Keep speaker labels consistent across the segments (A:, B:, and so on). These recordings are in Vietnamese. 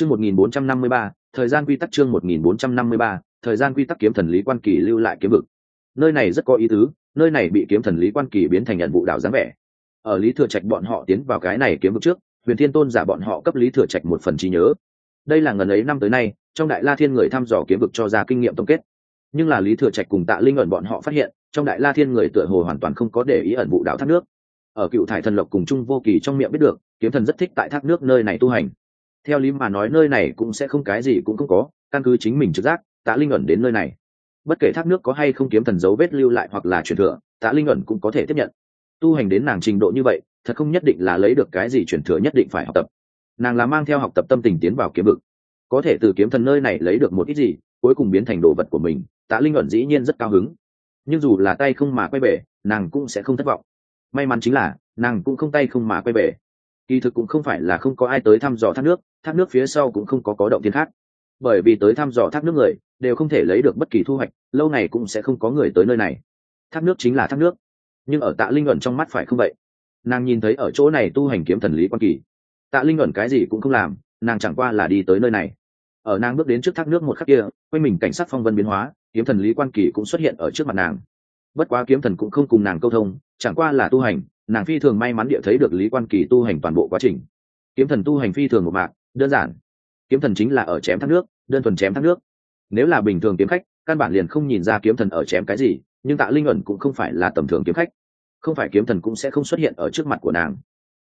A: chương một nghìn bốn trăm năm mươi ba, thời gian quy tắc chương một nghìn bốn trăm năm mươi ba, thời gian quy tắc kiếm thần lý quan kỳ lưu lại kiếm vực. Nơi này rất có ý tứ, nơi này bị kiếm thần lý quan kỳ biến thành nhận vụ đảo dáng vẻ. Ở lý thừa trạch bọn họ tiến vào cái này kiếm vực trước, huyền thiên tôn giả bọn họ cấp lý thừa trạch một phần trí nhớ. Đây là ngần ấy năm tới nay, trong đại la thiên người thăm dò kiếm vực cho ra kinh nghiệm tổng kết. Nhưng là lý thừa trạch cùng tạ linh ẩn bọn họ phát hiện, trong đại la thiên người tựa hồ hoàn toàn không có để ý ẩn vụ đảo thác nước. Ở cựu thải thần lộc cùng chung vô kỳ trong miệng biết được, kiếm thần rất thích tại thác nước nơi này tu hành theo lý mà nói nơi này cũng sẽ không cái gì cũng không có, căn cứ chính mình trực giác, tạ linh ẩn đến nơi này. Bất kể thác nước có hay không kiếm thần dấu vết lưu lại hoặc là truyền thừa, tạ linh ẩn cũng có thể tiếp nhận. Tu hành đến nàng trình độ như vậy, thật không nhất định là lấy được cái gì truyền thừa nhất định phải học tập. Nàng là mang theo học tập tâm tình tiến vào kiếm vực. Có thể từ kiếm thần nơi này lấy được một ít gì, cuối cùng biến thành đồ vật của mình, tạ linh ẩn dĩ nhiên rất cao hứng. Nhưng dù là tay không mà quay bể nàng cũng sẽ không thất vọng. May mắn chính là, nàng cũng không tay không mà quay bể kỳ thực cũng không phải là không có ai tới thăm dò thác nước thác nước phía sau cũng không có có động thiên khác. Bởi vì tới thăm dò thác nước người, đều không thể lấy được bất kỳ thu hoạch, lâu này cũng sẽ không có người tới nơi này. Thác nước chính là thác nước. Nhưng ở tạ linh ẩn trong mắt phải không vậy? Nàng nhìn thấy ở chỗ này tu hành kiếm thần lý quan kỳ. Tạ linh ẩn cái gì cũng không làm, nàng chẳng qua là đi tới nơi này. Ở nàng bước đến trước thác nước một khắc kia, quanh mình cảnh sát phong vân biến hóa, kiếm thần lý quan kỳ cũng xuất hiện ở trước mặt nàng. Bất quá kiếm thần cũng không cùng nàng câu thông, chẳng qua là tu hành nàng phi thường may mắn địa thấy được lý quan kỳ tu hành toàn bộ quá trình. Kiếm thần tu hành phi thường một mạc, đơn giản. Kiếm thần chính là ở chém thác nước, đơn thuần chém thác nước. Nếu là bình thường kiếm khách, căn bản liền không nhìn ra kiếm thần ở chém cái gì, nhưng tạ linh ẩn cũng không phải là tầm thường kiếm khách. Không phải kiếm thần cũng sẽ không xuất hiện ở trước mặt của nàng.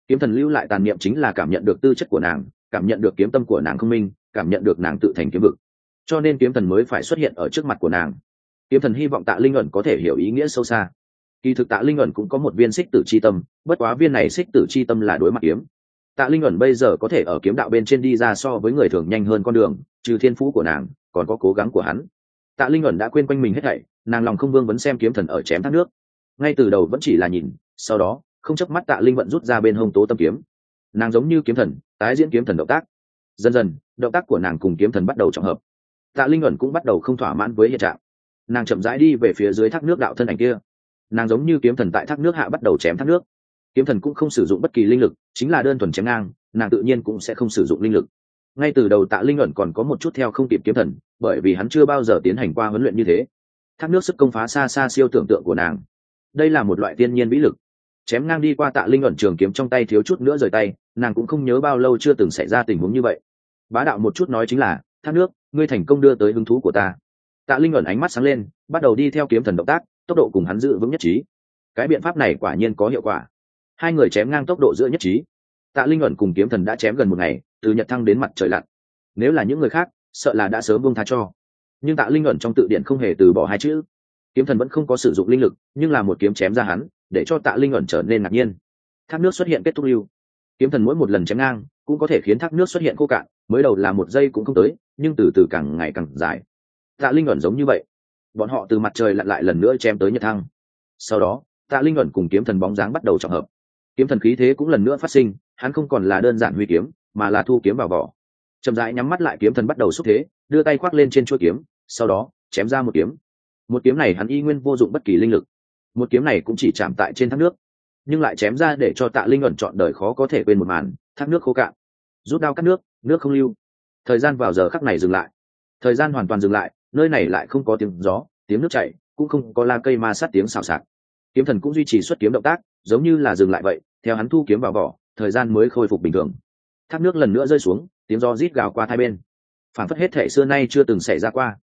A: Kiếm thần lưu lại tàn niệm chính là cảm nhận được tư chất của nàng, cảm nhận được kiếm tâm của nàng không minh, cảm nhận được nàng tự thành kiếm vực. Cho nên kiếm thần mới phải xuất hiện ở trước mặt của nàng. Kiếm thần hy vọng tạ linh ẩn có thể hiểu ý nghĩa sâu xa kỳ thực tạ linh ẩn cũng có một viên xích tử c h i tâm, bất quá viên này xích tử c h i tâm là đối mặt kiếm. Tạ linh ẩn bây giờ có thể ở kiếm đạo bên trên đi ra so với người thường nhanh hơn con đường, trừ thiên phú của nàng, còn có cố gắng của hắn. Tạ linh ẩn đã quên quanh mình hết thảy, nàng lòng không vương vấn xem kiếm thần ở chém thác nước. Ngay từ đầu vẫn chỉ là nhìn, sau đó, không chấp mắt tạ linh vận rút ra bên hông tố tâm kiếm. Nàng giống như kiếm thần, tái diễn kiếm thần động tác. Dần dần, động tác của nàng cùng kiếm thần bắt đầu trọng hợp. Tạ linh ẩn cũng bắt đầu không thỏa mãn với hiện trạng. Nàng chậm rãi đi về phía dưới thác nước đạo thân ảnh kia nàng giống như kiếm thần tại thác nước hạ bắt đầu chém thác nước. Kiếm thần cũng không sử dụng bất kỳ linh lực, chính là đơn thuần chém ngang, nàng tự nhiên cũng sẽ không sử dụng linh lực. Ngay từ đầu tạ linh ẩn còn có một chút theo không kịp kiếm thần, bởi vì hắn chưa bao giờ tiến hành qua huấn luyện như thế. Thác nước sức công phá xa xa siêu tưởng tượng của nàng. Đây là một loại tiên nhiên vĩ lực. Chém ngang đi qua tạ linh ẩn trường kiếm trong tay thiếu chút nữa rời tay, nàng cũng không nhớ bao lâu chưa từng xảy ra tình huống như vậy. Bá đạo một chút nói chính là, thác nước, ngươi thành công đưa tới hứng thú của ta. Tạ linh ẩn ánh mắt sáng lên, bắt đầu đi theo kiếm thần động tác tốc độ cùng hắn giữ vững nhất trí. Cái biện pháp này quả nhiên có hiệu quả. Hai người chém ngang tốc độ giữa nhất trí. Tạ linh ẩn cùng kiếm thần đã chém gần một ngày, từ nhật thăng đến mặt trời lặn. Nếu là những người khác, sợ là đã sớm buông tha cho. Nhưng tạ linh ẩn trong tự điện không hề từ bỏ hai chữ. Kiếm thần vẫn không có sử dụng linh lực, nhưng là một kiếm chém ra hắn, để cho tạ linh ẩn trở nên ngạc nhiên. Thác nước xuất hiện kết thúc lưu. Kiếm thần mỗi một lần chém ngang, cũng có thể khiến thác nước xuất hiện khô cạn, mới đầu là một giây cũng không tới, nhưng từ từ càng ngày càng dài. Tạ linh ẩn giống như vậy bọn họ từ mặt trời lặn lại lần nữa chém tới nhật thăng. Sau đó, tạ linh ẩn cùng kiếm thần bóng dáng bắt đầu trọng hợp. Kiếm thần khí thế cũng lần nữa phát sinh, hắn không còn là đơn giản huy kiếm, mà là thu kiếm vào vỏ. Chậm rãi nhắm mắt lại, kiếm thần bắt đầu xúc thế, đưa tay khoác lên trên chuôi kiếm, sau đó, chém ra một kiếm. Một kiếm này hắn y nguyên vô dụng bất kỳ linh lực. Một kiếm này cũng chỉ chạm tại trên thác nước, nhưng lại chém ra để cho tạ linh ẩn chọn đời khó có thể quên một màn, thác nước khô cạn. Rút đao cắt nước nước không lưu. Thời gian vào giờ khắc này dừng lại. Thời gian hoàn toàn dừng lại nơi này lại không có tiếng gió, tiếng nước chảy, cũng không có la cây ma sát tiếng xào xạc. Kiếm thần cũng duy trì xuất kiếm động tác, giống như là dừng lại vậy, theo hắn thu kiếm vào vỏ, thời gian mới khôi phục bình thường. Thác nước lần nữa rơi xuống, tiếng gió rít gào qua hai bên. Phản phất hết thể xưa nay chưa từng xảy ra qua.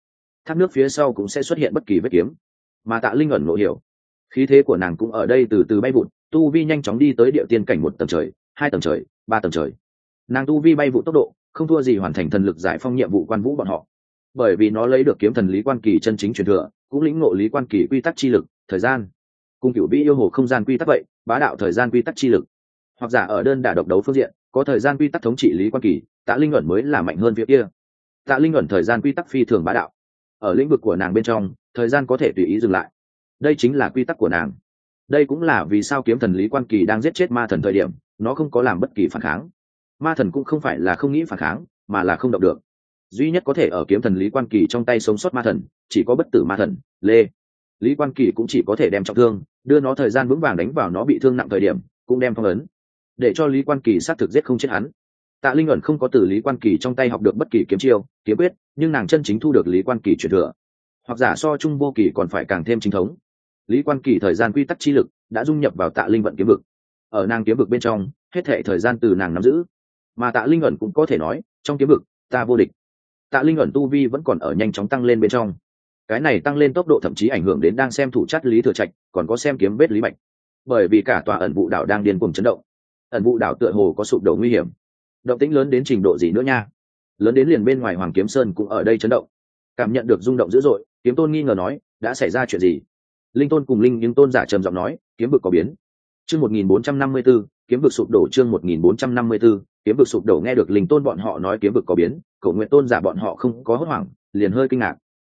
A: Thác nước phía sau cũng sẽ xuất hiện bất kỳ vết kiếm. Mà tạ linh ẩn ngộ hiểu. Khí thế của nàng cũng ở đây từ từ bay vụt, tu vi nhanh chóng đi tới địa tiên cảnh một tầng trời, hai tầng trời, ba tầng trời. Nàng tu vi bay vụ tốc độ, không thua gì hoàn thành thần lực giải phong nhiệm vụ quan vũ bọn họ bởi vì nó lấy được kiếm thần lý quan kỳ chân chính truyền thừa, cũng lĩnh ngộ lý quan kỳ quy tắc chi lực, thời gian. Cùng cựu vĩ yêu hồ không gian quy tắc vậy, bá đạo thời gian quy tắc chi lực. Hoặc giả ở đơn đả độc đấu phương diện, có thời gian quy tắc thống trị lý quan kỳ, tạ linh ẩn mới là mạnh hơn phía kia. Tạ linh ẩn thời gian quy tắc phi thường bá đạo. Ở lĩnh vực của nàng bên trong, thời gian có thể tùy ý dừng lại. Đây chính là quy tắc của nàng. Đây cũng là vì sao kiếm thần lý quan kỳ đang giết chết ma thần thời điểm, nó không có làm bất kỳ phản kháng. Ma thần cũng không phải là không nghĩ phản kháng, mà là không động được duy nhất có thể ở kiếm thần lý quan kỳ trong tay sống sót ma thần, chỉ có bất tử ma thần, lê. Lý quan kỳ cũng chỉ có thể đem trọng thương, đưa nó thời gian vững vàng đánh vào nó bị thương nặng thời điểm, cũng đem phong ấn. Để cho lý quan kỳ xác thực giết không chết hắn. Tạ linh ẩn không có từ lý quan kỳ trong tay học được bất kỳ kiếm chiêu, kiếm quyết, nhưng nàng chân chính thu được lý quan kỳ truyền thừa. Hoặc giả so trung vô kỳ còn phải càng thêm chính thống. Lý quan kỳ thời gian quy tắc chi lực đã dung nhập vào tạ linh vận kiếm vực. Ở nàng kiếm vực bên trong, hết thệ thời gian từ nàng nắm giữ. Mà tạ linh ẩn cũng có thể nói, trong kiếm vực, ta vô địch tạ linh ẩn tu vi vẫn còn ở nhanh chóng tăng lên bên trong. Cái này tăng lên tốc độ thậm chí ảnh hưởng đến đang xem thủ chất lý thừa trạch, còn có xem kiếm vết lý mạch. Bởi vì cả tòa ẩn vụ đảo đang điên cuồng chấn động. Ẩn vụ đảo tựa hồ có sụp đổ nguy hiểm. Động tĩnh lớn đến trình độ gì nữa nha? Lớn đến liền bên ngoài hoàng kiếm sơn cũng ở đây chấn động. Cảm nhận được rung động dữ dội, kiếm tôn nghi ngờ nói, đã xảy ra chuyện gì? Linh tôn cùng linh những tôn giả trầm giọng nói, kiếm vực có biến. Chương một nghìn bốn trăm năm mươi b ố kiếm vực sụp đổ chương một nghìn bốn trăm năm mươi b ố kiếm vực sụp đổ nghe được linh tôn bọn họ nói kiếm vực có biến, Cổ nguyện tôn giả bọn họ không có hốt hoảng, liền hơi kinh ngạc.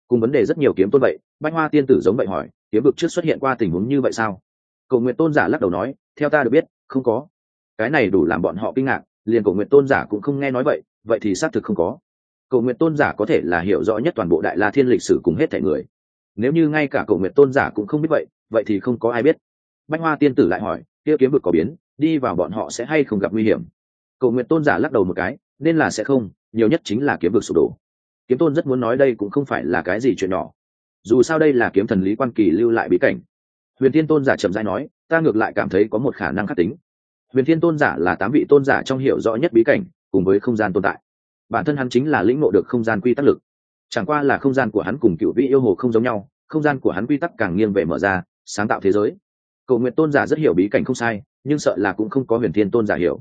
A: Cùng vấn đề rất nhiều kiếm tôn vậy, bách hoa tiên tử giống vậy hỏi, kiếm vực trước xuất hiện qua tình huống như vậy sao? Cổ nguyện tôn giả lắc đầu nói, theo ta được biết, không có. Cái này đủ làm bọn họ kinh ngạc, liền Cổ nguyện tôn giả cũng không nghe nói vậy vậy thì xác thực không có. Cổ nguyện tôn giả có thể là hiểu rõ nhất toàn bộ đại la thiên lịch sử cùng hết thảy người. Nếu như ngay cả Cổ nguyện tôn giả cũng không biết vậy vậy thì không có ai biết. Bách hoa tiên tử lại hỏi, kia kiếm vực có biến? Đi vào bọn họ sẽ hay không gặp nguy hiểm. Cầu nguyện tôn giả lắc đầu một cái, nên là sẽ không, nhiều nhất chính là kiếm vực sụp đổ. Kiếm tôn rất muốn nói đây cũng không phải là cái gì chuyện nhỏ. Dù sao đây là kiếm thần lý quan kỳ lưu lại bí cảnh. Huyền thiên tôn giả chậm dãi nói, ta ngược lại cảm thấy có một khả năng khắc tính. Huyền thiên tôn giả là tám vị tôn giả trong hiểu rõ nhất bí cảnh, cùng với không gian tồn tại. Bản thân hắn chính là lĩnh ngộ được không gian quy tắc lực. Chẳng qua là không gian của hắn cùng cựu vị yêu hồ không giống nhau, không gian của hắn quy tắc càng nghiêng về mở ra, sáng tạo thế giới. Cầu nguyện tôn giả rất hiểu bí cảnh không sai nhưng sợ là cũng không có huyền thiên tôn giả hiểu.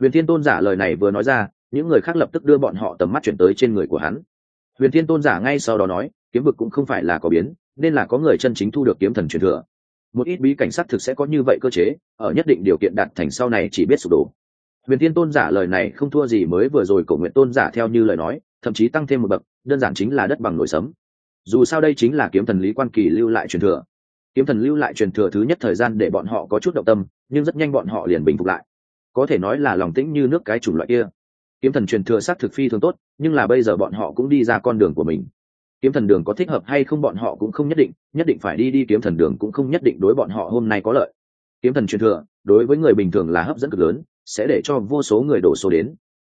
A: Huyền thiên tôn giả lời này vừa nói ra, những người khác lập tức đưa bọn họ tầm mắt chuyển tới trên người của hắn. Huyền thiên tôn giả ngay sau đó nói, kiếm vực cũng không phải là có biến, nên là có người chân chính thu được kiếm thần truyền thừa. Một ít bí cảnh sát thực sẽ có như vậy cơ chế, ở nhất định điều kiện đạt thành sau này chỉ biết sụp đổ. Huyền thiên tôn giả lời này không thua gì mới vừa rồi cổ nguyện tôn giả theo như lời nói, thậm chí tăng thêm một bậc, đơn giản chính là đất bằng nổi sấm. Dù sao đây chính là kiếm thần lý quan kỳ lưu lại truyền thừa kiếm thần lưu lại truyền thừa thứ nhất thời gian để bọn họ có chút động tâm, nhưng rất nhanh bọn họ liền bình phục lại. Có thể nói là lòng tĩnh như nước cái chủng loại kia. Kiếm thần truyền thừa xác thực phi thường tốt, nhưng là bây giờ bọn họ cũng đi ra con đường của mình. Kiếm thần đường có thích hợp hay không bọn họ cũng không nhất định nhất định phải đi đi kiếm thần đường cũng không nhất định đối bọn họ hôm nay có lợi. Kiếm thần truyền thừa, đối với người bình thường là hấp dẫn cực lớn, sẽ để cho vô số người đổ số đến.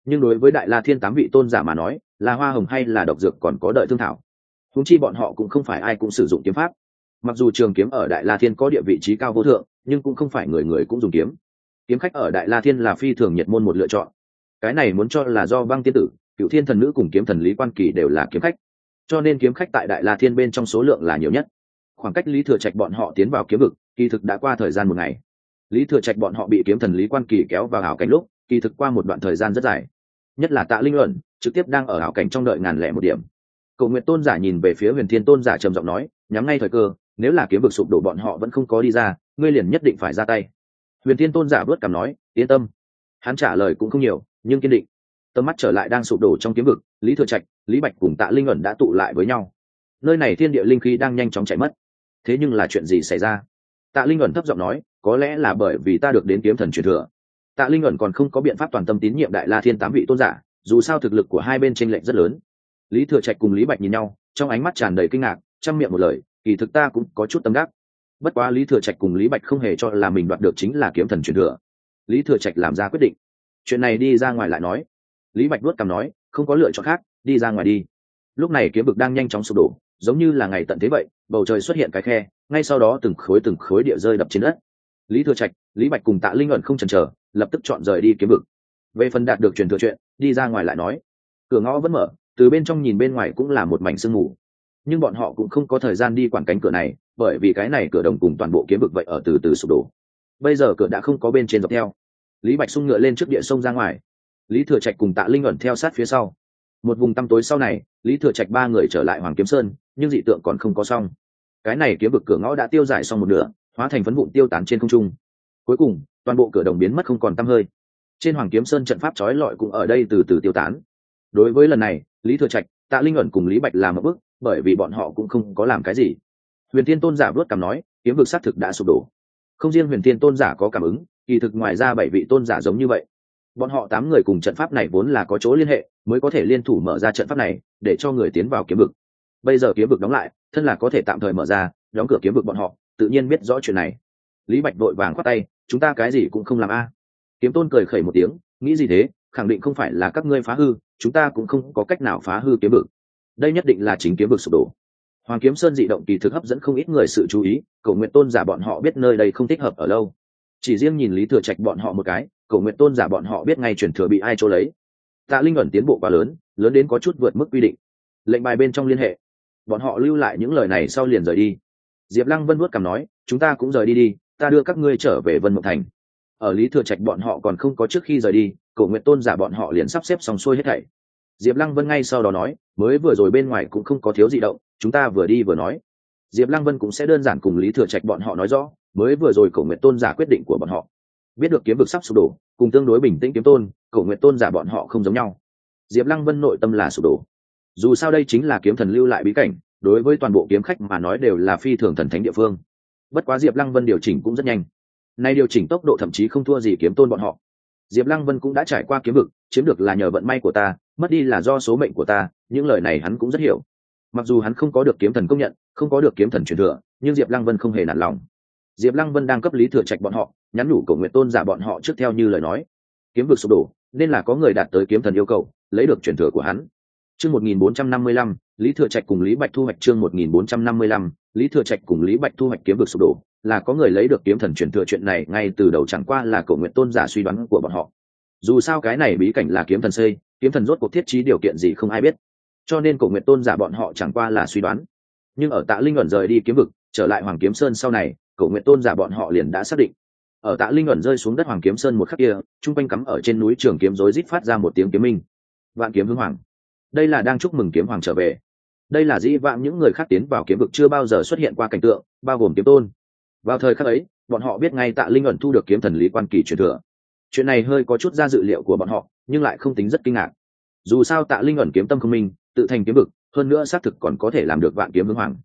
A: Nhưng đối với đại la thiên tám vị tôn giả mà nói, là hoa hồng hay là độc dược còn có đợi thương thảo. Húng chi bọn họ cũng không phải ai cũng sử dụng kiếm pháp mặc dù trường kiếm ở đại la thiên có địa vị trí cao vô thượng, nhưng cũng không phải người người cũng dùng kiếm. Kiếm khách ở đại la thiên là phi thường nhiệt môn một lựa chọn. Cái này muốn cho là do băng tiên tử cựu thiên thần nữ cùng kiếm thần lý quan kỳ đều là kiếm khách. Cho nên kiếm khách tại đại la thiên bên trong số lượng là nhiều nhất. Khoảng cách lý thừa trạch bọn họ tiến vào kiếm vực, kỳ thực đã qua thời gian một ngày. Lý thừa trạch bọn họ bị kiếm thần lý quan kỳ kéo vào hảo cảnh lúc, kỳ thực qua một đoạn thời gian rất dài. Nhất là tạ linh luận, trực tiếp đang ở hảo cảnh trong đợi ngàn lẻ một điểm. Cầu nguyện tôn giả nhìn về phía huyền thiên tôn giả trầm giọng nói, nhắm ngay thời cơ nếu là kiếm vực sụp đổ bọn họ vẫn không có đi ra, ngươi liền nhất định phải ra tay. Huyền thiên tôn giả vớt cảm nói, yên tâm. Hắn trả lời cũng không nhiều, nhưng kiên định. Tầm mắt trở lại đang sụp đổ trong kiếm vực, lý thừa trạch, lý bạch cùng tạ linh ẩn đã tụ lại với nhau. Nơi này thiên địa linh khí đang nhanh chóng chạy mất. Thế nhưng là chuyện gì xảy ra? Tạ linh ẩn thấp giọng nói, có lẽ là bởi vì ta được đến kiếm thần truyền thừa. Tạ linh ẩn còn không có biện pháp toàn tâm tín nhiệm đại la thiên tám vị tôn giả, dù sao thực lực của hai bên tranh lệch rất lớn. Lý thừa trạch cùng lý bạch nhìn nhau, trong ánh mắt tràn đầy kinh ngạc, chăm miệng một lời kỳ thực ta cũng có chút tâm đắc. Bất quá lý thừa trạch cùng lý bạch không hề cho là mình đoạt được chính là kiếm thần truyền thừa. Lý thừa trạch làm ra quyết định. Chuyện này đi ra ngoài lại nói. Lý bạch vuốt cằm nói, không có lựa chọn khác, đi ra ngoài đi. Lúc này kiếm vực đang nhanh chóng sụp đổ, giống như là ngày tận thế vậy, bầu trời xuất hiện cái khe, ngay sau đó từng khối từng khối địa rơi đập trên đất. Lý thừa trạch, lý bạch cùng tạ linh ẩn không chần chờ, lập tức chọn rời đi kiếm vực. Về phần đạt được truyền thừa chuyện, đi ra ngoài lại nói. Cửa ngõ vẫn mở, từ bên trong nhìn bên ngoài cũng là một mảnh sương mù nhưng bọn họ cũng không có thời gian đi quản cánh cửa này, bởi vì cái này cửa đồng cùng toàn bộ kiếm vực vậy ở từ từ sụp đổ. Bây giờ cửa đã không có bên trên dọc theo. Lý bạch sung ngựa lên trước địa sông ra ngoài. Lý thừa trạch cùng tạ linh ẩn theo sát phía sau. Một vùng tăm tối sau này, lý thừa trạch ba người trở lại hoàng kiếm sơn, nhưng dị tượng còn không có xong. Cái này kiếm vực cửa ngõ đã tiêu giải xong một nửa, hóa thành phấn vụn tiêu tán trên không trung. Cuối cùng, toàn bộ cửa đồng biến mất không còn tăm hơi. Trên hoàng kiếm sơn trận pháp trói lọi cũng ở đây từ từ tiêu tán. Đối với lần này, lý thừa trạch tạ linh ẩn cùng lý bạch làm một bước, bởi vì bọn họ cũng không có làm cái gì. Huyền thiên tôn giả vớt cằm nói, kiếm vực xác thực đã sụp đổ. Không riêng huyền thiên tôn giả có cảm ứng, kỳ thực ngoài ra bảy vị tôn giả giống như vậy. Bọn họ tám người cùng trận pháp này vốn là có chỗ liên hệ, mới có thể liên thủ mở ra trận pháp này, để cho người tiến vào kiếm vực. Bây giờ kiếm vực đóng lại, thân là có thể tạm thời mở ra, đóng cửa kiếm vực bọn họ, tự nhiên biết rõ chuyện này. Lý bạch vội vàng khoát tay, chúng ta cái gì cũng không làm a. Kiếm tôn cười khẩy một tiếng, nghĩ gì thế? Khẳng định không phải là các ngươi phá hư, chúng ta cũng không có cách nào phá hư kiếm vực. Đây nhất định là chính kiếm vực sụp đổ. Hoàng kiếm sơn dị động kỳ thực hấp dẫn không ít người sự chú ý cầu nguyện tôn giả bọn họ biết nơi đây không thích hợp ở lâu. Chỉ riêng nhìn lý thừa trạch bọn họ một cái cầu nguyện tôn giả bọn họ biết ngay chuyển thừa bị ai trô lấy. Tạ linh ẩn tiến bộ quá lớn lớn đến có chút vượt mức quy định. Lệnh bài bên trong liên hệ. Bọn họ lưu lại những lời này sau liền rời đi. Diệp lăng vân vuốt cằm nói, chúng ta cũng rời đi đi, ta đưa các ngươi trở về vân mộng thành. Ở lý thừa trạch bọn họ còn không có trước khi rời đi Cổ nguyện tôn giả bọn họ liền sắp xếp xong xuôi hết thảy. Diệp lăng vân ngay sau đó nói, mới vừa rồi bên ngoài cũng không có thiếu gì động, chúng ta vừa đi vừa nói. Diệp lăng vân cũng sẽ đơn giản cùng lý thừa trạch bọn họ nói rõ, mới vừa rồi Cổ nguyện tôn giả quyết định của bọn họ. Biết được kiếm vực sắp sụp đổ, cùng tương đối bình tĩnh kiếm tôn, Cổ nguyện tôn giả bọn họ không giống nhau. Diệp lăng vân nội tâm là sụp đổ. Dù sao đây chính là kiếm thần lưu lại bí cảnh, đối với toàn bộ kiếm khách mà nói đều là phi thường thần thánh địa phương. Bất quá diệp lăng vân điều chỉnh cũng rất nhanh. Nay điều chỉnh tốc độ thậm chí không thua gì kiếm tôn bọn họ diệp lăng vân cũng đã trải qua kiếm vực, chiếm được là nhờ vận may của ta, mất đi là do số mệnh của ta, những lời này hắn cũng rất hiểu. Mặc dù hắn không có được kiếm thần công nhận, không có được kiếm thần truyền thừa, nhưng diệp lăng vân không hề nản lòng. Diệp lăng vân đang cấp lý thừa trạch bọn họ, nhắn nhủ cầu nguyện tôn giả bọn họ trước theo như lời nói. Kiếm vực sụp đổ, nên là có người đạt tới kiếm thần yêu cầu, lấy được truyền thừa của hắn. Chương một nghìn bốn trăm năm mươi lăm lý thừa trạch cùng lý bạch thu hoạch chương một nghìn bốn trăm năm mươi lăm, lý thừa trạch cùng lý bạch thu hoạch kiếm vực sụp đổ, là có người lấy được kiếm thần truyền thừa chuyện này ngay từ đầu chẳng qua là cầu nguyện tôn giả suy đoán của bọn họ. Dù sao cái này bí cảnh là kiếm thần xây, kiếm thần rốt cuộc thiết trí điều kiện gì không ai biết. Cho nên cầu nguyện tôn giả bọn họ chẳng qua là suy đoán. Nhưng ở tạ linh ẩn rời đi kiếm vực, trở lại hoàng kiếm sơn sau này, cầu nguyện tôn giả bọn họ liền đã xác định. Ở tạ linh ẩn rơi xuống đất hoàng kiếm sơn một khắc kia, chung quanh cắm ở trên núi trường kiếm rối rít phát ra một tiếng kiếm minh. Vạn kiếm hưng hoàng. Đây là đang chúc mừng kiếm hoàng trở về đây là dĩ vãng những người khác tiến vào kiếm vực chưa bao giờ xuất hiện qua cảnh tượng, bao gồm kiếm tôn. Vào thời khắc ấy, bọn họ biết ngay tạ linh ẩn thu được kiếm thần lý quan kỳ truyền thừa. Chuyện này hơi có chút ra dự liệu của bọn họ, nhưng lại không tính rất kinh ngạc. Dù sao tạ linh ẩn kiếm tâm không minh, tự thành kiếm vực, hơn nữa xác thực còn có thể làm được vạn kiếm vương hoàng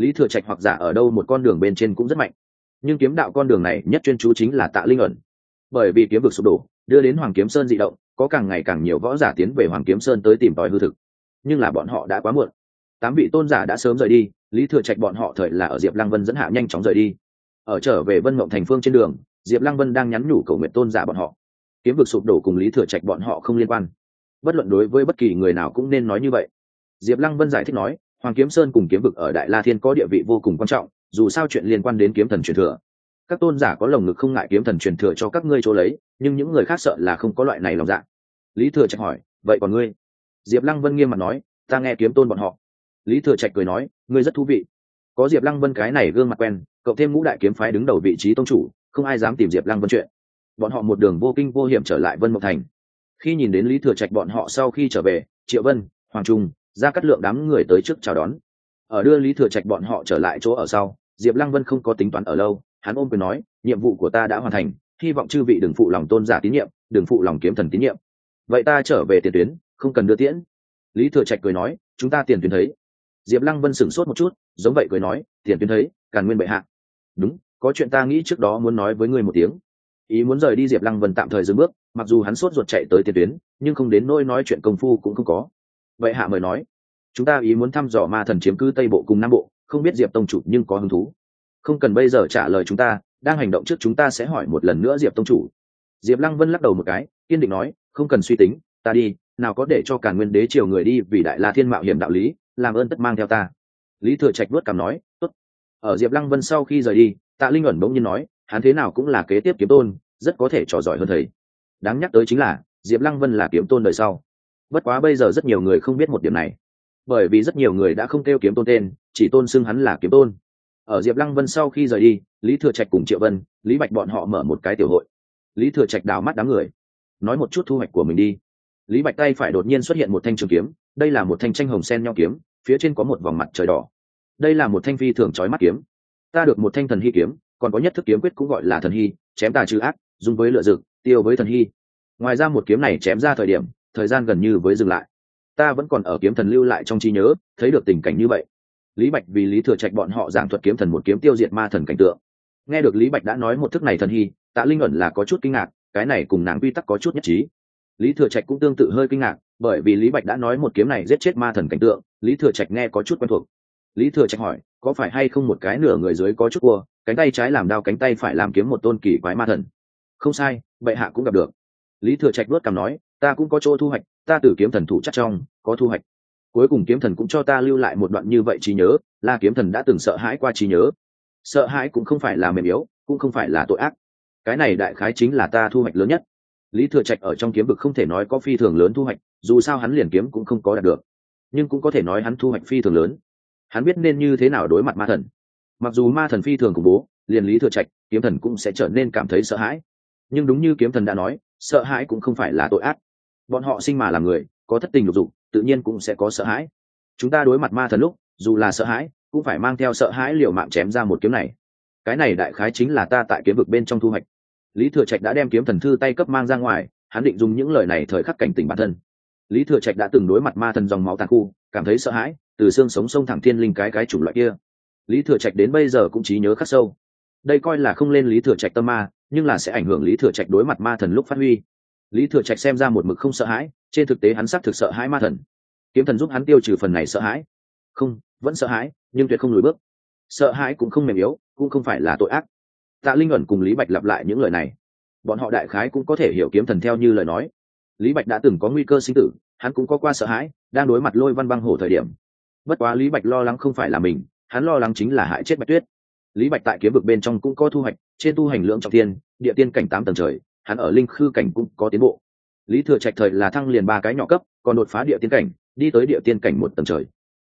A: lý thừa trạch hoặc giả ở đâu một con đường bên trên cũng rất mạnh. Nhưng kiếm đạo con đường này nhất chuyên chú chính là tạ linh ẩn. Bởi vì kiếm vực sụp đổ, đưa đến hoàng kiếm sơn dị động, có càng ngày càng nhiều võ giả tiến về hoàng kiếm sơn tới tìm tòi hư thực. Nhưng là bọn họ đã quá muộn tám vị tôn giả đã sớm rời đi, lý thừa trạch bọn họ thời là ở diệp lăng vân dẫn hạ nhanh chóng rời đi. Ở trở về vân mộng thành phương trên đường, diệp lăng vân đang nhắn nhủ cầu nguyện tôn giả bọn họ. Kiếm vực sụp đổ cùng lý thừa trạch bọn họ không liên quan. Bất luận đối với bất kỳ người nào cũng nên nói như vậy. Diệp lăng vân giải thích nói, hoàng kiếm sơn cùng kiếm vực ở đại la thiên có địa vị vô cùng quan trọng, dù sao chuyện liên quan đến kiếm thần truyền thừa. Các tôn giả có lồng ngực không ngại kiếm thần truyền thừa cho các ngươi chỗ lấy, nhưng những người khác sợ là không có loại này lòng dạ. Lý thừa trạch hỏi, vậy còn ngươi? Diệp lăng vân nghiêm mặt nói, ta nghe kiếm tôn bọn họ lý thừa trạch cười nói, ngươi rất thú vị. Có diệp lăng vân cái này gương mặt quen cậu thêm ngũ đại kiếm phái đứng đầu vị trí tông chủ, không ai dám tìm diệp lăng vân chuyện. Bọn họ một đường vô kinh vô hiểm trở lại vân mộc thành. Khi nhìn đến lý thừa trạch bọn họ sau khi trở về, triệu vân, hoàng trung ra cắt lượng đám người tới trước chào đón. Ở đưa lý thừa trạch bọn họ trở lại chỗ ở sau, diệp lăng vân không có tính toán ở lâu, hắn ôm quyền nói, nhiệm vụ của ta đã hoàn thành, hy vọng chư vị đừng phụ lòng tôn giả tín nhiệm, đừng phụ lòng kiếm thần tín nhiệm. Vậy ta trở về tiền tuyến, không cần đưa tiễn. Lý thừa trạch cười nói, chúng ta tiền tuyến thấy diệp lăng vân sửng sốt một chút, giống vậy cười nói, tiền tuyến thấy, càn nguyên bệ hạ. Đúng, có chuyện ta nghĩ trước đó muốn nói với ngươi một tiếng. Ý muốn rời đi diệp lăng vân tạm thời dừng bước, mặc dù hắn sốt ruột chạy tới tiền tuyến, nhưng không đến nỗi nói chuyện công phu cũng không có. Vậy hạ mời nói. Chúng ta ý muốn thăm dò ma thần chiếm cứ tây bộ cùng nam bộ, không biết diệp tông chủ nhưng có hứng thú. Không cần bây giờ trả lời chúng ta, đang hành động trước chúng ta sẽ hỏi một lần nữa diệp tông chủ. Diệp lăng vân lắc đầu một cái, kiên định nói, không cần suy tính, ta đi, nào có để cho cả nguyên đế triều người đi vì đại la thiên mạo hiểm đạo lý làm ơn tất mang theo ta. Lý thừa trạch vớt cảm nói, tốt. Ở diệp lăng vân sau khi rời đi, tạ linh ẩn bỗng nhiên nói, hắn thế nào cũng là kế tiếp kiếm tôn, rất có thể trò giỏi hơn thầy. Đáng nhắc tới chính là, diệp lăng vân là kiếm tôn đời sau. Bất quá bây giờ rất nhiều người không biết một điểm này. Bởi vì rất nhiều người đã không kêu kiếm tôn tên, chỉ tôn xưng hắn là kiếm tôn. Ở diệp lăng vân sau khi rời đi, lý thừa trạch cùng triệu vân, lý bạch bọn họ mở một cái tiểu hội. Lý thừa trạch đào mắt đám người, nói một chút thu hoạch của mình đi. Lý bạch tay phải đột nhiên xuất hiện một thanh trường kiếm, đây là một thanh tranh hồng sen nho kiếm phía trên có một vòng mặt trời đỏ. Đây là một thanh phi thường trói mắt kiếm. Ta được một thanh thần hy kiếm, còn có nhất thức kiếm quyết cũng gọi là thần hy, chém tà trừ ác, dùng với lựa dực tiêu với thần hy. Ngoài ra một kiếm này chém ra thời điểm, thời gian gần như với dừng lại. Ta vẫn còn ở kiếm thần lưu lại trong trí nhớ, thấy được tình cảnh như vậy. Lý bạch vì lý thừa trạch bọn họ giảng thuật kiếm thần một kiếm tiêu diệt ma thần cảnh tượng. Nghe được lý bạch đã nói một thức này thần hy, tạ linh ẩn là có chút kinh ngạc, cái này cùng nàng quy tắc có chút nhất trí. Lý thừa trạch cũng tương tự hơi kinh ngạc bởi vì lý bạch đã nói một kiếm này giết chết ma thần cảnh tượng, lý thừa trạch nghe có chút quen thuộc. Lý thừa trạch hỏi, có phải hay không một cái nửa người dưới có chút cua, cánh tay trái làm đao cánh tay phải làm kiếm một tôn kỳ quái ma thần? Không sai, bệ hạ cũng gặp được. Lý thừa trạch luất cằm nói, ta cũng có chỗ thu hoạch, ta từ kiếm thần thủ chắc trong, có thu hoạch. Cuối cùng kiếm thần cũng cho ta lưu lại một đoạn như vậy trí nhớ, là kiếm thần đã từng sợ hãi qua trí nhớ. Sợ hãi cũng không phải là mềm yếu, cũng không phải là tội ác. Cái này đại khái chính là ta thu hoạch lớn nhất lý thừa trạch ở trong kiếm vực không thể nói có phi thường lớn thu hoạch, dù sao hắn liền kiếm cũng không có đạt được. Nhưng cũng có thể nói hắn thu hoạch phi thường lớn. Hắn biết nên như thế nào đối mặt ma thần. Mặc dù ma thần phi thường khủng bố, liền lý thừa trạch, kiếm thần cũng sẽ trở nên cảm thấy sợ hãi. Nhưng đúng như kiếm thần đã nói, sợ hãi cũng không phải là tội ác. Bọn họ sinh mà làm người, có thất tình lục dụng tự nhiên cũng sẽ có sợ hãi. Chúng ta đối mặt ma thần lúc, dù là sợ hãi, cũng phải mang theo sợ hãi liều mạng chém ra một kiếm này. Cái này đại khái chính là ta tại kiếm vực bên trong thu hoạch lý thừa trạch đã đem kiếm thần thư tay cấp mang ra ngoài, hắn định dùng những lời này thời khắc cảnh tỉnh bản thân. Lý thừa trạch đã từng đối mặt ma thần dòng máu tàn khu, cảm thấy sợ hãi, từ xương sống sông thẳng thiên linh cái cái chủng loại kia. Lý thừa trạch đến bây giờ cũng trí nhớ khắc sâu. Đây coi là không lên lý thừa trạch tâm ma, nhưng là sẽ ảnh hưởng lý thừa trạch đối mặt ma thần lúc phát huy. Lý thừa trạch xem ra một mực không sợ hãi, trên thực tế hắn xác thực sợ hãi ma thần. Kiếm thần giúp hắn tiêu trừ phần này sợ hãi. Không, vẫn sợ hãi, nhưng tuyệt không lùi bước. Sợ hãi cũng không mềm yếu, cũng không phải là tội ác tạ linh ẩn cùng lý bạch lặp lại những lời này. Bọn họ đại khái cũng có thể hiểu kiếm thần theo như lời nói. Lý bạch đã từng có nguy cơ sinh tử, hắn cũng có qua sợ hãi, đang đối mặt lôi văn băng hổ thời điểm. Bất quá lý bạch lo lắng không phải là mình, hắn lo lắng chính là hại chết bạch tuyết. Lý bạch tại kiếm vực bên trong cũng có thu hoạch, trên tu hành lượng trọng tiên địa tiên cảnh tám tầng trời, hắn ở linh khư cảnh cũng có tiến bộ. Lý thừa trạch thời là thăng liền ba cái nhỏ cấp, còn đột phá địa tiên cảnh, đi tới địa tiên cảnh một tầng trời.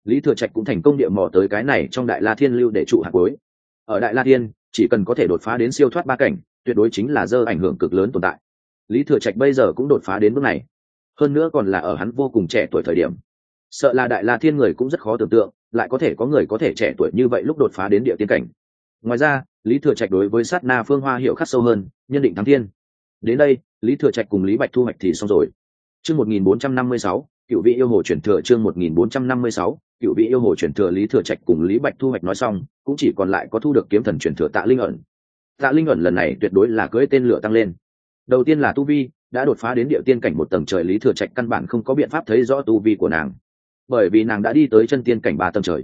A: Lý thừa trạch cũng thành công địa mò tới cái này trong đại la thiên lưu để trụ hạt cuối. Ở đại la thiên chỉ cần có thể đột phá đến siêu thoát ba cảnh, tuyệt đối chính là dơ ảnh hưởng cực lớn tồn tại. Lý thừa trạch bây giờ cũng đột phá đến bước này. Hơn nữa còn là ở hắn vô cùng trẻ tuổi thời điểm. Sợ là đại la thiên người cũng rất khó tưởng tượng, lại có thể có người có thể trẻ tuổi như vậy lúc đột phá đến địa tiên cảnh. Ngoài ra, lý thừa trạch đối với sát na phương hoa hiệu khắc sâu hơn, nhân định thắng thiên. Đến đây, lý thừa trạch cùng lý bạch thu hoạch thì xong rồi. Chương một nghìn bốn trăm năm mươi sáu, cựu vị yêu hồ chuyển thừa chương một nghìn bốn trăm năm mươi sáu cựu vị yêu hồ chuyển thừa lý thừa trạch cùng lý bạch thu hoạch nói xong, cũng chỉ còn lại có thu được kiếm thần chuyển thừa tạ linh ẩn. Tạ linh ẩn lần này tuyệt đối là cưỡi tên lửa tăng lên. Đầu tiên là tu vi, đã đột phá đến địa tiên cảnh một tầng trời lý thừa trạch căn bản không có biện pháp thấy rõ tu vi của nàng. Bởi vì nàng đã đi tới chân tiên cảnh ba tầng trời.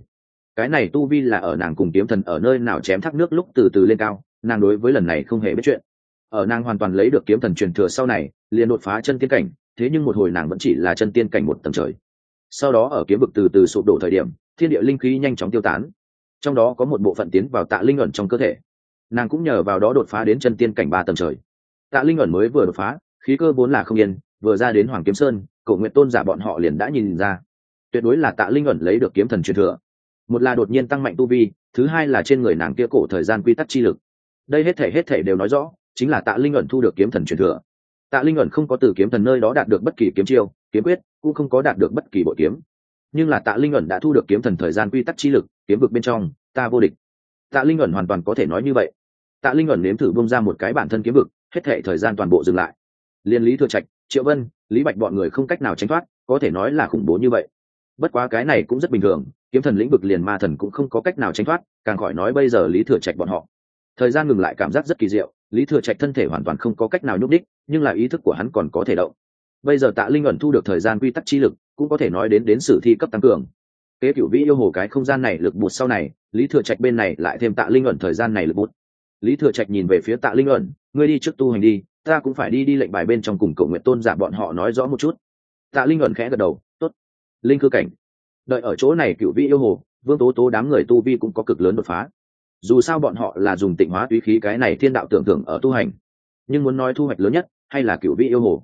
A: Cái này tu vi là ở nàng cùng kiếm thần ở nơi nào chém thác nước lúc từ từ lên cao, nàng đối với lần này không hề biết chuyện. Ở nàng hoàn toàn lấy được kiếm thần truyền thừa sau này, liền đột phá chân tiên cảnh, thế nhưng một hồi nàng vẫn chỉ là chân tiên cảnh một tầng trời sau đó ở kiếm vực từ từ sụp đổ thời điểm, thiên địa linh khí nhanh chóng tiêu tán. Trong đó có một bộ phận tiến vào tạ linh ẩn trong cơ thể. Nàng cũng nhờ vào đó đột phá đến chân tiên cảnh ba tầng trời. Tạ linh ẩn mới vừa đột phá, khí cơ vốn là không yên, vừa ra đến hoàng kiếm sơn, cổ nguyện tôn giả bọn họ liền đã nhìn ra. Tuyệt đối là tạ linh ẩn lấy được kiếm thần truyền thừa. Một là đột nhiên tăng mạnh tu vi, thứ hai là trên người nàng kia cổ thời gian quy tắc chi lực. Đây hết thể hết thể đều nói rõ, chính là tạ linh ẩn thu được kiếm thần truyền thừa. Tạ linh ẩn không có từ kiếm thần nơi đó đạt được bất kỳ kiếm chiêu kiếm quyết, cũng không có đạt được bất kỳ bội kiếm. Nhưng là tạ linh ẩn đã thu được kiếm thần thời gian quy tắc chi lực, kiếm vực bên trong, ta vô địch. Tạ linh ẩn hoàn toàn có thể nói như vậy. Tạ linh ẩn nếm thử bông ra một cái bản thân kiếm vực, hết thể thời gian toàn bộ dừng lại. Liên lý thừa trạch, triệu vân, lý bạch bọn người không cách nào tránh thoát, có thể nói là khủng bố như vậy. Bất quá cái này cũng rất bình thường, kiếm thần lĩnh vực liền ma thần cũng không có cách nào tránh thoát, càng khỏi nói bây giờ lý thừa trạch bọn họ. Thời gian ngừng lại cảm giác rất kỳ diệu, lý thừa trạch thân thể hoàn toàn không có cách nào nhúc đích nhưng là ý thức của hắn còn có thể động bây giờ tạ linh ẩn thu được thời gian quy tắc chi lực, cũng có thể nói đến đến sử thi cấp tăng cường. Kế cựu vĩ yêu hồ cái không gian này lực bụt sau này, lý thừa trạch bên này lại thêm tạ linh ẩn thời gian này lực bụt lý thừa trạch nhìn về phía tạ linh ẩn, ngươi đi trước tu hành đi, ta cũng phải đi đi lệnh bài bên trong cùng cầu nguyện tôn giả bọn họ nói rõ một chút. Tạ linh ẩn khẽ gật đầu t ố t linh cư cảnh. Đợi ở chỗ này cựu vĩ yêu hồ, vương tố tố đám người tu vi cũng có cực lớn đột phá. Dù sao bọn họ là dùng tịnh hóa túy khí cái này thiên đạo tưởng tượng ở tu hành, nhưng muốn nói thu hoạch lớn nhất hay là cựu vĩ yêu hồ?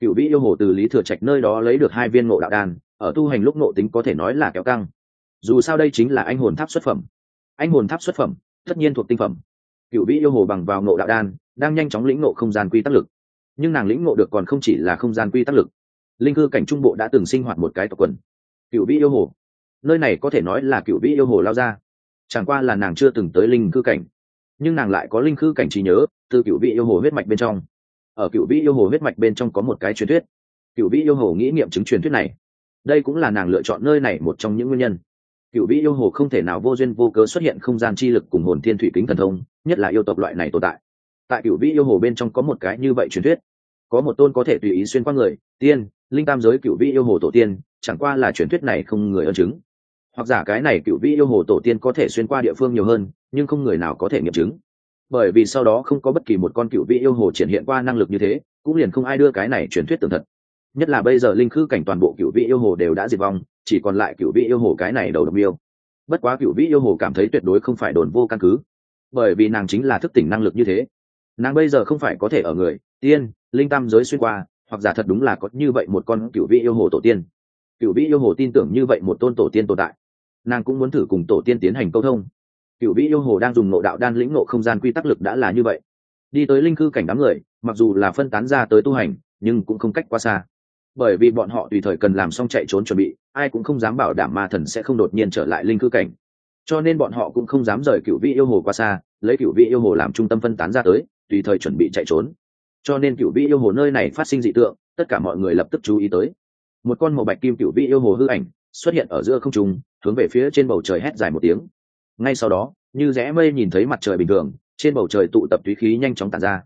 A: Cựu vĩ yêu hồ từ lý thừa trạch nơi đó lấy được hai viên ngộ đạo đan, ở tu hành lúc ngộ tính có thể nói là kéo căng. Dù sao đây chính là anh hồn tháp xuất phẩm. Anh hồn tháp xuất phẩm, tất nhiên thuộc tinh phẩm. Cựu vĩ yêu hồ bằng vào ngộ đạo đan, đang nhanh chóng lĩnh ngộ không gian quy tắc lực. Nhưng nàng lĩnh ngộ được còn không chỉ là không gian quy tắc lực. Linh cư cảnh trung bộ đã từng sinh hoạt một cái tộc quần. Cựu vĩ yêu hồ. Nơi này có thể nói là cựu vĩ yêu hồ lao ra. Chẳng qua là nàng chưa từng tới linh cư cảnh. Nhưng nàng lại có linh cư cảnh trí nhớ, từ cựu vị yêu hồ huyết mạch bên trong ở cựu vĩ yêu hồ huyết mạch bên trong có một cái truyền thuyết. Cựu vĩ yêu hồ nghĩ nghiệm chứng truyền thuyết này. Đây cũng là nàng lựa chọn nơi này một trong những nguyên nhân. Cựu vĩ yêu hồ không thể nào vô duyên vô cớ xuất hiện không gian chi lực cùng hồn thiên thủy kính thần thông, nhất là yêu tộc loại này tồn tại. Tại cựu vĩ yêu hồ bên trong có một cái như vậy truyền thuyết. Có một tôn có thể tùy ý xuyên qua người, tiên, linh tam giới cựu vĩ yêu hồ tổ tiên, chẳng qua là truyền thuyết này không người ơn chứng. Hoặc giả cái này cựu vĩ yêu hồ tổ tiên có thể xuyên qua địa phương nhiều hơn, nhưng không người nào có thể nghiệm chứng bởi vì sau đó không có bất kỳ một con cựu vị yêu hồ triển hiện qua năng lực như thế, cũng liền không ai đưa cái này truyền thuyết tường thật. Nhất là bây giờ linh khư cảnh toàn bộ cựu vị yêu hồ đều đã diệt vong, chỉ còn lại cựu vị yêu hồ cái này đầu độc yêu. Bất quá cựu vị yêu hồ cảm thấy tuyệt đối không phải đồn vô căn cứ, bởi vì nàng chính là thức tỉnh năng lực như thế. Nàng bây giờ không phải có thể ở người, tiên, linh tam giới xuyên qua, hoặc giả thật đúng là có như vậy một con cựu vị yêu hồ tổ tiên. Cựu vị yêu hồ tin tưởng như vậy một tôn tổ tiên tồn tại, nàng cũng muốn thử cùng tổ tiên tiến hành câu thông cựu vị yêu hồ đang dùng nộ đạo đan lĩnh nộ không gian quy tắc lực đã là như vậy. Đi tới linh cư cảnh đám người, mặc dù là phân tán ra tới tu hành, nhưng cũng không cách quá xa. Bởi vì bọn họ tùy thời cần làm xong chạy trốn chuẩn bị, ai cũng không dám bảo đảm ma thần sẽ không đột nhiên trở lại linh cư cảnh. Cho nên bọn họ cũng không dám rời cựu vị yêu hồ qua xa, lấy cựu vị yêu hồ làm trung tâm phân tán ra tới, tùy thời chuẩn bị chạy trốn. Cho nên cựu vị yêu hồ nơi này phát sinh dị tượng, tất cả mọi người lập tức chú ý tới. Một con màu bạch kim cựu vị yêu hồ hư ảnh xuất hiện ở giữa không trung, hướng về phía trên bầu trời hét dài một tiếng ngay sau đó, như rẽ mây nhìn thấy mặt trời bình thường, trên bầu trời tụ tập túy khí nhanh chóng tàn ra.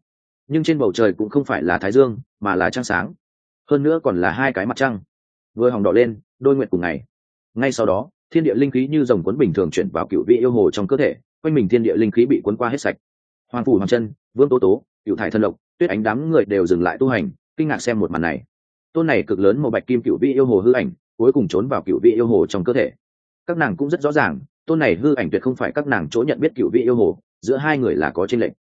A: Nhưng trên bầu trời cũng không phải là thái dương, mà là trăng sáng. Hơn nữa còn là hai cái mặt trăng. Vừa hòng đỏ lên, đôi nguyện cùng ngày. Ngay sau đó, thiên địa linh khí như dòng cuốn bình thường chuyển vào cựu vị yêu hồ trong cơ thể, quanh mình thiên địa linh khí bị cuốn qua hết sạch. Hoàng phủ hoàng chân, vương tố tố, cựu thải thân lộc, tuyết ánh đám người đều dừng lại tu hành, kinh ngạc xem một màn này. Tôn này cực lớn một bạch kim cựu vị yêu hồ hư ảnh, cuối cùng trốn vào cựu vị yêu hồ trong cơ thể. Các nàng cũng rất rõ ràng tôn này hư ảnh tuyệt không phải các nàng chỗ nhận biết cựu vị yêu hồ, giữa hai người là có tranh lệch.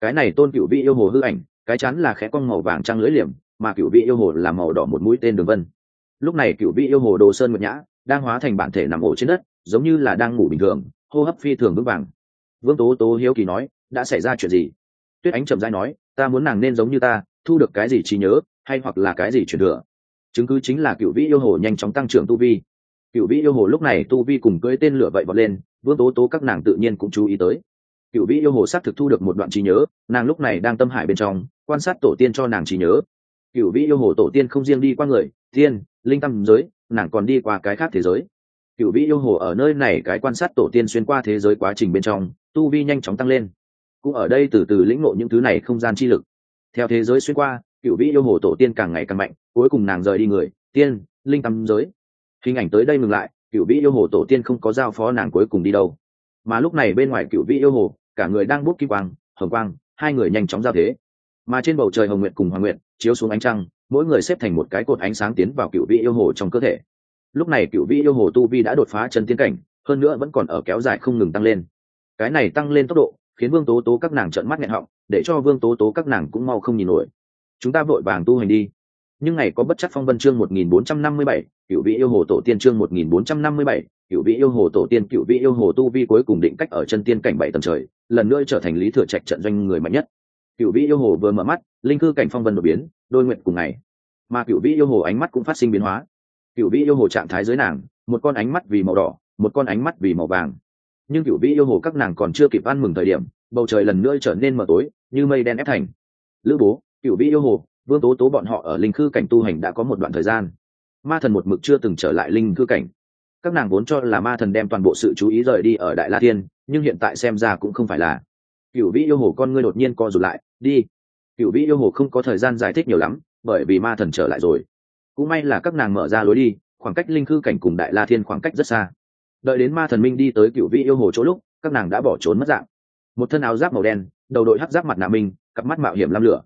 A: Cái này tôn cựu vị yêu hồ hư ảnh, cái chắn là khẽ con màu vàng trăng lưỡi liềm, mà cựu vị yêu hồ là màu đỏ một mũi tên đường vân. Lúc này cựu vị yêu hồ đồ sơn nguyệt nhã, đang hóa thành bản thể nằm ổ trên đất, giống như là đang ngủ bình thường, hô hấp phi thường vững vàng. Vương tố tố hiếu kỳ nói, đã xảy ra chuyện gì? Tuyết ánh chậm dai nói, ta muốn nàng nên giống như ta, thu được cái gì trí nhớ, hay hoặc là cái gì truyền thừa? Chứng cứ chính là cựu vĩ yêu hồ nhanh chóng tăng trưởng tu vi cựu vĩ yêu hồ lúc này tu vi cùng cưỡi tên lửa vậy bật lên, vương tố tố các nàng tự nhiên cũng chú ý tới. Cựu vĩ yêu hồ xác thực thu được một đoạn trí nhớ, nàng lúc này đang tâm hải bên trong, quan sát tổ tiên cho nàng trí nhớ. Cựu vĩ yêu hồ tổ tiên không riêng đi qua người tiên linh tâm giới, nàng còn đi qua cái khác thế giới. Cựu vĩ yêu hồ ở nơi này cái quan sát tổ tiên xuyên qua thế giới quá trình bên trong, tu vi nhanh chóng tăng lên. Cũng ở đây từ từ lĩnh ngộ những thứ này không gian chi lực. Theo thế giới xuyên qua cựu vĩ yêu hồ tổ tiên càng ngày càng mạnh, cuối cùng nàng rời đi người tiên linh tâm giới hình ảnh tới đây ngừng lại cựu vĩ yêu hồ tổ tiên không có giao phó nàng cuối cùng đi đâu. Mà lúc này bên ngoài cựu vĩ yêu hồ, cả người đang bút kim quang, hồng quang, hai người nhanh chóng giao thế. Mà trên bầu trời hồng nguyện cùng hoàng nguyện chiếu xuống ánh trăng, mỗi người xếp thành một cái cột ánh sáng tiến vào cựu vĩ yêu hồ trong cơ thể. Lúc này cựu vĩ yêu hồ tu vi đã đột phá chân tiến cảnh, hơn nữa vẫn còn ở kéo dài không ngừng tăng lên. Cái này tăng lên tốc độ, khiến vương tố tố các nàng trợn mắt nghẹn họng, để cho vương tố tố các nàng cũng mau không nhìn nổi. Chúng ta vội vàng tu hành đi nhưng ngày có bất chắc phong vân chương một nghìn bốn trăm năm mươi bảy, cựu vị yêu hồ tổ tiên chương một nghìn bốn trăm năm mươi bảy, cựu vị yêu hồ tổ tiên, cựu vị yêu hồ tu vi cuối cùng định cách ở chân tiên cảnh bảy tầng trời, lần nữa trở thành lý thừa trạch trận doanh người mạnh nhất. Cựu vị yêu hồ vừa mở mắt, linh cư cảnh phong vân đột biến, đôi nguyện cùng ngày. Mà cựu vị yêu hồ ánh mắt cũng phát sinh biến hóa. Cựu vị yêu hồ trạng thái dưới nàng, một con ánh mắt vì màu đỏ, một con ánh mắt vì màu vàng. Nhưng cựu vị yêu hồ các nàng còn chưa kịp ăn mừng thời điểm, bầu trời lần nữa trở nên mờ tối, như mây đen ép thành. Lữ bố, cựu vị yêu hồ vương tố tố bọn họ ở linh khư cảnh tu hành đã có một đoạn thời gian. Ma thần một mực chưa từng trở lại linh khư cảnh. Các nàng vốn cho là ma thần đem toàn bộ sự chú ý rời đi ở đại la thiên, nhưng hiện tại xem ra cũng không phải là. Cựu vĩ yêu hồ con ngươi đột nhiên co rụt lại, đi. Cựu vĩ yêu hồ không có thời gian giải thích nhiều lắm, bởi vì ma thần trở lại rồi. Cũng may là các nàng mở ra lối đi, khoảng cách linh khư cảnh cùng đại la thiên khoảng cách rất xa. Đợi đến ma thần minh đi tới cựu vĩ yêu hồ chỗ lúc, các nàng đã bỏ trốn mất dạng. Một thân áo giáp màu đen, đầu đội hắc giáp mặt nạ minh cặp mắt mạo hiểm lam lửa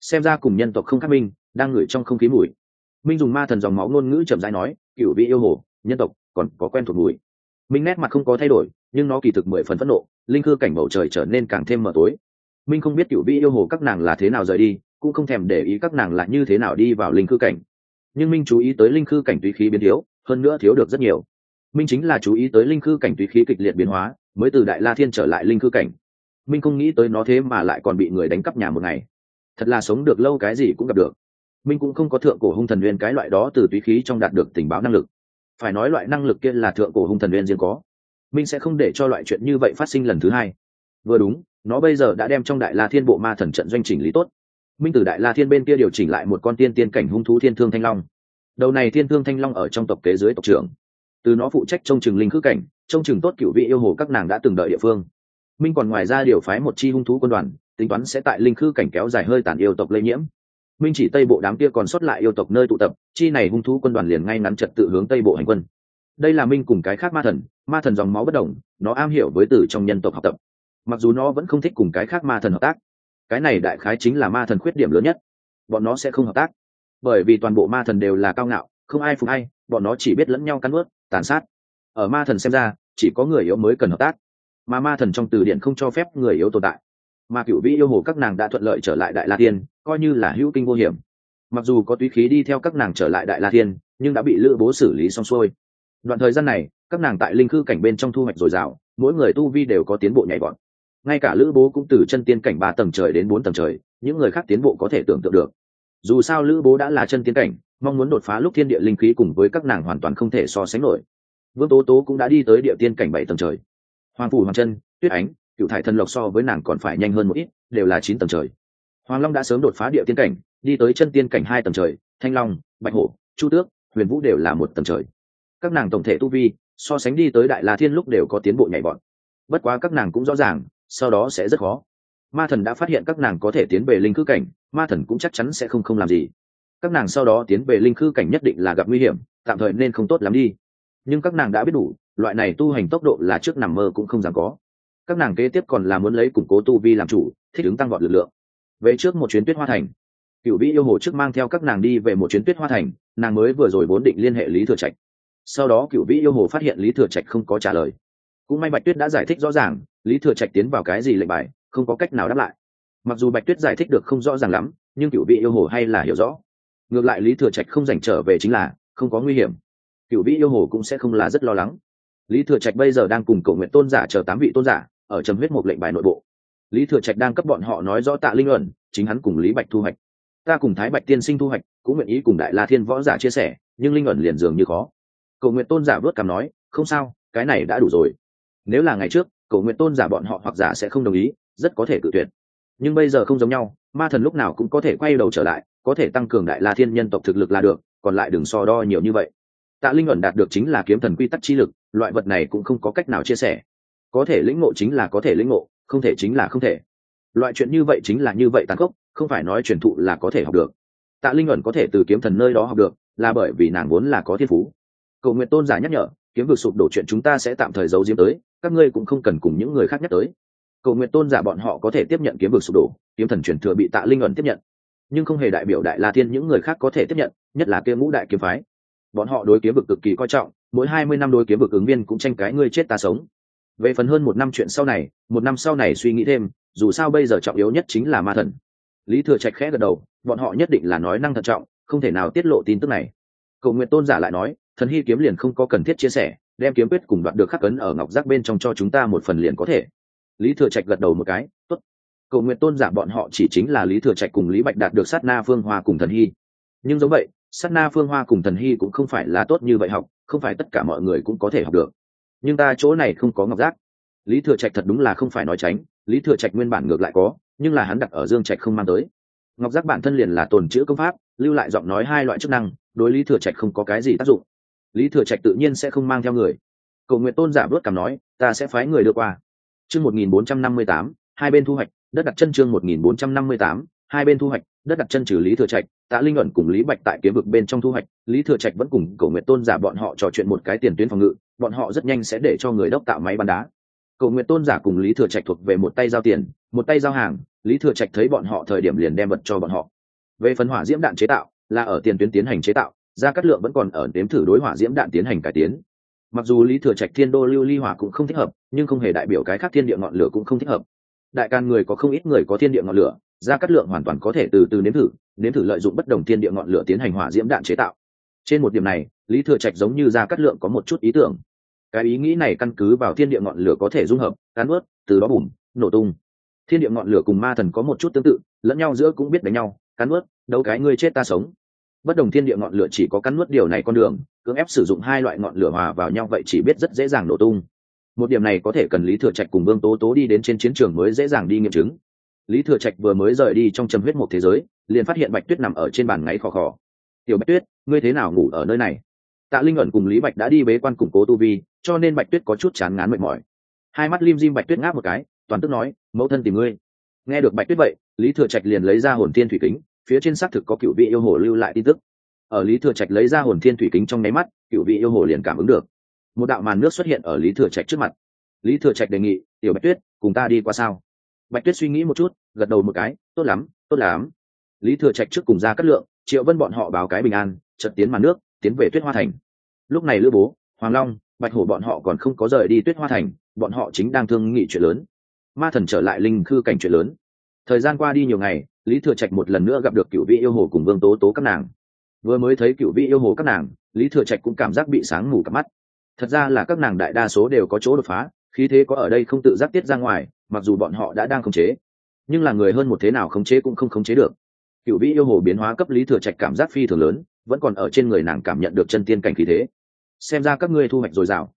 A: xem ra cùng nhân tộc không khác minh, đang ngửi trong không khí mùi. Minh dùng ma thần dòng máu ngôn ngữ chậm rãi nói cựu vị yêu hồ, nhân tộc, còn có quen thuộc mùi. Minh nét mặt không có thay đổi, nhưng nó kỳ thực mười phần phẫn nộ, linh cư cảnh bầu trời trở nên càng thêm mờ tối. Minh không biết cựu vị yêu hồ các nàng là thế nào rời đi, cũng không thèm để ý các nàng là như thế nào đi vào linh cư cảnh. Nhưng minh chú ý tới linh cư cảnh tùy khí biến thiếu, hơn nữa thiếu được rất nhiều. Minh chính là chú ý tới linh cư cảnh tùy khí kịch liệt biến hóa, mới từ đại la thiên trở lại linh cư cảnh. Minh không nghĩ tới nó thế mà lại còn bị người đánh cắp nhà một ngày thật là sống được lâu cái gì cũng gặp được. Minh cũng không có thượng cổ hung thần nguyên cái loại đó từ túy khí trong đạt được tình báo năng lực. Phải nói loại năng lực kia là thượng cổ hung thần nguyên riêng có. Minh sẽ không để cho loại chuyện như vậy phát sinh lần thứ hai. Vừa đúng, nó bây giờ đã đem trong đại la thiên bộ ma thần trận doanh chỉnh lý tốt. Minh từ đại la thiên bên kia điều chỉnh lại một con tiên tiên cảnh hung thú thiên thương thanh long. Đầu này thiên thương thanh long ở trong tộc kế dưới tộc trưởng. Từ nó phụ trách trông chừng linh khứ cảnh, trông chừng tốt cựu vị yêu hồ các nàng đã từng đợi địa phương. Minh còn ngoài ra điều phái một chi hung thú quân đoàn tính toán sẽ tại linh khư cảnh kéo dài hơi tàn yêu tộc lây nhiễm. Minh chỉ tây bộ đám kia còn sót lại yêu tộc nơi tụ tập, chi này hung thú quân đoàn liền ngay ngắn trật tự hướng tây bộ hành quân. Đây là minh cùng cái khác ma thần ma thần dòng máu bất đồng nó am hiểu với từ trong nhân tộc học tập. Mặc dù nó vẫn không thích cùng cái khác ma thần hợp tác, cái này đại khái chính là ma thần khuyết điểm lớn nhất. Bọn nó sẽ không hợp tác, bởi vì toàn bộ ma thần đều là cao ngạo, không ai phục ai, bọn nó chỉ biết lẫn nhau cắn ướt tàn sát. Ở ma thần xem ra, chỉ có người yếu mới cần hợp tác, mà ma thần trong từ điển không cho phép người yếu tồn tại mà cựu vĩ yêu hồ các nàng đã thuận lợi trở lại đại la tiên coi như là hữu kinh vô hiểm. Mặc dù có túy khí đi theo các nàng trở lại đại la tiên nhưng đã bị lữ bố xử lý xong xuôi. Đoạn thời gian này, các nàng tại linh khư cảnh bên trong thu hoạch dồi dào, mỗi người tu vi đều có tiến bộ nhảy vọt. Ngay cả lữ bố cũng từ chân tiên cảnh ba tầng trời đến bốn tầng trời, những người khác tiến bộ có thể tưởng tượng được. Dù sao lữ bố đã là chân tiên cảnh, mong muốn đột phá lúc thiên địa linh khí cùng với các nàng hoàn toàn không thể so sánh nổi. Vương tố tố cũng đã đi tới địa tiên cảnh bảy tầng trời. Hoàng phủ hoàng chân, tuyết ánh cựu thải thần lộc so với nàng còn phải nhanh hơn một ít, đều là chín tầng trời. Hoàng long đã sớm đột phá địa tiên cảnh, đi tới chân tiên cảnh hai tầng trời, thanh long, bạch hổ, chu tước, huyền vũ đều là một tầng trời. Các nàng tổng thể tu vi, so sánh đi tới đại la thiên lúc đều có tiến bộ nhảy bọn bất quá các nàng cũng rõ ràng, sau đó sẽ rất khó. Ma thần đã phát hiện các nàng có thể tiến về linh khư cảnh, ma thần cũng chắc chắn sẽ không không làm gì. Các nàng sau đó tiến về linh khư cảnh nhất định là gặp nguy hiểm, tạm thời nên không tốt lắm đi. Nhưng các nàng đã biết đủ, loại này tu hành tốc độ là trước nằm mơ cũng không dám có các nàng kế tiếp còn là muốn lấy củng cố tu vi làm chủ, thích ứng tăng gọn lực lượng. Về trước một chuyến tuyết hoa thành cựu vĩ yêu hồ trước mang theo các nàng đi về một chuyến tuyết hoa thành, nàng mới vừa rồi vốn định liên hệ lý thừa trạch. Sau đó cựu vĩ yêu hồ phát hiện lý thừa trạch không có trả lời. Cũng may bạch tuyết đã giải thích rõ ràng, lý thừa trạch tiến vào cái gì lệnh bài, không có cách nào đáp lại. Mặc dù bạch tuyết giải thích được không rõ ràng lắm, nhưng cựu vị yêu hồ hay là hiểu rõ. Ngược lại lý thừa trạch không dành trở về chính là, không có nguy hiểm. Cựu vị yêu hồ cũng sẽ không là rất lo lắng. Lý thừa trạch bây giờ đang cùng cầu nguyện tôn giả chờ tám vị tôn giả ở trầm huyết một lệnh bài nội bộ. Lý thừa trạch đang cấp bọn họ nói rõ tạ linh luận, chính hắn cùng lý bạch thu hoạch. Ta cùng thái bạch tiên sinh thu hoạch, cũng nguyện ý cùng đại la thiên võ giả chia sẻ, nhưng linh luận liền dường như khó. Cầu nguyện tôn giả vớt cảm nói, không sao, cái này đã đủ rồi. Nếu là ngày trước, cầu nguyện tôn giả bọn họ hoặc giả sẽ không đồng ý, rất có thể tự tuyệt. Nhưng bây giờ không giống nhau, ma thần lúc nào cũng có thể quay đầu trở lại, có thể tăng cường đại la thiên nhân tộc thực lực là được, còn lại đừng so đo nhiều như vậy. Tạ linh ẩn đạt được chính là kiếm thần quy tắc chi lực, loại vật này cũng không có cách nào chia sẻ có thể lĩnh ngộ chính là có thể lĩnh ngộ, không thể chính là không thể. Loại chuyện như vậy chính là như vậy tàn khốc, không phải nói truyền thụ là có thể học được. Tạ linh ẩn có thể từ kiếm thần nơi đó học được, là bởi vì nàng vốn là có thiên phú. Cầu nguyện tôn giả nhắc nhở, kiếm vực sụp đổ chuyện chúng ta sẽ tạm thời giấu diếm tới, các ngươi cũng không cần cùng những người khác nhắc tới. Cầu nguyện tôn giả bọn họ có thể tiếp nhận kiếm vực sụp đổ, kiếm thần truyền thừa bị tạ linh ẩn tiếp nhận. Nhưng không hề đại biểu đại la thiên những người khác có thể tiếp nhận, nhất là kia ngũ đại kiếm phái. Bọn họ đối kiếm vực cực kỳ coi trọng, mỗi hai mươi năm đối kiếm vực ứng viên cũng tranh cái ngươi chết ta sống về phần hơn một năm chuyện sau này, một năm sau này suy nghĩ thêm, dù sao bây giờ trọng yếu nhất chính là ma thần. Lý thừa trạch khẽ gật đầu, bọn họ nhất định là nói năng thận trọng, không thể nào tiết lộ tin tức này. Cầu nguyện tôn giả lại nói, thần hy kiếm liền không có cần thiết chia sẻ, đem kiếm quyết cùng đoạt được khắc ấn ở ngọc giác bên trong cho chúng ta một phần liền có thể. Lý thừa trạch gật đầu một cái, tốt. Cầu nguyện tôn giả bọn họ chỉ chính là lý thừa trạch cùng lý bạch đạt được sát na phương hoa cùng thần hy. Nhưng giống vậy, sát na phương hoa cùng thần hy cũng không phải là tốt như vậy học, không phải tất cả mọi người cũng có thể học được nhưng ta chỗ này không có ngọc giác. Lý thừa trạch thật đúng là không phải nói tránh, lý thừa trạch nguyên bản ngược lại có, nhưng là hắn đặt ở dương trạch không mang tới. Ngọc giác bản thân liền là tồn chữ công pháp, lưu lại giọng nói hai loại chức năng, đối lý thừa trạch không có cái gì tác dụng. Lý thừa trạch tự nhiên sẽ không mang theo người. Cầu nguyện tôn giả bước cảm nói, ta sẽ phái người đưa qua. Chương một nghìn bốn trăm năm mươi tám, hai bên thu hoạch, đất đặt chân chương một nghìn bốn trăm năm mươi tám, hai bên thu hoạch đất đặt chân trừ lý thừa trạch, tạ linh ẩn cùng lý bạch tại kiếm vực bên trong thu hoạch, lý thừa trạch vẫn cùng cầu nguyện tôn giả bọn họ trò chuyện một cái tiền tuyến phòng ngự, bọn họ rất nhanh sẽ để cho người đốc tạo máy bắn đá. Cầu nguyện tôn giả cùng lý thừa trạch thuộc về một tay giao tiền, một tay giao hàng, lý thừa trạch thấy bọn họ thời điểm liền đem vật cho bọn họ. Về phần hỏa diễm đạn chế tạo, là ở tiền tuyến tiến hành chế tạo, gia cát lượng vẫn còn ở đếm thử đối hỏa diễm đạn tiến hành cải tiến. Mặc dù lý thừa trạch thiên đô lưu ly hỏa cũng không thích hợp, nhưng không hề đại biểu cái khác thiên địa ngọn lửa cũng không thích hợp. Đại can người có không ít người có thiên địa ngọn lửa gia cát lượng hoàn toàn có thể từ từ nếm thử nếm thử lợi dụng bất đồng thiên địa ngọn lửa tiến hành hỏa diễm đạn chế tạo. Trên một điểm này, lý thừa trạch giống như gia cát lượng có một chút ý tưởng. Cái ý nghĩ này căn cứ vào thiên địa ngọn lửa có thể dung hợp cán ướt từ đó bùm nổ tung. Thiên địa ngọn lửa cùng ma thần có một chút tương tự, lẫn nhau giữa cũng biết đánh nhau cán ướt đấu cái ngươi chết ta sống. Bất đồng thiên địa ngọn lửa chỉ có cắn nuốt điều này con đường, cưỡng ép sử dụng hai loại ngọn lửa hòa vào nhau vậy chỉ biết rất dễ dàng nổ tung. Một điểm này có thể cần lý thừa trạch cùng vương tố tố đi đến trên chiến trường mới dễ dàng đi nghiệm chứng lý thừa trạch vừa mới rời đi trong trầm huyết một thế giới, liền phát hiện bạch tuyết nằm ở trên bàn ngáy khò khò. Tiểu bạch tuyết, ngươi thế nào ngủ ở nơi này? Tạ linh ẩn cùng lý bạch đã đi bế quan củng cố tu vi, cho nên bạch tuyết có chút chán ngán mệt mỏi. Hai mắt lim dim bạch tuyết ngáp một cái, toàn tức nói, mẫu thân tìm ngươi. Nghe được bạch tuyết vậy, lý thừa trạch liền lấy ra hồn thiên thủy kính, phía trên xác thực có cựu vị yêu hồ lưu lại tin tức. Ở lý thừa trạch lấy ra hồn thiên thủy kính trong nháy mắt, cựu vị yêu hồ liền cảm ứng được. Một đạo màn nước xuất hiện ở lý thừa trạch trước mặt. Lý thừa trạch đề nghị, tiểu bạch tuyết, cùng ta đi qua sao? Bạch tuyết suy nghĩ một chút, gật đầu một cái, tốt lắm tốt lắm. Lý thừa trạch trước cùng ra cắt lượng, triệu vân bọn họ báo cái bình an, chợt tiến màn nước, tiến về tuyết hoa thành. Lúc này lữ bố, hoàng long, bạch hổ bọn họ còn không có rời đi tuyết hoa thành, bọn họ chính đang thương nghị chuyện lớn. Ma thần trở lại linh khư cảnh chuyện lớn. Thời gian qua đi nhiều ngày, lý thừa trạch một lần nữa gặp được cựu vị yêu hồ cùng vương tố tố các nàng. Vừa mới thấy cựu vị yêu hồ các nàng, lý thừa trạch cũng cảm giác bị sáng mù cặp mắt. Thật ra là các nàng đại đa số đều có chỗ đột phá, khí thế có ở đây không tự giác tiết ra ngoài mặc dù bọn họ đã đang khống chế, nhưng là người hơn một thế nào khống chế cũng không khống chế được. Cựu Vĩ yêu hồ biến hóa cấp lý thừa trạch cảm giác phi thường lớn, vẫn còn ở trên người nàng cảm nhận được chân tiên cảnh khí thế. Xem ra các ngươi thu hoạch dồi dào.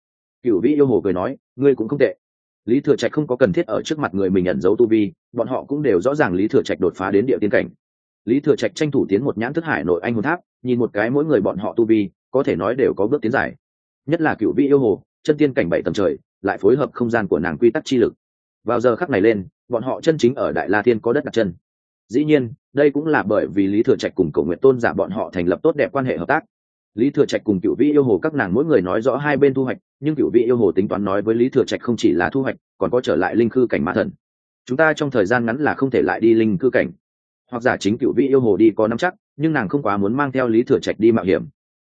A: Cựu Vĩ yêu hồ cười nói, ngươi cũng không tệ. Lý thừa trạch không có cần thiết ở trước mặt người mình nhận dấu tu vi, bọn họ cũng đều rõ ràng lý thừa trạch đột phá đến địa tiên cảnh. Lý thừa trạch tranh thủ tiến một nhãn thức hải nội anh hồn tháp, nhìn một cái mỗi người bọn họ tu vi, có thể nói đều có bước tiến dài. Nhất là cựu vị yêu hồ, chân tiên cảnh bảy tầng trời, lại phối hợp không gian của nàng quy tắc chi lực vào giờ khắc này lên, bọn họ chân chính ở đại la thiên có đất đặt chân. Dĩ nhiên, đây cũng là bởi vì lý thừa trạch cùng cầu nguyện tôn giả bọn họ thành lập tốt đẹp quan hệ hợp tác. Lý thừa trạch cùng cựu vị yêu hồ các nàng mỗi người nói rõ hai bên thu hoạch, nhưng cựu vị yêu hồ tính toán nói với lý thừa trạch không chỉ là thu hoạch, còn có trở lại linh khư cảnh ma thần. Chúng ta trong thời gian ngắn là không thể lại đi linh khư cảnh. Hoặc giả chính cựu vị yêu hồ đi có nắm chắc, nhưng nàng không quá muốn mang theo lý thừa trạch đi mạo hiểm.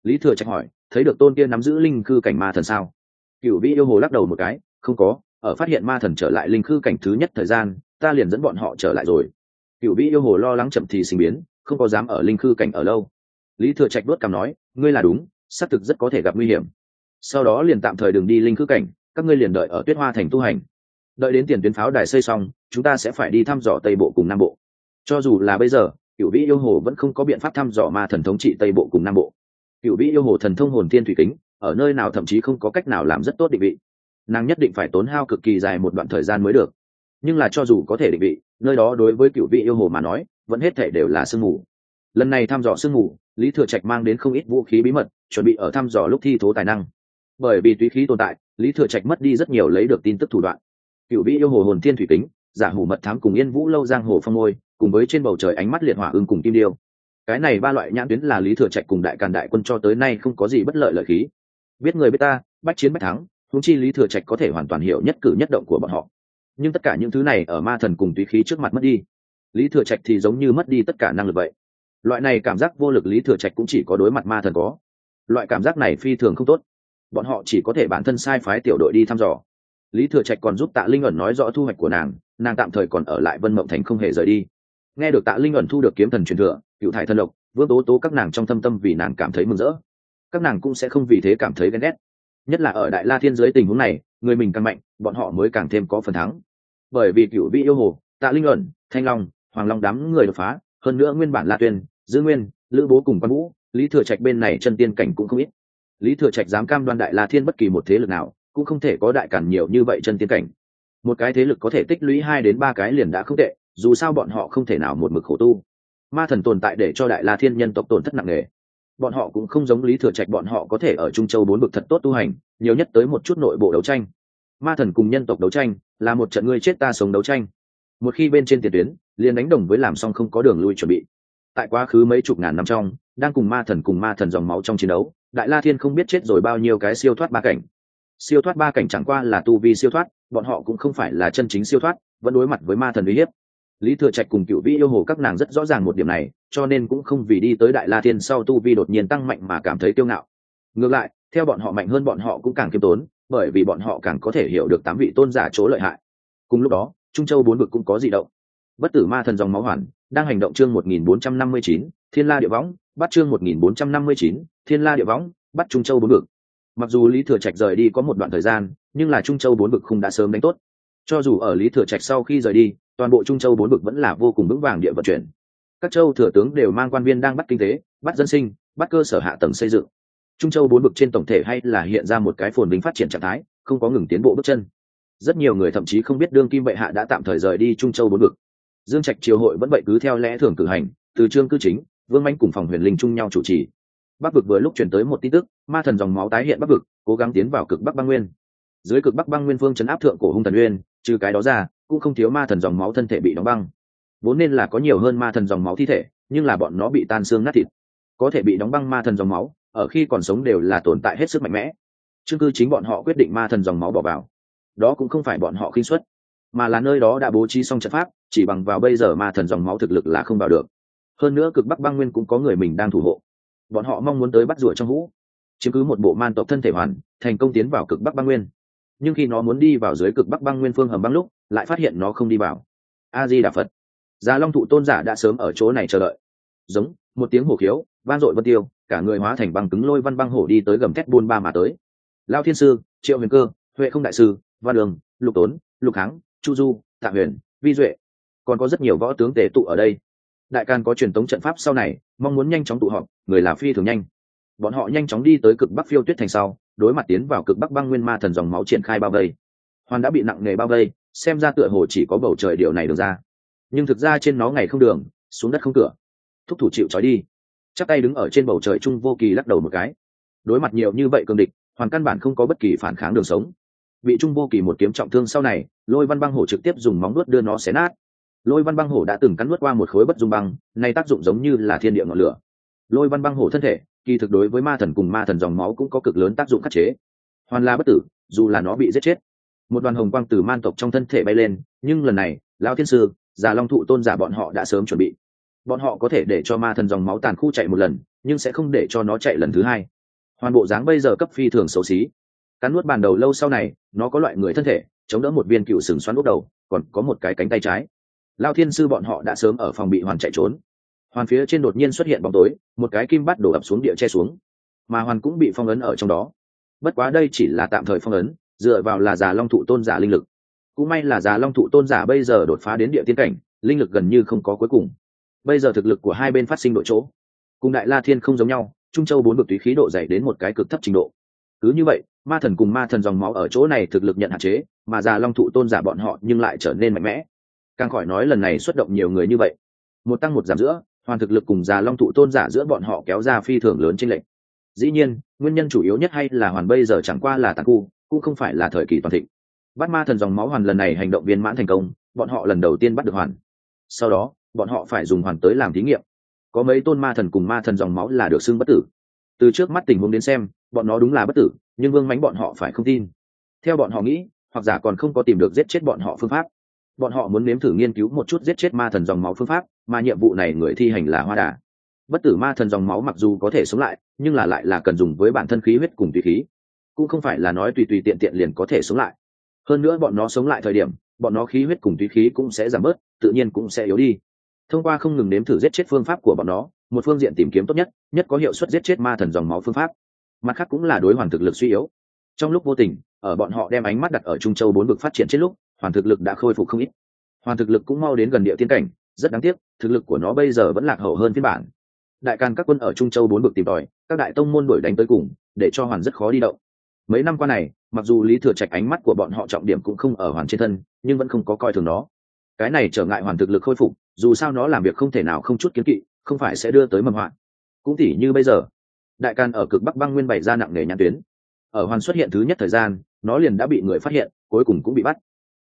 A: Lý thừa trạch hỏi, thấy được tôn kia nắm giữ linh khư cảnh ma thần sao? Cựu vị yêu hồ lắc đầu một cái, không có ở phát hiện ma thần trở lại linh khư cảnh thứ nhất thời gian, ta liền dẫn bọn họ trở lại rồi. Cựu vĩ yêu hồ lo lắng chậm thì sinh biến, không có dám ở linh khư cảnh ở lâu. Lý thừa trạch đốt cằm nói, ngươi là đúng, xác thực rất có thể gặp nguy hiểm. Sau đó liền tạm thời đừng đi linh khư cảnh, các ngươi liền đợi ở tuyết hoa thành tu hành. Đợi đến tiền tuyến pháo đài xây xong, chúng ta sẽ phải đi thăm dò tây bộ cùng nam bộ. Cho dù là bây giờ cựu vĩ yêu hồ vẫn không có biện pháp thăm dò ma thần thống trị tây bộ cùng nam bộ. Cựu vĩ yêu hồ thần thông hồn thiên thủy kính, ở nơi nào thậm chí không có cách nào làm rất tốt định vị nàng nhất định phải tốn hao cực kỳ dài một đoạn thời gian mới được. Nhưng là cho dù có thể định vị, nơi đó đối với cựu vị yêu hồ mà nói, vẫn hết thể đều là sương mù. Lần này thăm dò sương mù, lý thừa trạch mang đến không ít vũ khí bí mật, chuẩn bị ở thăm dò lúc thi thố tài năng. Bởi vì túy khí tồn tại, lý thừa trạch mất đi rất nhiều lấy được tin tức thủ đoạn. Cựu vị yêu hồ hồn thiên thủy tính giả hủ mật thám cùng yên vũ lâu giang hồ phong môi cùng với trên bầu trời ánh mắt liệt hỏa ưng cùng kim điêu. Cái này ba loại nhãn tuyến là lý thừa trạch cùng đại càn đại quân cho tới nay không có gì bất lợi lợi khí. Biết người biết ta, bách chiến bách thắng húng chi lý thừa trạch có thể hoàn toàn hiểu nhất cử nhất động của bọn họ. Nhưng tất cả những thứ này ở ma thần cùng tùy khí trước mặt mất đi. Lý thừa trạch thì giống như mất đi tất cả năng lực vậy. Loại này cảm giác vô lực lý thừa trạch cũng chỉ có đối mặt ma thần có. Loại cảm giác này phi thường không tốt. Bọn họ chỉ có thể bản thân sai phái tiểu đội đi thăm dò. Lý thừa trạch còn giúp tạ linh ẩn nói rõ thu hoạch của nàng nàng tạm thời còn ở lại vân mộng thành không hề rời đi. Nghe được tạ linh ẩn thu được kiếm thần truyền thừa, cựu thải thân độc vương tố tố các nàng trong thâm tâm vì nàng cảm thấy mừng rỡ. Các nàng cũng sẽ không vì thế cảm thấy ghen ghét nhất là ở đại la thiên giới tình huống này, người mình càng mạnh, bọn họ mới càng thêm có phần thắng. Bởi vì cựu vị yêu hồ, tạ linh ẩn, thanh long, hoàng long đám người đột phá, hơn nữa nguyên bản la tuyên, dư nguyên, lữ bố cùng quan vũ, lý thừa trạch bên này chân tiên cảnh cũng không ít. Lý thừa trạch dám cam đoan đại la thiên bất kỳ một thế lực nào, cũng không thể có đại cản nhiều như vậy chân tiên cảnh. Một cái thế lực có thể tích lũy hai đến ba cái liền đã không tệ, dù sao bọn họ không thể nào một mực khổ tu. Ma thần tồn tại để cho đại la thiên nhân tộc tổn thất nặng nề bọn họ cũng không giống lý thừa trạch, bọn họ có thể ở trung châu bốn bực thật tốt tu hành, nhiều nhất tới một chút nội bộ đấu tranh. Ma thần cùng nhân tộc đấu tranh là một trận ngươi chết ta sống đấu tranh. Một khi bên trên tiền tuyến, liền đánh đồng với làm xong không có đường lui chuẩn bị. Tại quá khứ mấy chục ngàn năm trong, đang cùng ma thần cùng ma thần dòng máu trong chiến đấu, đại la thiên không biết chết rồi bao nhiêu cái siêu thoát ba cảnh. Siêu thoát ba cảnh chẳng qua là tu vi siêu thoát, bọn họ cũng không phải là chân chính siêu thoát, vẫn đối mặt với ma thần uy hiếp lý thừa trạch cùng cựu vĩ yêu hồ các nàng rất rõ ràng một điểm này, cho nên cũng không vì đi tới đại la thiên sau tu vi đột nhiên tăng mạnh mà cảm thấy kiêu ngạo. Ngược lại, theo bọn họ mạnh hơn bọn họ cũng càng kiêm tốn, bởi vì bọn họ càng có thể hiểu được tám vị tôn giả chỗ lợi hại. Cùng lúc đó, trung châu bốn vực cũng có di động. Bất tử ma thần dòng máu hoàn, đang hành động chương một nghìn bốn trăm năm mươi chín, thiên la địa võng, bắt chương một nghìn bốn trăm năm mươi chín, thiên la địa võng, bắt trung châu bốn vực. Mặc dù lý thừa trạch rời đi có một đoạn thời gian, nhưng là trung châu bốn vực không đã sớm đánh tốt. Cho dù ở lý thừa trạch sau khi rời đi toàn bộ trung châu bốn vực vẫn là vô cùng vững vàng địa vận chuyển. Các châu thừa tướng đều mang quan viên đang bắt kinh tế, bắt dân sinh, bắt cơ sở hạ tầng xây dựng. Trung châu bốn vực trên tổng thể hay là hiện ra một cái phồn vinh phát triển trạng thái, không có ngừng tiến bộ bước chân. Rất nhiều người thậm chí không biết đương kim bệ hạ đã tạm thời rời đi trung châu bốn vực. Dương trạch triều hội vẫn vậy cứ theo lẽ thường cử hành, từ trương cư chính, vương manh cùng phòng huyền linh chung nhau chủ trì. Bắc vực vừa lúc chuyển tới một tin tức, ma thần dòng máu tái hiện bắc vực, cố gắng tiến vào cực bắc băng nguyên. Dưới cực bắc băng nguyên phương chấn áp thượng cổ hung thần uyên, trừ cái đó ra cũng không thiếu ma thần dòng máu thân thể bị đóng băng. Vốn nên là có nhiều hơn ma thần dòng máu thi thể, nhưng là bọn nó bị tan xương nát thịt. Có thể bị đóng băng ma thần dòng máu, ở khi còn sống đều là tồn tại hết sức mạnh mẽ. Chương cư chính bọn họ quyết định ma thần dòng máu bỏ vào. Đó cũng không phải bọn họ khinh xuất mà là nơi đó đã bố trí xong trận pháp, chỉ bằng vào bây giờ ma thần dòng máu thực lực là không vào được. Hơn nữa cực bắc băng nguyên cũng có người mình đang thủ hộ. Bọn họ mong muốn tới bắt rủa trong hũ. Chiếm cứ một bộ man tộc thân thể hoàn, thành công tiến vào cực bắc băng nguyên. Nhưng khi nó muốn đi vào dưới cực bắc băng nguyên phương hầm băng lúc lại phát hiện nó không đi vào. A di đà phật. Già long thụ tôn giả đã sớm ở chỗ này chờ đợi. Giống, một tiếng hổ khiếu, vang dội vân tiêu, cả người hóa thành băng cứng lôi văn băng hổ đi tới gầm thét buôn ba mà tới. Lao thiên sư, triệu huyền cơ, huệ không đại sư, văn đường lục tốn, lục kháng, chu du, tạ huyền, vi duệ. Còn có rất nhiều võ tướng tề tụ ở đây. Đại Càn có truyền tống trận pháp sau này, mong muốn nhanh chóng tụ họp, người là phi thường nhanh. Bọn họ nhanh chóng đi tới cực bắc phiêu tuyết thành sau, đối mặt tiến vào cực bắc băng nguyên ma thần dòng máu triển khai bao vây. Hoàn đã bị nặng nề bao vây xem ra tựa hồ chỉ có bầu trời điều này được ra. Nhưng thực ra trên nó ngày không đường, xuống đất không cửa. Thúc thủ chịu trói đi. Chắc tay đứng ở trên bầu trời trung vô kỳ lắc đầu một cái. Đối mặt nhiều như vậy cường địch, hoàn căn bản không có bất kỳ phản kháng đường sống. Bị trung vô kỳ một kiếm trọng thương sau này, lôi văn băng hổ trực tiếp dùng móng nuốt đưa nó xé nát. Lôi văn băng hổ đã từng cắn nuốt qua một khối bất dung băng, nay tác dụng giống như là thiên địa ngọn lửa. Lôi văn băng hổ thân thể, kỳ thực đối với ma thần cùng ma thần dòng máu cũng có cực lớn tác dụng khắc chế. Hoàn là bất tử, dù là nó bị giết chết một đoàn hồng quang từ man tộc trong thân thể bay lên, nhưng lần này lao thiên sư, già long thụ tôn giả bọn họ đã sớm chuẩn bị. Bọn họ có thể để cho ma thần dòng máu tàn khu chạy một lần, nhưng sẽ không để cho nó chạy lần thứ hai. Hoàn bộ dáng bây giờ cấp phi thường xấu xí. Cắn nuốt bàn đầu lâu sau này, nó có loại người thân thể, chống đỡ một viên cựu sừng xoắn úp đầu, còn có một cái cánh tay trái. Lao thiên sư bọn họ đã sớm ở phòng bị hoàn chạy trốn. Hoàn phía trên đột nhiên xuất hiện bóng tối, một cái kim bắt đổ ập xuống địa che xuống. Mà hoàn cũng bị phong ấn ở trong đó. Bất quá đây chỉ là tạm thời phong ấn dựa vào là già long thụ tôn giả linh lực. Cũng may là già long thụ tôn giả bây giờ đột phá đến địa tiên cảnh, linh lực gần như không có cuối cùng. Bây giờ thực lực của hai bên phát sinh đội chỗ. Cùng đại la thiên không giống nhau, trung châu bốn bực tùy khí độ dày đến một cái cực thấp trình độ. Cứ như vậy, ma thần cùng ma thần dòng máu ở chỗ này thực lực nhận hạn chế, mà già long thụ tôn giả bọn họ nhưng lại trở nên mạnh mẽ. Càng khỏi nói lần này xuất động nhiều người như vậy. Một tăng một giảm giữa, hoàn thực lực cùng già long thụ tôn giả giữa bọn họ kéo ra phi thường lớn trên lệnh dĩ nhiên, nguyên nhân chủ yếu nhất hay là hoàn bây giờ chẳng qua là tàn khu cũng không phải là thời kỳ toàn thịnh. Bắt ma thần dòng máu hoàn lần này hành động viên mãn thành công, bọn họ lần đầu tiên bắt được hoàn. Sau đó, bọn họ phải dùng hoàn tới làm thí nghiệm. Có mấy tôn ma thần cùng ma thần dòng máu là được xưng bất tử. Từ trước mắt tình huống đến xem, bọn nó đúng là bất tử, nhưng vương mánh bọn họ phải không tin. Theo bọn họ nghĩ, hoặc giả còn không có tìm được giết chết bọn họ phương pháp. Bọn họ muốn nếm thử nghiên cứu một chút giết chết ma thần dòng máu phương pháp, mà nhiệm vụ này người thi hành là hoa đà. Bất tử ma thần dòng máu mặc dù có thể sống lại, nhưng là lại là cần dùng với bản thân khí huyết cùng tùy khí cũng không phải là nói tùy tùy tiện tiện liền có thể sống lại. Hơn nữa bọn nó sống lại thời điểm, bọn nó khí huyết cùng tùy khí cũng sẽ giảm bớt, tự nhiên cũng sẽ yếu đi. Thông qua không ngừng nếm thử giết chết phương pháp của bọn nó, một phương diện tìm kiếm tốt nhất nhất có hiệu suất giết chết ma thần dòng máu phương pháp. Mặt khác cũng là đối hoàn thực lực suy yếu. Trong lúc vô tình, ở bọn họ đem ánh mắt đặt ở trung châu bốn vực phát triển trên lúc, hoàn thực lực đã khôi phục không ít. Hoàn thực lực cũng mau đến gần địa tiên cảnh, rất đáng tiếc, thực lực của nó bây giờ vẫn lạc hậu hơn phiên bản. Đại can các quân ở trung châu bốn vực tìm tòi, các đại tông môn đuổi đánh tới cùng, để cho hoàn rất khó đi động mấy năm qua này, mặc dù lý thừa trạch ánh mắt của bọn họ trọng điểm cũng không ở hoàn trên thân, nhưng vẫn không có coi thường nó. Cái này trở ngại hoàn thực lực khôi phục, dù sao nó làm việc không thể nào không chút kiến kỵ, không phải sẽ đưa tới mầm hoạn. Cũng tỉ như bây giờ, đại can ở cực bắc băng nguyên bày ra nặng nề nhãn tuyến. Ở hoàn xuất hiện thứ nhất thời gian, nó liền đã bị người phát hiện, cuối cùng cũng bị bắt.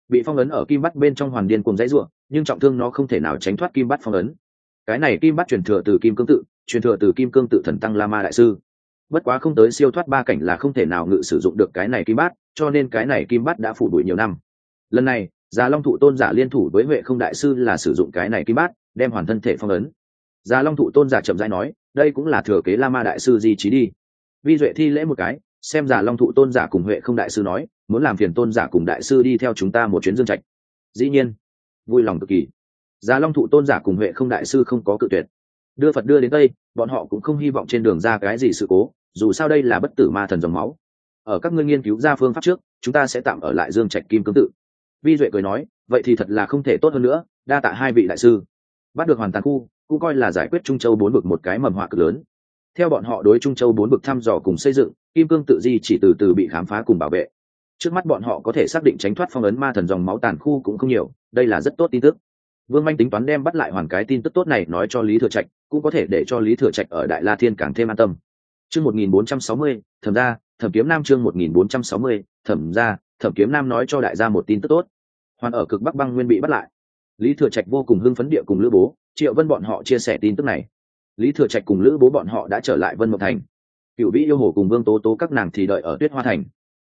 A: Bị phong ấn ở kim bắt bên trong hoàn điên cùng dãy ruộng nhưng trọng thương nó không thể nào tránh thoát kim bắt phong ấn. Cái này kim bắt truyền thừa từ kim cương tự, truyền thừa từ kim cương tự thần tăng la ma đại sư bất quá không tới siêu thoát ba cảnh là không thể nào ngự sử dụng được cái này kim bát, cho nên cái này kim bát đã phủ đuổi nhiều năm. Lần này, già long thụ tôn giả liên thủ với huệ không đại sư là sử dụng cái này kim bát, đem hoàn thân thể phong ấn. Già long thụ tôn giả chậm rãi nói, đây cũng là thừa kế la ma đại sư di trí đi. Vi duệ thi lễ một cái, xem giả long thụ tôn giả cùng huệ không đại sư nói, muốn làm phiền tôn giả cùng đại sư đi theo chúng ta một chuyến dương trạch. Dĩ nhiên, vui lòng cực kỳ. Già long thụ tôn giả cùng huệ không đại sư không có cự tuyệt. Đưa phật đưa đến đây bọn họ cũng không hy vọng trên đường ra cái gì sự cố, dù sao đây là bất tử ma thần dòng máu. Ở các ngươi nghiên cứu ra phương pháp trước, chúng ta sẽ tạm ở lại dương trạch kim cương tự. Vi duệ cười nói, vậy thì thật là không thể tốt hơn nữa, đa tạ hai vị đại sư. Bắt được hoàn toàn khu, cũng coi là giải quyết trung châu bốn bực một cái mầm họa cực lớn. Theo bọn họ đối trung châu bốn bực thăm dò cùng xây dựng, kim cương tự di chỉ từ từ bị khám phá cùng bảo vệ. Trước mắt bọn họ có thể xác định tránh thoát phong ấn ma thần dòng máu tàn khu cũng không nhiều, đây là rất tốt tin tức. Vương manh tính toán đem bắt lại hoàn cái tin tức tốt này nói cho lý thừa trạch cũng có thể để cho lý thừa trạch ở đại la thiên càng thêm an tâm. Chương một nghìn bốn trăm sáu mươi, thẩm ra thẩm kiếm nam chương một nghìn bốn trăm sáu mươi, thẩm ra thẩm kiếm nam nói cho đại gia một tin tức tốt. Hoàn ở cực bắc băng nguyên bị bắt lại. Lý thừa trạch vô cùng hưng phấn địa cùng lữ bố, triệu vân bọn họ chia sẻ tin tức này. Lý thừa trạch cùng lữ bố bọn họ đã trở lại vân mộc thành. Cựu vĩ yêu hồ cùng vương tố tố các nàng thì đợi ở tuyết hoa thành.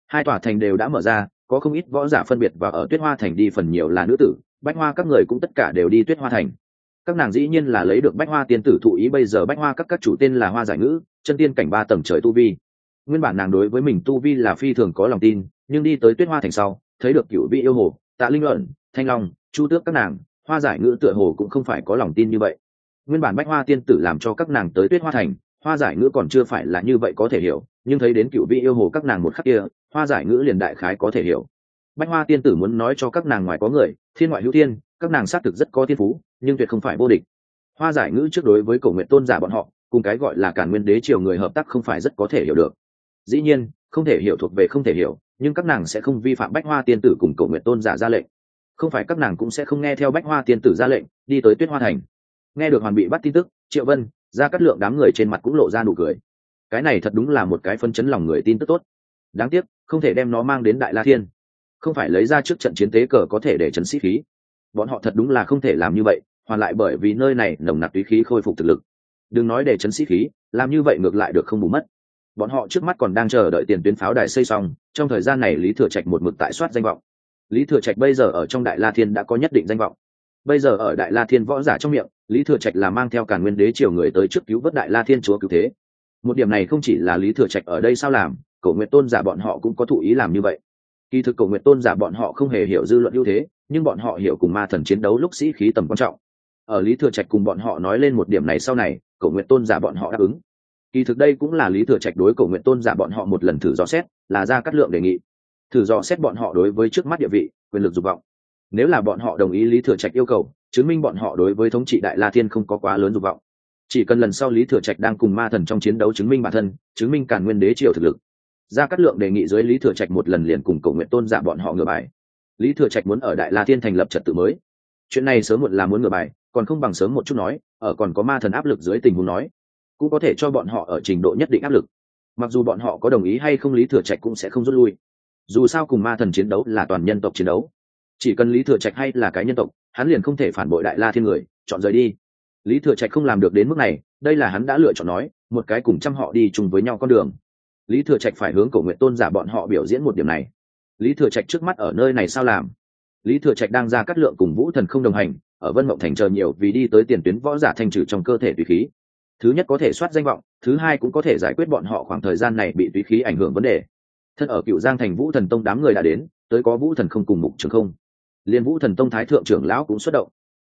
A: Hai tòa thành đều đã mở ra, có không ít võ giả phân biệt và ở tuyết hoa thành đi phần nhiều là nữ tử, bách hoa các người cũng tất cả đều đi tuyết hoa thành các nàng dĩ nhiên là lấy được bách hoa tiên tử thụ ý, bây giờ bách hoa các các chủ tên là hoa giải ngữ, chân tiên cảnh ba tầng trời tu vi. Nguyên bản nàng đối với mình tu vi là phi thường có lòng tin, nhưng đi tới tuyết hoa thành sau, thấy được cựu vị yêu hồ, tạ linh luận, thanh long, chu tước các nàng, hoa giải ngữ tựa hồ cũng không phải có lòng tin như vậy. Nguyên bản bách hoa tiên tử làm cho các nàng tới tuyết hoa thành, hoa giải ngữ còn chưa phải là như vậy có thể hiểu, nhưng thấy đến cựu vị yêu hồ các nàng một khắc kia, hoa giải ngữ liền đại khái có thể hiểu. Bách hoa tiên tử muốn nói cho các nàng ngoài có người, thiên ngoại hữu tiên các nàng xác thực rất có thiên phú, nhưng tuyệt không phải vô địch. Hoa giải ngữ trước đối với cổ nguyện tôn giả bọn họ, cùng cái gọi là cản nguyên đế triều người hợp tác không phải rất có thể hiểu được. Dĩ nhiên, không thể hiểu thuộc về không thể hiểu, nhưng các nàng sẽ không vi phạm bách hoa tiên tử cùng cổ nguyện tôn giả ra lệnh. Không phải các nàng cũng sẽ không nghe theo bách hoa tiên tử ra lệnh, đi tới tuyết hoa thành. Nghe được hoàn bị bắt tin tức, triệu vân ra cắt lượng đám người trên mặt cũng lộ ra nụ cười. Cái này thật đúng là một cái phân chấn lòng người tin tức tốt. Đáng tiếc, không thể đem nó mang đến đại la thiên. Không phải lấy ra trước trận chiến tế cờ có thể để chấn sĩ khí bọn họ thật đúng là không thể làm như vậy, hoàn lại bởi vì nơi này nồng nặc túy khí khôi phục thực lực. Đừng nói để chấn sĩ khí, làm như vậy ngược lại được không bù mất. Bọn họ trước mắt còn đang chờ đợi tiền tuyến pháo đài xây xong, trong thời gian này lý thừa trạch một mực tại soát danh vọng. Lý thừa trạch bây giờ ở trong đại la thiên đã có nhất định danh vọng. Bây giờ ở đại la thiên võ giả trong miệng, lý thừa trạch là mang theo cả nguyên đế triều người tới trước cứu vớt đại la thiên chúa cứu thế. Một điểm này không chỉ là lý thừa trạch ở đây sao làm, cổ nguyện tôn giả bọn họ cũng có thụ ý làm như vậy. Kỳ thực cổ nguyện tôn giả bọn họ không hề hiểu dư luận ưu thế nhưng bọn họ hiểu cùng ma thần chiến đấu lúc sĩ khí tầm quan trọng. Ở lý thừa trạch cùng bọn họ nói lên một điểm này sau này, cổ nguyện tôn giả bọn họ đáp ứng. Kỳ thực đây cũng là lý thừa trạch đối cổ nguyện tôn giả bọn họ một lần thử dò xét, là ra cắt lượng đề nghị. Thử dò xét bọn họ đối với trước mắt địa vị, quyền lực dục vọng. Nếu là bọn họ đồng ý lý thừa trạch yêu cầu, chứng minh bọn họ đối với thống trị đại la thiên không có quá lớn dục vọng. Chỉ cần lần sau lý thừa trạch đang cùng ma thần trong chiến đấu chứng minh bản thân, chứng minh càn nguyên đế triều thực lực. Ra cắt lượng đề nghị dưới lý thừa trạch một lần liền cùng cầu nguyện tôn giả bọn họ ngửa bài lý thừa trạch muốn ở đại la thiên thành lập trật tự mới. Chuyện này sớm muộn là muốn ngửa bài, còn không bằng sớm một chút nói, ở còn có ma thần áp lực dưới tình huống nói, cũng có thể cho bọn họ ở trình độ nhất định áp lực. Mặc dù bọn họ có đồng ý hay không lý thừa trạch cũng sẽ không rút lui. Dù sao cùng ma thần chiến đấu là toàn nhân tộc chiến đấu. Chỉ cần lý thừa trạch hay là cái nhân tộc, hắn liền không thể phản bội đại la thiên người, chọn rời đi. Lý thừa trạch không làm được đến mức này, đây là hắn đã lựa chọn nói, một cái cùng trăm họ đi chung với nhau con đường. Lý thừa trạch phải hướng cổ nguyện tôn giả bọn họ biểu diễn một điểm này lý thừa trạch trước mắt ở nơi này sao làm? Lý thừa trạch đang ra cắt lượng cùng vũ thần không đồng hành, ở vân mộng thành chờ nhiều vì đi tới tiền tuyến võ giả thanh trừ trong cơ thể tùy khí. Thứ nhất có thể soát danh vọng, thứ hai cũng có thể giải quyết bọn họ khoảng thời gian này bị tùy khí ảnh hưởng vấn đề. Thân ở cựu giang thành vũ thần tông đám người đã đến, tới có vũ thần không cùng mục trường không. Liên vũ thần tông thái thượng trưởng lão cũng xuất động.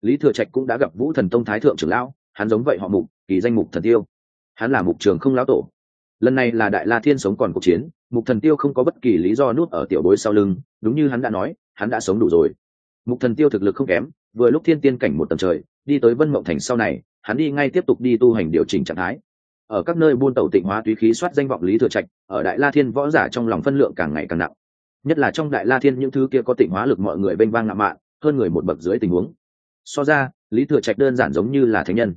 A: Lý thừa trạch cũng đã gặp vũ thần tông thái thượng trưởng lão, hắn giống vậy họ mục, kỳ danh mục thần tiêu. Hắn là mục trường không lão tổ. Lần này là đại la thiên sống còn cuộc chiến mục thần tiêu không có bất kỳ lý do nuốt ở tiểu bối sau lưng, đúng như hắn đã nói, hắn đã sống đủ rồi. Mục thần tiêu thực lực không kém, vừa lúc thiên tiên cảnh một tầng trời, đi tới vân mộng thành sau này, hắn đi ngay tiếp tục đi tu hành điều chỉnh trạng thái. Ở các nơi buôn tàu tịnh hóa túy khí soát danh vọng lý thừa trạch, ở đại la thiên võ giả trong lòng phân lượng càng ngày càng nặng. Nhất là trong đại la thiên những thứ kia có tịnh hóa lực mọi người bênh vang ngạo mạn, hơn người một bậc dưới tình huống. So ra, lý thừa trạch đơn giản giống như là thánh nhân.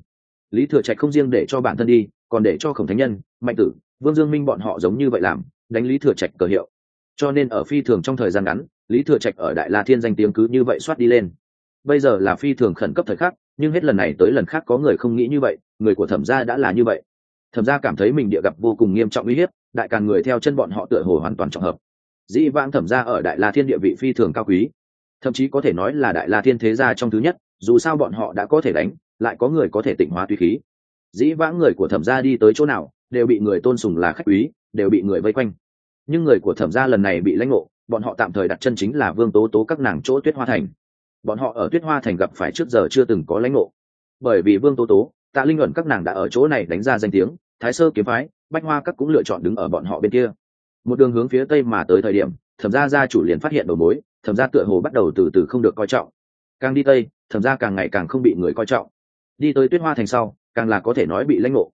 A: Lý thừa trạch không riêng để cho bản thân đi, còn để cho khổng thánh nhân, mạnh tử, vương dương minh bọn họ giống như vậy làm đánh lý thừa trạch cờ hiệu. Cho nên ở phi thường trong thời gian ngắn, lý thừa trạch ở đại la thiên danh tiếng cứ như vậy soát đi lên. Bây giờ là phi thường khẩn cấp thời khắc, nhưng hết lần này tới lần khác có người không nghĩ như vậy, người của thẩm gia đã là như vậy. Thẩm gia cảm thấy mình địa gặp vô cùng nghiêm trọng uy hiếp, đại càng người theo chân bọn họ tựa hồ hoàn toàn trọng hợp. Dĩ vãng thẩm gia ở đại la thiên địa vị phi thường cao quý. Thậm chí có thể nói là đại la thiên thế gia trong thứ nhất, dù sao bọn họ đã có thể đánh, lại có người có thể tịnh hóa tùy khí. Dĩ vãng người của thẩm gia đi tới chỗ nào, đều bị người tôn sùng là khách quý đều bị người vây quanh. Nhưng người của thẩm gia lần này bị lãnh ngộ, bọn họ tạm thời đặt chân chính là vương tố tố các nàng chỗ tuyết hoa thành. Bọn họ ở tuyết hoa thành gặp phải trước giờ chưa từng có lãnh ngộ. Bởi vì vương tố tố, tạ linh luận các nàng đã ở chỗ này đánh ra danh tiếng, thái sơ kiếm phái, bách hoa các cũng lựa chọn đứng ở bọn họ bên kia. Một đường hướng phía tây mà tới thời điểm, thẩm gia gia chủ liền phát hiện đầu mối, thẩm gia tựa hồ bắt đầu từ từ không được coi trọng. Càng đi tây, thẩm gia càng ngày càng không bị người coi trọng. Đi tới tuyết hoa thành sau, càng là có thể nói bị lãnh ngộ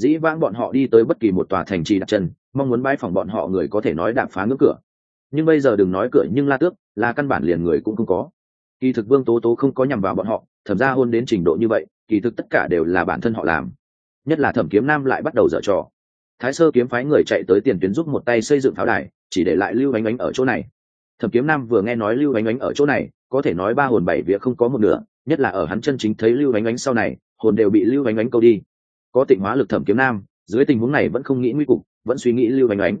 A: dĩ vãng bọn họ đi tới bất kỳ một tòa thành trì đặt chân, mong muốn bãi phòng bọn họ người có thể nói đạp phá ngưỡng cửa. Nhưng bây giờ đừng nói cửa nhưng la tước, là căn bản liền người cũng không có. Kỳ thực vương tố tố không có nhằm vào bọn họ, thẩm ra hôn đến trình độ như vậy, kỳ thực tất cả đều là bản thân họ làm. Nhất là thẩm kiếm nam lại bắt đầu dở trò. Thái sơ kiếm phái người chạy tới tiền tuyến giúp một tay xây dựng pháo đài, chỉ để lại lưu ánh ánh ở chỗ này. Thẩm kiếm nam vừa nghe nói lưu ánh ánh ở chỗ này, có thể nói ba hồn bảy vía không có một nửa, nhất là ở hắn chân chính thấy lưu ánh ánh sau này, hồn đều bị lưu ánh ánh câu đi có tịnh hóa lực thẩm kiếm nam, dưới tình huống này vẫn không nghĩ nguy cục, vẫn suy nghĩ lưu ánh ánh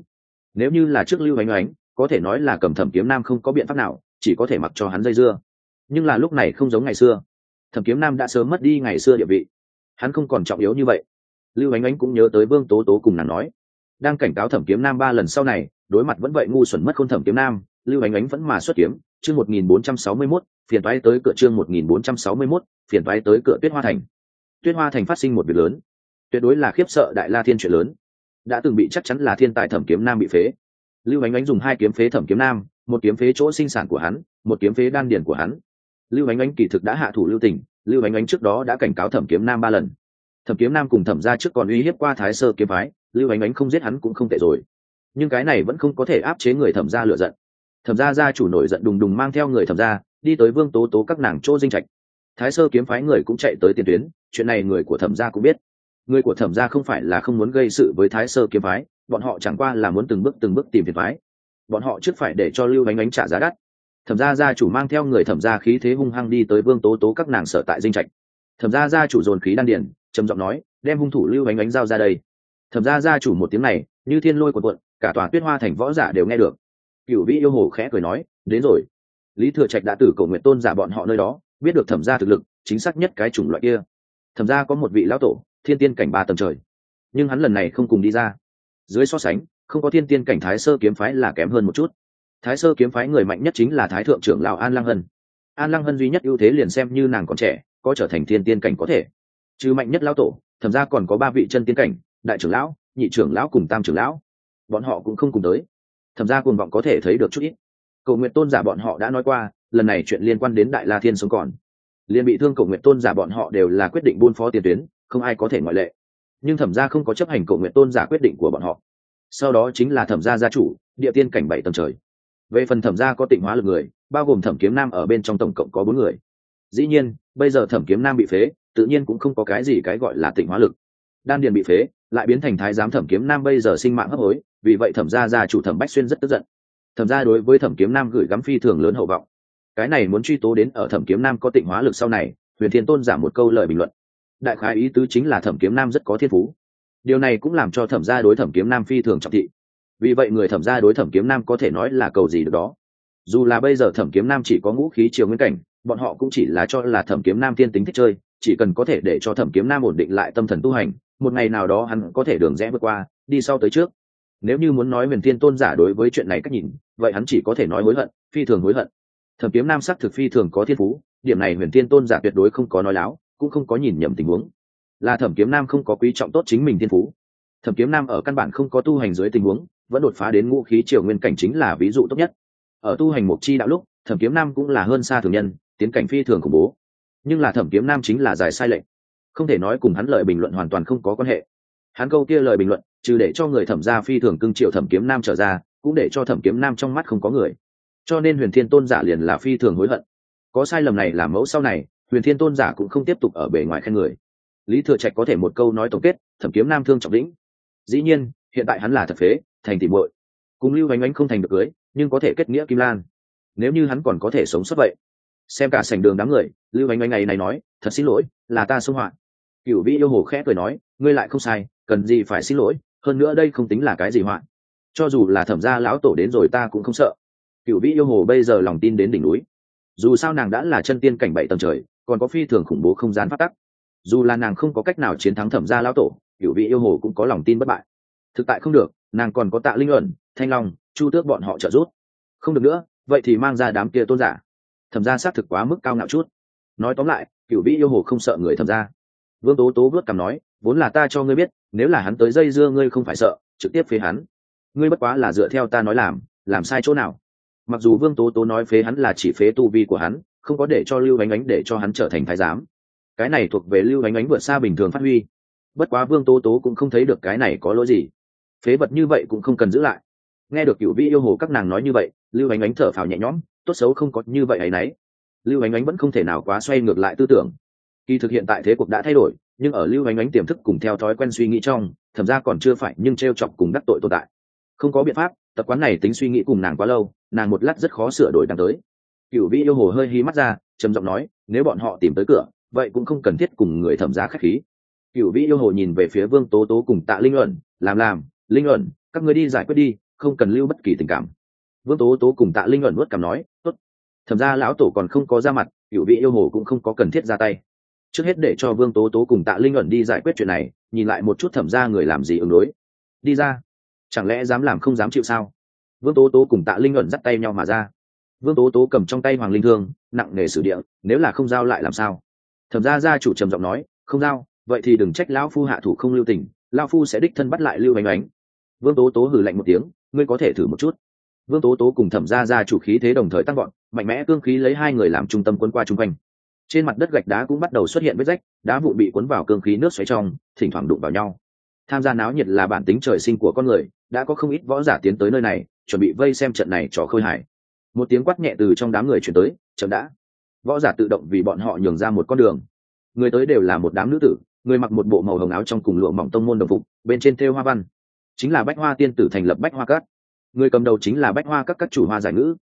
A: nếu như là trước lưu ánh ánh có thể nói là cầm thẩm kiếm nam không có biện pháp nào, chỉ có thể mặc cho hắn dây dưa. Nhưng là lúc này không giống ngày xưa. Thẩm kiếm nam đã sớm mất đi ngày xưa địa vị. Hắn không còn trọng yếu như vậy. Lưu ánh ánh cũng nhớ tới vương tố tố cùng nàng nói. Đang cảnh cáo thẩm kiếm nam ba lần sau này, đối mặt vẫn vậy ngu xuẩn mất khôn thẩm kiếm nam, lưu ánh ánh vẫn mà xuất kiếm. Chương một nghìn bốn trăm sáu mươi mốt, phiền toái tới cửa chương một nghìn bốn trăm sáu mươi mốt, phiền toái tới cửa tuyết hoa thành. Tuyết hoa thành phát sinh một việc lớn tuyệt đối là khiếp sợ đại la thiên chuyện lớn. Đã từng bị chắc chắn là thiên tài thẩm kiếm nam bị phế. Lưu ánh ánh dùng hai kiếm phế thẩm kiếm nam, một kiếm phế chỗ sinh sản của hắn, một kiếm phế đan điền của hắn. Lưu ánh ánh kỳ thực đã hạ thủ lưu tình, lưu ánh ánh trước đó đã cảnh cáo thẩm kiếm nam ba lần. Thẩm kiếm nam cùng thẩm ra trước còn uy hiếp qua thái sơ kiếm phái, lưu ánh ánh không giết hắn cũng không tệ rồi. Nhưng cái này vẫn không có thể áp chế người thẩm ra lựa giận. Thẩm ra gia chủ nổi giận đùng đùng mang theo người thẩm ra đi tới vương tố tố các nàng chỗ dinh trạch. Thái sơ kiếm phái người cũng chạy tới tiền tuyến, chuyện này người của thẩm gia cũng biết người của thẩm gia không phải là không muốn gây sự với thái sơ kiếm phái, bọn họ chẳng qua là muốn từng bước từng bước tìm phiền phái. Bọn họ trước phải để cho lưu ánh ánh trả giá đắt. Thẩm gia gia chủ mang theo người thẩm gia khí thế hung hăng đi tới vương tố tố các nàng sở tại dinh trạch. Thẩm gia gia chủ dồn khí đan điển trầm giọng nói, đem hung thủ lưu ánh ánh giao ra đây. Thẩm gia gia chủ một tiếng này, như thiên lôi quần quận cả tòa tuyết hoa thành võ giả đều nghe được. Cựu vĩ yêu hồ khẽ cười nói, đến rồi. Lý thừa trạch đã tử cầu nguyện tôn giả bọn họ nơi đó, biết được thẩm gia thực lực, chính xác nhất cái chủng loại kia. Thẩm gia có một vị lão tổ thiên tiên cảnh ba tầng trời. Nhưng hắn lần này không cùng đi ra. Dưới so sánh, không có thiên tiên cảnh thái sơ kiếm phái là kém hơn một chút. Thái sơ kiếm phái người mạnh nhất chính là thái thượng trưởng lão an lăng hân. An lăng hân duy nhất ưu thế liền xem như nàng còn trẻ, có trở thành thiên tiên cảnh có thể. Chứ mạnh nhất lão tổ, thậm ra còn có ba vị chân tiên cảnh, đại trưởng lão, nhị trưởng lão cùng tam trưởng lão. Bọn họ cũng không cùng tới. Thậm ra cuồng vọng có thể thấy được chút ít. Cầu nguyện tôn giả bọn họ đã nói qua, lần này chuyện liên quan đến đại la thiên sống còn. Liền bị thương cầu nguyện tôn giả bọn họ đều là quyết định buôn phó tiền tuyến không ai có thể ngoại lệ. Nhưng thẩm gia không có chấp hành cầu nguyện tôn giả quyết định của bọn họ. Sau đó chính là thẩm gia gia chủ, địa tiên cảnh bảy tầng trời. Về phần thẩm gia có tịnh hóa lực người, bao gồm thẩm kiếm nam ở bên trong tổng cộng có bốn người. Dĩ nhiên, bây giờ thẩm kiếm nam bị phế, tự nhiên cũng không có cái gì cái gọi là tịnh hóa lực. Đan điền bị phế, lại biến thành thái giám thẩm kiếm nam bây giờ sinh mạng hấp hối, vì vậy thẩm gia gia chủ thẩm bách xuyên rất tức giận. Thẩm gia đối với thẩm kiếm nam gửi gắm phi thường lớn hậu vọng. Cái này muốn truy tố đến ở thẩm kiếm nam có tịnh hóa lực sau này, huyền thiên tôn giảm một câu lời bình luận đại khái ý tứ chính là thẩm kiếm nam rất có thiên phú. Điều này cũng làm cho thẩm gia đối thẩm kiếm nam phi thường trọng thị. Vì vậy người thẩm gia đối thẩm kiếm nam có thể nói là cầu gì được đó. Dù là bây giờ thẩm kiếm nam chỉ có ngũ khí chiều nguyên cảnh, bọn họ cũng chỉ là cho là thẩm kiếm nam thiên tính thích chơi, chỉ cần có thể để cho thẩm kiếm nam ổn định lại tâm thần tu hành, một ngày nào đó hắn có thể đường rẽ vượt qua, đi sau tới trước. Nếu như muốn nói huyền thiên tôn giả đối với chuyện này cách nhìn, vậy hắn chỉ có thể nói hối hận, phi thường hối hận. Thẩm kiếm nam sắc thực phi thường có thiên phú, điểm này huyền thiên tôn giả tuyệt đối không có nói láo cũng không có nhìn nhầm tình huống. Là thẩm kiếm nam không có quý trọng tốt chính mình thiên phú. Thẩm kiếm nam ở căn bản không có tu hành dưới tình huống vẫn đột phá đến ngũ khí triều nguyên cảnh chính là ví dụ tốt nhất. Ở tu hành mục chi đạo lúc thẩm kiếm nam cũng là hơn xa thường nhân tiến cảnh phi thường khủng bố. Nhưng là thẩm kiếm nam chính là giải sai lệch, không thể nói cùng hắn lời bình luận hoàn toàn không có quan hệ. Hắn câu kia lời bình luận trừ để cho người thẩm gia phi thường cưng triệu thẩm kiếm nam trở ra cũng để cho thẩm kiếm nam trong mắt không có người. Cho nên huyền thiên tôn giả liền là phi thường hối hận. Có sai lầm này làm mẫu sau này huyền thiên tôn giả cũng không tiếp tục ở bề ngoài khen người. Lý thừa trạch có thể một câu nói tổng kết, thẩm kiếm nam thương trọng lĩnh. Dĩ nhiên, hiện tại hắn là thật phế, thành tìm muội. Cùng lưu ánh ánh không thành được cưới, nhưng có thể kết nghĩa kim lan. Nếu như hắn còn có thể sống sót vậy, xem cả sảnh đường đám người, lưu ánh ánh ngày này nói, thật xin lỗi, là ta xông hoạn cựu vĩ yêu hồ khẽ cười nói, ngươi lại không sai, cần gì phải xin lỗi, hơn nữa đây không tính là cái gì hoạn cho dù là thẩm gia lão tổ đến rồi ta cũng không sợ. Cựu vĩ yêu hồ bây giờ lòng tin đến đỉnh núi. Dù sao nàng đã là chân tiên cảnh bảy tầng trời còn có phi thường khủng bố không gian phát tắc. Dù là nàng không có cách nào chiến thắng thẩm gia lão tổ cựu vị yêu hồ cũng có lòng tin bất bại. Thực tại không được, nàng còn có tạ linh ẩn, thanh long, chu tước bọn họ trợ giúp. Không được nữa, vậy thì mang ra đám kia tôn giả. Thẩm gia xác thực quá mức cao ngạo chút. Nói tóm lại cựu vị yêu hồ không sợ người thẩm gia. Vương tố tố vớt cằm nói, vốn là ta cho ngươi biết, nếu là hắn tới dây dưa ngươi không phải sợ, trực tiếp phế hắn. Ngươi bất quá là dựa theo ta nói làm làm sai chỗ nào? Mặc dù vương tố tố nói phế hắn là chỉ phế tu vi của hắn không có để cho lưu ánh ánh để cho hắn trở thành thái giám. Cái này thuộc về lưu ánh ánh vượt xa bình thường phát huy. Bất quá vương tố tố cũng không thấy được cái này có lỗi gì. Phế vật như vậy cũng không cần giữ lại. Nghe được cựu vi yêu hồ các nàng nói như vậy, lưu ánh ánh thở phào nhẹ nhõm, tốt xấu không có như vậy ấ y n ấ y lưu ánh ánh vẫn không thể nào quá xoay ngược lại tư tưởng. Kỳ thực hiện tại thế cuộc đã thay đổi, nhưng ở lưu ánh ánh tiềm thức cùng theo thói quen suy nghĩ trong thẩm ra còn chưa phải nhưng t r e o chọc cùng đắc tội tồn tại. Không có biện pháp, tập quán này tính suy nghĩ cùng nàng quá lâu, nàng một lát rất khó sửa đổi đang tới cựu vĩ yêu hồ hơi hí mắt ra, trầm giọng nói, nếu bọn họ tìm tới cửa, vậy cũng không cần thiết cùng người thẩm giá khách khí. Cựu vĩ yêu hồ nhìn về phía vương tố tố cùng tạ linh luận, làm làm, linh luận, các người đi giải quyết đi, không cần lưu bất kỳ tình cảm. Vương tố tố cùng tạ linh luận nuốt cảm nói, tốt. Thẩm ra lão tổ còn không có ra mặt cựu vị yêu hồ cũng không có cần thiết ra tay. Trước hết để cho vương tố tố cùng tạ linh ẩn đi giải quyết chuyện này, nhìn lại một chút thẩm ra người làm gì ứng đối. Đi ra. Chẳng lẽ dám làm không dám chịu sao? Vương tố tố cùng tạ linh ẩn dắt tay nhau mà ra vương tố tố cầm trong tay hoàng linh thương, nặng nề sử địa, nếu là không giao lại làm sao? Thẩm ra gia chủ trầm giọng nói, không giao, vậy thì đừng trách lão phu hạ thủ không lưu tình, Lão phu sẽ đích thân bắt lại lưu bánh Ánh. vương tố tố hử lạnh một tiếng, ngươi có thể thử một chút. Vương tố tố cùng thẩm ra ra chủ khí thế đồng thời tăng gọn mạnh mẽ cương khí lấy hai người làm trung tâm quân qua chung quanh. Trên mặt đất gạch đá cũng bắt đầu xuất hiện vết rách, đá vụn bị cuốn vào cương khí nước xoáy trong, thỉnh thoảng đụng vào nhau. Tham gia náo nhiệt là bản tính trời sinh của con người, đã có không ít võ giả tiến tới nơi này, chuẩn bị vây xem trận này trò khơi hải một tiếng quát nhẹ từ trong đám người chuyển tới, chậm đã. Võ giả tự động vì bọn họ nhường ra một con đường. Người tới đều là một đám nữ tử, người mặc một bộ màu hồng áo trong cùng lụa mỏng tông môn đồng phục, bên trên thêu hoa văn. Chính là bách hoa tiên tử thành lập bách hoa cát người cầm đầu chính là bách hoa các các chủ hoa giải ngữ.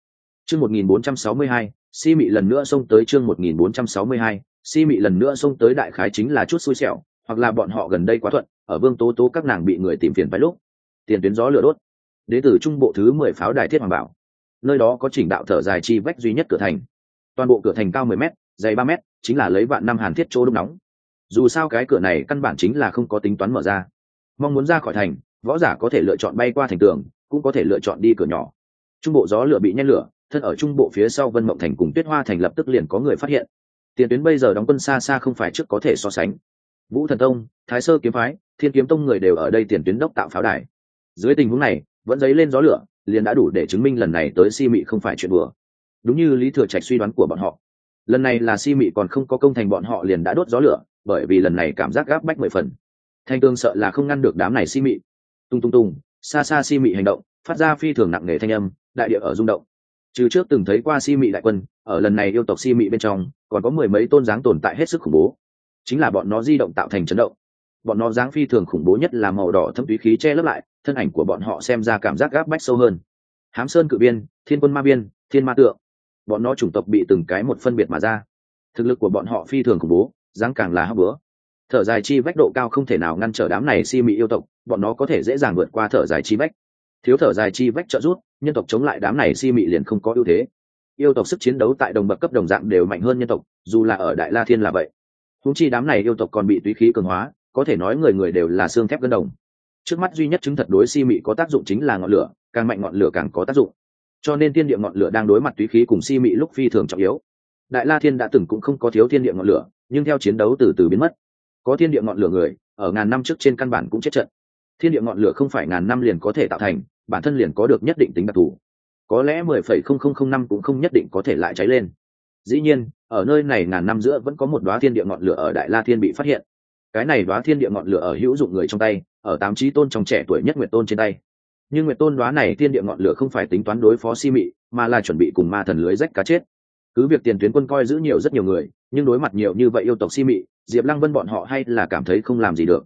A: Chương một nghìn bốn trăm sáu mươi hai, si mị lần nữa xông tới chương một nghìn bốn trăm sáu mươi hai, si mị lần nữa xông tới đại khái chính là chút xui xẻo, hoặc là bọn họ gần đây quá thuận, ở vương tố tố các nàng bị người tìm phiền vài lúc. Tiền tuyến gió lửa đốt. Đến từ trung bộ thứ mười pháo đài thiết hoàng bảo nơi đó có chỉnh đạo thở dài chi vách duy nhất cửa thành. Toàn bộ cửa thành cao mười m dày ba m chính là lấy vạn năm hàn thiết chỗ đúc nóng. Dù sao cái cửa này căn bản chính là không có tính toán mở ra. Mong muốn ra khỏi thành, võ giả có thể lựa chọn bay qua thành tường, cũng có thể lựa chọn đi cửa nhỏ. Trung bộ gió lửa bị nhen lửa, thân ở trung bộ phía sau vân mộng thành cùng tuyết hoa thành lập tức liền có người phát hiện. Tiền tuyến bây giờ đóng quân xa xa không phải trước có thể so sánh. Vũ thần tông, thái sơ kiếm phái, thiên kiếm tông người đều ở đây tiền tuyến đốc tạo pháo đài. Dưới tình huống này, vẫn dấy lên gió lửa liền đã đủ để chứng minh lần này tới si mị không phải chuyện bừa đúng như lý thừa trạch suy đoán của bọn họ. Lần này là si mị còn không có công thành bọn họ liền đã đốt gió lửa, bởi vì lần này cảm giác gáp bách mười phần. Thanh tương sợ là không ngăn được đám này si mị. Tung tung tung, xa xa si mị hành động, phát ra phi thường nặng nề thanh âm, đại địa ở rung động. Trừ trước từng thấy qua si mị đại quân, ở lần này yêu tộc si mị bên trong, còn có mười mấy tôn dáng tồn tại hết sức khủng bố. Chính là bọn nó di động tạo thành chấn động. Bọn nó dáng phi thường khủng bố nhất là màu đỏ thâm túy khí che lấp lại thân ảnh của bọn họ xem ra cảm giác gáp bách sâu hơn. Hám sơn cự biên thiên quân ma biên thiên ma tượng, bọn nó chủng tộc bị từng cái một phân biệt mà ra. Thực lực của bọn họ phi thường khủng bố, dáng càng là hấp bữa thở dài chi vách độ cao không thể nào ngăn trở đám này si mị yêu tộc, bọn nó có thể dễ dàng vượt qua thở dài chi vách thiếu thở dài chi vách trợ rút nhân tộc chống lại đám này si mị liền không có ưu thế. Yêu tộc sức chiến đấu tại đồng bậc cấp đồng dạng đều mạnh hơn nhân tộc, dù là ở đại la thiên là vậy. Húng chi đám này yêu tộc còn bị túy khí cường hóa, có thể nói người người đều là xương thép gân đồng trước mắt duy nhất chứng thật đối si mị có tác dụng chính là ngọn lửa, càng mạnh ngọn lửa càng có tác dụng. Cho nên thiên địa ngọn lửa đang đối mặt túy khí cùng si mị lúc phi thường trọng yếu. Đại la thiên đã từng cũng không có thiếu thiên địa ngọn lửa, nhưng theo chiến đấu từ từ biến mất. Có thiên địa ngọn lửa người, ở ngàn năm trước trên căn bản cũng chết trận. Thiên địa ngọn lửa không phải ngàn năm liền có thể tạo thành, bản thân liền có được nhất định tính đặc thù. Có lẽ mười phẩy không không không năm cũng không nhất định có thể lại cháy lên. Dĩ nhiên, ở nơi này ngàn năm giữa vẫn có một đoá thiên địa ngọn lửa ở đại la thiên bị phát hiện. Cái này đoá thiên địa ngọn lửa ở hữu dụng người trong tay ở tám trí tôn trong trẻ tuổi nhất nguyệt tôn trên tay. Nhưng nguyệt tôn đoá này thiên địa ngọn lửa không phải tính toán đối phó si mị, mà là chuẩn bị cùng ma thần lưới rách cá chết. Cứ việc tiền tuyến quân coi giữ nhiều rất nhiều người, nhưng đối mặt nhiều như vậy yêu tộc si mị, diệp lăng vân bọn họ hay là cảm thấy không làm gì được.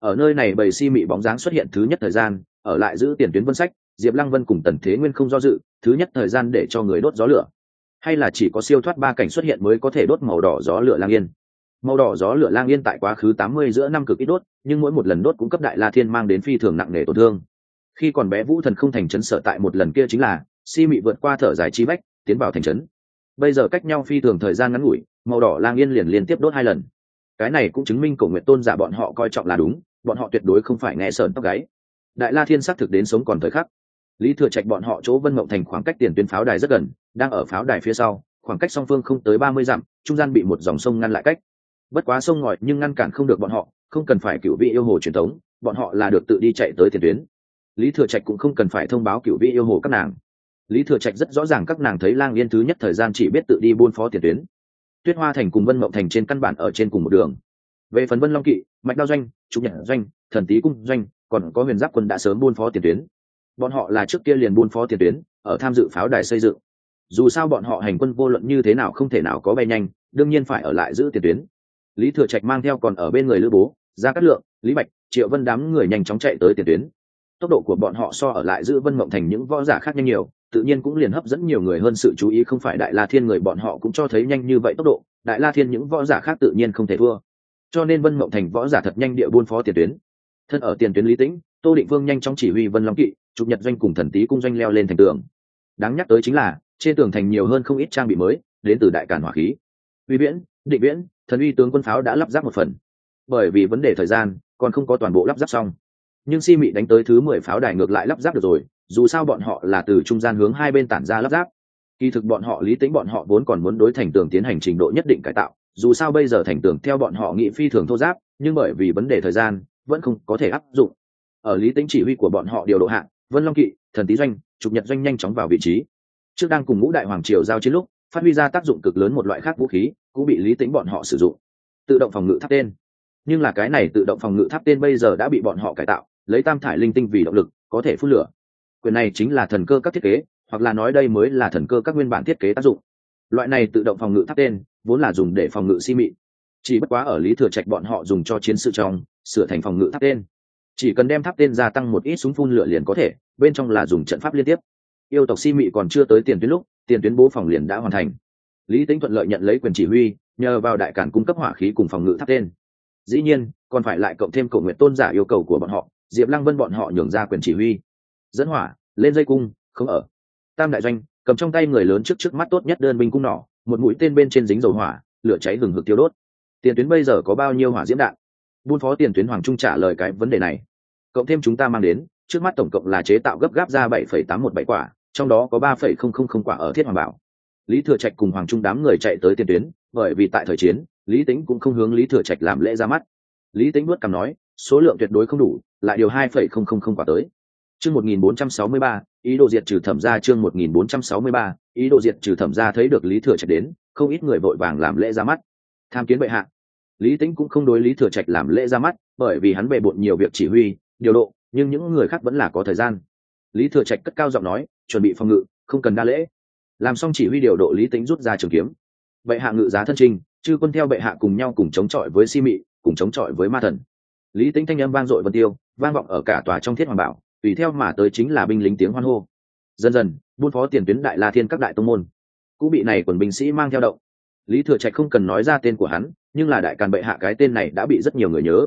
A: Ở nơi này bầy si mị bóng dáng xuất hiện thứ nhất thời gian, ở lại giữ tiền tuyến vân sách, diệp lăng vân cùng tần thế nguyên không do dự, thứ nhất thời gian để cho người đốt gió lửa. Hay là chỉ có siêu thoát ba cảnh xuất hiện mới có thể đốt màu đỏ gió lửa lang yên màu đỏ gió lửa lang yên tại quá khứ tám mươi giữa năm cực ít đốt, nhưng mỗi một lần đốt cũng cấp đại la thiên mang đến phi thường nặng nề tổn thương. Khi còn bé vũ thần không thành chấn sợ tại một lần kia chính là, si mị vượt qua thở dài chi bách tiến vào thành trấn bây giờ cách nhau phi thường thời gian ngắn ngủi, màu đỏ lang yên liền liên tiếp đốt hai lần. Cái này cũng chứng minh cổ nguyện tôn giả bọn họ coi trọng là đúng, bọn họ tuyệt đối không phải nghe sờn tóc gáy. Đại la thiên xác thực đến sống còn thời khắc. Lý thừa trạch bọn họ chỗ vân mộng thành khoảng cách tiền tuyến pháo đài rất gần, đang ở pháo đài phía sau, khoảng cách song phương không tới ba mươi dặm, trung gian bị một dòng sông ngăn lại cách bất quá sông ngòi nhưng ngăn cản không được bọn họ, không cần phải cựu vị yêu hồ truyền thống, bọn họ là được tự đi chạy tới tiền tuyến. Lý thừa trạch cũng không cần phải thông báo cựu vị yêu hồ các nàng. Lý thừa trạch rất rõ ràng các nàng thấy lang yên thứ nhất thời gian chỉ biết tự đi buôn phó tiền tuyến. Tuyết hoa thành cùng vân mộng thành trên căn bản ở trên cùng một đường. Về phần vân long kỵ, mạch đao doanh trục nhật doanh, thần tý cung doanh, còn có huyền giáp quân đã sớm buôn phó tiền tuyến. Bọn họ là trước kia liền buôn phó tiền tuyến, ở tham dự pháo đài xây dựng. Dù sao bọn họ hành quân vô luận như thế nào không thể nào có bay nhanh, đương nhiên phải ở lại giữ tiền tuyến lý thừa trạch mang theo còn ở bên người lữ bố ra cát lượng, lý bạch, triệu vân đám người nhanh chóng chạy tới tiền tuyến. Tốc độ của bọn họ so ở lại giữ vân mộng thành những võ giả khác nhanh nhiều, tự nhiên cũng liền hấp dẫn nhiều người hơn sự chú ý, không phải đại la thiên người bọn họ cũng cho thấy nhanh như vậy tốc độ, đại la thiên những võ giả khác tự nhiên không thể thua. Cho nên vân mộng thành võ giả thật nhanh địa buôn phó tiền tuyến. Thân ở tiền tuyến lý tĩnh, tô định vương nhanh chóng chỉ huy vân long kỵ chụp nhật doanh cùng thần tý cung doanh leo lên thành tường. Đáng nhắc tới chính là, trên tường thành nhiều hơn không ít trang bị mới, đến từ đại cản hỏa khí. Uy viễn, định viễn thần uy tướng quân pháo đã lắp ráp một phần. Bởi vì vấn đề thời gian còn không có toàn bộ lắp ráp xong. Nhưng si mị đánh tới thứ mười pháo đài ngược lại lắp ráp được rồi dù sao bọn họ là từ trung gian hướng hai bên tản ra lắp ráp. Kỳ thực bọn họ lý tính bọn họ vốn còn muốn đối thành tường tiến hành trình độ nhất định cải tạo dù sao bây giờ thành tường theo bọn họ nghị phi thường thô giáp nhưng bởi vì vấn đề thời gian vẫn không có thể áp dụng. Ở lý tính chỉ huy của bọn họ điều độ hạn, vân long kỵ thần tý doanh trục nhật doanh nhanh chóng vào vị trí. Trước đang cùng ngũ đại hoàng triều giao chiến lúc phát huy ra tác dụng cực lớn một loại khác vũ khí cũng bị lý tính bọn họ sử dụng. Tự động phòng ngự tháp tên. Nhưng là cái này tự động phòng ngự tháp tên bây giờ đã bị bọn họ cải tạo, lấy tam thải linh tinh vì động lực, có thể phun lửa. Quyền này chính là thần cơ các thiết kế, hoặc là nói đây mới là thần cơ các nguyên bản thiết kế tác dụng. Loại này tự động phòng ngự tháp tên, vốn là dùng để phòng ngự si mị. Chỉ bất quá ở lý thừa trạch bọn họ dùng cho chiến sự trong, sửa thành phòng ngự tháp tên. Chỉ cần đem tháp tên gia tăng một ít súng phun lửa liền có thể, bên trong là dùng trận pháp liên tiếp. Yêu tộc si mị còn chưa tới tiền tuyến lúc, tiền tuyến bố phòng liền đã hoàn thành lý tính thuận lợi nhận lấy quyền chỉ huy, nhờ vào đại cản cung cấp hỏa khí cùng phòng ngự tháp tên. Dĩ nhiên, còn phải lại cộng thêm cầu nguyện tôn giả yêu cầu của bọn họ, diệp lăng vân bọn họ nhường ra quyền chỉ huy. Dẫn hỏa, lên dây cung, không ở. Tam đại doanh, cầm trong tay người lớn trước trước mắt tốt nhất đơn binh cung nỏ, một mũi tên bên trên dính dầu hỏa, lửa cháy hừng hực tiêu đốt. Tiền tuyến bây giờ có bao nhiêu hỏa diễm đạn? Buôn phó tiền tuyến hoàng trung trả lời cái vấn đề này. Cộng thêm chúng ta mang đến, trước mắt tổng cộng là chế tạo gấp gáp ra bảy phẩy tám một bảy quả, trong đó có ba phẩy không không không quả ở thiết hoàng bảo lý thừa trạch cùng hoàng trung đám người chạy tới tiền tuyến, bởi vì tại thời chiến, lý tính cũng không hướng lý thừa trạch làm lễ ra mắt. Lý tính nuốt cằm nói, số lượng tuyệt đối không đủ, lại điều hai phẩy không không không quả tới. Chương một nghìn bốn trăm sáu mươi ba, ý đồ diệt trừ thẩm ra chương một nghìn bốn trăm sáu mươi ba, ý đồ diệt trừ thẩm ra thấy được lý thừa trạch đến, không ít người vội vàng làm lễ ra mắt. Tham kiến bệ hạ. Lý tính cũng không đối lý thừa trạch làm lễ ra mắt, bởi vì hắn bề bộn nhiều việc chỉ huy, điều độ, nhưng những người khác vẫn là có thời gian. Lý thừa trạch cất cao giọng nói, chuẩn bị phòng ngự, không cần đa lễ làm xong chỉ huy điều độ lý tính rút ra trường kiếm. Bệ hạ ngự giá thân trinh chư quân theo bệ hạ cùng nhau cùng chống chọi với si mị, cùng chống chọi với ma thần. Lý tính thanh âm vang dội vân tiêu, vang vọng ở cả tòa trong thiết hoàng bảo, tùy theo mà tới chính là binh lính tiếng hoan hô. Dần dần, buôn phó tiền tuyến đại la thiên các đại tông môn. Cũng bị này quần binh sĩ mang theo động. Lý thừa trạch không cần nói ra tên của hắn, nhưng là đại càn bệ hạ cái tên này đã bị rất nhiều người nhớ.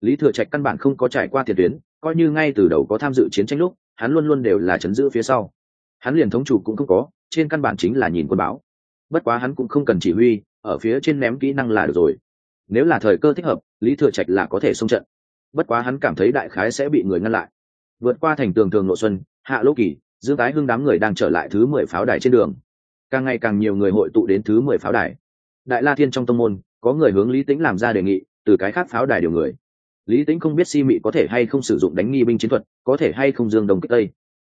A: Lý thừa trạch căn bản không có trải qua tiền tuyến, coi như ngay từ đầu có tham dự chiến tranh lúc, hắn luôn luôn đều là chấn giữ phía sau. Hắn liền thống chủ cũng không có trên căn bản chính là nhìn quân báo. Bất quá hắn cũng không cần chỉ huy, ở phía trên ném kỹ năng là được rồi. Nếu là thời cơ thích hợp, lý thừa trạch là có thể xông trận. Bất quá hắn cảm thấy đại khái sẽ bị người ngăn lại. Vượt qua thành tường thường nội xuân, hạ lỗ kỳ, dương tái hưng đám người đang trở lại thứ mười pháo đài trên đường. Càng ngày càng nhiều người hội tụ đến thứ mười pháo đài. Đại la thiên trong tông môn, có người hướng lý tĩnh làm ra đề nghị, từ cái khác pháo đài điều người. Lý tĩnh không biết si mị có thể hay không sử dụng đánh nghi binh chiến thuật, có thể hay không dương đồng kích tây.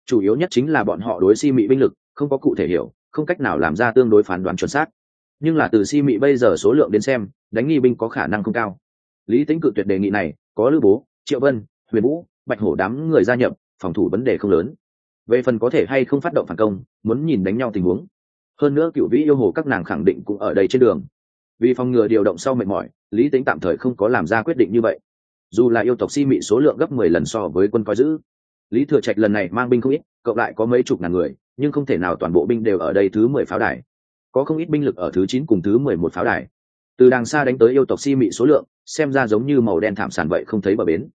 A: Chủ yếu nhất chính là bọn họ đối si mị binh lực không có cụ thể hiểu, không cách nào làm ra tương đối phán đoán chuẩn xác. Nhưng là từ si mị bây giờ số lượng đến xem, đánh nghi binh có khả năng không cao. Lý tính cự tuyệt đề nghị này, có lữ bố, triệu vân, huyền vũ, bạch hổ đám người gia nhập, phòng thủ vấn đề không lớn. Về phần có thể hay không phát động phản công, muốn nhìn đánh nhau tình huống. Hơn nữa cựu vĩ yêu hồ các nàng khẳng định cũng ở đây trên đường. Vì phòng ngừa điều động sau mệt mỏi, lý tính tạm thời không có làm ra quyết định như vậy. Dù là yêu tộc si mị số lượng gấp mười lần so với quân coi giữ, lý thừa trạch lần này mang binh không ít, cộng lại có mấy chục ngàn người nhưng không thể nào toàn bộ binh đều ở đây thứ mười pháo đài. Có không ít binh lực ở thứ chín cùng thứ mười một pháo đài. Từ đàng xa đánh tới yêu tộc si mị số lượng, xem ra giống như màu đen thảm sản vậy không thấy bờ bến.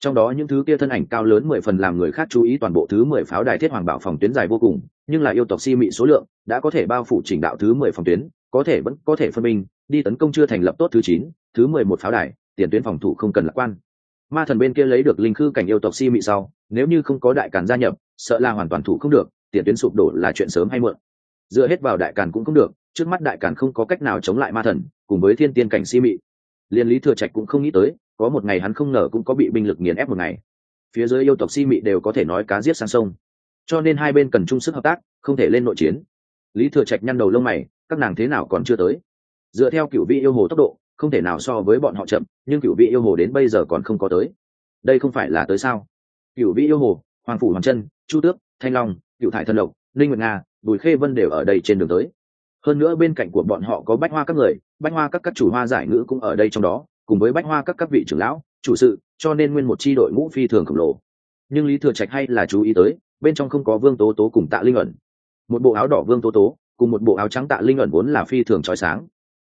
A: Trong đó những thứ kia thân ảnh cao lớn mười phần làm người khác chú ý toàn bộ thứ mười pháo đài thiết hoàng bảo phòng tuyến dài vô cùng, nhưng là yêu tộc si mị số lượng đã có thể bao phủ chỉnh đạo thứ mười phòng tuyến, có thể vẫn có thể phân binh, đi tấn công chưa thành lập tốt thứ chín, thứ mười một pháo đài, tiền tuyến phòng thủ không cần lạc quan. Ma thần bên kia lấy được linh khư cảnh yêu tộc si mị sau, nếu như không có đại càn gia nhập, sợ là hoàn toàn thủ không được tiền tuyến sụp đổ là chuyện sớm hay muộn. Dựa hết vào đại càn cũng không được, trước mắt đại càn không có cách nào chống lại ma thần, cùng với thiên tiên cảnh si mị. Liên lý thừa trạch cũng không nghĩ tới, có một ngày hắn không ngờ cũng có bị binh lực nghiền ép một ngày. Phía dưới yêu tộc si mị đều có thể nói cá giết sang sông. Cho nên hai bên cần chung sức hợp tác, không thể lên nội chiến. Lý thừa trạch nhăn đầu lông mày, các nàng thế nào còn chưa tới? Dựa theo cựu vị yêu hồ tốc độ, không thể nào so với bọn họ chậm, nhưng cựu vị yêu hồ đến bây giờ còn không có tới. Đây không phải là tới sao? Cựu vị yêu hồ, hoàng phủ hoàng chân, chu tước, thanh long cựu thải thần lộc, linh nguyệt nga, bùi khê vân đều ở đây trên đường tới. Hơn nữa bên cạnh của bọn họ có bách hoa các người, bách hoa các các chủ hoa giải ngữ cũng ở đây trong đó, cùng với bách hoa các các vị trưởng lão, chủ sự, cho nên nguyên một c h i đội ngũ phi thường khổng lồ. Nhưng lý thừa trạch hay là chú ý tới, bên trong không có vương tố tố cùng tạ linh ẩn. Một bộ áo đỏ vương tố tố, cùng một bộ áo trắng tạ linh ẩn vốn là phi thường trói sáng.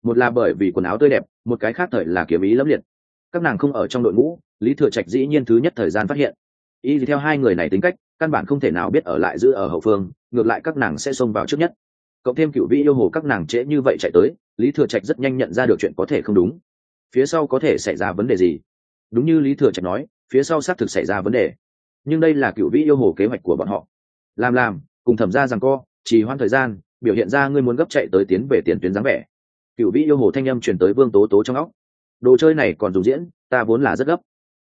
A: Một là bởi vì quần áo tươi đẹp, một cái khác thời là kiếm ý lẫm liệt. Các nàng không ở trong đội ngũ, lý thừa trạch dĩ nhiên thứ nhất thời gian phát hiện. Y theo hai người này tính cách căn bản không thể nào biết ở lại giữ ở hậu phương, ngược lại các nàng sẽ xông vào trước nhất. Cộng thêm cựu vĩ yêu hồ các nàng trễ như vậy chạy tới, lý thừa trạch rất nhanh nhận ra được chuyện có thể không đúng. Phía sau có thể xảy ra vấn đề gì? Đúng như lý thừa trạch nói, phía sau xác thực xảy ra vấn đề. Nhưng đây là cựu vĩ yêu hồ kế hoạch của bọn họ. Làm làm, cùng thẩm ra rằng co, trì hoãn thời gian, biểu hiện ra ngươi muốn gấp chạy tới tiến về tiền tuyến dáng vẻ. Cựu vĩ yêu hồ thanh âm truyền tới vương tố tố trong óc. Đồ chơi này còn dùng diễn, ta vốn là rất gấp.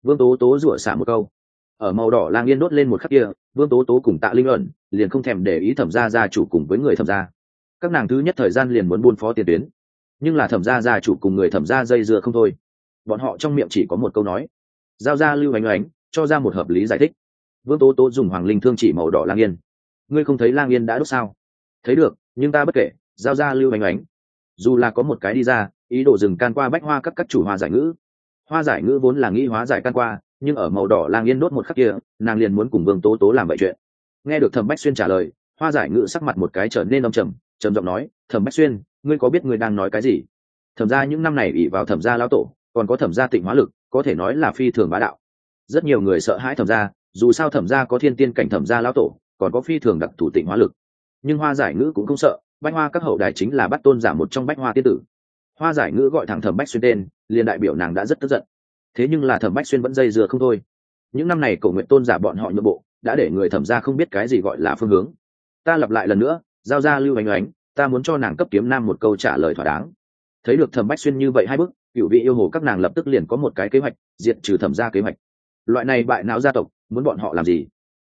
A: Vương tố tố rủa xả một câu ở màu đỏ lang yên đốt lên một khắc kia, vương tố tố cùng tạ linh ẩn liền không thèm để ý thẩm gia gia chủ cùng với người thẩm gia. Các nàng thứ nhất thời gian liền muốn buôn phó tiền tuyến, nhưng là thẩm gia gia chủ cùng người thẩm gia dây dưa không thôi. Bọn họ trong miệng chỉ có một câu nói, giao ra lưu ánh ánh, cho ra một hợp lý giải thích. Vương tố tố dùng hoàng linh thương chỉ màu đỏ lang yên. Ngươi không thấy lang yên đã đốt sao? Thấy được, nhưng ta bất kể, giao ra lưu ánh ánh. Dù là có một cái đi ra, ý đồ dừng can qua bách hoa các các chủ hoa giải ngữ. Hoa giải ngữ vốn là nghĩ hóa giải can qua nhưng ở màu đỏ lang yên đốt một khắc kia, nàng liền muốn cùng vương tố tố làm vậy chuyện. Nghe được thẩm bách xuyên trả lời, hoa giải ngữ sắc mặt một cái trở nên đông trầm trầm giọng nói, thẩm bách xuyên, ngươi có biết ngươi đang nói cái gì? Thẩm ra những năm này ỉ vào thẩm gia lão tổ, còn có thẩm gia tịnh hóa lực, có thể nói là phi thường bá đạo. Rất nhiều người sợ hãi thẩm gia, dù sao thẩm gia có thiên tiên cảnh thẩm gia lão tổ, còn có phi thường đặc thủ tịnh hóa lực. Nhưng hoa giải ngữ cũng không sợ, bách hoa các hậu đài chính là bắt tôn giả một trong bách hoa tiên tử. Hoa giải ngữ gọi thẳng thẩm bách xuyên tên, liền đại biểu nàng đã rất tức giận thế nhưng là thẩm bách xuyên vẫn dây dưa không thôi. Những năm này cầu nguyện tôn giả bọn họ nhượng bộ, đã để người thẩm ra không biết cái gì gọi là phương hướng. Ta lặp lại lần nữa, giao ra lưu ánh oánh ta muốn cho nàng cấp kiếm nam một câu trả lời thỏa đáng. Thấy được thẩm bách xuyên như vậy hai bước, cựu vị yêu hồ các nàng lập tức liền có một cái kế hoạch, diệt trừ thẩm ra kế hoạch. Loại này bại não gia tộc, muốn bọn họ làm gì?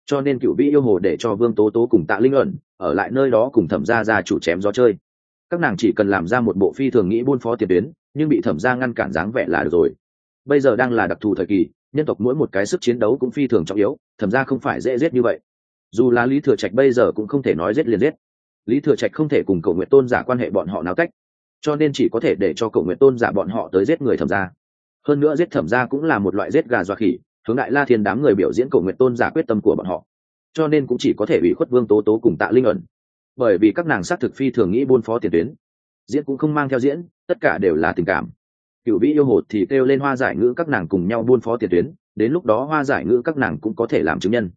A: Cho nên cựu vị yêu hồ để cho vương tố tố cùng tạ linh ẩn, ở lại nơi đó cùng thẩm gia ra chủ chém gió chơi. Các nàng chỉ cần làm ra một bộ phi thường nghĩ buôn phó tiền tuyến, nhưng bị thẩm gia ngăn cản dáng vẻ là được rồi bây giờ đang là đặc thù thời kỳ, nhân tộc mỗi một cái sức chiến đấu cũng phi thường trọng yếu thẩm ra không phải dễ giết như vậy. Dù là lý thừa trạch bây giờ cũng không thể nói giết liền giết. Lý thừa trạch không thể cùng cầu nguyện tôn giả quan hệ bọn họ náo tách, cho nên chỉ có thể để cho cầu nguyện tôn giả bọn họ tới giết người thẩm ra hơn nữa giết thẩm ra cũng là một loại giết gà dọa khỉ, hướng đại la thiên đám người biểu diễn cầu nguyện tôn giả quyết tâm của bọn họ. Cho nên cũng chỉ có thể ủy khuất vương tố tố cùng tạ linh ẩn. Bởi vì các nàng xác thực phi thường nghĩ buôn phó tiền tuyến, diễn cũng không mang theo diễn, tất cả đều là tình cảm cựu vĩ yêu hồ thì kêu lên hoa giải ngữ các nàng cùng nhau buôn phó tiền tuyến đến lúc đó hoa giải ngữ các nàng cũng có thể làm chứng nhân.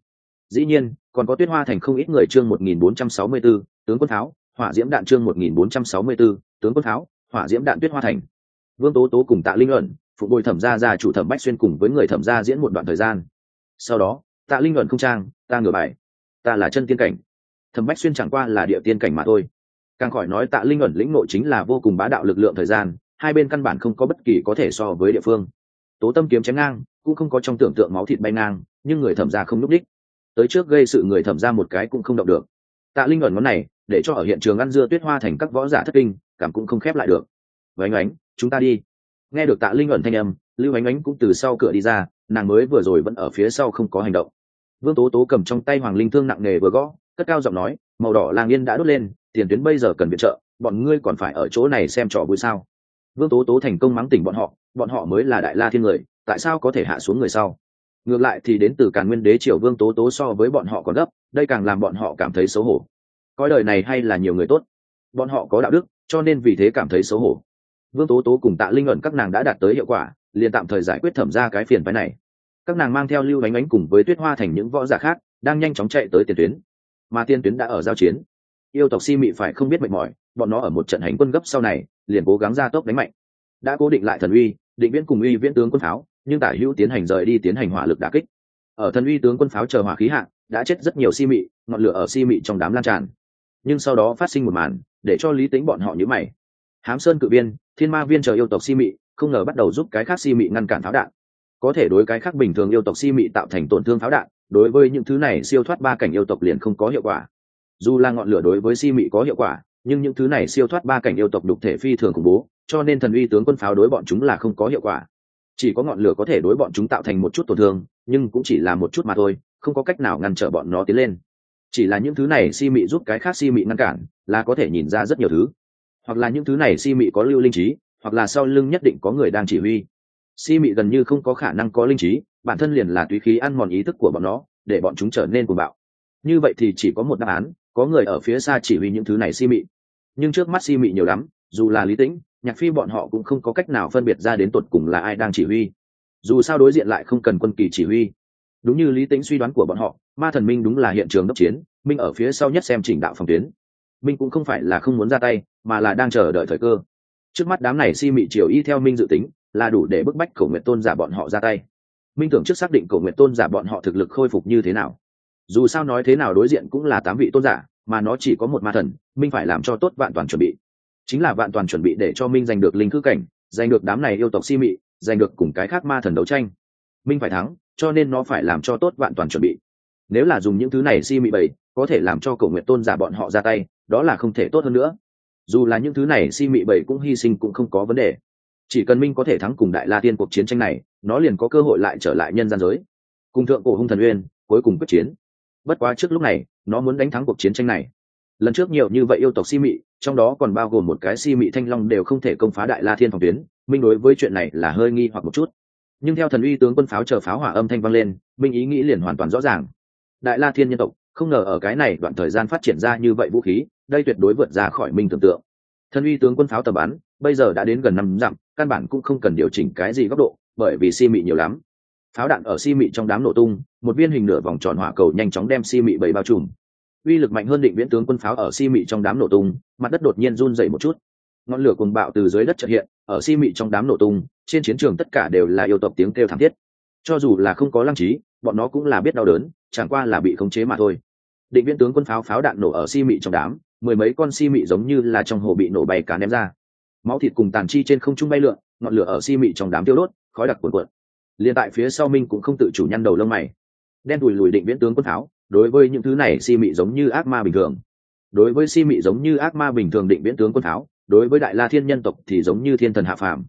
A: Dĩ nhiên còn có tuyết hoa thành không ít người chương một nghìn bốn trăm sáu mươi 1464, tướng quân tháo hỏa diễm đạn chương một nghìn bốn trăm sáu mươi 1464, tướng quân tháo hỏa diễm đạn tuyết hoa thành. Vương tố tố cùng tạ linh luận phụ bồi thẩm gia gia chủ thẩm bách xuyên cùng với người thẩm gia diễn một đoạn thời gian. Sau đó tạ linh luận không trang ta ngửa bài. Ta là chân tiên cảnh. Thẩm bách xuyên chẳng qua là địa tiên cảnh mà thôi. Càng khỏi nói tạ linh luận lĩnh nội chính là vô cùng bá đạo lực lượng thời gian hai bên căn bản không có bất kỳ có thể so với địa phương. Tố tâm kiếm chém ngang, cũng không có trong tưởng tượng máu thịt bay ngang, nhưng người thẩm ra không núp đích. Tới trước gây sự người thẩm ra một cái cũng không động được. Tạ linh ẩn ngón này, để cho ở hiện trường ăn dưa tuyết hoa thành các võ giả thất kinh, cảm cũng không khép lại được. Vánh ánh chúng ta đi. Nghe được tạ linh ẩn thanh âm, lưu ánh ánh cũng từ sau cửa đi ra, nàng mới vừa rồi vẫn ở phía sau không có hành động. Vương tố tố cầm trong tay hoàng linh thương nặng nề vừa gõ, cất cao giọng nói, màu đỏ làng yên đã đốt lên, tiền tuyến bây giờ cần viện trợ, bọn ngươi còn phải ở chỗ này xem trò vui sao? Vương tố tố thành công mắng tỉnh bọn họ bọn họ mới là đại la thiên người, tại sao có thể hạ xuống người sau? Ngược lại thì đến từ càn nguyên đế triều vương tố tố so với bọn họ còn gấp, đây càng làm bọn họ cảm thấy xấu hổ. Coi đời này hay là nhiều người tốt, bọn họ có đạo đức, cho nên vì thế cảm thấy xấu hổ. Vương tố tố cùng tạ linh ẩn các nàng đã đạt tới hiệu quả, liền tạm thời giải quyết thẩm ra cái phiền phái này. Các nàng mang theo lưu ánh ánh cùng với tuyết hoa thành những võ giả khác, đang nhanh chóng chạy tới tiền tuyến. Mà tiên tuyến đã ở giao chiến. Yêu tộc si mị phải không biết mệt mỏi, bọn nó ở một trận hành quân gấp sau này liền cố gắng ra tốc đánh mạnh. Đã cố định lại thần uy, định viễn cùng uy viễn tướng quân pháo, nhưng tả hữu tiến hành rời đi tiến hành hỏa lực đả kích. Ở thần uy tướng quân pháo chờ hỏa khí hạ, đã chết rất nhiều si mị, ngọn lửa ở si mị trong đám lan tràn. Nhưng sau đó phát sinh một màn, để cho lý tính bọn họ nhữ mày. Hám sơn cự viên, thiên ma viên chờ yêu tộc si mị, không ngờ bắt đầu giúp cái khác si mị ngăn cản pháo đạn. Có thể đối cái khác bình thường yêu tộc si mị tạo thành tổn thương pháo đạn, đối với những thứ này siêu thoát ba cảnh yêu tộc liền không có hiệu quả. Dù là ngọn lửa đối với si mị có hiệu quả nhưng những thứ này siêu thoát ba cảnh yêu tộc đục thể phi thường khủng bố, cho nên thần uy tướng quân pháo đối bọn chúng là không có hiệu quả. Chỉ có ngọn lửa có thể đối bọn chúng tạo thành một chút tổn thương, nhưng cũng chỉ là một chút mà thôi, không có cách nào ngăn trở bọn nó tiến lên. Chỉ là những thứ này si mị giúp cái khác si mị ngăn cản, là có thể nhìn ra rất nhiều thứ. Hoặc là những thứ này si mị có lưu linh trí, hoặc là sau lưng nhất định có người đang chỉ huy. Si mị gần như không có khả năng có linh trí, bản thân liền là tùy khí ăn mòn ý thức của bọn nó, để bọn chúng trở nên cuồng bạo. Như vậy thì chỉ có một đáp án, có người ở phía xa chỉ huy những thứ này si mị nhưng trước mắt si mị nhiều lắm, dù là lý tĩnh, nhạc phi bọn họ cũng không có cách nào phân biệt ra đến tột cùng là ai đang chỉ huy. Dù sao đối diện lại không cần quân kỳ chỉ huy. Đúng như lý tĩnh suy đoán của bọn họ, ma thần minh đúng là hiện trường đốc chiến, minh ở phía sau nhất xem chỉnh đạo phòng tuyến. Minh cũng không phải là không muốn ra tay, mà là đang chờ đợi thời cơ. Trước mắt đám này si mị triều y theo minh dự tính, là đủ để bức bách cổ nguyện tôn giả bọn họ ra tay. Minh tưởng trước xác định cổ nguyện tôn giả bọn họ thực lực khôi phục như thế nào. Dù sao nói thế nào đối diện cũng là tám vị tôn giả mà nó chỉ có một ma thần, minh phải làm cho tốt vạn toàn chuẩn bị. Chính là vạn toàn chuẩn bị để cho minh giành được linh cư cảnh, giành được đám này yêu tộc si mị, giành được cùng cái khác ma thần đấu tranh. Minh phải thắng, cho nên nó phải làm cho tốt vạn toàn chuẩn bị. Nếu là dùng những thứ này si mị bầy, có thể làm cho cầu nguyện tôn giả bọn họ ra tay, đó là không thể tốt hơn nữa. Dù là những thứ này si mị bầy cũng hy sinh cũng không có vấn đề. Chỉ cần minh có thể thắng cùng đại la tiên cuộc chiến tranh này, nó liền có cơ hội lại trở lại nhân gian giới. Cùng thượng cổ hung thần uyên, cuối cùng quyết chiến bất quá trước lúc này, nó muốn đánh thắng cuộc chiến tranh này. Lần trước nhiều như vậy yêu tộc si mị, trong đó còn bao gồm một cái si mị thanh long đều không thể công phá đại la thiên phòng tuyến, minh đối với chuyện này là hơi nghi hoặc một chút. Nhưng theo thần uy tướng quân pháo chờ pháo hỏa âm thanh vang lên, minh ý nghĩ liền hoàn toàn rõ ràng. Đại la thiên nhân tộc, không ngờ ở cái này đoạn thời gian phát triển ra như vậy vũ khí, đây tuyệt đối vượt ra khỏi minh tưởng tượng. Thần uy tướng quân pháo tầm bắn, bây giờ đã đến gần năm dặm, căn bản cũng không cần điều chỉnh cái gì góc độ, bởi vì si mị nhiều lắm pháo đạn ở si mị trong đám nổ tung, một viên hình nửa vòng tròn hỏa cầu nhanh chóng đem si mị bảy bao trùm. Uy lực mạnh hơn định viễn tướng quân pháo ở si mị trong đám nổ tung, mặt đất đột nhiên run dậy một chút. Ngọn lửa cuồng bạo từ dưới đất trật hiện, ở si mị trong đám nổ tung, trên chiến trường tất cả đều là yêu tộc tiếng kêu thảm thiết. Cho dù là không có lăng trí, bọn nó cũng là biết đau đớn, chẳng qua là bị khống chế mà thôi. Định viễn tướng quân pháo pháo đạn nổ ở si mị trong đám, mười mấy con si mị giống như là trong hồ bị nổ bay cá ném ra. Máu thịt cùng tàn chi trên không trung bay lượn, ngọn lửa ở si mị trong đám tiêu đốt, khói đặc cuộn cuộn liền tại phía sau minh cũng không tự chủ nhăn đầu lông mày. Đen đùi lùi định viễn tướng quân tháo, đối với những thứ này si mị giống như ác ma bình thường. Đối với si mị giống như ác ma bình thường định viễn tướng quân tháo, đối với đại la thiên nhân tộc thì giống như thiên thần hạ phàm.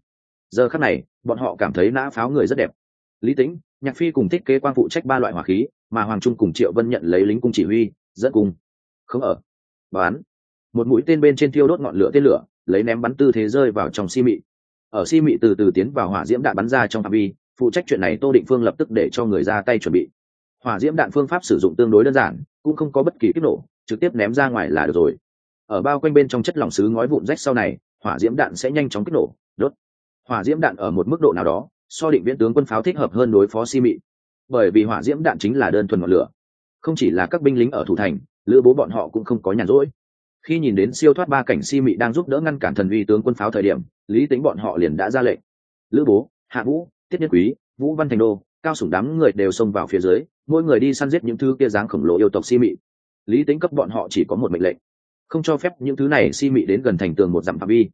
A: Giờ khắc này, bọn họ cảm thấy nã pháo người rất đẹp. Lý tĩnh, nhạc phi cùng thiết kế quang phụ trách ba loại hỏa khí, mà hoàng trung cùng triệu vân nhận lấy lính cung chỉ huy, dẫn cung. Không ở. Bán. Một mũi tên bên trên thiêu đốt ngọn lửa tên lửa, lấy ném bắn tư thế rơi vào trong si mị. Ở si mị từ từ tiến vào hỏa diễm đạn bắn ra trong phạm vi phụ trách chuyện này tô định phương lập tức để cho người ra tay chuẩn bị. Hỏa diễm đạn phương pháp sử dụng tương đối đơn giản, cũng không có bất kỳ kích nổ, trực tiếp ném ra ngoài là được rồi. Ở bao quanh bên trong chất lỏng xứ ngói vụn rách sau này, hỏa diễm đạn sẽ nhanh chóng kích nổ, đốt. Hỏa diễm đạn ở một mức độ nào đó, so định viễn tướng quân pháo thích hợp hơn đối phó si mị. Bởi vì hỏa diễm đạn chính là đơn thuần ngọn lửa. Không chỉ là các binh lính ở thủ thành, lữ bố bọn họ cũng không có nhàn rỗi. Khi nhìn đến siêu thoát ba cảnh si mị đang giúp đỡ ngăn cản thần uy tướng quân pháo thời điểm, lý tính bọn họ liền đã ra lệnh. Lữ bố, hạ vũ tiết nhất quý, vũ văn thành đô, cao sủng đám người đều xông vào phía dưới, mỗi người đi săn giết những thứ kia dáng khổng lồ yêu tộc si mị. Lý tính cấp bọn họ chỉ có một mệnh lệnh, không cho phép những thứ này si mị đến gần thành tường một dặm phạm vi.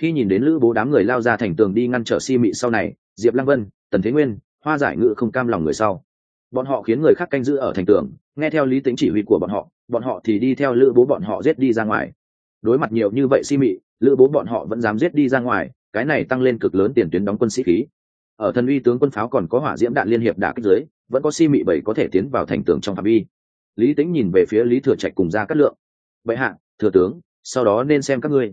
A: Khi nhìn đến lữ bố đám người lao ra thành tường đi ngăn trở si mị sau này, diệp lăng vân, tần thế nguyên, hoa giải ngự không cam lòng người sau. Bọn họ khiến người khác canh giữ ở thành tường, nghe theo lý tính chỉ huy của bọn họ bọn họ thì đi theo lữ bố bọn họ giết đi ra ngoài. Đối mặt nhiều như vậy si mị, lữ bố bọn họ vẫn dám giết đi ra ngoài, cái này tăng lên cực lớn tiền tuyến đóng quân sĩ khí ở thần uy tướng quân pháo còn có hỏa diễm đạn liên hiệp đả kích dưới, vẫn có si mị bảy có thể tiến vào thành tường trong phạm vi. Lý tính nhìn về phía lý thừa trạch cùng ra cát lượng. Bệ hạ, thừa tướng, sau đó nên xem các ngươi.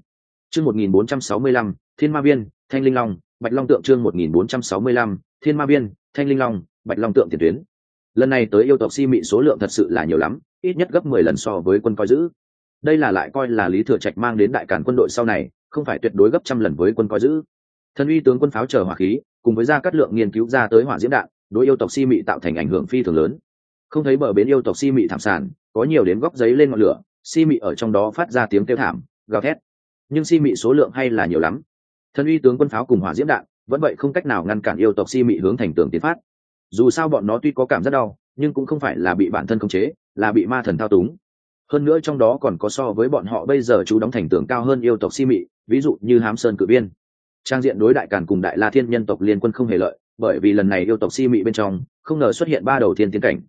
A: Chương một nghìn bốn trăm sáu mươi lăm, thiên ma viên thanh linh long, bạch long tượng chương một nghìn bốn trăm sáu mươi lăm, thiên ma viên thanh linh long, bạch long tượng tiền tuyến. Lần này tới yêu tộc si mị số lượng thật sự là nhiều lắm, ít nhất gấp mười lần so với quân coi giữ. Đây là lại coi là lý thừa trạch mang đến đại cản quân đội sau này, không phải tuyệt đối gấp trăm lần với quân coi giữ. Thần uy tướng quân pháo chờ hỏa khí cùng với gia cát lượng nghiên cứu ra tới hỏa diễm đạn, đối yêu tộc si mị tạo thành ảnh hưởng phi thường lớn. Không thấy bờ bến yêu tộc si mị thảm sản có nhiều đến góc giấy lên ngọn lửa, si mị ở trong đó phát ra tiếng kêu thảm, gào thét. Nhưng si mị số lượng hay là nhiều lắm. Thân uy tướng quân pháo cùng hỏa diễm đạn, vẫn vậy không cách nào ngăn cản yêu tộc si mị hướng thành tường tiến phát. Dù sao bọn nó tuy có cảm rất đau, nhưng cũng không phải là bị bản thân khống chế, là bị ma thần thao túng. Hơn nữa trong đó còn có so với bọn họ bây giờ chú đóng thành tường cao hơn yêu tộc si mị, ví dụ như hám sơn cự biên trang diện đối đại càn cùng đại la thiên nhân tộc liên quân không hề lợi, bởi vì lần này yêu tộc si mị bên trong, không ngờ xuất hiện ba đầu thiên tiến cảnh.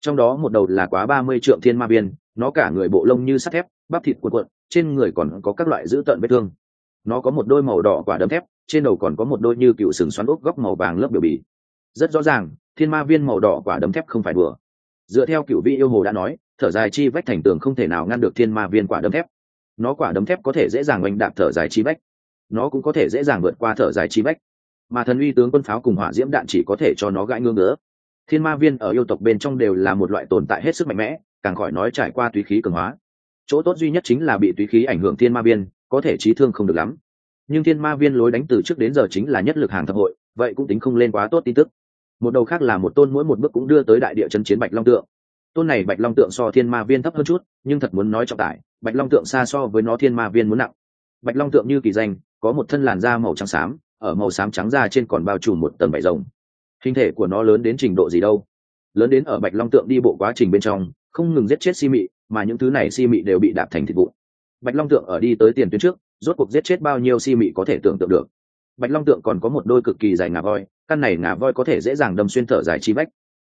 A: Trong đó một đầu là quá ba mươi trượng thiên ma viên nó cả người bộ lông như sắt thép, bắp thịt cuộn cuộn, trên người còn có các loại dữ tợn vết thương. Nó có một đôi màu đỏ quả đấm thép, trên đầu còn có một đôi như cựu sừng xoắn ốc góc màu vàng lớp biểu bì. Rất rõ ràng, thiên ma viên màu đỏ quả đấm thép không phải đùa. Dựa theo cựu vị yêu hồ đã nói, thở dài chi vách thành tường không thể nào ngăn được thiên ma viên quả đấm thép. Nó quả đấm thép có thể dễ dàng oanh đạp thở dài chi vách nó cũng có thể dễ dàng vượt qua thở dài chi bách, mà thần uy tướng quân pháo cùng hỏa diễm đạn chỉ có thể cho nó gãi ngưỡng nữa thiên ma viên ở yêu tộc bên trong đều là một loại tồn tại hết sức mạnh mẽ càng khỏi nói trải qua túy khí cường hóa. Chỗ tốt duy nhất chính là bị túy khí ảnh hưởng thiên ma viên có thể trí thương không được lắm. Nhưng thiên ma viên lối đánh từ trước đến giờ chính là nhất lực hàng thập hội vậy cũng tính không lên quá tốt tin tức. Một đầu khác là một tôn mỗi một bước cũng đưa tới đại địa chân chiến bạch long tượng. Tôn này bạch long tượng so thiên ma viên thấp hơn chút nhưng thật muốn nói trọng tải bạch long tượng xa so với nó thiên ma viên muốn nặng bạch long tượng như kỳ danh, có một thân làn da màu trắng xám, ở màu xám trắng da trên còn bao trùm một tầng vải rồng. Hình thể của nó lớn đến trình độ gì đâu? Lớn đến ở bạch long tượng đi bộ quá trình bên trong, không ngừng giết chết si mị, mà những thứ này si mị đều bị đạp thành thịt vụn. Bạch long tượng ở đi tới tiền tuyến trước, rốt cuộc giết chết bao nhiêu si mị có thể tưởng tượng được. Bạch long tượng còn có một đôi cực kỳ dài ngà voi, căn này ngà voi có thể dễ dàng đâm xuyên thở dài chi bách.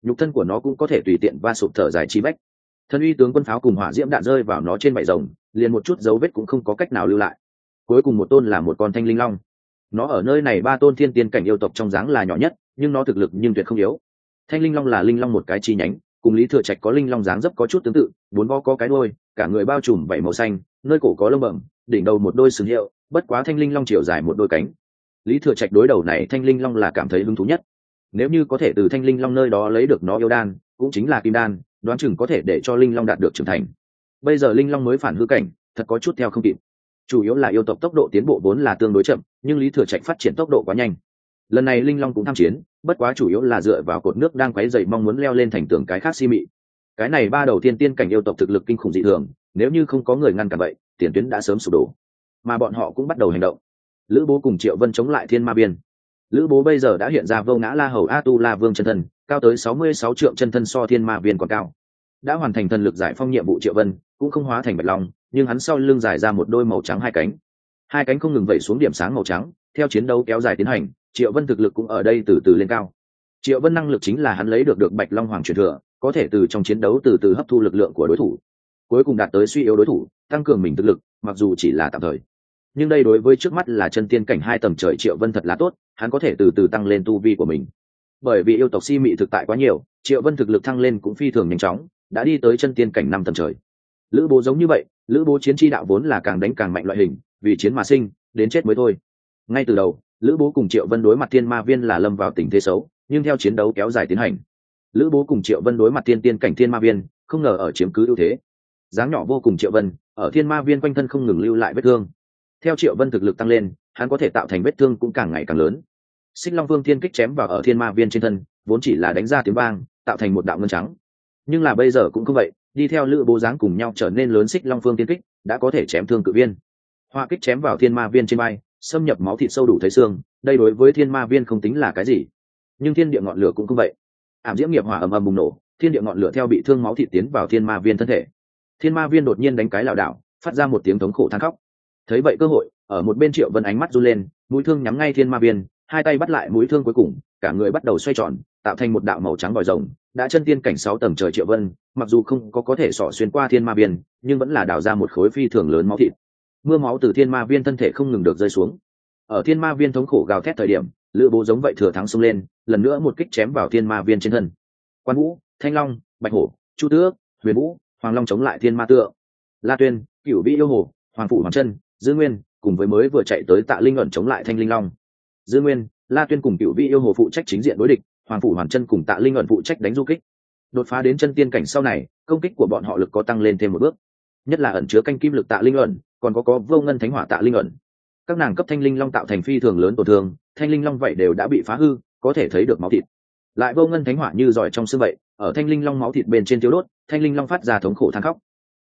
A: Nhục thân của nó cũng có thể tùy tiện va sụp thở dài chi bách. Thân uy tướng quân pháo cùng hỏa diễm đạn rơi vào nó trên vải rồng, liền một chút dấu vết cũng không có cách nào lưu lại cuối cùng một tôn là một con thanh linh long. Nó ở nơi này ba tôn thiên tiên cảnh yêu tộc trong dáng là nhỏ nhất, nhưng nó thực lực nhưng tuyệt không yếu. Thanh linh long là linh long một cái chi nhánh, cùng lý thừa trạch có linh long dáng dấp có chút tương tự, bốn vo có cái đôi cả người bao trùm vảy màu xanh, nơi cổ có lông bẩm, đỉnh đầu một đôi sừng hiệu, bất quá thanh linh long chiều dài một đôi cánh. Lý thừa trạch đối đầu này thanh linh long là cảm thấy hứng thú nhất. Nếu như có thể từ thanh linh long nơi đó lấy được nó yêu đan, cũng chính là kim đan, đoán chừng có thể để cho linh long đạt được trưởng thành. Bây giờ linh long mới phản hư cảnh, thật có chút theo không kịp chủ yếu là yêu tộc tốc độ tiến bộ vốn là tương đối chậm, nhưng lý thừa trạch phát triển tốc độ quá nhanh. Lần này linh long cũng tham chiến, bất quá chủ yếu là dựa vào cột nước đang quấy dậy mong muốn leo lên thành tường cái khác si mị. Cái này ba đầu tiên tiên cảnh yêu tộc thực lực kinh khủng dị thường, nếu như không có người ngăn cản vậy, tiền tuyến đã sớm sụp đổ. Mà bọn họ cũng bắt đầu hành động. Lữ bố cùng triệu vân chống lại thiên ma biên. Lữ bố bây giờ đã hiện ra vô ngã la hầu a tu la vương chân thân, cao tới sáu mươi sáu triệu chân thân so thiên ma biên còn cao. Đã hoàn thành thần lực giải phong nhiệm vụ triệu vân, cũng không hóa thành bạch long nhưng hắn sau lưng giải ra một đôi màu trắng hai cánh. Hai cánh không ngừng vẩy xuống điểm sáng màu trắng, theo chiến đấu kéo dài tiến hành, triệu vân thực lực cũng ở đây từ từ lên cao. Triệu vân năng lực chính là hắn lấy được được bạch long hoàng truyền thừa, có thể từ trong chiến đấu từ từ hấp thu lực lượng của đối thủ. Cuối cùng đạt tới suy yếu đối thủ, tăng cường mình thực lực, mặc dù chỉ là tạm thời. Nhưng đây đối với trước mắt là chân tiên cảnh hai tầm trời triệu vân thật là tốt, hắn có thể từ từ tăng lên tu vi của mình. Bởi vì yêu tộc si mị thực tại quá nhiều, triệu vân thực lực thăng lên cũng phi thường nhanh chóng, đã đi tới chân tiên cảnh năm tầm trời. Lữ bố giống như vậy lữ bố chiến tri đạo vốn là càng đánh càng mạnh loại hình, vì chiến mà sinh, đến chết mới thôi. Ngay từ đầu, lữ bố cùng triệu vân đối mặt thiên ma viên là lâm vào tình thế xấu, nhưng theo chiến đấu kéo dài tiến hành, lữ bố cùng triệu vân đối mặt thiên tiên cảnh thiên ma viên, không ngờ ở chiếm cứ ưu thế. Dáng nhỏ vô cùng triệu vân, ở thiên ma viên quanh thân không ngừng lưu lại vết thương. Theo triệu vân thực lực tăng lên, hắn có thể tạo thành vết thương cũng càng ngày càng lớn. Xích long vương thiên kích chém vào ở thiên ma viên trên thân, vốn chỉ là đánh ra tiếng vang, tạo thành một đạo ngân trắng. Nhưng là bây giờ cũng không vậy đi theo lữ bố dáng cùng nhau trở nên lớn xích long phương thiên kích, đã có thể chém thương cự viên. Hoa kích chém vào thiên ma viên trên bay xâm nhập máu thịt sâu đủ thấy xương, đây đối với thiên ma viên không tính là cái gì. Nhưng thiên địa ngọn lửa cũng không vậy. Ảm diễm nghiệp hỏa ầm ầm bùng nổ, thiên địa ngọn lửa theo bị thương máu thịt tiến vào thiên ma viên thân thể. Thiên ma viên đột nhiên đánh cái lảo đảo, phát ra một tiếng thống khổ than khóc. Thấy vậy cơ hội, ở một bên triệu vân ánh mắt run lên, mũi thương nhắm ngay thiên ma viên, hai tay bắt lại mũi thương cuối cùng, cả người bắt đầu xoay tròn, tạo thành một đạo màu trắng vòi rồng đã chân tiên cảnh sáu tầng trời triệu vân, mặc dù không có có thể sỏ xuyên qua thiên ma viên, nhưng vẫn là đào ra một khối phi thường lớn máu thịt. Mưa máu từ thiên ma viên thân thể không ngừng được rơi xuống. Ở thiên ma viên thống khổ gào thét thời điểm, lữ bố giống vậy thừa thắng xông lên, lần nữa một kích chém vào thiên ma viên trên thân. Quan vũ, thanh long, bạch hổ, chu tước, huyền vũ, hoàng long chống lại thiên ma tượng. La tuyên, cửu vĩ yêu hồ, hoàng phủ hoàng chân, dư nguyên, cùng với mới vừa chạy tới tạ linh ẩn chống lại thanh linh long. Dư nguyên, la tuyên cùng cựu vị yêu hồ phụ trách chính diện đối địch hoàng phủ hoàn chân cùng tạ linh ẩn phụ trách đánh du kích. Đột phá đến chân tiên cảnh sau này, công kích của bọn họ lực có tăng lên thêm một bước. Nhất là ẩn chứa canh kim lực tạ linh ẩn, còn có có vô ngân thánh hỏa tạ linh ẩn. Các nàng cấp thanh linh long tạo thành phi thường lớn tổn thương, thanh linh long vậy đều đã bị phá hư, có thể thấy được máu thịt. Lại vô ngân thánh hỏa như giỏi trong xương vậy, ở thanh linh long máu thịt bên trên tiêu đốt, thanh linh long phát ra thống khổ than khóc.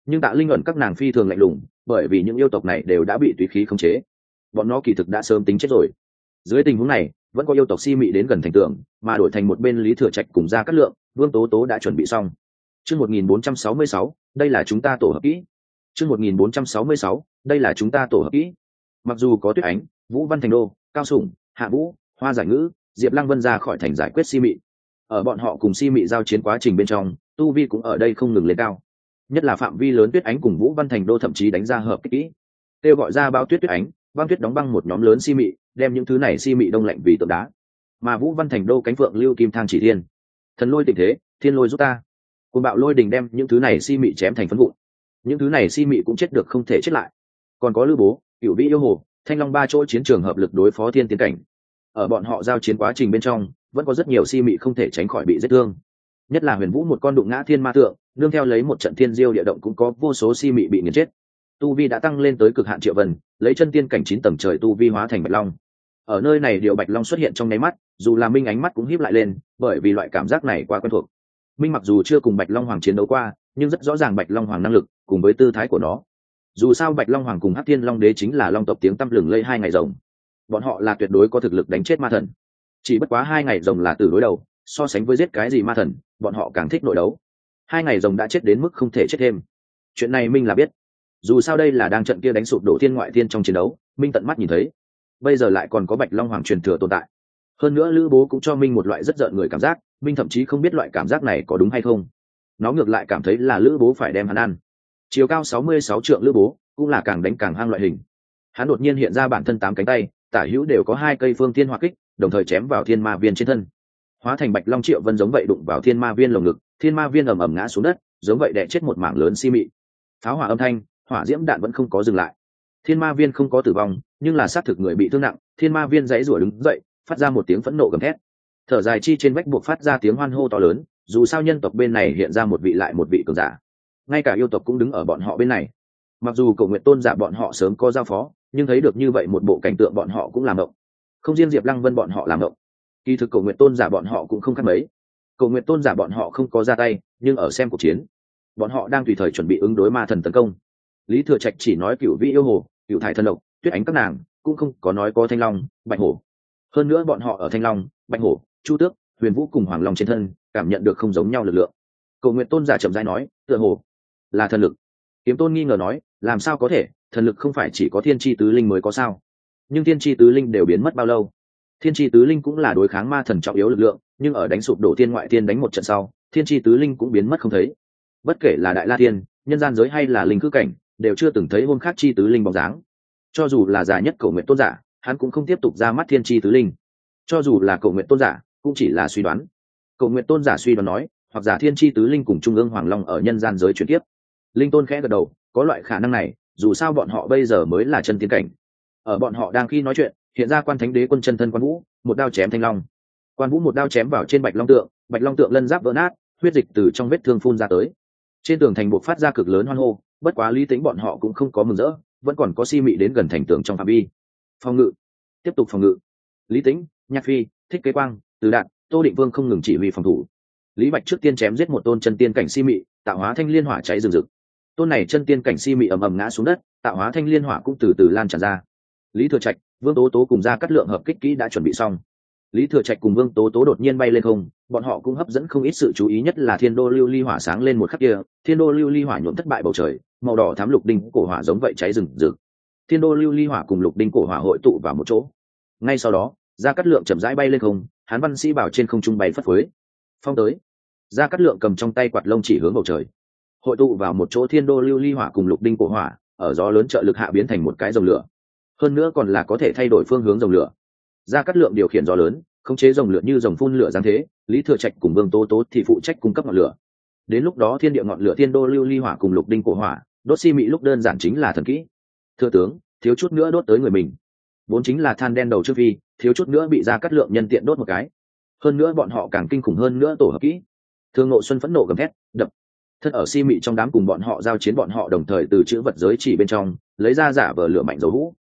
A: Nhưng tạ linh ẩn các nàng phi thường lạnh lùng, bởi vì những yêu tộc này đều đã bị tùy khí khống chế. Bọn nó kỳ thực đã sớm tính chết rồi. Dưới tình huống này vẫn có yêu tộc si mị đến gần thành tường, mà đổi thành một bên lý thừa trạch cùng ra cát lượng, vương tố tố đã chuẩn bị xong. Chương một nghìn bốn trăm sáu mươi sáu, đây là chúng ta tổ hợp kỹ. Chương một nghìn bốn trăm sáu mươi sáu, đây là chúng ta tổ hợp kỹ. Mặc dù có tuyết ánh, vũ văn thành đô, cao sủng, hạ vũ, hoa giải ngữ, diệp lăng vân ra khỏi thành giải quyết si mị. Ở bọn họ cùng si mị giao chiến quá trình bên trong, tu vi cũng ở đây không ngừng lên cao. Nhất là phạm vi lớn tuyết ánh cùng vũ văn thành đô thậm chí đánh ra hợp kỹ. Kêu gọi ra bao tuyết tuyết ánh băng tuyết đóng băng một nhóm lớn si mị, đem những thứ này si mị đông lạnh vì tượng đá. Mà vũ văn thành, đô cánh phượng, lưu kim thang chỉ thiên. Thần lôi tình thế, thiên lôi giúp ta. Côn bạo lôi đình đem những thứ này si mị chém thành phân vụn. Những thứ này si mị cũng chết được không thể chết lại. Còn có lưu bố cựu vĩ yêu hồ, thanh long ba chỗ chiến trường hợp lực đối phó thiên tiến cảnh. Ở bọn họ giao chiến quá trình bên trong, vẫn có rất nhiều si mị không thể tránh khỏi bị giết thương. Nhất là huyền vũ một con đụng ngã thiên ma tượng, nương theo lấy một trận thiên diêu địa động cũng có vô số si mị bị nghiền chết. Tu vi đã tăng lên tới cực hạn triệu vần lấy chân tiên cảnh chín tầng trời tu vi hóa thành bạch long. Ở nơi này điều bạch long xuất hiện trong nháy mắt, dù là minh ánh mắt cũng híp lại lên, bởi vì loại cảm giác này quá quen thuộc. Minh mặc dù chưa cùng bạch long hoàng chiến đấu qua, nhưng rất rõ ràng bạch long hoàng năng lực cùng với tư thái của nó. Dù sao bạch long hoàng cùng hắc thiên long đế chính là long tộc tiếng tăm lừng lây hai ngày rồng. Bọn họ là tuyệt đối có thực lực đánh chết ma thần. Chỉ bất quá hai ngày rồng là từ đối đầu, so sánh với giết cái gì ma thần, bọn họ càng thích nội đấu. Hai ngày rồng đã chết đến mức không thể chết thêm. Chuyện này minh là biết dù sao đây là đang trận kia đánh sụp đổ thiên ngoại thiên trong chiến đấu, minh tận mắt nhìn thấy. Bây giờ lại còn có bạch long hoàng truyền thừa tồn tại. Hơn nữa lữ bố cũng cho minh một loại rất giận người cảm giác, minh thậm chí không biết loại cảm giác này có đúng hay không. Nó ngược lại cảm thấy là lữ bố phải đem hắn ăn. Chiều cao sáu mươi sáu trượng lữ bố, cũng là càng đánh càng hang loại hình. Hắn đột nhiên hiện ra bản thân tám cánh tay, tả hữu đều có hai cây phương thiên hoa kích, đồng thời chém vào thiên ma viên trên thân. Hóa thành bạch long triệu vân giống vậy đụng vào thiên ma viên lồng ngực, thiên ma viên ầm ầm ngã xuống đất, giống vậy đẻ chết một mảng lớn si mị. Pháo hỏa âm thanh hỏa diễm đạn vẫn không có dừng lại. Thiên ma viên không có tử vong, nhưng là xác thực người bị thương nặng, thiên ma viên dãy rủa đứng dậy, phát ra một tiếng phẫn nộ gầm thét. Thở dài chi trên vách buộc phát ra tiếng hoan hô to lớn, dù sao nhân tộc bên này hiện ra một vị lại một vị cường giả. Ngay cả yêu tộc cũng đứng ở bọn họ bên này. Mặc dù cầu nguyện tôn giả bọn họ sớm có giao phó, nhưng thấy được như vậy một bộ cảnh tượng bọn họ cũng làm động. Không riêng diệp lăng vân bọn họ làm động, kỳ thực cầu nguyện tôn giả bọn họ cũng không khác mấy. Cầu nguyện tôn giả bọn họ không có ra tay, nhưng ở xem cuộc chiến, bọn họ đang tùy thời chuẩn bị ứng đối ma thần tấn công lý thừa trạch chỉ nói cựu vị yêu hồ cựu thải thân độc, tuyết ánh các nàng, cũng không có nói có thanh long, bạch hổ. Hơn nữa bọn họ ở thanh long, bạch hổ, chu tước, huyền vũ cùng hoàng long trên thân, cảm nhận được không giống nhau lực lượng. Cầu nguyện tôn giả chậm dai nói, tựa hồ là thần lực. Kiếm tôn nghi ngờ nói, làm sao có thể? Thần lực không phải chỉ có thiên tri tứ linh mới có sao? Nhưng thiên tri tứ linh đều biến mất bao lâu? Thiên tri tứ linh cũng là đối kháng ma thần trọng yếu lực lượng, nhưng ở đánh sụp đổ thiên ngoại thiên đánh một trận sau, thiên tri tứ linh cũng biến mất không thấy. Bất kể là đại la thiên, nhân gian giới hay là linh cư cảnh đều chưa từng thấy hôm khác chi tứ linh bóng dáng. Cho dù là già nhất cầu nguyện tôn giả, hắn cũng không tiếp tục ra mắt thiên tri tứ linh. Cho dù là cầu nguyện tôn giả, cũng chỉ là suy đoán. Cầu nguyện tôn giả suy đoán nói, hoặc giả thiên tri tứ linh cùng trung ương hoàng long ở nhân gian giới chuyển tiếp linh tôn khẽ gật đầu, có loại khả năng này, dù sao bọn họ bây giờ mới là chân tiến cảnh. Ở bọn họ đang khi nói chuyện, hiện ra quan thánh đế quân chân thân quan vũ, một đao chém thanh long. Quan vũ một đao chém vào trên bạch long tượng, bạch long tượng lân giáp vỡ nát, huyết dịch từ trong vết thương phun ra tới. Trên tường thành buộc phát ra cực lớn hoan hô bất quá lý tính bọn họ cũng không có mừng rỡ, vẫn còn có si mị đến gần thành tường trong phạm vi. Phòng ngự. Tiếp tục phòng ngự. Lý tính, nhạc phi, thích kế quang, từ đạn, tô định vương không ngừng chỉ huy phòng thủ. Lý bạch trước tiên chém giết một tôn chân tiên cảnh si mị, tạo hóa thanh liên hỏa cháy rừng rực. Tôn này chân tiên cảnh si mị ầm ầm ngã xuống đất, tạo hóa thanh liên hỏa cũng từ từ lan tràn ra. Lý thừa trạch, vương tố tố cùng ra cắt lượng hợp kích kỹ đã chuẩn bị xong. Lý thừa trạch cùng vương tố tố đột nhiên bay lên không bọn họ cũng hấp dẫn không ít sự chú ý nhất là thiên đô lưu ly hỏa sáng lên một khắc kia, thiên đô lưu ly hỏa nhuộm thất bại bầu trời, màu đỏ thám lục đinh cổ hỏa giống vậy cháy rừng rực. Thiên đô lưu ly hỏa cùng lục đinh cổ hỏa hội tụ vào một chỗ. Ngay sau đó, gia cát lượng chậm rãi bay lên không, hán văn sĩ bảo trên không trung bay phất phới. Phong tới. Gia cát lượng cầm trong tay quạt lông chỉ hướng bầu trời. Hội tụ vào một chỗ thiên đô lưu ly hỏa cùng lục đinh cổ hỏa, ở gió lớn trợ lực hạ biến thành một cái dòng lửa. Hơn nữa còn là có thể thay đổi phương hướng dòng lửa. Gia cát lượng điều khiển gió lớn khống chế dòng lửa như dòng phun lửa giáng thế, lý thừa trạch cùng vương tố tố thì phụ trách cung cấp ngọn lửa. Đến lúc đó thiên địa ngọn lửa thiên đô lưu ly hỏa cùng lục đinh cổ hỏa, đốt si mị lúc đơn giản chính là thần kỹ. Thưa tướng, thiếu chút nữa đốt tới người mình. Vốn chính là than đen đầu trước vi, thiếu chút nữa bị ra cắt lượng nhân tiện đốt một cái. Hơn nữa bọn họ càng kinh khủng hơn nữa tổ hợp kỹ. Thương ngộ xuân phẫn nộ gầm thét, đập! Thân ở si mị trong đám cùng bọn họ giao chiến bọn họ đồng thời từ chữ vật giới chỉ bên trong, lấy ra giả vờ lửa mạnh dầu hũ.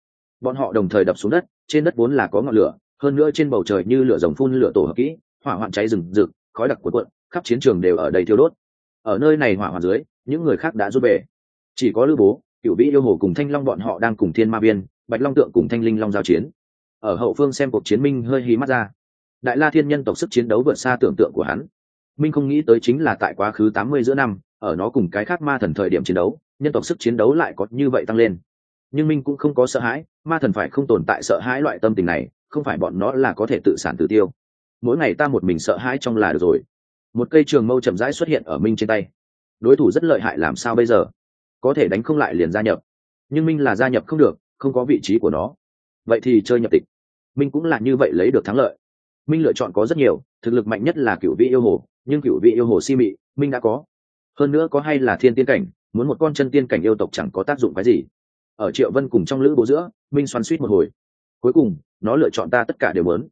A: Bọn họ đồng thời đập xuống đất, trên đất vốn là có ngọn lửa hơn nữa trên bầu trời như lửa rồng phun lửa tổ hợp kỹ, hỏa hoạn cháy rừng rực, khói đặc cuộn cuộn, khắp chiến trường đều ở đây thiêu đốt. Ở nơi này hỏa hoạn dưới, những người khác đã rút về. Chỉ có lữ bố cựu vĩ yêu hồ cùng thanh long bọn họ đang cùng thiên ma viên, bạch long tượng cùng thanh linh long giao chiến. Ở hậu phương xem cuộc chiến minh hơi hí mắt ra. Đại la thiên nhân tộc sức chiến đấu vượt xa tưởng tượng của hắn. Minh không nghĩ tới chính là tại quá khứ tám mươi giữa năm, ở nó cùng cái khác ma thần thời điểm chiến đấu, nhân tộc sức chiến đấu lại có như vậy tăng lên. Nhưng minh cũng không có sợ hãi, ma thần phải không tồn tại sợ hãi loại tâm tình này không phải bọn nó là có thể tự sản tự tiêu. Mỗi ngày ta một mình sợ hãi trong là được rồi. Một cây trường mâu chậm rãi xuất hiện ở minh trên tay. Đối thủ rất lợi hại làm sao bây giờ? Có thể đánh không lại liền gia nhập. Nhưng minh là gia nhập không được, không có vị trí của nó. Vậy thì chơi nhập tịch. Minh cũng là như vậy lấy được thắng lợi. Minh lựa chọn có rất nhiều, thực lực mạnh nhất là cựu vị yêu hồ, nhưng cựu vị yêu hồ si mị, minh đã có. Hơn nữa có hay là thiên tiên cảnh, muốn một con chân tiên cảnh yêu tộc chẳng có tác dụng cái gì. Ở triệu vân cùng trong lữ bố giữa, minh xoắn suýt một hồi cuối cùng, nó lựa chọn ta tất cả đều lớn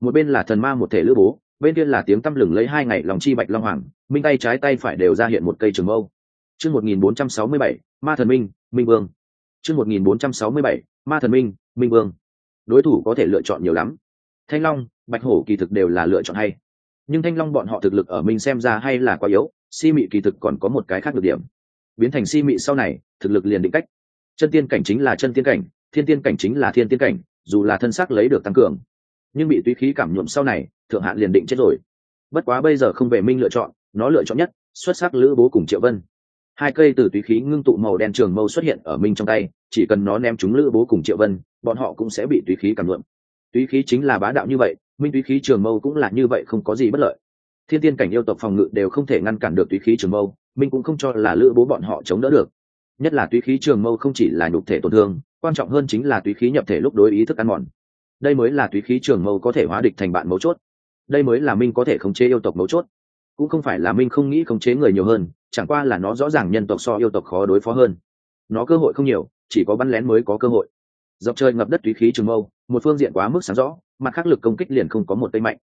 A: một bên là thần ma một thể lữ bố, bên kia là tiếng tăm lừng lấy hai ngày lòng chi bạch long hoàng, minh tay trái tay phải đều ra hiện một cây trường mâu. Chương một nghìn bốn trăm sáu mươi bảy, ma thần minh minh vương. Chương một nghìn bốn trăm sáu mươi bảy, ma thần minh minh vương. Đối thủ có thể lựa chọn nhiều lắm. Thanh long, bạch hổ kỳ thực đều là lựa chọn hay. Nhưng thanh long bọn họ thực lực ở mình xem ra hay là quá yếu, si mị kỳ thực còn có một cái khác được điểm. Biến thành si mị sau này, thực lực liền định cách. Chân tiên cảnh chính là chân tiên cảnh, thiên tiên cảnh chính là thiên tiên cảnh dù là thân xác lấy được tăng cường, nhưng bị túy khí cảm nhuộm sau này, thượng hạn liền định chết rồi. Bất quá bây giờ không về minh lựa chọn, nó lựa chọn nhất, xuất sắc lữ bố cùng triệu vân. Hai cây từ túy khí ngưng tụ màu đen trường mâu xuất hiện ở minh trong tay, chỉ cần nó ném chúng lữ bố cùng triệu vân, bọn họ cũng sẽ bị túy khí cảm nhuộm. Túy khí chính là bá đạo như vậy, minh túy khí trường mâu cũng là như vậy, không có gì bất lợi. Thiên tiên cảnh yêu tộc phòng ngự đều không thể ngăn cản được túy khí trường mâu, minh cũng không cho là lữ bố bọn họ chống đỡ được. Nhất là túy khí trường mâu không chỉ là nhục thể tổn thương quan trọng hơn chính là túy khí nhập thể lúc đối ý thức ăn mòn. Đây mới là túy khí trường mâu có thể hóa địch thành bạn mấu chốt. Đây mới là minh có thể khống chế yêu tộc mấu chốt. Cũng không phải là minh không nghĩ khống chế người nhiều hơn, chẳng qua là nó rõ ràng nhân tộc so yêu tộc khó đối phó hơn. Nó cơ hội không nhiều, chỉ có bắn lén mới có cơ hội. Dọc trời ngập đất túy khí trường mâu, một phương diện quá mức sáng rõ, mặt khắc lực công kích liền không có một tay mạnh.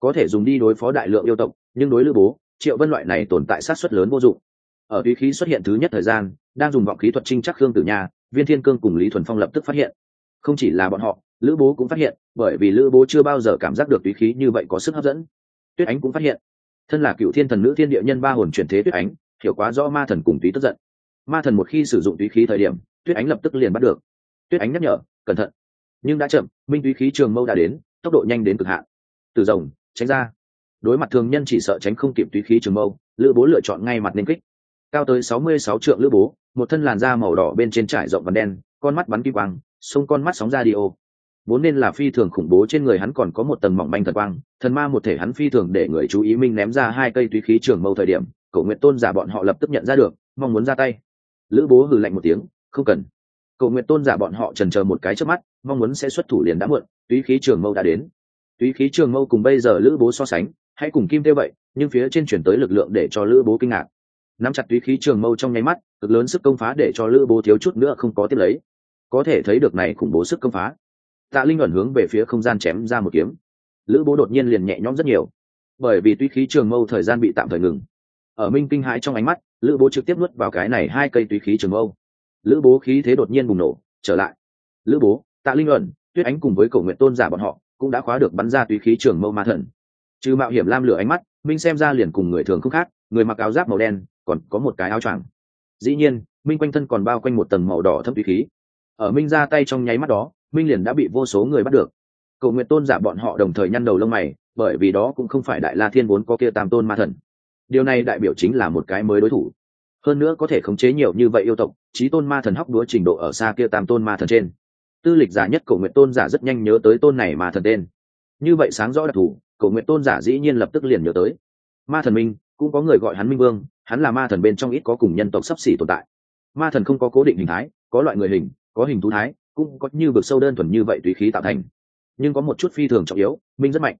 A: Có thể dùng đi đối phó đại lượng yêu tộc, nhưng đối lữ bố, triệu vân loại này tồn tại sát xuất lớn vô dụng. Ở túy khí xuất hiện thứ nhất thời gian, đang dùng vọng khí thuật trinh chắc khương tử nha viên thiên cương cùng lý thuần phong lập tức phát hiện. Không chỉ là bọn họ, lữ bố cũng phát hiện, bởi vì lữ bố chưa bao giờ cảm giác được túy khí như vậy có sức hấp dẫn. Tuyết ánh cũng phát hiện. Thân là cựu thiên thần nữ thiên địa nhân ba hồn chuyển thế tuyết ánh, hiểu quá rõ ma thần cùng túy tức giận. Ma thần một khi sử dụng túy khí thời điểm, tuyết ánh lập tức liền bắt được. Tuyết ánh nhắc nhở, cẩn thận. Nhưng đã chậm, minh túy khí trường mâu đã đến, tốc độ nhanh đến cực hạn. Từ rồng, tránh ra. Đối mặt thường nhân chỉ sợ tránh không kịp túy khí trường mâu, lữ bố lựa chọn ngay mặt nên kích cao tới sáu mươi sáu trượng lữ bố, một thân làn da màu đỏ bên trên trải rộng và đen, con mắt bắn kim quang, sông con mắt sóng ra đi ô vốn nên là phi thường khủng bố trên người hắn còn có một tầng mỏng manh thần quang, thần ma một thể hắn phi thường để người chú ý minh ném ra hai cây túy khí trường mâu thời điểm, cổ nguyện tôn giả bọn họ lập tức nhận ra được, mong muốn ra tay. Lữ bố hừ lạnh một tiếng, không cần. Cổ nguyện tôn giả bọn họ trần chờ một cái trước mắt, mong muốn sẽ xuất thủ liền đã muộn, túy khí trường mâu đã đến. Túy khí trường mâu cùng bây giờ lữ bố so sánh, hãy cùng kim tiêu vậy, nhưng phía trên chuyển tới lực lượng để cho lữ bố kinh ngạc nắm chặt túy khí trường mâu trong nháy mắt, cực lớn sức công phá để cho lữ bố thiếu chút nữa không có tiếp lấy. Có thể thấy được này khủng bố sức công phá. Tạ linh ẩn hướng về phía không gian chém ra một kiếm. Lữ bố đột nhiên liền nhẹ nhõm rất nhiều. Bởi vì túy khí trường mâu thời gian bị tạm thời ngừng. Ở minh kinh hãi trong ánh mắt, lữ bố trực tiếp nuốt vào cái này hai cây túy khí trường mâu. Lữ bố khí thế đột nhiên bùng nổ, trở lại. Lữ bố, tạ linh ẩn, tuyết ánh cùng với cầu nguyện tôn giả bọn họ cũng đã khóa được bắn ra túy khí trường mâu ma thần. Trừ mạo hiểm lam lửa ánh mắt, minh xem ra liền cùng người thường không khác, người mặc áo giáp màu đen còn có một cái áo choàng. Dĩ nhiên, minh quanh thân còn bao quanh một tầng màu đỏ thâm túy khí. Ở minh ra tay trong nháy mắt đó, minh liền đã bị vô số người bắt được. Cầu nguyện tôn giả bọn họ đồng thời nhăn đầu lông mày, bởi vì đó cũng không phải đại la thiên vốn có kia tam tôn ma thần. Điều này đại biểu chính là một cái mới đối thủ. Hơn nữa có thể khống chế nhiều như vậy yêu tộc trí tôn ma thần hóc đúa trình độ ở xa kia tam tôn ma thần trên. Tư lịch giả nhất cầu nguyện tôn giả rất nhanh nhớ tới tôn này ma thần tên. Như vậy sáng rõ đặc thù, cầu nguyện tôn giả dĩ nhiên lập tức liền nhớ tới. Ma thần minh, cũng có người gọi hắn minh vương hắn là ma thần bên trong ít có cùng nhân tộc sắp xỉ tồn tại. Ma thần không có cố định hình thái, có loại người hình, có hình thú thái, cũng có như vực sâu đơn thuần như vậy tùy khí tạo thành. Nhưng có một chút phi thường trọng yếu, minh rất mạnh.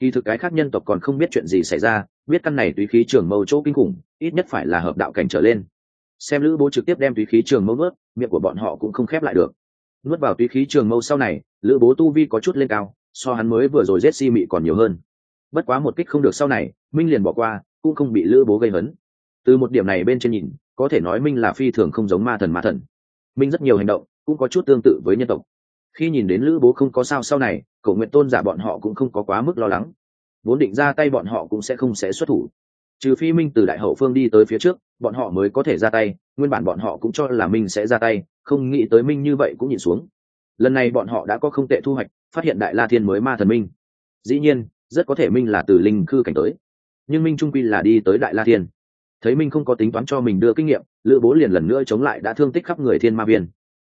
A: Kỳ thực cái khác nhân tộc còn không biết chuyện gì xảy ra, biết căn này tùy khí trường mâu chỗ kinh khủng, ít nhất phải là hợp đạo cảnh trở lên. Xem lữ bố trực tiếp đem tùy khí trường mâu nuốt, miệng của bọn họ cũng không khép lại được. Nuốt vào tùy khí trường mâu sau này, lữ bố tu vi có chút lên cao, so hắn mới vừa rồi rét si mị còn nhiều hơn. Bất quá một kích không được sau này, minh liền bỏ qua, cũng không bị lữ bố gây hấn từ một điểm này bên trên nhìn, có thể nói minh là phi thường không giống ma thần ma thần. Minh rất nhiều hành động cũng có chút tương tự với nhân tộc. Khi nhìn đến lữ bố không có sao sau này cậu nguyện tôn giả bọn họ cũng không có quá mức lo lắng. Vốn định ra tay bọn họ cũng sẽ không sẽ xuất thủ. Trừ phi minh từ đại hậu phương đi tới phía trước, bọn họ mới có thể ra tay, nguyên bản bọn họ cũng cho là minh sẽ ra tay, không nghĩ tới minh như vậy cũng nhìn xuống. Lần này bọn họ đã có không tệ thu hoạch, phát hiện đại la thiên mới ma thần minh. Dĩ nhiên, rất có thể minh là từ linh khư cảnh tới. Nhưng minh trung quy là đi tới đại la thiên thấy minh không có tính toán cho mình đưa kinh nghiệm, lữ bố liền lần nữa chống lại đã thương tích khắp người thiên ma viên.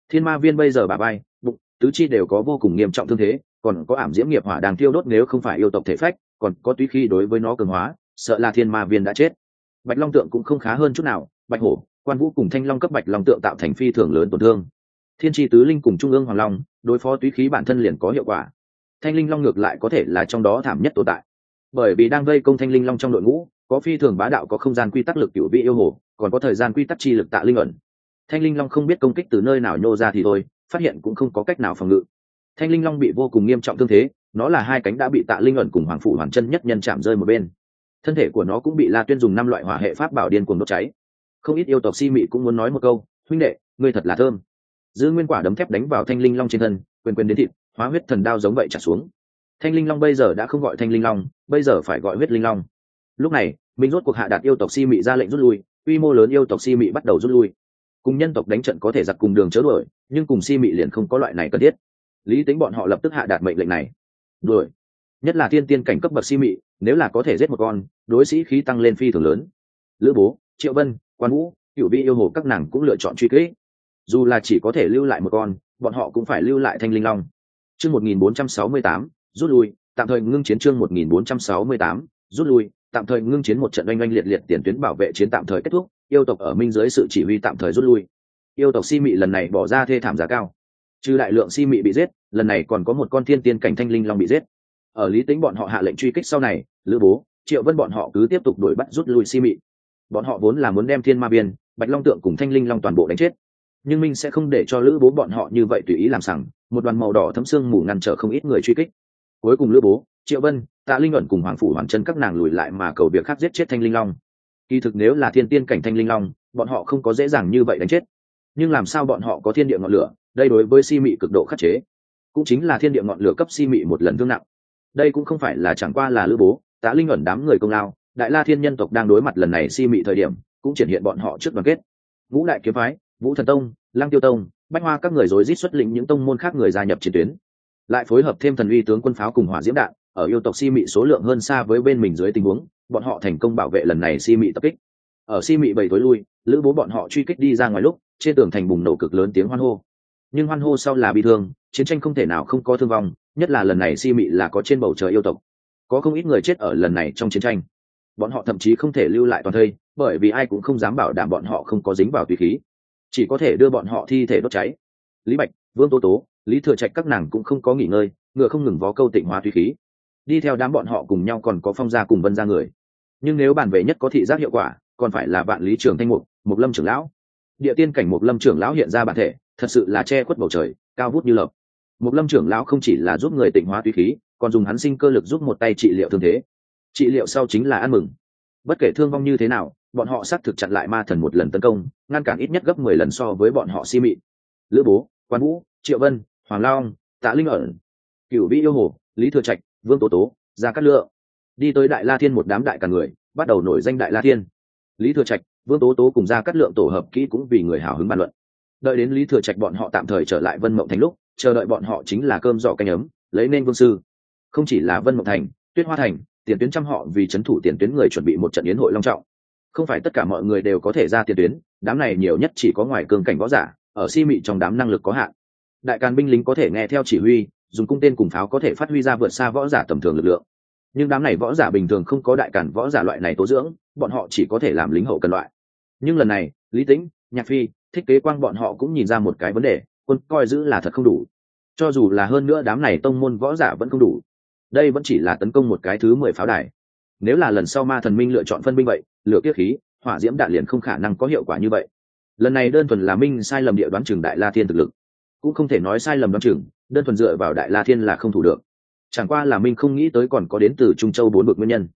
A: Thiên ma viên bây giờ bà bay, bụng, tứ chi đều có vô cùng nghiêm trọng thương thế, còn có ảm diễm nghiệp hỏa đang tiêu đốt nếu không phải yêu tộc thể phách, còn có tuy khi đối với nó cường hóa, sợ là thiên ma viên đã chết. Bạch long tượng cũng không khá hơn chút nào, bạch hổ, quan vũ cùng thanh long cấp bạch long tượng tạo thành phi thường lớn tổn thương. Thiên tri tứ linh cùng trung ương hoàng long, đối phó túy khí bản thân liền có hiệu quả. Thanh linh long ngược lại có thể là trong đó thảm nhất tồn tại. Bởi vì đang vây công thanh linh long trong đội ngũ có phi thường bá đạo có không gian quy tắc lực cựu vị yêu hồ, còn có thời gian quy tắc chi lực tạ linh ẩn. Thanh linh long không biết công kích từ nơi nào nhô ra thì thôi, phát hiện cũng không có cách nào phòng ngự. Thanh linh long bị vô cùng nghiêm trọng thương thế, nó là hai cánh đã bị tạ linh ẩn cùng hoàng phủ hoàng chân nhất nhân chạm rơi một bên. Thân thể của nó cũng bị la tuyên dùng năm loại hỏa hệ pháp bảo điên cuồng đốt cháy. Không ít yêu tộc si mị cũng muốn nói một câu, huynh đệ, ngươi thật là thơm. Giữ nguyên quả đấm thép đánh vào thanh linh long trên thân quên quên đến thịt, hóa huyết thần đao giống vậy trả xuống. Thanh linh long bây giờ đã không gọi thanh linh long, bây giờ phải gọi huyết linh long lúc này, minh rốt cuộc hạ đạt yêu tộc si mị ra lệnh rút lui, quy mô lớn yêu tộc si mị bắt đầu rút lui. Cùng nhân tộc đánh trận có thể giặc cùng đường chớ đuổi, nhưng cùng si mị liền không có loại này cần thiết. Lý tính bọn họ lập tức hạ đạt mệnh lệnh này. Đuổi. Nhất là thiên tiên cảnh cấp bậc si mị, nếu là có thể giết một con, đối sĩ khí tăng lên phi thường lớn. Lữ bố, triệu vân, quan vũ cựu vị yêu hồ các nàng cũng lựa chọn truy kỹ dù là chỉ có thể lưu lại một con, bọn họ cũng phải lưu lại thanh linh long. Chương một nghìn bốn trăm sáu mươi tám, rút lui. Tạm thời ngưng chiến chương một nghìn bốn trăm sáu mươi tám, rút lui tạm thời ngưng chiến một trận oanh oanh liệt liệt tiền tuyến bảo vệ chiến tạm thời kết thúc, yêu tộc ở minh dưới sự chỉ huy tạm thời rút lui. Yêu tộc si mị lần này bỏ ra thê thảm giá cao. Trừ đại lượng si mị bị giết, lần này còn có một con thiên tiên cảnh thanh linh long bị giết. Ở lý tính bọn họ hạ lệnh truy kích sau này, lữ bố, triệu vân bọn họ cứ tiếp tục đuổi bắt rút lui si mị. Bọn họ vốn là muốn đem thiên ma biên, bạch long tượng cùng thanh linh long toàn bộ đánh chết. Nhưng minh sẽ không để cho lữ bố bọn họ như vậy tùy ý làm sằng, một đoàn màu đỏ thấm xương mù ngăn trở không ít người truy kích cuối cùng lữ bố, triệu vân tạ linh ẩn cùng hoàng phủ hoàn chân các nàng lùi lại mà cầu việc khác giết chết thanh linh long. Kỳ thực nếu là thiên tiên cảnh thanh linh long, bọn họ không có dễ dàng như vậy đánh chết. Nhưng làm sao bọn họ có thiên địa ngọn lửa, đây đối với si mị cực độ khắc chế. Cũng chính là thiên địa ngọn lửa cấp si mị một lần thương nặng. Đây cũng không phải là chẳng qua là lữ bố, tạ linh ẩn đám người công lao, đại la thiên nhân tộc đang đối mặt lần này si mị thời điểm, cũng triển hiện bọn họ trước đoàn kết. Ngũ đại kiếm phái, vũ thần tông, lăng tiêu tông, bách hoa các người rối rít xuất lĩnh những tông môn khác người gia nhập chiến tuyến lại phối hợp thêm thần uy tướng quân pháo cùng hỏa diễm đạn, ở yêu tộc si mị số lượng hơn xa với bên mình dưới tình huống, bọn họ thành công bảo vệ lần này si mị tập kích. Ở si mị bảy tối lui, lữ bố bọn họ truy kích đi ra ngoài lúc, trên tường thành bùng nổ cực lớn tiếng hoan hô. Nhưng hoan hô sau là bị thương, chiến tranh không thể nào không có thương vong, nhất là lần này si mị là có trên bầu trời yêu tộc. Có không ít người chết ở lần này trong chiến tranh. Bọn họ thậm chí không thể lưu lại toàn thây, bởi vì ai cũng không dám bảo đảm bọn họ không có dính vào tùy khí. Chỉ có thể đưa bọn họ thi thể đốt cháy. Lý bạch, vương tố tố lý thừa trạch các nàng cũng không có nghỉ ngơi, ngựa không ngừng vó câu tịnh hóa tùy khí. Đi theo đám bọn họ cùng nhau còn có phong gia cùng vân gia người. Nhưng nếu bàn về nhất có thị giác hiệu quả, còn phải là vạn lý trường thanh mục mục lâm trưởng lão. Địa tiên cảnh mục lâm trưởng lão hiện ra bản thể, thật sự là che khuất bầu trời, cao vút như lợp. Mục lâm trưởng lão không chỉ là giúp người tịnh hóa tùy khí, còn dùng hắn sinh cơ lực giúp một tay trị liệu thương thế. Trị liệu sau chính là ăn mừng. Bất kể thương vong như thế nào, bọn họ xác thực chặn lại ma thần một lần tấn công, ngăn cản ít nhất gấp mười lần so với bọn họ si mị. Lữ bố, quan vũ, triệu vân hoàng long, tạ linh ẩn cựu vĩ yêu hồ, lý thừa trạch, vương tố tố ra cát lựa đi tới đại la thiên một đám đại cả người, bắt đầu nổi danh đại la thiên. Lý thừa trạch, vương tố tố cùng ra cát lượng tổ hợp kỹ cũng vì người hào hứng bàn luận. Đợi đến lý thừa trạch bọn họ tạm thời trở lại vân mộng thành lúc, chờ đợi bọn họ chính là cơm giỏ canh ấm, lấy nên vương sư. Không chỉ là vân mộng thành, tuyết hoa thành, tiền tuyến trăm họ vì c h ấ n thủ tiền tuyến người chuẩn bị một trận yến hội long trọng. Không phải tất cả mọi người đều có thể ra tiền tuyến, đám này nhiều nhất chỉ có ngoài cường cảnh võ giả, ở si mị trong đám năng lực có hạn đại càn binh lính có thể nghe theo chỉ huy, dùng cung tên cùng pháo có thể phát huy ra vượt xa võ giả tầm thường lực lượng. Nhưng đám này võ giả bình thường không có đại càn võ giả loại này tố dưỡng, bọn họ chỉ có thể làm lính hậu cần loại. Nhưng lần này, lý tĩnh, nhạc phi, thích kế quang bọn họ cũng nhìn ra một cái vấn đề, quân coi giữ là thật không đủ. Cho dù là hơn nữa đám này tông môn võ giả vẫn không đủ. Đây vẫn chỉ là tấn công một cái thứ mười pháo đài. Nếu là lần sau ma thần minh lựa chọn phân binh vậy lựa kiếp khí, hỏa diễm đạn liền không khả năng có hiệu quả như vậy. Lần này đơn thuần là minh sai lầm địa đoán trường đại la thiên thực lực cũng không thể nói sai lầm đoán chừng, đơn thuần dựa vào đại la thiên là không thủ được. Chẳng qua là minh không nghĩ tới còn có đến từ trung châu bốn bực nguyên nhân.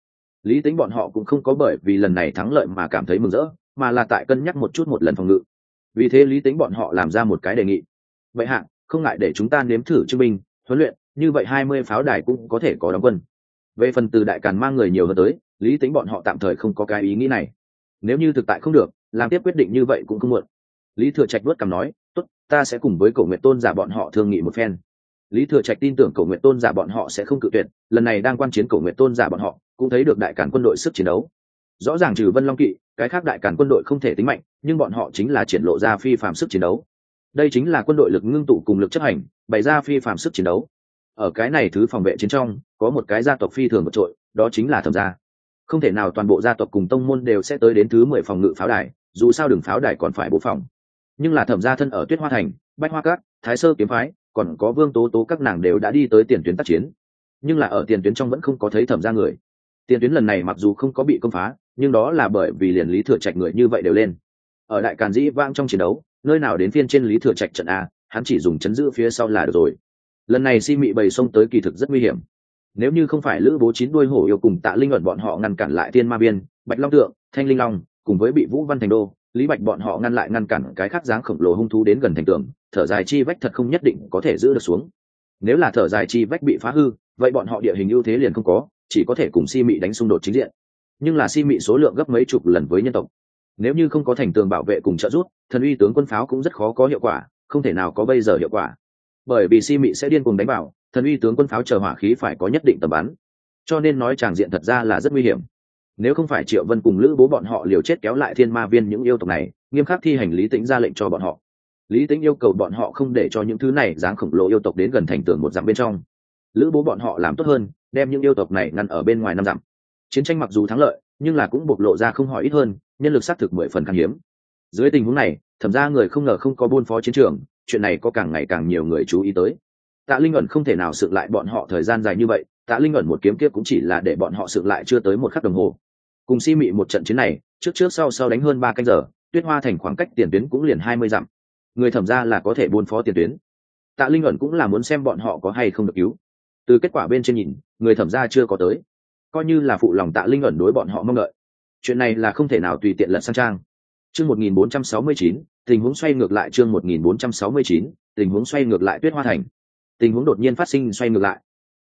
A: Lý tính bọn họ cũng không có bởi vì lần này thắng lợi mà cảm thấy mừng rỡ, mà là tại cân nhắc một chút một lần phòng ngự. Vì thế lý tính bọn họ làm ra một cái đề nghị. Vậy hạ, không ngại để chúng ta nếm thử chứng minh huấn luyện, như vậy hai mươi pháo đài cũng có thể có đóng quân. Về phần từ đại càn mang người nhiều hơn tới, lý tính bọn họ tạm thời không có cái ý nghĩ này. Nếu như thực tại không được, làm tiếp quyết định như vậy cũng không muộn. Lý thừa trạch đuốt cằm nói tốt, ta sẽ cùng với cổ nguyện tôn giả bọn họ thương nghị một phen. Lý thừa trạch tin tưởng cổ nguyện tôn giả bọn họ sẽ không cự tuyệt, lần này đang quan chiến cổ nguyện tôn giả bọn họ, cũng thấy được đại cản quân đội sức chiến đấu. Rõ ràng trừ vân long kỵ, cái khác đại cản quân đội không thể tính mạnh, nhưng bọn họ chính là triển lộ ra phi phạm sức chiến đấu. Đây chính là quân đội lực ngưng tụ cùng lực chấp hành, bày ra phi phạm sức chiến đấu. Ở cái này thứ phòng vệ chiến trong, có một cái gia tộc phi thường vượt trội, đó chính là thẩm gia. Không thể nào toàn bộ gia tộc cùng tông môn đều sẽ tới đến thứ mười phòng ngự pháo đài, dù sao đường pháo đài còn phải bộ phòng nhưng là thẩm gia thân ở tuyết hoa thành, bách hoa cát thái sơ kiếm phái, còn có vương tố tố các nàng đều đã đi tới tiền tuyến tác chiến. Nhưng là ở tiền tuyến trong vẫn không có thấy thẩm gia người. Tiền tuyến lần này mặc dù không có bị công phá, nhưng đó là bởi vì liền lý thừa trạch người như vậy đều lên. Ở đại càn dĩ vang trong chiến đấu, nơi nào đến phiên trên lý thừa trạch trận a, hắn chỉ dùng chấn giữ phía sau là được rồi. Lần này si mị bầy xông tới kỳ thực rất nguy hiểm. Nếu như không phải lữ bố chín đuôi hổ yêu cùng tạ linh ẩn bọn họ ngăn cản lại tiên ma biên, bạch long tượng, thanh linh long, cùng với bị vũ văn thành đô lý bạch bọn họ ngăn lại ngăn cản cái khác dáng khổng lồ hung thú đến gần thành tường, thở dài chi vách thật không nhất định có thể giữ được xuống. Nếu là thở dài chi vách bị phá hư, vậy bọn họ địa hình ưu thế liền không có, chỉ có thể cùng si mị đánh xung đột chính diện. Nhưng là si mị số lượng gấp mấy chục lần với nhân tộc. Nếu như không có thành tường bảo vệ cùng trợ giúp, thần uy tướng quân pháo cũng rất khó có hiệu quả, không thể nào có bây giờ hiệu quả. Bởi vì si mị sẽ điên cuồng đánh bảo thần uy tướng quân pháo chờ hỏa khí phải có nhất định tầm bắn. Cho nên nói tràng diện thật ra là rất nguy hiểm nếu không phải triệu vân cùng lữ bố bọn họ liều chết kéo lại thiên ma viên những yêu tộc này, nghiêm khắc thi hành lý tĩnh ra lệnh cho bọn họ. Lý tĩnh yêu cầu bọn họ không để cho những thứ này dáng khổng lồ yêu tộc đến gần thành tường một dặm bên trong. Lữ bố bọn họ làm tốt hơn, đem những yêu tộc này ngăn ở bên ngoài năm dặm. Chiến tranh mặc dù thắng lợi, nhưng là cũng bộc lộ ra không hỏi ít hơn, nhân lực xác thực mười phần khan hiếm. Dưới tình huống này, thẩm ra người không ngờ không có buôn phó chiến trường, chuyện này có càng ngày càng nhiều người chú ý tới. Tạ linh ẩn không thể nào sự lại bọn họ thời gian dài như vậy, tạ linh ẩn một kiếm kia cũng chỉ là để bọn họ sự lại chưa tới một khắc đồng hồ cùng si mị một trận chiến này, trước trước sau sau đánh hơn ba canh giờ, tuyết hoa thành khoảng cách tiền tuyến cũng liền hai mươi dặm. Người thẩm ra là có thể buôn phó tiền tuyến. Tạ linh ẩn cũng là muốn xem bọn họ có hay không được cứu. Từ kết quả bên trên nhìn, người thẩm ra chưa có tới. Coi như là phụ lòng tạ linh ẩn đối bọn họ mong đợi. Chuyện này là không thể nào tùy tiện lật sang trang. Chương một nghìn bốn trăm sáu mươi chín, tình huống xoay ngược lại chương một nghìn bốn trăm sáu mươi chín, tình huống xoay ngược lại tuyết hoa thành. Tình huống đột nhiên phát sinh xoay ngược lại.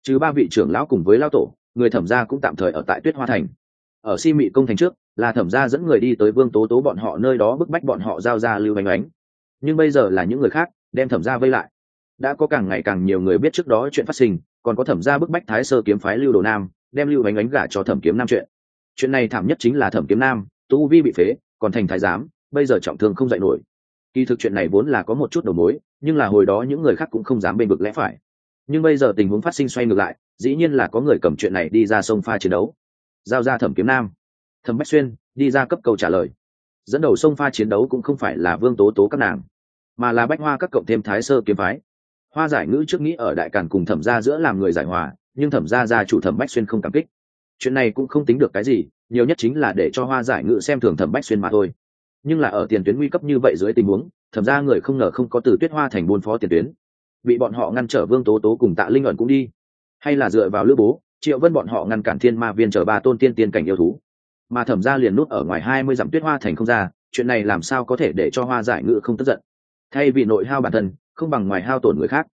A: Trừ ba vị trưởng lão cùng với lão tổ, người thẩm gia cũng tạm thời ở tại tuyết hoa thành ở si mị công thành trước, là thẩm gia dẫn người đi tới vương tố tố bọn họ nơi đó bức bách bọn họ giao ra lưu bánh bánh. Nhưng bây giờ là những người khác, đem thẩm gia vây lại. Đã có càng ngày càng nhiều người biết trước đó chuyện phát sinh, còn có thẩm gia bức bách thái sơ kiếm phái lưu đồ nam, đem lưu bánh bánh gả cho thẩm kiếm nam chuyện. Chuyện này thảm nhất chính là thẩm kiếm nam, tu vi bị phế, còn thành thái giám, bây giờ trọng thương không dạy nổi. Kỳ thực chuyện này vốn là có một chút đầu mối, nhưng là hồi đó những người khác cũng không dám bên vực lẽ phải. Nhưng bây giờ tình huống phát sinh xoay ngược lại, dĩ nhiên là có người cầm chuyện này đi ra sông pha chiến đấu giao ra thẩm kiếm nam. Thẩm bách xuyên đi ra cấp cầu trả lời. Dẫn đầu sông pha chiến đấu cũng không phải là vương tố tố các nàng, mà là bách hoa các cộng thêm thái sơ kiếm phái. Hoa giải ngữ trước nghĩ ở đại càn cùng thẩm gia giữa làm người giải hòa, nhưng thẩm gia gia chủ thẩm bách xuyên không cảm kích. Chuyện này cũng không tính được cái gì, nhiều nhất chính là để cho hoa giải ngữ xem thường thẩm bách xuyên mà thôi. Nhưng là ở tiền tuyến nguy cấp như vậy dưới tình huống, thẩm ra người không ngờ không có từ tuyết hoa thành buôn phó tiền tuyến, bị bọn họ ngăn trở vương tố tố cùng tạ linh ẩn cũng đi. Hay là dựa vào lữ bố triệu vân bọn họ ngăn cản thiên ma viên chở ba tôn tiên tiên cảnh yêu thú, mà thẩm ra liền nút ở ngoài hai mươi dặm tuyết hoa thành không ra, chuyện này làm sao có thể để cho hoa giải ngữ không tức giận? Thay vì nội hao bản thân, không bằng ngoài hao tổn người khác.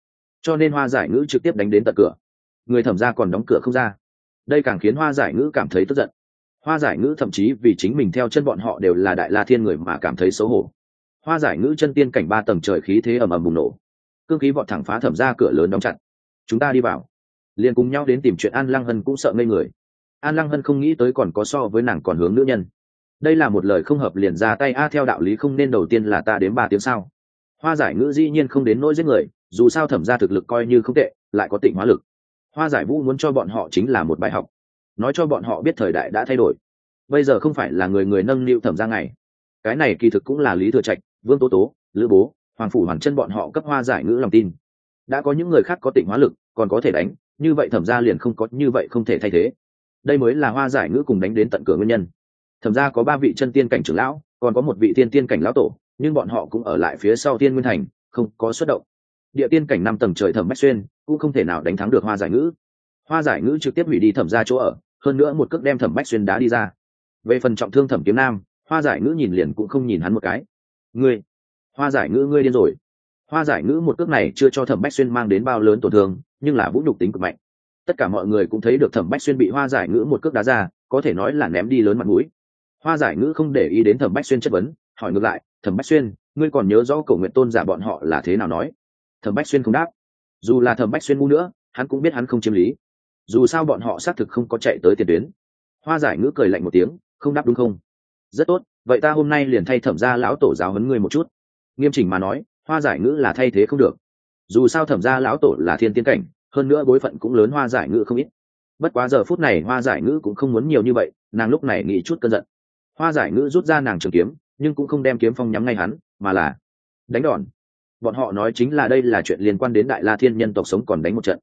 A: Cho nên hoa giải ngữ trực tiếp đánh đến tận cửa. Người thẩm ra còn đóng cửa không ra. Đây càng khiến hoa giải ngữ cảm thấy tức giận. Hoa giải ngữ thậm chí vì chính mình theo chân bọn họ đều là đại la thiên người mà cảm thấy xấu hổ. Hoa giải ngữ chân tiên cảnh ba tầng trời khí thế ầm ầm bùng nổ. Cương khí vọt thẳng phá thẩm ra cửa lớn đóng chặt. Chúng ta đi vào liền cùng nhau đến tìm chuyện an lăng hân cũng sợ ngây người. An lăng hân không nghĩ tới còn có so với nàng còn hướng nữ nhân. Đây là một lời không hợp liền ra tay, a, theo đạo lý không nên đầu tiên là ta đến ba tiếng sau hoa giải ngữ dĩ nhiên không đến nỗi giết người, dù sao thẩm ra thực lực coi như không tệ, lại có tịnh hóa lực. Hoa giải vũ muốn cho bọn họ chính là một bài học. Nói cho bọn họ biết thời đại đã thay đổi. Bây giờ không phải là người người nâng niu thẩm ra ngày. Cái này kỳ thực cũng là lý thừa trạch, vương tố tố, lữ bố, hoàng phủ hoàn chân bọn họ cấp hoa giải ngữ lòng tin. Đã có những người khác có tịnh hóa lực, còn có thể đánh như vậy thẩm ra liền không có như vậy không thể thay thế. Đây mới là hoa giải ngữ cùng đánh đến tận cửa nguyên nhân. Thẩm ra có ba vị chân tiên cảnh trưởng lão, còn có một vị tiên tiên cảnh lão tổ, nhưng bọn họ cũng ở lại phía sau tiên nguyên thành, không có xuất động. Địa tiên cảnh năm tầng trời thẩm bách xuyên, cũng không thể nào đánh thắng được hoa giải ngữ. Hoa giải ngữ trực tiếp hủy đi thẩm ra chỗ ở, hơn nữa một cước đem thẩm bách xuyên đá đi ra. Về phần trọng thương thẩm kiếm nam, hoa giải ngữ nhìn liền cũng không nhìn hắn một cái. Ngươi, hoa giải ngữ ngươi điên rồi. Hoa giải ngữ một cước này chưa cho thẩm bách xuyên mang đến bao lớn tổn thương nhưng là vũ nhục tính cực mạnh. Tất cả mọi người cũng thấy được thẩm bách xuyên bị hoa giải ngữ một cước đá ra, có thể nói là ném đi lớn mặt mũi. Hoa giải ngữ không để ý đến thẩm bách xuyên chất vấn, hỏi ngược lại, thẩm bách xuyên, ngươi còn nhớ rõ cầu nguyện tôn giả bọn họ là thế nào nói? Thẩm bách xuyên không đáp. Dù là thẩm bách xuyên ngu nữa, hắn cũng biết hắn không chiếm lý. Dù sao bọn họ xác thực không có chạy tới tiền tuyến. Hoa giải ngữ cười lạnh một tiếng, không đáp đúng không? Rất tốt, vậy ta hôm nay liền thay thẩm gia lão tổ giáo huấn ngươi một chút. Nghiêm chỉnh mà nói, hoa giải ngữ là thay thế không được dù sao thẩm gia lão tổ là thiên tiến cảnh, hơn nữa bối phận cũng lớn, hoa giải ngữ không ít. Bất quá giờ phút này hoa giải ngữ cũng không muốn nhiều như vậy, nàng lúc này nghĩ chút cơn giận. Hoa giải ngữ rút ra nàng trường kiếm, nhưng cũng không đem kiếm phong nhắm ngay hắn, mà là đánh đòn. Bọn họ nói chính là đây là chuyện liên quan đến đại la thiên nhân tộc sống còn đánh một trận.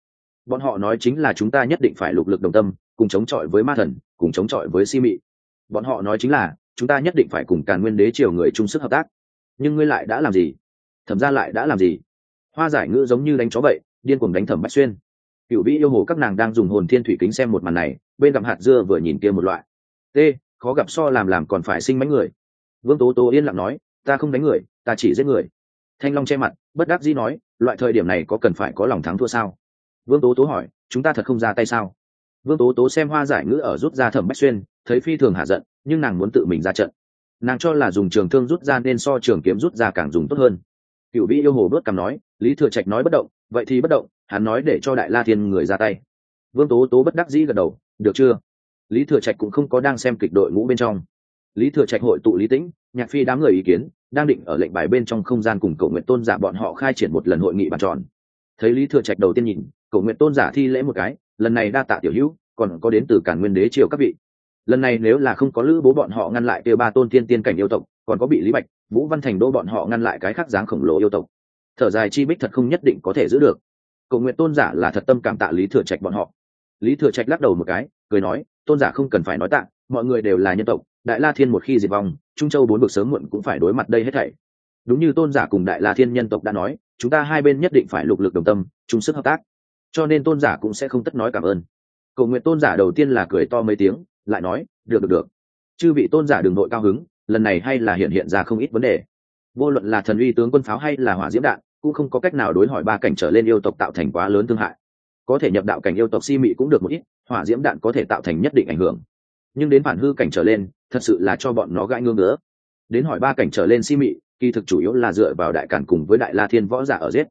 A: Bọn họ nói chính là chúng ta nhất định phải lục lực đồng tâm, cùng chống chọi với ma thần, cùng chống chọi với si mị. Bọn họ nói chính là, chúng ta nhất định phải cùng càn nguyên đế triều người chung sức hợp tác. Nhưng ngươi lại đã làm gì? Thẩm ra lại đã làm gì? Hoa giải ngữ giống như đánh chó vậy, điên cuồng đánh thẩm bách xuyên. Cựu vĩ yêu hồ các nàng đang dùng hồn thiên thủy kính xem một màn này, bên gặp hạt dưa vừa nhìn kia một loại. T khó gặp so làm làm còn phải sinh mánh người. Vương tố tố yên lặng nói, ta không đánh người, ta chỉ giết người. Thanh long che mặt, bất đắc dĩ nói, loại thời điểm này có cần phải có lòng thắng thua sao? Vương tố tố hỏi, chúng ta thật không ra tay sao? Vương tố tố xem hoa giải ngữ ở rút ra thẩm bách xuyên, thấy phi thường hạ giận, nhưng nàng muốn tự mình ra trận. Nàng cho là dùng trường thương rút ra nên so trường kiếm rút ra càng dùng tốt hơn. Cựu vĩ yêu hồ đốt cằm nói lý thừa trạch nói bất động, vậy thì bất động, hắn nói để cho đại la thiên người ra tay. Vương tố tố bất đắc dĩ gật đầu, được chưa? Lý thừa trạch cũng không có đang xem kịch đội ngũ bên trong. Lý thừa trạch hội tụ lý tĩnh, nhạc phi đám người ý kiến, đang định ở lệnh bài bên trong không gian cùng cầu nguyện tôn giả bọn họ khai triển một lần hội nghị bàn tròn. Thấy lý thừa trạch đầu tiên nhìn cầu nguyện tôn giả thi lễ một cái, lần này đa tạ tiểu hữu, còn có đến từ cản nguyên đế triều các vị. Lần này nếu là không có lữ bố bọn họ ngăn lại kêu ba tôn Thiên tiên cảnh yêu tộc, còn có bị lý bạch, vũ văn thành đô bọn họ ngăn lại cái khác dáng khổng lồ yêu tộc thở dài chi bích thật không nhất định có thể giữ được. Cầu nguyện tôn giả là thật tâm cảm tạ lý thừa trạch bọn họ. Lý thừa trạch lắc đầu một cái, cười nói, tôn giả không cần phải nói tạ, mọi người đều là nhân tộc, đại la thiên một khi diệt vong, trung châu bốn bực sớm muộn cũng phải đối mặt đây hết thảy. Đúng như tôn giả cùng đại la thiên nhân tộc đã nói, chúng ta hai bên nhất định phải lục lực đồng tâm, chung sức hợp tác. Cho nên tôn giả cũng sẽ không tất nói cảm ơn. Cầu nguyện tôn giả đầu tiên là cười to mấy tiếng, lại nói, được được được. Chư vị tôn giả đường nội cao hứng, lần này hay là hiện hiện ra không ít vấn đề vô luận là thần uy tướng quân pháo hay là hỏa diễm đạn, cũng không có cách nào đối hỏi ba cảnh trở lên yêu tộc tạo thành quá lớn thương hại. Có thể nhập đạo cảnh yêu tộc si mị cũng được một ít, hỏa diễm đạn có thể tạo thành nhất định ảnh hưởng. Nhưng đến phản hư cảnh trở lên, thật sự là cho bọn nó gãi ngưỡng nữa. Đến hỏi ba cảnh trở lên si mị, kỳ thực chủ yếu là dựa vào đại cản cùng với đại la thiên võ giả ở giết.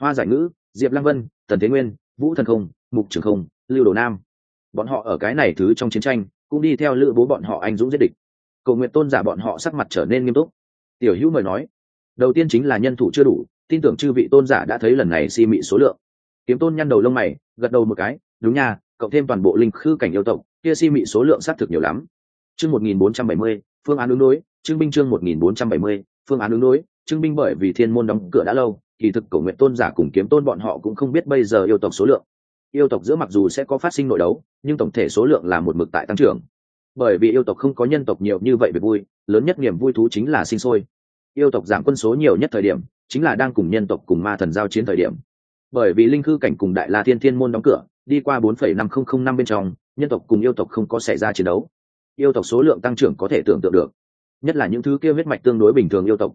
A: Hoa giải ngữ, diệp lăng vân, tần thế nguyên, vũ thần không, mục trường không, lưu đồ nam. Bọn họ ở cái này thứ trong chiến tranh, cũng đi theo lữ bố bọn họ anh dũng giết địch. Cầu nguyện tôn giả bọn họ sắc mặt trở nên nghiêm túc tiểu hữu mời nói, đầu tiên chính là nhân thủ chưa đủ, tin tưởng chư vị tôn giả đã thấy lần này si mị số lượng. Kiếm tôn nhăn đầu lông mày, gật đầu một cái, đúng nha, cộng thêm toàn bộ linh khư cảnh yêu tộc, kia si mị số lượng xác thực nhiều lắm. Chương một nghìn bốn trăm bảy mươi, phương án ứng đối chương binh chương một nghìn bốn trăm bảy mươi, phương án ứng đối trưng binh bởi vì thiên môn đóng cửa đã lâu, kỳ thực cổ nguyện tôn giả cùng kiếm tôn bọn họ cũng không biết bây giờ yêu tộc số lượng. Yêu tộc giữa mặc dù sẽ có phát sinh nội đấu, nhưng tổng thể số lượng là một mực tại tăng trưởng bởi vì yêu tộc không có nhân tộc nhiều như vậy về vui, lớn nhất niềm vui thú chính là sinh sôi. Yêu tộc giảm quân số nhiều nhất thời điểm, chính là đang cùng nhân tộc cùng ma thần giao chiến thời điểm. Bởi vì linh khư cảnh cùng đại la thiên thiên môn đóng cửa, đi qua bốn phẩy năm không không năm bên trong, nhân tộc cùng yêu tộc không có xảy ra chiến đấu. Yêu tộc số lượng tăng trưởng có thể tưởng tượng được. Nhất là những thứ kia huyết mạch tương đối bình thường yêu tộc.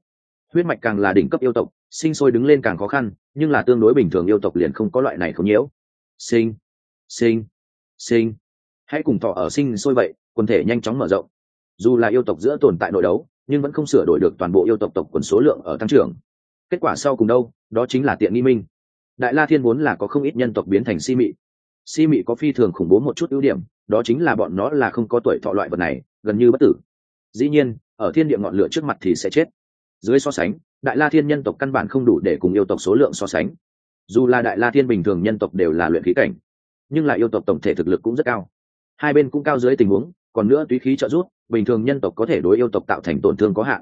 A: Huyết mạch càng là đỉnh cấp yêu tộc, sinh sôi đứng lên càng khó khăn, nhưng là tương đối bình thường yêu tộc liền không có loại này không nhiễu. Sinh sinh sinh. Hãy cùng thọ ở sinh sôi vậy quần thể nhanh chóng mở rộng. Dù là yêu tộc giữa tồn tại nội đấu, nhưng vẫn không sửa đổi được toàn bộ yêu tộc tộc quần số lượng ở tăng trưởng. Kết quả sau cùng đâu? Đó chính là tiện nghi minh. Đại la thiên vốn là có không ít nhân tộc biến thành si mị. Si mị có phi thường khủng bố một chút ưu điểm, đó chính là bọn nó là không có tuổi thọ loại vật này, gần như bất tử. Dĩ nhiên, ở thiên địa ngọn lửa trước mặt thì sẽ chết. Dưới so sánh, đại la thiên nhân tộc căn bản không đủ để cùng yêu tộc số lượng so sánh. Dù là đại la thiên bình thường nhân tộc đều là luyện khí cảnh, nhưng lại yêu tộc tổng thể thực lực cũng rất cao. Hai bên cũng cao dưới tình huống còn nữa túy khí trợ giúp, bình thường nhân tộc có thể đối yêu tộc tạo thành tổn thương có hạn.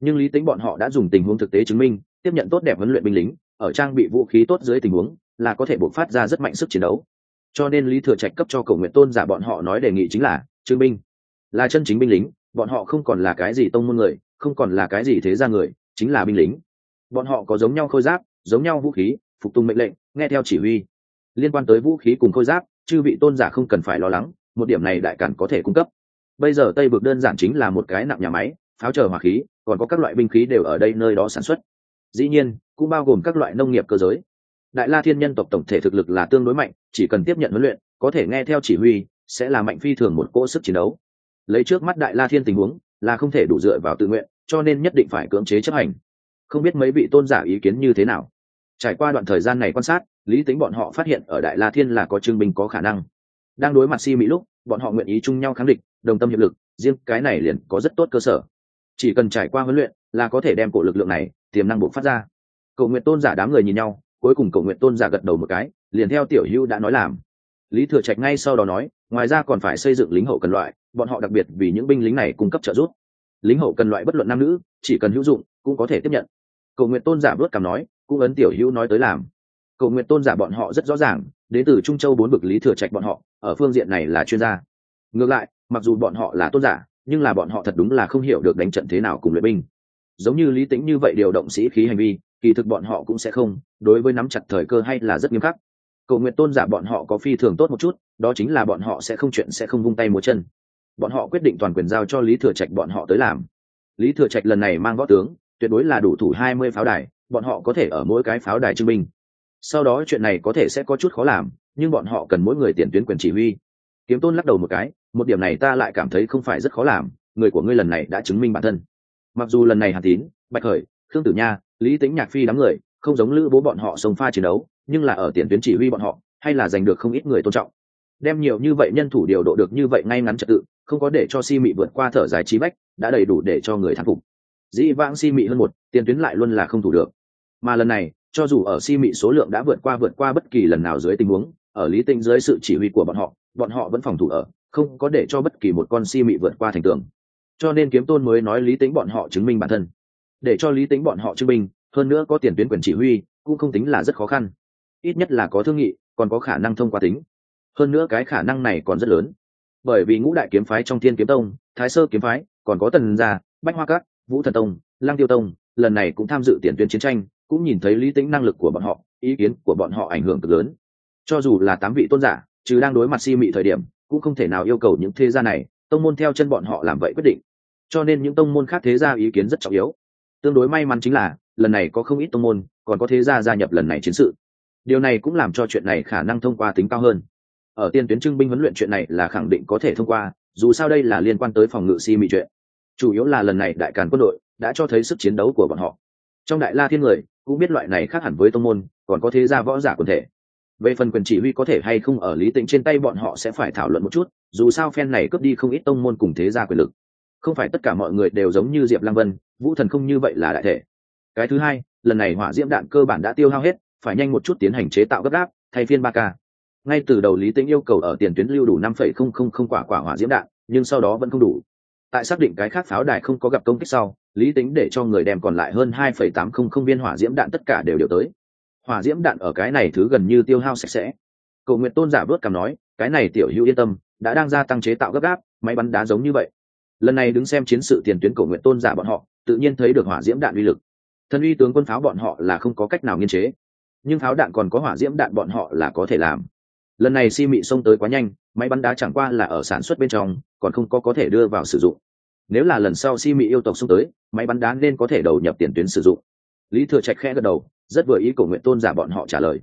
A: Nhưng lý tính bọn họ đã dùng tình huống thực tế chứng minh, tiếp nhận tốt đẹp huấn luyện binh lính, ở trang bị vũ khí tốt dưới tình huống, là có thể bộc phát ra rất mạnh sức chiến đấu. Cho nên lý thừa trạch cấp cho cầu nguyện tôn giả bọn họ nói đề nghị chính là, trương binh, là chân chính binh lính, bọn họ không còn là cái gì tông môn người, không còn là cái gì thế ra người, chính là binh lính. Bọn họ có giống nhau khôi giáp, giống nhau vũ khí, phục tùng mệnh lệnh, nghe theo chỉ huy. Liên quan tới vũ khí cùng khôi giáp, chư vị tôn giả không cần phải lo lắng một điểm này đại cản có thể cung cấp. Bây giờ tây vực đơn giản chính là một cái nặng nhà máy, pháo chờ hỏa khí, còn có các loại binh khí đều ở đây nơi đó sản xuất. Dĩ nhiên, cũng bao gồm các loại nông nghiệp cơ giới. Đại la thiên nhân tộc tổng thể thực lực là tương đối mạnh, chỉ cần tiếp nhận huấn luyện, có thể nghe theo chỉ huy, sẽ là mạnh phi thường một cỗ sức chiến đấu. Lấy trước mắt đại la thiên tình huống, là không thể đủ dựa vào tự nguyện, cho nên nhất định phải cưỡng chế chấp hành. Không biết mấy vị tôn giả ý kiến như thế nào? Trải qua đoạn thời gian này quan sát, lý tính bọn họ phát hiện ở đại la thiên là có chứng binh có khả năng đang đối mặt si mỹ lúc, bọn họ nguyện ý chung nhau kháng địch, đồng tâm hiệp lực, riêng cái này liền có rất tốt cơ sở. Chỉ cần trải qua huấn luyện là có thể đem cổ lực lượng này, tiềm năng buộc phát ra. Cầu nguyện tôn giả đám người nhìn nhau, cuối cùng cầu nguyện tôn giả gật đầu một cái, liền theo tiểu hưu đã nói làm. Lý thừa trạch ngay sau đó nói, ngoài ra còn phải xây dựng lính hậu cần loại, bọn họ đặc biệt vì những binh lính này cung cấp trợ giúp. Lính hậu cần loại bất luận nam nữ, chỉ cần hữu dụng, cũng có thể tiếp nhận. Cầu nguyện tôn giả bớt cảm nói, cũng ấn tiểu hữu nói tới làm cầu nguyện tôn giả bọn họ rất rõ ràng, đến từ trung châu bốn bực lý thừa trạch bọn họ, ở phương diện này là chuyên gia. Ngược lại, mặc dù bọn họ là tôn giả, nhưng là bọn họ thật đúng là không hiểu được đánh trận thế nào cùng luyện binh. Giống như lý tính như vậy điều động sĩ khí hành vi, kỳ thực bọn họ cũng sẽ không, đối với nắm chặt thời cơ hay là rất nghiêm khắc. Cầu nguyện tôn giả bọn họ có phi thường tốt một chút, đó chính là bọn họ sẽ không chuyện sẽ không vung tay múa chân. Bọn họ quyết định toàn quyền giao cho lý thừa trạch bọn họ tới làm. Lý thừa trạch lần này mang võ tướng, tuyệt đối là đủ thủ hai mươi pháo đài, bọn họ có thể ở mỗi cái pháo đài trưng binh sau đó chuyện này có thể sẽ có chút khó làm, nhưng bọn họ cần mỗi người tiền tuyến quyền chỉ huy. Kiếm tôn lắc đầu một cái, một điểm này ta lại cảm thấy không phải rất khó làm, người của ngươi lần này đã chứng minh bản thân. Mặc dù lần này hàn tín, bạch khởi, khương tử nha, lý tính nhạc phi đám người, không giống lữ bố bọn họ sông pha chiến đấu, nhưng là ở tiền tuyến chỉ huy bọn họ, hay là giành được không ít người tôn trọng. Đem nhiều như vậy nhân thủ điều độ được như vậy ngay ngắn trật tự, không có để cho si mị vượt qua thở dài trí bách, đã đầy đủ để cho người thắng phục. Dĩ vãng si mị hơn một, tiền tuyến lại luôn là không thủ được. Mà lần này cho dù ở si mị số lượng đã vượt qua vượt qua bất kỳ lần nào dưới tình huống, ở lý tinh dưới sự chỉ huy của bọn họ bọn họ vẫn phòng thủ ở, không có để cho bất kỳ một con si mị vượt qua thành tường. Cho nên kiếm tôn mới nói lý tính bọn họ chứng minh bản thân. Để cho lý tính bọn họ chứng minh, hơn nữa có tiền tuyến quyền chỉ huy, cũng không tính là rất khó khăn. Ít nhất là có thương nghị, còn có khả năng thông qua tính. Hơn nữa cái khả năng này còn rất lớn. Bởi vì ngũ đại kiếm phái trong thiên kiếm tông, thái sơ kiếm phái, còn có tần gia, bách hoa cát vũ thần tông Lang tiêu tông, lần này cũng tham dự tiền tuyến chiến tranh cũng nhìn thấy lý tính năng lực của bọn họ, ý kiến của bọn họ ảnh hưởng cực lớn. Cho dù là tám vị tôn giả chứ đang đối mặt si mị thời điểm, cũng không thể nào yêu cầu những thế gia này, tông môn theo chân bọn họ làm vậy quyết định. Cho nên những tông môn khác thế gia ý kiến rất trọng yếu. Tương đối may mắn chính là, lần này có không ít tông môn, còn có thế gia gia nhập lần này chiến sự. Điều này cũng làm cho chuyện này khả năng thông qua tính cao hơn. Ở tiên tuyến trưng binh huấn luyện chuyện này là khẳng định có thể thông qua, dù sao đây là liên quan tới phòng ngự si mị chuyện. Chủ yếu là lần này đại càn quân đội đã cho thấy sức chiến đấu của bọn họ trong đại la thiên người, cũng biết loại này khác hẳn với tông môn, còn có thế gia võ giả quần thể. Về phần quyền chỉ huy có thể hay không ở lý tĩnh trên tay bọn họ sẽ phải thảo luận một chút, dù sao phen này cướp đi không ít tông môn cùng thế gia quyền lực. Không phải tất cả mọi người đều giống như diệp lăng vân, vũ thần không như vậy là đại thể. Cái thứ hai, lần này hỏa diễm đạn cơ bản đã tiêu hao hết, phải nhanh một chút tiến hành chế tạo gấp đáp thay phiên ba k ngay từ đầu lý tĩnh yêu cầu ở tiền tuyến lưu đủ năm phẩy không không không quả quả hỏa diễm đạn, nhưng sau đó vẫn không đủ tại xác định cái khác pháo đài không có gặp công kích sau, lý tính để cho người đem còn lại hơn hai phẩy tám không không viên hỏa diễm đạn tất cả đều đều tới. Hỏa diễm đạn ở cái này thứ gần như tiêu hao sạch sẽ. Cầu nguyện tôn giả bớt cảm nói, cái này tiểu hữu yên tâm, đã đang gia tăng chế tạo gấp gáp, máy bắn đá giống như vậy. Lần này đứng xem chiến sự tiền tuyến cầu nguyện tôn giả bọn họ, tự nhiên thấy được hỏa diễm đạn uy lực. Thân uy tướng quân pháo bọn họ là không có cách nào nghiên chế. Nhưng pháo đạn còn có hỏa diễm đạn bọn họ là có thể làm. Lần này si mị xông tới quá nhanh máy bắn đá chẳng qua là ở sản xuất bên trong, còn không có có thể đưa vào sử dụng. Nếu là lần sau si Mỹ yêu tộc xung tới, máy bắn đá nên có thể đầu nhập tiền tuyến sử dụng. Lý thừa trạch khẽ gật đầu, rất vừa ý cầu nguyện tôn giả bọn họ trả lời.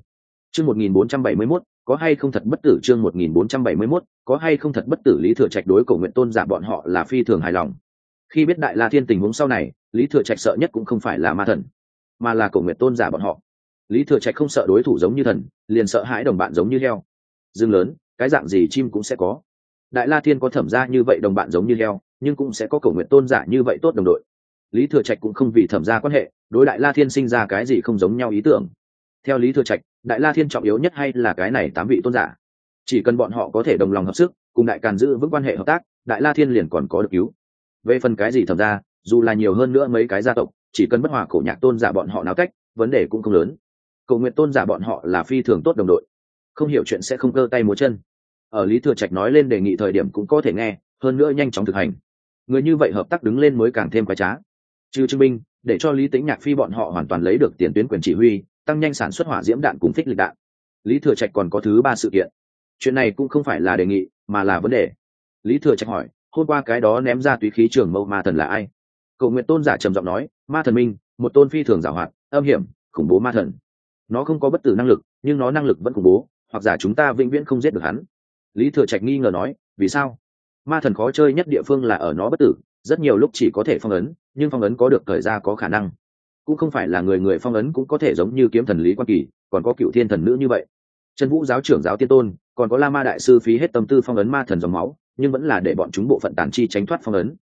A: Chương một nghìn bốn trăm bảy mươi mốt, có hay không thật bất tử? Chương một nghìn bốn trăm bảy mươi mốt, có hay không thật bất tử? Lý thừa trạch đối cầu nguyện tôn giả bọn họ là phi thường hài lòng. Khi biết đại la thiên tình huống sau này, lý thừa trạch sợ nhất cũng không phải là ma thần, mà là cầu nguyện tôn giả bọn họ. Lý thừa trạch không sợ đối thủ giống như thần, liền sợ hãi đồng bạn giống như heo. Dương lớn cái dạng gì chim cũng sẽ có. Đại la thiên có thẩm ra như vậy đồng bạn giống như heo, nhưng cũng sẽ có cầu nguyện tôn giả như vậy tốt đồng đội. Lý thừa trạch cũng không vì thẩm ra quan hệ, đối đại la thiên sinh ra cái gì không giống nhau ý tưởng. Theo lý thừa trạch, đại la thiên trọng yếu nhất hay là cái này tám vị tôn giả. Chỉ cần bọn họ có thể đồng lòng hợp sức, cùng đại càn giữ vững quan hệ hợp tác, đại la thiên liền còn có được cứu. Về phần cái gì thẩm ra dù là nhiều hơn nữa mấy cái gia tộc, chỉ cần bất hòa cổ nhạc tôn giả bọn họ náo cách vấn đề cũng không lớn. Cầu nguyện tôn giả bọn họ là phi thường tốt đồng đội. Không hiểu chuyện sẽ không cơ tay múa chân ở lý thừa trạch nói lên đề nghị thời điểm cũng có thể nghe, hơn nữa nhanh chóng thực hành. Người như vậy hợp tác đứng lên mới càng thêm quái trá. Trừ chứng minh để cho lý tính nhạc phi bọn họ hoàn toàn lấy được tiền tuyến quyền chỉ huy, tăng nhanh sản xuất hỏa diễm đạn cùng phích lịch đạn. Lý thừa trạch còn có thứ ba sự kiện. Chuyện này cũng không phải là đề nghị, mà là vấn đề. Lý thừa trạch hỏi, hôm qua cái đó ném ra túy khí trường mâu ma thần là ai? Cầu nguyện tôn giả trầm giọng nói, ma thần minh, một tôn phi thường giả hoạt âm hiểm, khủng bố ma thần. Nó không có bất tử năng lực, nhưng nó năng lực vẫn khủng bố, hoặc giả chúng ta vĩnh viễn không giết được hắn lý thừa trạch nghi ngờ nói, vì sao? Ma thần khó chơi nhất địa phương là ở nó bất tử, rất nhiều lúc chỉ có thể phong ấn, nhưng phong ấn có được thời ra có khả năng. Cũng không phải là người người phong ấn cũng có thể giống như kiếm thần lý quan kỳ, còn có cựu thiên thần nữ như vậy. Trần vũ giáo trưởng giáo tiên tôn, còn có la ma đại sư phí hết tâm tư phong ấn ma thần dòng máu, nhưng vẫn là để bọn chúng bộ phận tàn chi tránh thoát phong ấn.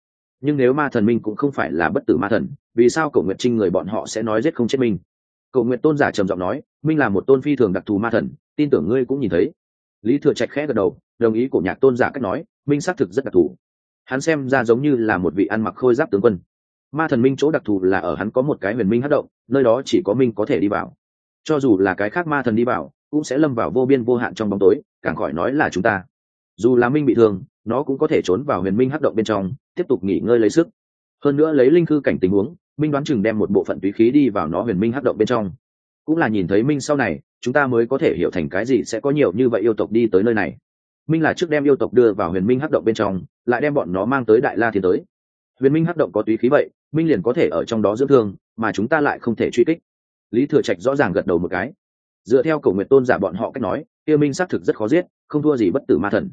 A: Nhưng nếu ma thần minh cũng không phải là bất tử ma thần, vì sao cầu nguyện trinh người bọn họ sẽ nói giết không chết minh cầu nguyện tôn giả trầm giọng nói, minh là một tôn phi thường đặc thù ma thần, tin tưởng ngươi cũng nhìn thấy lý thừa trạch khẽ gật đầu, đồng ý của nhạc tôn giả cách nói, minh xác thực rất đặc thù. Hắn xem ra giống như là một vị ăn mặc khôi giáp tướng quân. Ma thần minh chỗ đặc thù là ở hắn có một cái huyền minh hát động, nơi đó chỉ có minh có thể đi vào. Cho dù là cái khác ma thần đi vào, cũng sẽ lâm vào vô biên vô hạn trong bóng tối, càng khỏi nói là chúng ta. Dù là minh bị thương, nó cũng có thể trốn vào huyền minh hát động bên trong, tiếp tục nghỉ ngơi lấy sức. Hơn nữa lấy linh khư cảnh tình huống, minh đoán chừng đem một bộ phận túy khí đi vào nó huyền minh hát động bên trong. Cũng là nhìn thấy minh sau này chúng ta mới có thể hiểu thành cái gì sẽ có nhiều như vậy yêu tộc đi tới nơi này. Minh là trước đem yêu tộc đưa vào huyền minh hắc động bên trong, lại đem bọn nó mang tới đại la thiên tới. Huyền minh hắc động có túy khí vậy, minh liền có thể ở trong đó dưỡng thương, mà chúng ta lại không thể truy kích. Lý thừa trạch rõ ràng gật đầu một cái. Dựa theo cầu nguyện tôn giả bọn họ cách nói yêu minh xác thực rất khó giết, không thua gì bất tử ma thần.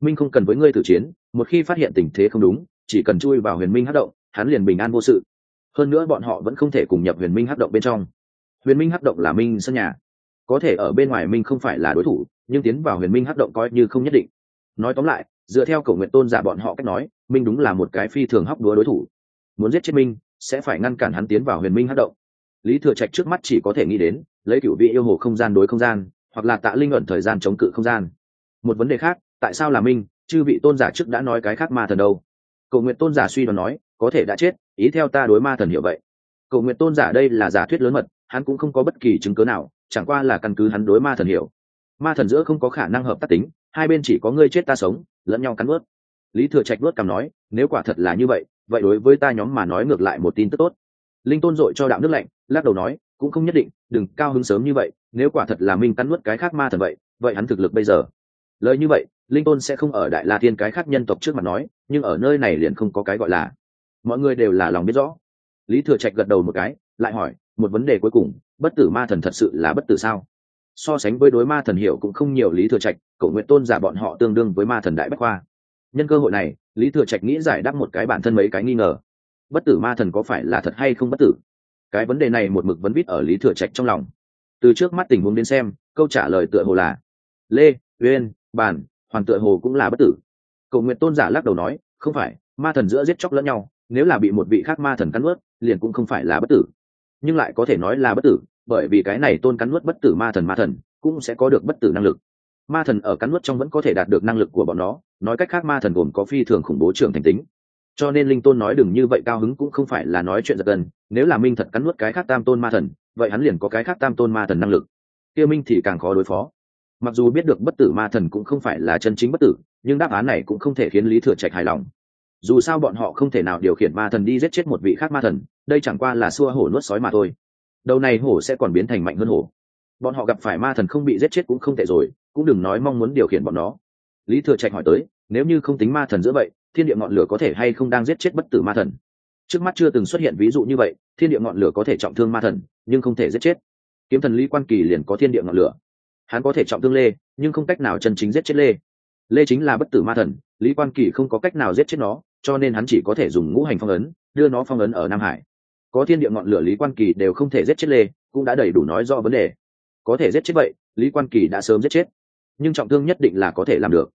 A: Minh không cần với ngươi thử chiến, một khi phát hiện tình thế không đúng, chỉ cần chui vào huyền minh hắc động, hắn liền bình an vô sự. Hơn nữa bọn họ vẫn không thể cùng nhập huyền minh hắc động bên trong. Huyền minh hắc động là minh sân nhà có thể ở bên ngoài minh không phải là đối thủ, nhưng tiến vào huyền minh hắc động coi như không nhất định. Nói tóm lại, dựa theo cầu nguyện tôn giả bọn họ cách nói, minh đúng là một cái phi thường hóc đúa đối thủ. Muốn giết chết minh, sẽ phải ngăn cản hắn tiến vào huyền minh hắc động. Lý thừa trạch trước mắt chỉ có thể nghĩ đến, lấy cựu vị yêu hồ không gian đối không gian, hoặc là tạ linh luận thời gian chống cự không gian. Một vấn đề khác, tại sao là minh, chư vị tôn giả trước đã nói cái khác ma thần đâu? Cầu nguyện tôn giả suy đoán nói, có thể đã chết, ý theo ta đối ma thần hiểu vậy. Cầu nguyện tôn giả đây là giả thuyết lớn mật hắn cũng không có bất kỳ chứng cớ nào, chẳng qua là căn cứ hắn đối ma thần hiểu. Ma thần giữa không có khả năng hợp tác tính, hai bên chỉ có ngươi chết ta sống, lẫn nhau cắn ướt lý thừa trạch nuốt cằm nói, nếu quả thật là như vậy vậy đối với ta nhóm mà nói ngược lại một tin tức tốt. Linh tôn dội cho đạo nước lạnh, lắc đầu nói, cũng không nhất định, đừng cao hứng sớm như vậy, nếu quả thật là minh cắn nuốt cái khác ma thần vậy vậy hắn thực lực bây giờ. Lời như vậy, linh tôn sẽ không ở đại la thiên cái khác nhân tộc trước mặt nói, nhưng ở nơi này liền không có cái gọi là. Mọi người đều là lòng biết rõ. Lý thừa trạch gật đầu một cái, lại hỏi một vấn đề cuối cùng, bất tử ma thần thật sự là bất tử sao? So sánh với đối ma thần hiểu cũng không nhiều lý thừa trạch, cậu nguyện tôn giả bọn họ tương đương với ma thần đại bách khoa. Nhân cơ hội này, lý thừa trạch nghĩ giải đáp một cái bản thân mấy cái nghi ngờ. Bất tử ma thần có phải là thật hay không bất tử? Cái vấn đề này một mực vấn vít ở lý thừa trạch trong lòng. Từ trước mắt tình huống đến xem, câu trả lời tựa hồ là, lê, uyên, bàn, hoàn tựa hồ cũng là bất tử. Cầu nguyện tôn giả lắc đầu nói, không phải, ma thần giữa giết chóc lẫn nhau, nếu là bị một vị khác ma thần cắn ướt liền cũng không phải là bất tử nhưng lại có thể nói là bất tử, bởi vì cái này tôn cắn nuốt bất tử ma thần ma thần cũng sẽ có được bất tử năng lực. Ma thần ở cắn nuốt trong vẫn có thể đạt được năng lực của bọn nó, nói cách khác ma thần gồm có phi thường khủng bố trưởng thành tính. Cho nên linh tôn nói đừng như vậy, cao hứng cũng không phải là nói chuyện giật gần nếu là minh thật cắn nuốt cái khác tam tôn ma thần, vậy hắn liền có cái khác tam tôn ma thần năng lực. Kia minh thì càng khó đối phó. Mặc dù biết được bất tử ma thần cũng không phải là chân chính bất tử, nhưng đáp án này cũng không thể khiến lý thừa trạch hài lòng. Dù sao bọn họ không thể nào điều khiển ma thần đi giết chết một vị khác ma thần đây chẳng qua là xua hổ nuốt sói mà thôi. Đầu này hổ sẽ còn biến thành mạnh hơn hổ. Bọn họ gặp phải ma thần không bị giết chết cũng không tệ rồi, cũng đừng nói mong muốn điều khiển bọn nó. Lý thừa trạch hỏi tới, nếu như không tính ma thần giữa vậy, thiên địa ngọn lửa có thể hay không đang giết chết bất tử ma thần? Trước mắt chưa từng xuất hiện ví dụ như vậy, thiên địa ngọn lửa có thể trọng thương ma thần, nhưng không thể giết chết. Kiếm thần lý quan kỳ liền có thiên địa ngọn lửa. Hắn có thể trọng thương lê, nhưng không cách nào chân chính giết chết lê. Lê chính là bất tử ma thần, lý quan kỳ không có cách nào giết chết nó, cho nên hắn chỉ có thể dùng ngũ hành phong ấn, đưa nó phong ấn ở nam hải có thiên địa ngọn lửa lý quan kỳ đều không thể giết chết lê, cũng đã đầy đủ nói do vấn đề. Có thể giết chết vậy, lý quan kỳ đã sớm giết chết. Nhưng trọng thương nhất định là có thể làm được.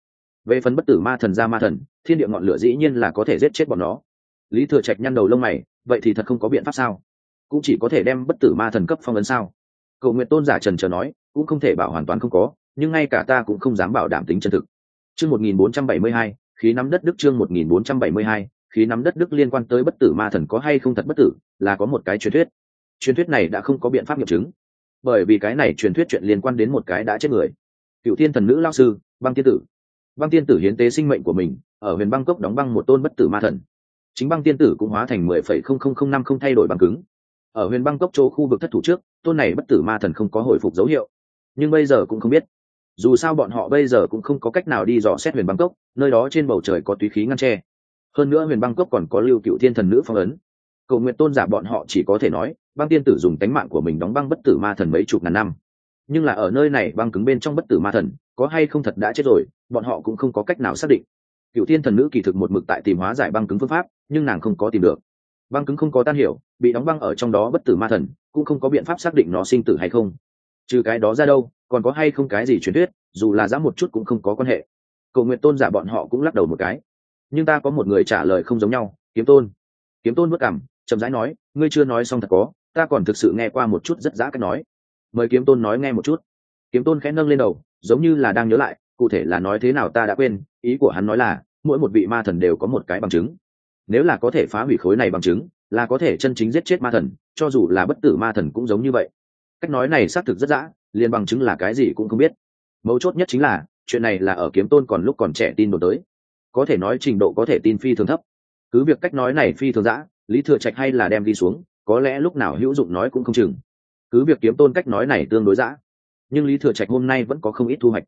A: Về phần bất tử ma thần ra ma thần, thiên địa ngọn lửa dĩ nhiên là có thể giết chết bọn nó. Lý thừa trạch nhăn đầu lông mày, vậy thì thật không có biện pháp sao? Cũng chỉ có thể đem bất tử ma thần cấp phong ấn sao? Cầu nguyện tôn giả trần trờ nói, cũng không thể bảo hoàn toàn không có, nhưng ngay cả ta cũng không dám bảo đảm tính chân thực. Chương một nghìn bốn trăm bảy mươi hai, khí nắm đất đức chương một nghìn bốn trăm bảy mươi hai khí nắm đất đức liên quan tới bất tử ma thần có hay không thật bất tử, là có một cái truyền thuyết. Truyền thuyết này đã không có biện pháp nghiệm chứng, bởi vì cái này truyền thuyết chuyện liên quan đến một cái đã chết người. Cựu thiên thần nữ lao sư, băng tiên tử. Băng tiên tử hiến tế sinh mệnh của mình, ở huyền băng cốc đóng băng một tôn bất tử ma thần. Chính băng tiên tử cũng hóa thành mười phẩy không không không năm không thay đổi bằng cứng. Ở huyền băng cốc chỗ khu vực thất thủ trước, tôn này bất tử ma thần không có hồi phục dấu hiệu. Nhưng bây giờ cũng không biết. Dù sao bọn họ bây giờ cũng không có cách nào đi dò xét huyền băng cốc, nơi đó trên bầu trời có túy khí ngăn tre hơn nữa huyền băng cốc còn có lưu cựu thiên thần nữ phong ấn. Cầu nguyện tôn giả bọn họ chỉ có thể nói, băng tiên tử dùng tánh mạng của mình đóng băng bất tử ma thần mấy chục ngàn năm. Nhưng là ở nơi này băng cứng bên trong bất tử ma thần, có hay không thật đã chết rồi, bọn họ cũng không có cách nào xác định. Cựu thiên thần nữ kỳ thực một mực tại tìm hóa giải băng cứng phương pháp, nhưng nàng không có tìm được. Băng cứng không có tan hiểu, bị đóng băng ở trong đó bất tử ma thần, cũng không có biện pháp xác định nó sinh tử hay không. Trừ cái đó ra đâu, còn có hay không cái gì truyền thuyết, dù là giá một chút cũng không có quan hệ. Cầu nguyện tôn giả bọn họ cũng lắc đầu một cái nhưng ta có một người trả lời không giống nhau, kiếm tôn. Kiếm tôn bất cảm, chậm rãi nói, ngươi chưa nói xong thật có, ta còn thực sự nghe qua một chút rất giã cách nói. Mời kiếm tôn nói nghe một chút. Kiếm tôn khẽ nâng lên đầu, giống như là đang nhớ lại, cụ thể là nói thế nào ta đã quên, ý của hắn nói là, mỗi một vị ma thần đều có một cái bằng chứng. Nếu là có thể phá hủy khối này bằng chứng, là có thể chân chính giết chết ma thần, cho dù là bất tử ma thần cũng giống như vậy. Cách nói này xác thực rất dã, liền bằng chứng là cái gì cũng không biết. Mấu chốt nhất chính là, chuyện này là ở kiếm tôn còn lúc còn trẻ tin đồn tới có thể nói trình độ có thể tin phi thường thấp. Cứ việc cách nói này phi thường dã, lý thừa trạch hay là đem đi xuống, có lẽ lúc nào hữu dụng nói cũng không chừng. Cứ việc kiếm tôn cách nói này tương đối dã, nhưng lý thừa trạch hôm nay vẫn có không ít thu hoạch.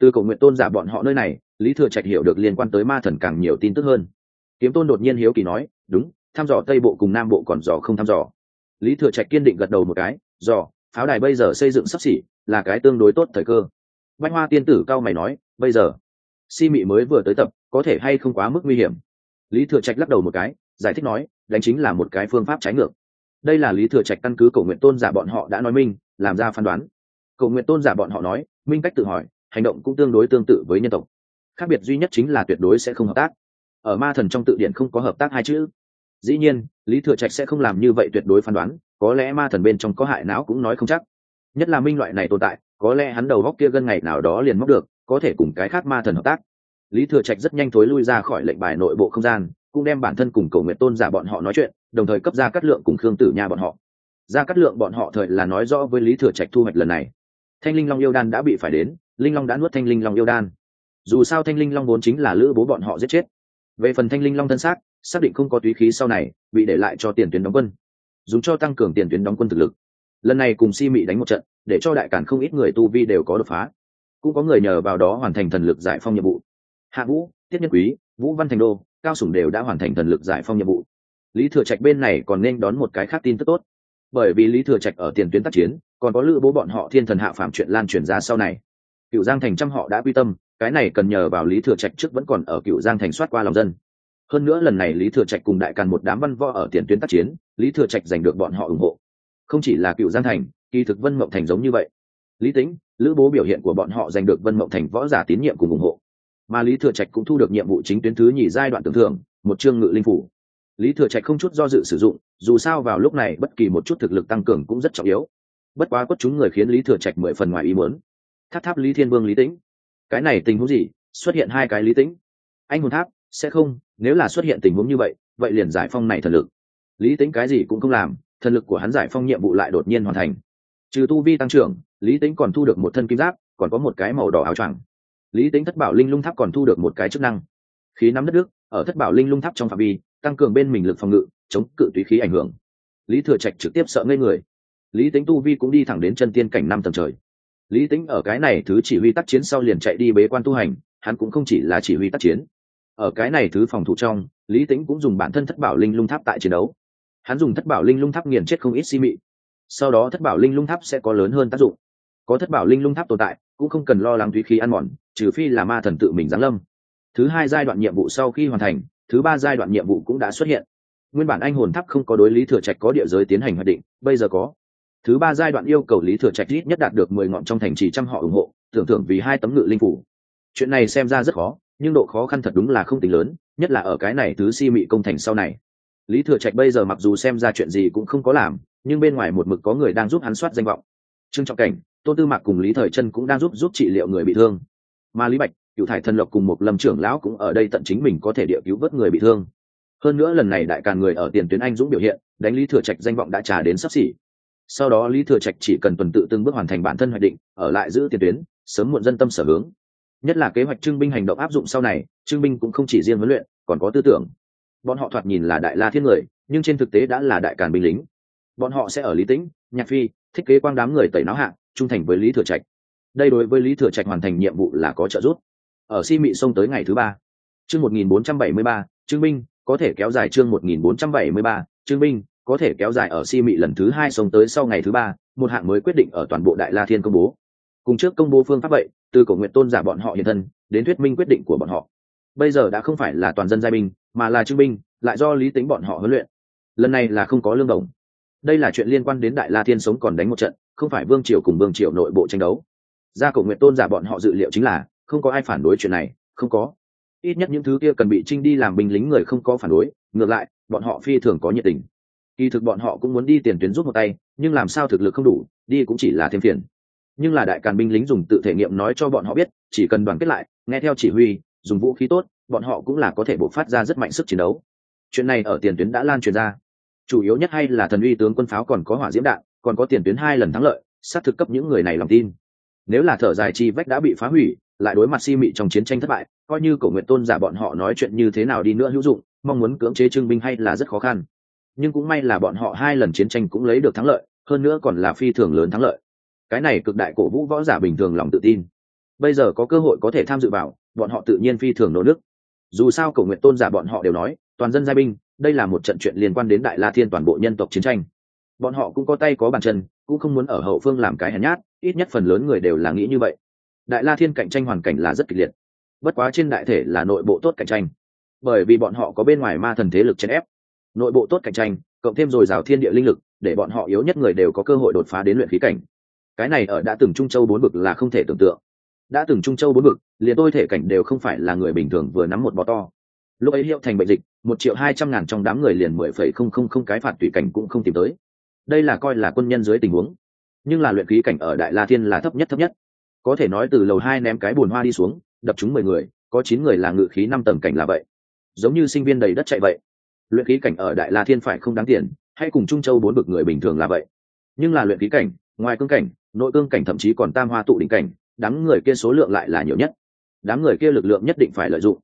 A: Từ cầu nguyện tôn giả bọn họ nơi này, lý thừa trạch hiểu được liên quan tới ma thần càng nhiều tin tức hơn. Kiếm tôn đột nhiên hiếu kỳ nói, đúng, thăm dò tây bộ cùng nam bộ còn dò không thăm dò. Lý thừa trạch kiên định gật đầu một cái, dò, pháo đài bây giờ xây dựng sắp xỉ, là cái tương đối tốt thời cơ. Bách hoa tiên tử cao mày nói, bây giờ si mị mới vừa tới tập, có thể hay không quá mức nguy hiểm. Lý thừa trạch lắc đầu một cái, giải thích nói, đánh chính là một cái phương pháp trái ngược. Đây là lý thừa trạch căn cứ cầu nguyện tôn giả bọn họ đã nói minh, làm ra phán đoán. Cầu nguyện tôn giả bọn họ nói, minh cách tự hỏi, hành động cũng tương đối tương tự với nhân tộc. Khác biệt duy nhất chính là tuyệt đối sẽ không hợp tác. Ở ma thần trong tự điển không có hợp tác hai chữ. Dĩ nhiên, lý thừa trạch sẽ không làm như vậy tuyệt đối phán đoán, có lẽ ma thần bên trong có hại não cũng nói không chắc. Nhất là minh loại này tồn tại, có lẽ hắn đầu góc kia gân ngày nào đó liền móc được có thể cùng cái khác ma thần hợp tác. Lý thừa trạch rất nhanh thối lui ra khỏi lệnh bài nội bộ không gian, cũng đem bản thân cùng cầu nguyện tôn giả bọn họ nói chuyện, đồng thời cấp ra cắt lượng cùng khương tử nha bọn họ. Ra cắt lượng bọn họ thời là nói rõ với lý thừa trạch thu hoạch lần này. Thanh linh long yêu đan đã bị phải đến, linh long đã nuốt thanh linh long yêu đan. Dù sao thanh linh long vốn chính là lữ bố bọn họ giết chết. Về phần thanh linh long thân xác xác định không có túy khí sau này, bị để lại cho tiền tuyến đóng quân. Dùng cho tăng cường tiền tuyến đóng quân thực lực. Lần này cùng si mị đánh một trận, để cho đại cản không ít người tu vi đều có đột phá cũng có người nhờ vào đó hoàn thành thần lực giải phong nhiệm vụ. Hạ vũ, tiết nhân quý, vũ văn thành đô, cao sủng đều đã hoàn thành thần lực giải phong nhiệm vụ. Lý thừa trạch bên này còn nên đón một cái khác tin tức tốt. Bởi vì lý thừa trạch ở tiền tuyến tác chiến, còn có lữ bố bọn họ thiên thần hạ phạm chuyện lan truyền ra sau này. Cựu giang thành trăm họ đã quy tâm, cái này cần nhờ vào lý thừa trạch trước vẫn còn ở cựu giang thành soát qua lòng dân. Hơn nữa lần này lý thừa trạch cùng đại càn một đám văn võ ở tiền tuyến tác chiến, lý thừa trạch giành được bọn họ ủng hộ. Không chỉ là cựu giang thành, kỳ thực vân mộng thành giống như vậy. Lý tính lữ bố biểu hiện của bọn họ giành được vân mộng thành võ giả tín nhiệm cùng ủng hộ. Mà lý thừa trạch cũng thu được nhiệm vụ chính tuyến thứ nhì giai đoạn tưởng thưởng, một chương ngự linh phủ. Lý thừa trạch không chút do dự sử dụng, dù sao vào lúc này bất kỳ một chút thực lực tăng cường cũng rất trọng yếu. Bất quá quất chúng người khiến lý thừa trạch mười phần ngoài ý muốn. Tháp tháp lý thiên vương lý tĩnh. Cái này tình huống gì? Xuất hiện hai cái lý tĩnh. Anh hồn tháp, sẽ không, nếu là xuất hiện tình huống như vậy vậy liền giải phong này thần lực. Lý tính cái gì cũng không làm, thần lực của hắn giải phong nhiệm vụ lại đột nhiên hoàn thành. Trừ tu vi tăng trưởng lý tính còn thu được một thân kim giáp, còn có một cái màu đỏ áo choàng. Lý tính thất bảo linh lung tháp còn thu được một cái chức năng. Khí nắm đất nước, ở thất bảo linh lung tháp trong phạm vi, tăng cường bên mình lực phòng ngự, chống cự tùy khí ảnh hưởng. Lý thừa trạch trực tiếp sợ ngây người. Lý tính tu vi cũng đi thẳng đến chân tiên cảnh năm tầng trời. Lý tính ở cái này thứ chỉ huy tác chiến sau liền chạy đi bế quan tu hành, hắn cũng không chỉ là chỉ huy tác chiến. Ở cái này thứ phòng thủ trong, lý tính cũng dùng bản thân thất bảo linh lung tháp tại chiến đấu. Hắn dùng thất bảo linh lung tháp nghiền chết không ít si mị. Sau đó thất bảo linh lung tháp sẽ có lớn hơn tác dụng có thất bảo linh lung tháp tồn tại, cũng không cần lo lắng thúy khí ăn mòn, trừ phi là ma thần tự mình giáng lâm. Thứ hai giai đoạn nhiệm vụ sau khi hoàn thành, thứ ba giai đoạn nhiệm vụ cũng đã xuất hiện. Nguyên bản anh hồn tháp không có đối lý thừa trạch có địa giới tiến hành hoạch định, bây giờ có. Thứ ba giai đoạn yêu cầu lý thừa trạch ít nhất đạt được mười ngọn trong thành trì trăm họ ủng hộ, tưởng thưởng vì hai tấm ngự linh phủ. Chuyện này xem ra rất khó, nhưng độ khó khăn thật đúng là không tính lớn, nhất là ở cái này thứ si mị công thành sau này. Lý thừa trạch bây giờ mặc dù xem ra chuyện gì cũng không có làm, nhưng bên ngoài một mực có người đang giúp hắn soát danh vọng. Trương trọng cảnh tôn tư mạc cùng lý thời chân cũng đang giúp giúp trị liệu người bị thương. Mà lý bạch, cựu thải thần lộc cùng một lâm trưởng lão cũng ở đây tận chính mình có thể địa cứu vớt người bị thương. Hơn nữa lần này đại càn người ở tiền tuyến anh dũng biểu hiện, đánh lý thừa trạch danh vọng đã trả đến sắp xỉ. Sau đó lý thừa trạch chỉ cần tuần tự từng bước hoàn thành bản thân hoạch định, ở lại giữ tiền tuyến, sớm muộn dân tâm sở hướng. Nhất là kế hoạch trưng binh hành động áp dụng sau này trưng binh cũng không chỉ riêng huấn luyện, còn có tư tưởng. Bọn họ thoạt nhìn là đại la thiên người, nhưng trên thực tế đã là đại càn binh lính. Bọn họ sẽ ở lý tĩnh, nhạc phi thiết kế quang đám người tẩy não hạng trung thành với lý thừa trạch. Đây đối với lý thừa trạch hoàn thành nhiệm vụ là có trợ giúp. Ở si mị sông tới ngày thứ ba, chương một nghìn bốn trăm bảy mươi ba, trương Minh, có thể kéo dài chương một nghìn bốn trăm bảy mươi ba, trương Minh, có thể kéo dài ở si mị lần thứ hai sông tới sau ngày thứ ba, một hạng mới quyết định ở toàn bộ đại la thiên công bố. Cùng trước công bố phương pháp vậy, từ cổ nguyện tôn giả bọn họ hiện thân, đến thuyết minh quyết định của bọn họ. Bây giờ đã không phải là toàn dân giai binh, mà là trưng binh lại do lý tính bọn họ huấn luyện. Lần này là không có lương đồng. Đây là chuyện liên quan đến đại la thiên sống còn đánh một trận không phải vương triều cùng vương triều nội bộ tranh đấu. Gia cổ nguyện tôn giả bọn họ dự liệu chính là, không có ai phản đối chuyện này, không có. Ít nhất những thứ kia cần bị trinh đi làm binh lính người không có phản đối, ngược lại, bọn họ phi thường có nhiệt tình. Kỳ thực bọn họ cũng muốn đi tiền tuyến rút một tay, nhưng làm sao thực lực không đủ, đi cũng chỉ là thêm phiền. Nhưng là đại càn binh lính dùng tự thể nghiệm nói cho bọn họ biết, chỉ cần đoàn kết lại, nghe theo chỉ huy, dùng vũ khí tốt, bọn họ cũng là có thể bộc phát ra rất mạnh sức chiến đấu. Chuyện này ở tiền tuyến đã lan truyền ra. Chủ yếu nhất hay là thần uy tướng quân pháo còn có hỏa diễm đạn còn có tiền tuyến hai lần thắng lợi, xác thực cấp những người này lòng tin. Nếu là thở dài chi vách đã bị phá hủy, lại đối mặt si mị trong chiến tranh thất bại, coi như cổ nguyện tôn giả bọn họ nói chuyện như thế nào đi nữa hữu dụng, mong muốn cưỡng chế trưng binh hay là rất khó khăn. Nhưng cũng may là bọn họ hai lần chiến tranh cũng lấy được thắng lợi, hơn nữa còn là phi thường lớn thắng lợi. Cái này cực đại cổ vũ võ giả bình thường lòng tự tin. Bây giờ có cơ hội có thể tham dự vào, bọn họ tự nhiên phi thường nỗ lực. Dù sao cổ nguyện tôn giả bọn họ đều nói, toàn dân giai binh, đây là một trận chuyện liên quan đến đại la thiên toàn bộ nhân tộc chiến tranh bọn họ cũng có tay có bàn chân cũng không muốn ở hậu phương làm cái hèn nhát ít nhất phần lớn người đều là nghĩ như vậy. Đại la thiên cạnh tranh hoàn cảnh là rất kịch liệt. Bất quá trên đại thể là nội bộ tốt cạnh tranh. Bởi vì bọn họ có bên ngoài ma thần thế lực chèn ép. Nội bộ tốt cạnh tranh cộng thêm dồi dào thiên địa linh lực để bọn họ yếu nhất người đều có cơ hội đột phá đến luyện khí cảnh. Cái này ở đã từng trung châu bốn bực là không thể tưởng tượng. Đã từng trung châu bốn bực, liền tôi thể cảnh đều không phải là người bình thường vừa nắm một bò to. Lúc ấy hiệu thành bệnh dịch một triệu hai trăm ngàn trong đám người liền mười phẩy không không không cái phạt tùy cảnh cũng không tìm tới đây là coi là quân nhân dưới tình huống. Nhưng là luyện khí cảnh ở đại la thiên là thấp nhất thấp nhất. Có thể nói từ lầu hai ném cái bùn hoa đi xuống, đập chúng mười người, có chín người là ngự khí năm tầng cảnh là vậy. Giống như sinh viên đầy đất chạy vậy. Luyện khí cảnh ở đại la thiên phải không đáng tiền, hay cùng trung châu bốn bực người bình thường là vậy. Nhưng là luyện khí cảnh, ngoài cương cảnh, nội cương cảnh thậm chí còn tam hoa tụ đỉnh cảnh, đám người kia số lượng lại là nhiều nhất. Đám người kia lực lượng nhất định phải lợi dụng.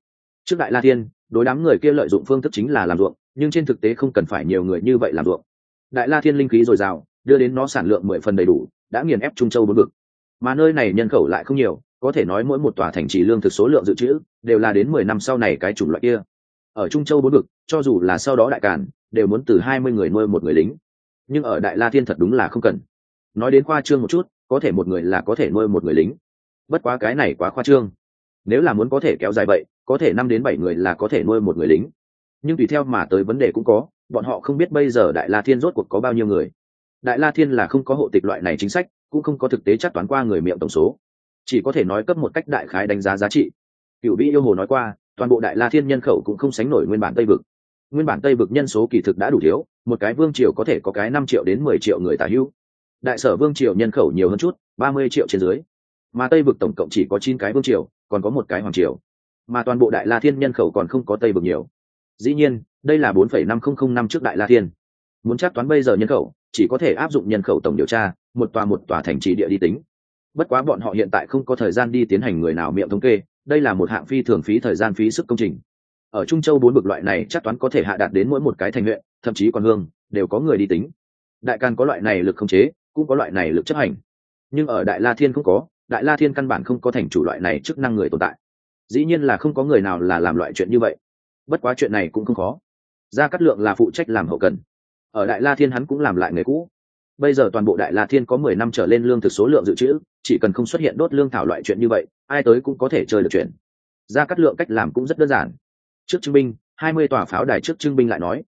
A: Trước đại la thiên, đối đám người kia lợi dụng phương thức chính là làm ruộng, nhưng trên thực tế không cần phải nhiều người như vậy làm ruộng đại la thiên linh khí dồi dào, đưa đến nó sản lượng mười phần đầy đủ, đã nghiền ép trung châu bốn vực. Mà nơi này nhân khẩu lại không nhiều, có thể nói mỗi một tòa thành trì lương thực số lượng dự trữ, đều là đến mười năm sau này cái chủng loại kia. Ở trung châu bốn vực, cho dù là sau đó đại càn, đều muốn từ hai mươi người nuôi một người lính. Nhưng ở đại la thiên thật đúng là không cần. Nói đến khoa trương một chút, có thể một người là có thể nuôi một người lính. Bất quá cái này quá khoa trương. Nếu là muốn có thể kéo dài vậy, có thể năm đến bảy người là có thể nuôi một người lính. Nhưng tùy theo mà tới vấn đề cũng có bọn họ không biết bây giờ đại la thiên rốt cuộc có bao nhiêu người. Đại la thiên là không có hộ tịch loại này chính sách, cũng không có thực tế chắc toán qua người miệng tổng số. Chỉ có thể nói cấp một cách đại khái đánh giá giá trị. Cựu vĩ yêu hồ nói qua, toàn bộ đại la thiên nhân khẩu cũng không sánh nổi nguyên bản tây vực. Nguyên bản tây vực nhân số kỳ thực đã đủ thiếu, một cái vương triều có thể có cái năm triệu đến mười triệu người tả hữu. Đại sở vương triều nhân khẩu nhiều hơn chút, ba mươi triệu trên dưới. Mà tây vực tổng cộng chỉ có chín cái vương triều, còn có một cái hoàng triều. Mà toàn bộ đại la thiên nhân khẩu còn không có tây vực nhiều. Dĩ nhiên đây là bốn phẩy năm không không năm trước đại la thiên. Muốn chắc toán bây giờ nhân khẩu, chỉ có thể áp dụng nhân khẩu tổng điều tra, một tòa một tòa thành trì địa đi tính. Bất quá bọn họ hiện tại không có thời gian đi tiến hành người nào miệng thống kê, đây là một hạng phi thường phí thời gian phí sức công trình. Ở trung châu bốn bực loại này chắc toán có thể hạ đạt đến mỗi một cái thành huyện, thậm chí còn hương, đều có người đi tính. Đại can có loại này lực không chế, cũng có loại này lực chấp hành. Nhưng ở đại la thiên không có, đại la thiên căn bản không có thành chủ loại này chức năng người tồn tại. Dĩ nhiên là không có người nào là làm loại chuyện như vậy. Bất quá chuyện này cũng không khó gia cát lượng là phụ trách làm hậu cần. Ở đại la thiên hắn cũng làm lại người cũ. Bây giờ toàn bộ đại la thiên có mười năm trở lên lương thực số lượng dự trữ, chỉ cần không xuất hiện đốt lương thảo loại chuyện như vậy, ai tới cũng có thể chơi được chuyện. Gia cát lượng cách làm cũng rất đơn giản. Trước trưng binh, hai mươi tòa pháo đài trước trưng binh lại nói,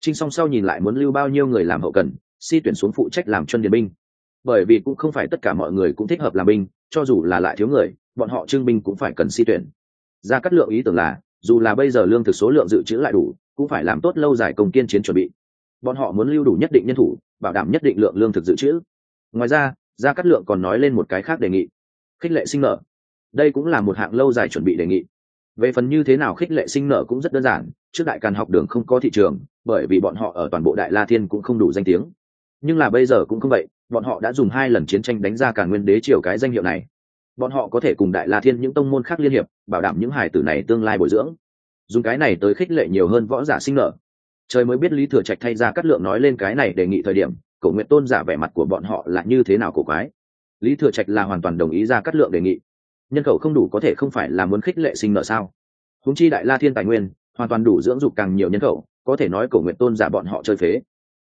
A: trinh song sau nhìn lại muốn lưu bao nhiêu người làm hậu cần, si tuyển xuống phụ trách làm chân điền binh. Bởi vì cũng không phải tất cả mọi người cũng thích hợp làm binh, cho dù là lại thiếu người, bọn họ trưng binh cũng phải cần si tuyển. Ra cắt lượng ý tưởng là, dù là bây giờ lương thực số lượng dự trữ lại đủ cũng phải làm tốt lâu dài công kiên chiến chuẩn bị. Bọn họ muốn lưu đủ nhất định nhân thủ, bảo đảm nhất định lượng lương thực dự trữ. Ngoài ra, gia cát lượng còn nói lên một cái khác đề nghị. Khích lệ sinh nở đây cũng là một hạng lâu dài chuẩn bị đề nghị. Về phần như thế nào khích lệ sinh nở cũng rất đơn giản, trước đại càn học đường không có thị trường, bởi vì bọn họ ở toàn bộ đại la thiên cũng không đủ danh tiếng. Nhưng là bây giờ cũng không vậy, bọn họ đã dùng hai lần chiến tranh đánh ra cả nguyên đế triều cái danh hiệu này. Bọn họ có thể cùng đại la thiên những tông môn khác liên hiệp, bảo đảm những hải tử này tương lai bồi dưỡng dùng cái này tới khích lệ nhiều hơn võ giả sinh nở. Trời mới biết lý thừa trạch thay ra cắt lượng nói lên cái này đề nghị thời điểm cổ nguyện tôn giả vẻ mặt của bọn họ là như thế nào cổ quái? Lý thừa trạch là hoàn toàn đồng ý ra cắt lượng đề nghị. Nhân khẩu không đủ có thể không phải là muốn khích lệ sinh nợ sao? Húng chi đại la thiên tài nguyên, hoàn toàn đủ dưỡng dục càng nhiều nhân khẩu, có thể nói cổ nguyện tôn giả bọn họ chơi phế.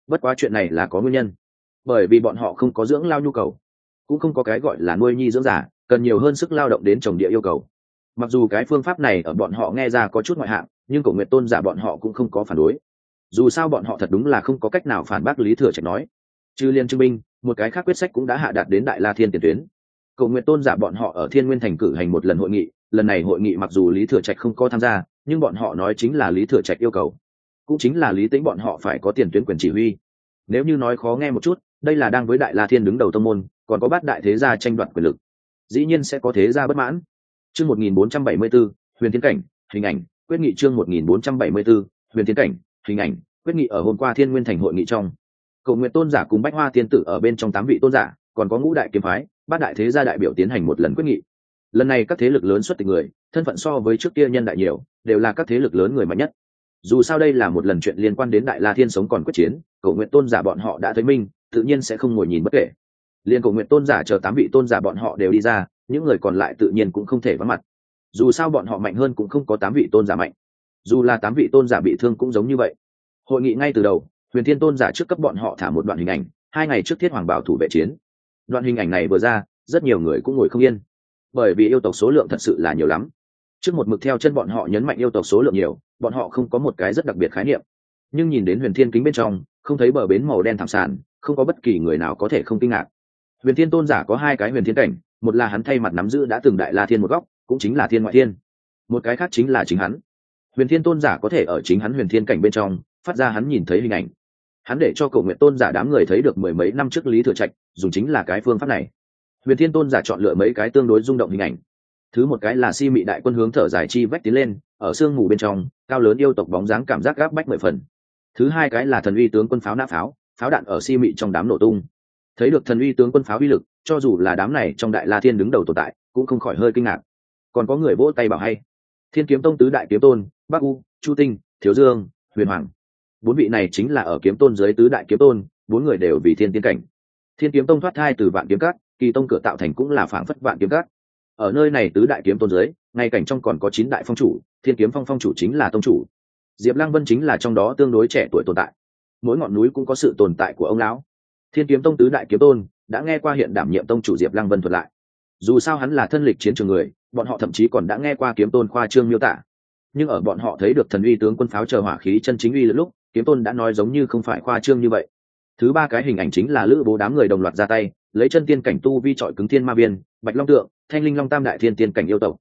A: Bất quá chuyện này là có nguyên nhân. Bởi vì bọn họ không có dưỡng lao nhu cầu, cũng không có cái gọi là nuôi nhi dưỡng giả, cần nhiều hơn sức lao động đến trồng địa yêu cầu mặc dù cái phương pháp này ở bọn họ nghe ra có chút ngoại hạng, nhưng cổ nguyện tôn giả bọn họ cũng không có phản đối. Dù sao bọn họ thật đúng là không có cách nào phản bác lý thừa trạch nói. Trừ liên trưng binh một cái khác quyết sách cũng đã hạ đạt đến đại la thiên tiền tuyến. Cầu nguyện tôn giả bọn họ ở thiên nguyên thành cử hành một lần hội nghị, lần này hội nghị mặc dù lý thừa trạch không có tham gia, nhưng bọn họ nói chính là lý thừa trạch yêu cầu. Cũng chính là lý tính bọn họ phải có tiền tuyến quyền chỉ huy. Nếu như nói khó nghe một chút, đây là đang với đại la thiên đứng đầu tông môn, còn có bát đại thế gia tranh đoạt quyền lực. Dĩ nhiên sẽ có thế gia bất mãn chương 1474, huyền tiến cảnh hình ảnh quyết nghị chương 1474, huyền tiến cảnh hình ảnh quyết nghị ở hôm qua thiên nguyên thành hội nghị trong. Cầu nguyện tôn giả cùng bách hoa tiên tử ở bên trong tám vị tôn giả còn có ngũ đại kiếm phái bát đại thế gia đại biểu tiến hành một lần quyết nghị. Lần này các thế lực lớn xuất tình người thân phận so với trước kia nhân đại nhiều đều là các thế lực lớn người mạnh nhất. Dù sao đây là một lần chuyện liên quan đến đại la thiên sống còn quyết chiến cầu nguyện tôn giả bọn họ đã thấy minh tự nhiên sẽ không ngồi nhìn bất kể. Liên cầu nguyện tôn giả chờ tám vị tôn giả bọn họ đều đi ra những người còn lại tự nhiên cũng không thể vắng mặt. Dù sao bọn họ mạnh hơn cũng không có tám vị tôn giả mạnh. Dù là tám vị tôn giả bị thương cũng giống như vậy. Hội nghị ngay từ đầu, huyền thiên tôn giả trước cấp bọn họ thả một đoạn hình ảnh, hai ngày trước thiết hoàng bảo thủ vệ chiến. Đoạn hình ảnh này vừa ra, rất nhiều người cũng ngồi không yên. Bởi vì yêu tộc số lượng thật sự là nhiều lắm. Trước một mực theo chân bọn họ nhấn mạnh yêu tộc số lượng nhiều, bọn họ không có một cái rất đặc biệt khái niệm. Nhưng nhìn đến huyền thiên kính bên trong, không thấy bờ bến màu đen thảm sản không có bất kỳ người nào có thể không kinh ngạc. Huyền thiên tôn giả có hai cái huyền thiên cảnh một là hắn thay mặt nắm giữ đã từng đại la thiên một góc, cũng chính là thiên ngoại thiên. Một cái khác chính là chính hắn. Huyền thiên tôn giả có thể ở chính hắn huyền thiên cảnh bên trong, phát ra hắn nhìn thấy hình ảnh. Hắn để cho cầu nguyện tôn giả đám người thấy được mười mấy năm trước lý thừa trạch, dùng chính là cái phương pháp này. Huyền thiên tôn giả chọn lựa mấy cái tương đối rung động hình ảnh. Thứ một cái là si mị đại quân hướng thở dài chi vách tiến lên, ở sương mù bên trong, cao lớn yêu tộc bóng dáng cảm giác gáp bách mười phần. Thứ hai cái là thần uy tướng quân pháo nã pháo pháo đạn ở si mị trong đám nổ tung thấy được thần uy tướng quân pháo uy lực, cho dù là đám này trong đại la thiên đứng đầu tồn tại, cũng không khỏi hơi kinh ngạc. Còn có người vỗ tay bảo hay, thiên kiếm tông tứ đại kiếm tôn, bắc u, chu tinh, thiếu dương, huyền hoàng, bốn vị này chính là ở kiếm tôn dưới tứ đại kiếm tôn, bốn người đều vì thiên tiên cảnh. Thiên kiếm tông thoát thai từ vạn kiếm cát kỳ tông cửa tạo thành cũng là phảng phất vạn kiếm cát ở nơi này tứ đại kiếm tôn dưới, ngay cảnh trong còn có chín đại phong chủ, thiên kiếm phong phong chủ chính là tông chủ. Diệp lăng vân chính là trong đó tương đối trẻ tuổi tồn tại. Mỗi ngọn núi cũng có sự tồn tại của ông lão thiên kiếm tông tứ đại kiếm tôn đã nghe qua hiện đảm nhiệm tông chủ diệp lăng vân thuật lại. Dù sao hắn là thân lịch chiến trường người, bọn họ thậm chí còn đã nghe qua kiếm tôn khoa trương miêu tả. Nhưng ở bọn họ thấy được thần uy tướng quân pháo chờ hỏa khí chân chính uy lúc, kiếm tôn đã nói giống như không phải khoa trương như vậy. Thứ ba cái hình ảnh chính là lữ bố đám người đồng loạt ra tay, lấy chân tiên cảnh tu vi trọi cứng thiên ma biên bạch long tượng, thanh linh long tam đại thiên tiên cảnh yêu tộc.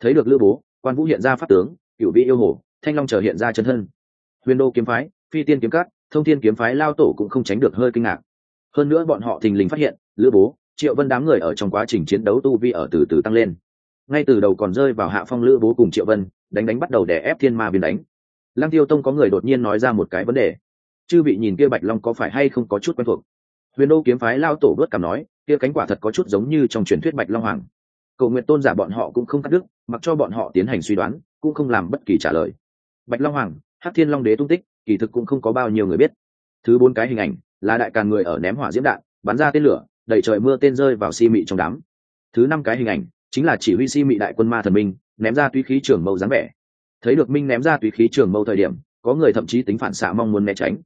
A: Thấy được lữ bố, quan vũ hiện ra pháp tướng cựu vị yêu hồ, thanh long trở hiện ra chân thân. Huyền đô kiếm phái, phi tiên kiếm cát thông thiên kiếm phái lao tổ cũng không tránh được hơi kinh ngạc hơn nữa bọn họ thình lình phát hiện, lữ bố, triệu vân đám người ở trong quá trình chiến đấu tu vi ở từ từ tăng lên. Ngay từ đầu còn rơi vào hạ phong lữ bố cùng triệu vân, đánh đánh bắt đầu để ép thiên ma biên đánh. Lăng tiêu tông có người đột nhiên nói ra một cái vấn đề. Chư vị nhìn kia bạch long có phải hay không có chút quen thuộc? Huyền đô kiếm phái lao tổ đốt cảm nói, kia cánh quả thật có chút giống như trong truyền thuyết bạch long hoàng. Cầu nguyện tôn giả bọn họ cũng không cắt đứt, mặc cho bọn họ tiến hành suy đoán, cũng không làm bất kỳ trả lời. Bạch long hoàng, hắc thiên long đế tung tích, kỳ thực cũng không có bao nhiêu người biết. Thứ bốn cái hình ảnh là đại càn người ở ném hỏa diễm đạn, bắn ra tên lửa, đẩy trời mưa tên rơi vào si mị trong đám. Thứ năm cái hình ảnh, chính là chỉ huy si mị đại quân ma thần minh, ném ra túy khí trường mâu dáng vẻ. Thấy được minh ném ra túy khí trường mâu thời điểm, có người thậm chí tính phản xạ mong muốn né tránh.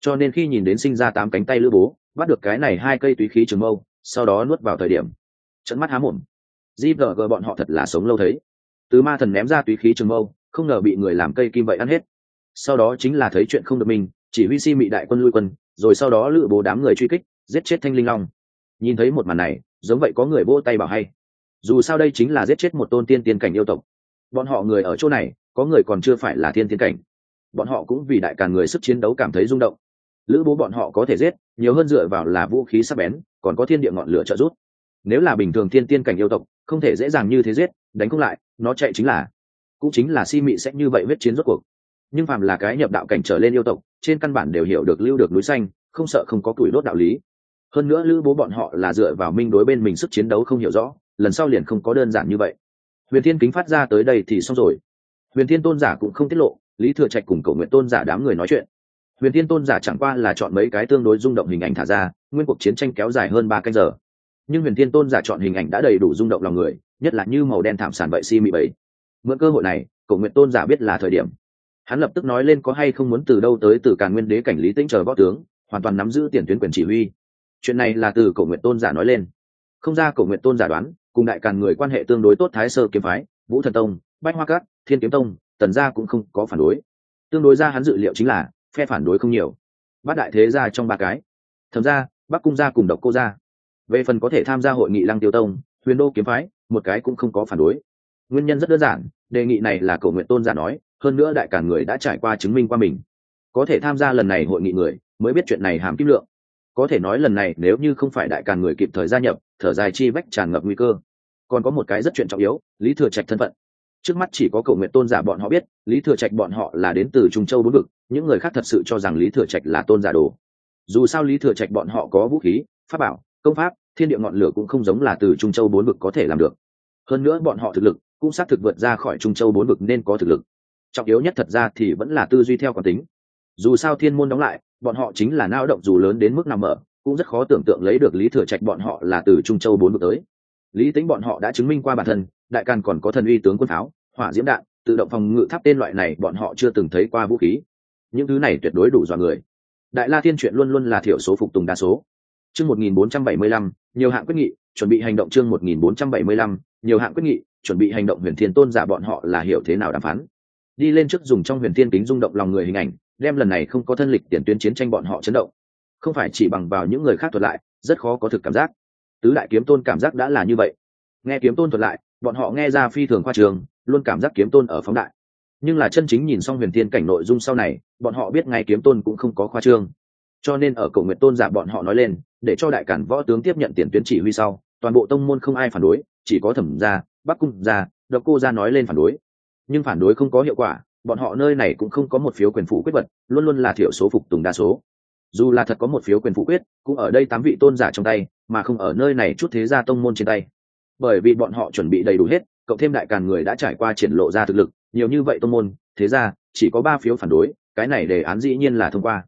A: Cho nên khi nhìn đến sinh ra tám cánh tay lữ bố, bắt được cái này hai cây túy khí trường mâu, sau đó nuốt vào thời điểm, trận mắt há mồm. Gvg bọn họ thật là sống lâu thấy. Từ ma thần ném ra túy khí trường mâu, không ngờ bị người làm cây kim vậy ăn hết. Sau đó chính là thấy chuyện không được mình, chỉ huy si mị đại quân lui quân rồi sau đó lựa bố đám người truy kích, giết chết thanh linh long. Nhìn thấy một màn này, giống vậy có người vỗ tay bảo hay. Dù sao đây chính là giết chết một tôn tiên tiên cảnh yêu tộc. Bọn họ người ở chỗ này, có người còn chưa phải là thiên tiên cảnh. Bọn họ cũng vì đại càng người sức chiến đấu cảm thấy rung động. Lữ bố bọn họ có thể giết, nhiều hơn dựa vào là vũ khí sắc bén, còn có thiên địa ngọn lửa trợ giúp. Nếu là bình thường thiên tiên cảnh yêu tộc, không thể dễ dàng như thế giết, đánh không lại, nó chạy chính là, cũng chính là si mị sẽ như vậy huyết chiến rốt cuộc. Nhưng phàm là cái nhập đạo cảnh trở lên yêu tộc trên căn bản đều hiểu được lưu được núi xanh, không sợ không có tuổi đốt đạo lý. Hơn nữa lữ bố bọn họ là dựa vào minh đối bên mình sức chiến đấu không hiểu rõ, lần sau liền không có đơn giản như vậy. Huyền thiên kính phát ra tới đây thì xong rồi. Huyền thiên tôn giả cũng không tiết lộ, lý thừa trạch cùng cầu nguyện tôn giả đám người nói chuyện. Huyền thiên tôn giả chẳng qua là chọn mấy cái tương đối rung động hình ảnh thả ra, nguyên cuộc chiến tranh kéo dài hơn ba canh giờ. Nhưng huyền thiên tôn giả chọn hình ảnh đã đầy đủ rung động lòng người, nhất là như màu đen thảm sản vậy si mị bảy mượn cơ hội này cầu nguyện tôn giả biết là thời điểm hắn lập tức nói lên có hay không muốn từ đâu tới từ càn nguyên đế cảnh lý tĩnh chờ võ tướng, hoàn toàn nắm giữ tiền tuyến quyền chỉ huy. Chuyện này là từ cổ nguyện tôn giả nói lên. Không ra cổ nguyện tôn giả đoán, cùng đại càn người quan hệ tương đối tốt thái sơ kiếm phái, vũ thần tông, bách hoa cát thiên kiếm tông, tần gia cũng không có phản đối. Tương đối ra hắn dự liệu chính là, phe phản đối không nhiều. Bát đại thế gia trong ba cái. Thẩm gia, bắc cung gia cùng độc cô gia. Về phần có thể tham gia hội nghị lăng tiêu tông, huyền đô kiếm phái, một cái cũng không có phản đối. Nguyên nhân rất đơn giản, đề nghị này là cầu nguyện tôn giả nói hơn nữa đại cản người đã trải qua chứng minh qua mình. Có thể tham gia lần này hội nghị người mới biết chuyện này hàm kim lượng. Có thể nói lần này nếu như không phải đại càn người kịp thời gia nhập, thở dài chi vách tràn ngập nguy cơ. Còn có một cái rất chuyện trọng yếu, lý thừa trạch thân phận. Trước mắt chỉ có cầu nguyện tôn giả bọn họ biết, lý thừa trạch bọn họ là đến từ trung châu bốn vực, những người khác thật sự cho rằng lý thừa trạch là tôn giả đồ. Dù sao lý thừa trạch bọn họ có vũ khí, pháp bảo, công pháp, thiên địa ngọn lửa cũng không giống là từ trung châu bốn vực có thể làm được. Hơn nữa bọn họ thực lực cũng xác thực vượt ra khỏi trung châu bốn vực nên có thực lực trọng yếu nhất thật ra thì vẫn là tư duy theo quán tính. Dù sao thiên môn đóng lại, bọn họ chính là nao động dù lớn đến mức nằm mở, cũng rất khó tưởng tượng lấy được lý thừa trạch bọn họ là từ trung châu bốn bước tới. Lý tính bọn họ đã chứng minh qua bản thân, đại càn còn có thần uy tướng quân pháo, hỏa diễm đạn, tự động phòng ngự tháp tên loại này bọn họ chưa từng thấy qua vũ khí. Những thứ này tuyệt đối đủ dọa người. Đại la thiên chuyện luôn luôn là thiểu số phục tùng đa số. Chương một nghìn bốn trăm bảy mươi lăm, nhiều hạng quyết nghị, chuẩn bị hành động chương một nghìn bốn trăm bảy mươi lăm, nhiều hạng quyết nghị, chuẩn bị hành động huyền thiên tôn giả bọn họ là hiểu thế nào đàm phán đi lên trước dùng trong huyền thiên kính rung động lòng người hình ảnh, đem lần này không có thân lịch tiền tuyến chiến tranh bọn họ chấn động. Không phải chỉ bằng vào những người khác thuật lại, rất khó có thực cảm giác. Tứ đại kiếm tôn cảm giác đã là như vậy. Nghe kiếm tôn thuật lại, bọn họ nghe ra phi thường khoa trường, luôn cảm giác kiếm tôn ở phóng đại. Nhưng là chân chính nhìn xong huyền thiên cảnh nội dung sau này, bọn họ biết ngay kiếm tôn cũng không có khoa trương. Cho nên ở cầu nguyện tôn giả bọn họ nói lên, để cho đại cản võ tướng tiếp nhận tiền tuyến chỉ huy sau, toàn bộ tông môn không ai phản đối, chỉ có thẩm gia, bắc cung gia, độc cô gia nói lên phản đối nhưng phản đối không có hiệu quả, bọn họ nơi này cũng không có một phiếu quyền phụ quyết vật, luôn luôn là thiểu số phục tùng đa số. Dù là thật có một phiếu quyền phụ quyết, cũng ở đây tám vị tôn giả trong tay, mà không ở nơi này chút thế gia tông môn trên tay. Bởi vì bọn họ chuẩn bị đầy đủ hết, cộng thêm đại càn người đã trải qua triển lộ ra thực lực, nhiều như vậy tông môn, thế ra, chỉ có ba phiếu phản đối, cái này đề án dĩ nhiên là thông qua.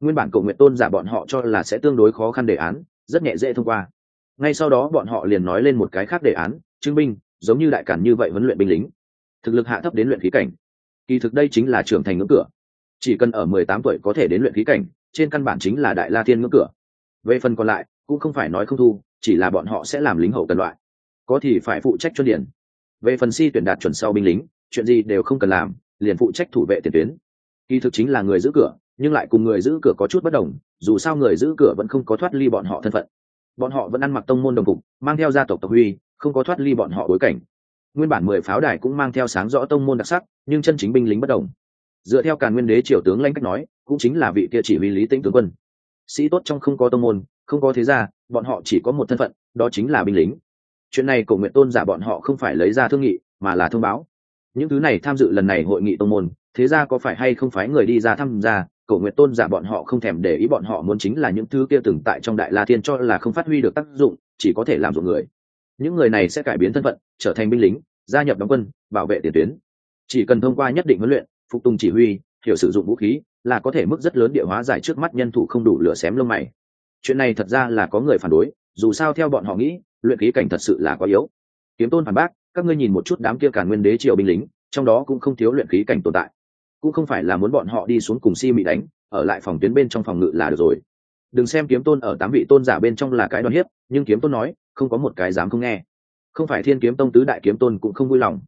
A: Nguyên bản cầu nguyện tôn giả bọn họ cho là sẽ tương đối khó khăn đề án, rất nhẹ dễ thông qua. Ngay sau đó bọn họ liền nói lên một cái khác đề án, chứng minh giống như đại cản như vậy huấn luyện binh lính thực lực hạ thấp đến luyện khí cảnh. Kỳ thực đây chính là trưởng thành ngưỡng cửa. Chỉ cần ở mười tám tuổi có thể đến luyện khí cảnh, trên căn bản chính là đại la thiên ngưỡng cửa. Về phần còn lại, cũng không phải nói không thu, chỉ là bọn họ sẽ làm lính hậu cần loại. Có thì phải phụ trách cho điển về phần si tuyển đạt chuẩn sau binh lính, chuyện gì đều không cần làm, liền phụ trách thủ vệ tiền tuyến. Kỳ thực chính là người giữ cửa, nhưng lại cùng người giữ cửa có chút bất đồng, dù sao người giữ cửa vẫn không có thoát ly bọn họ thân phận. Bọn họ vẫn ăn mặc tông môn đồng phục, mang theo gia tộc tộc huy, không có thoát ly bọn họ bối cảnh nguyên bản mười pháo đài cũng mang theo sáng rõ tông môn đặc sắc, nhưng chân chính binh lính bất đồng. Dựa theo càn nguyên đế triều tướng lãnh cách nói, cũng chính là vị kia chỉ huy lý tĩnh tướng quân. Sĩ tốt trong không có tông môn, không có thế gia, bọn họ chỉ có một thân phận, đó chính là binh lính. Chuyện này cổ nguyện tôn giả bọn họ không phải lấy ra thương nghị, mà là thông báo. Những thứ này tham dự lần này hội nghị tông môn, thế ra có phải hay không phải người đi ra tham gia, cổ nguyện tôn giả bọn họ không thèm để ý bọn họ muốn chính là những thứ kia từng tại trong đại la thiên cho là không phát huy được tác dụng, chỉ có thể làm dụng người những người này sẽ cải biến thân phận, trở thành binh lính, gia nhập đóng quân, bảo vệ tiền tuyến. Chỉ cần thông qua nhất định huấn luyện, phục tùng chỉ huy, hiểu sử dụng vũ khí là có thể mức rất lớn địa hóa giải trước mắt nhân thủ không đủ lửa xém lông mày. Chuyện này thật ra là có người phản đối, dù sao theo bọn họ nghĩ, luyện khí cảnh thật sự là quá yếu. Kiếm tôn phản bác, các ngươi nhìn một chút đám kia càn nguyên đế triều binh lính, trong đó cũng không thiếu luyện khí cảnh tồn tại. Cũng không phải là muốn bọn họ đi xuống cùng si mị đánh, ở lại phòng tuyến bên trong phòng ngự là được rồi. Đừng xem kiếm tôn ở tám vị tôn giả bên trong là cái đoan hiếp, nhưng kiếm tôn nói không có một cái dám không nghe. Không phải thiên kiếm tông tứ đại kiếm tôn cũng không vui lòng.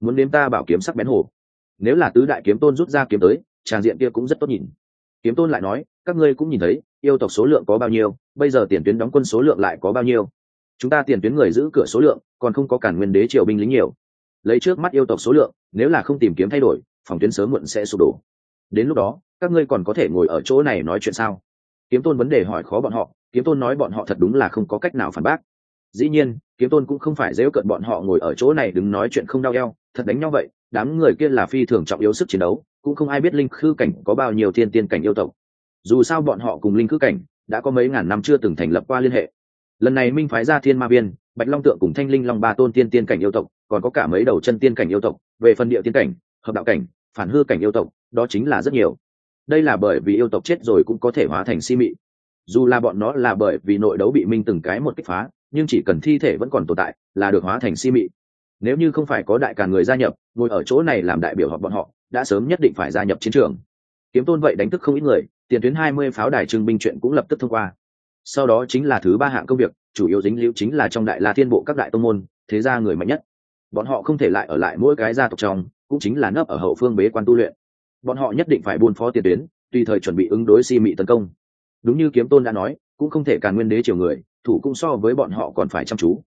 A: Muốn nếm ta bảo kiếm sắc bén hổ. Nếu là tứ đại kiếm tôn rút ra kiếm tới, tràng diện kia cũng rất tốt nhìn. Kiếm tôn lại nói, các ngươi cũng nhìn thấy, yêu tộc số lượng có bao nhiêu, bây giờ tiền tuyến đóng quân số lượng lại có bao nhiêu. Chúng ta tiền tuyến người giữ cửa số lượng, còn không có cản nguyên đế triều binh lính nhiều. Lấy trước mắt yêu tộc số lượng, nếu là không tìm kiếm thay đổi, phòng tuyến sớm muộn sẽ sụp đổ. Đến lúc đó, các ngươi còn có thể ngồi ở chỗ này nói chuyện sao? Kiếm tôn vấn đề hỏi khó bọn họ, kiếm tôn nói bọn họ thật đúng là không có cách nào phản bác dĩ nhiên, kiếm tôn cũng không phải dễ cận bọn họ ngồi ở chỗ này đứng nói chuyện không đau eo, thật đánh nhau vậy, đám người kia là phi thường trọng yếu sức chiến đấu, cũng không ai biết linh khư cảnh có bao nhiêu thiên tiên cảnh yêu tộc. Dù sao bọn họ cùng linh khư cảnh đã có mấy ngàn năm chưa từng thành lập qua liên hệ. Lần này minh phái ra thiên ma viên, bạch long tượng cùng thanh linh long ba tôn tiên tiên cảnh yêu tộc, còn có cả mấy đầu chân tiên cảnh yêu tộc, về phần địa tiên cảnh, hợp đạo cảnh, phản hư cảnh yêu tộc, đó chính là rất nhiều. Đây là bởi vì yêu tộc chết rồi cũng có thể hóa thành si mị. Dù là bọn nó là bởi vì nội đấu bị minh từng cái một kích phá nhưng chỉ cần thi thể vẫn còn tồn tại, là được hóa thành si mị. Nếu như không phải có đại cả người gia nhập, ngồi ở chỗ này làm đại biểu họp bọn họ, đã sớm nhất định phải gia nhập chiến trường. Kiếm tôn vậy đánh thức không ít người, tiền tuyến hai mươi pháo đài trưng binh chuyện cũng lập tức thông qua. Sau đó chính là thứ ba hạng công việc, chủ yếu dính liễu chính là trong đại la thiên bộ các đại tông môn, thế gia người mạnh nhất. Bọn họ không thể lại ở lại mỗi cái gia tộc trong, cũng chính là nấp ở hậu phương bế quan tu luyện. Bọn họ nhất định phải buôn phó tiền tuyến, tùy thời chuẩn bị ứng đối si mị tấn công. Đúng như kiếm tôn đã nói, cũng không thể càn nguyên đế triều người thủ cũng so với bọn họ còn phải chăm chú.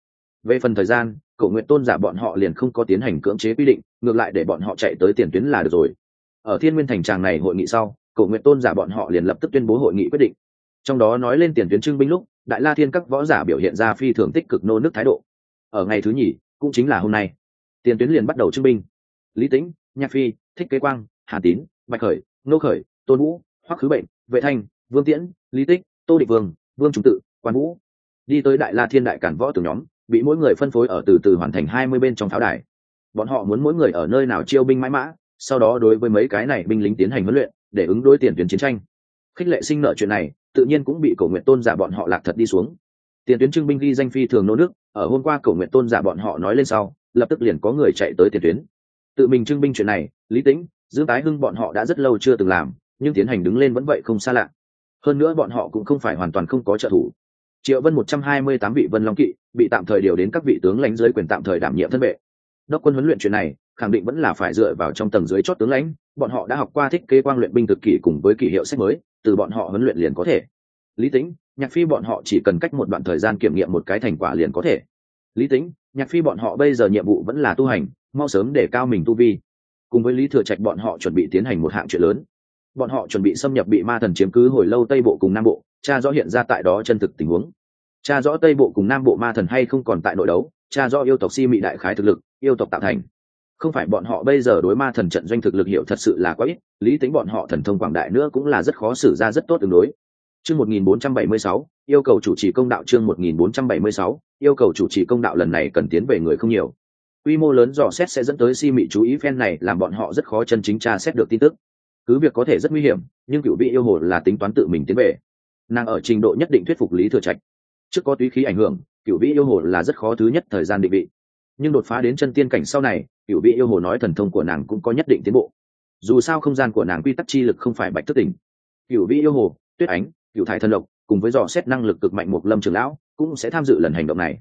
A: Về phần thời gian cậu nguyện tôn giả bọn họ liền không có tiến hành cưỡng chế quy định, ngược lại để bọn họ chạy tới tiền tuyến là được rồi. Ở thiên nguyên thành tràng này hội nghị sau cậu nguyện tôn giả bọn họ liền lập tức tuyên bố hội nghị quyết định. Trong đó nói lên tiền tuyến trưng binh lúc, đại la thiên các võ giả biểu hiện ra phi thường tích cực nô nước thái độ. Ở ngày thứ nhì, cũng chính là hôm nay, tiền tuyến liền bắt đầu trưng binh. Lý tĩnh nhạc phi, thích kế quang, hà tín, bạch khởi nô khởi, tôn vũ, hoắc khứ bệnh, vệ thanh, vương tiễn, lý tích, tô địch vương vương trung tự, quan vũ đi tới đại la thiên đại cản võ từ nhóm, bị mỗi người phân phối ở từ từ hoàn thành hai mươi bên trong pháo đài. Bọn họ muốn mỗi người ở nơi nào chiêu binh mãi mã, sau đó đối với mấy cái này binh lính tiến hành huấn luyện, để ứng đối tiền tuyến chiến tranh. Khích lệ sinh nợ chuyện này, tự nhiên cũng bị cổ nguyện tôn giả bọn họ lạc thật đi xuống. Tiền tuyến trưng binh ghi danh phi thường nô nước, ở hôm qua cổ nguyện tôn giả bọn họ nói lên sau, lập tức liền có người chạy tới tiền tuyến. Tự mình trưng binh chuyện này, lý tĩnh, dương tái hưng bọn họ đã rất lâu chưa từng làm, nhưng tiến hành đứng lên vẫn vậy không xa lạ. Hơn nữa bọn họ cũng không phải hoàn toàn không có trợ thủ triệu vân một trăm hai mươi tám vị vân long kỵ bị tạm thời điều đến các vị tướng lãnh dưới quyền tạm thời đảm nhiệm thân vệ. Đốc quân huấn luyện chuyện này, khẳng định vẫn là phải dựa vào trong tầng dưới chót tướng lãnh, bọn họ đã học qua thích kế quang luyện binh thực kỷ cùng với kỷ hiệu sách mới, từ bọn họ huấn luyện liền có thể. Lý tính nhạc phi bọn họ chỉ cần cách một đoạn thời gian kiểm nghiệm một cái thành quả liền có thể. Lý tính nhạc phi bọn họ bây giờ nhiệm vụ vẫn là tu hành, mau sớm để cao mình tu vi. Cùng với lý thừa trạch bọn họ chuẩn bị tiến hành một hạng chuyện lớn bọn họ chuẩn bị xâm nhập bị ma thần chiếm cứ hồi lâu tây bộ cùng nam bộ cha rõ hiện ra tại đó chân thực tình huống. Cha rõ tây bộ cùng nam bộ ma thần hay không còn tại nội đấu cha rõ yêu tộc si mị đại khái thực lực yêu tộc tạo thành. Không phải bọn họ bây giờ đối ma thần trận doanh thực lực hiệu thật sự là quá ít lý tính bọn họ thần thông quảng đại nữa cũng là rất khó xử ra rất tốt tương đối. Chương 1476, yêu cầu chủ trì công đạo chương 1476, yêu cầu chủ trì công đạo lần này cần tiến về người không nhiều. Quy mô lớn dò xét sẽ dẫn tới si mị chú ý phen này làm bọn họ rất khó chân chính tra xét được tin tức cứ việc có thể rất nguy hiểm, nhưng cựu vị yêu hồ là tính toán tự mình tiến về. Nàng ở trình độ nhất định thuyết phục lý thừa trạch. Trước có túy khí ảnh hưởng, cựu vị yêu hồ là rất khó thứ nhất thời gian định vị. Nhưng đột phá đến chân tiên cảnh sau này, cựu vị yêu hồ nói thần thông của nàng cũng có nhất định tiến bộ. Dù sao không gian của nàng quy tắc chi lực không phải bạch thất tỉnh cựu vị yêu hồ, tuyết ánh, cựu thải thần lộc, cùng với dò xét năng lực cực mạnh một lâm trường lão, cũng sẽ tham dự lần hành động này.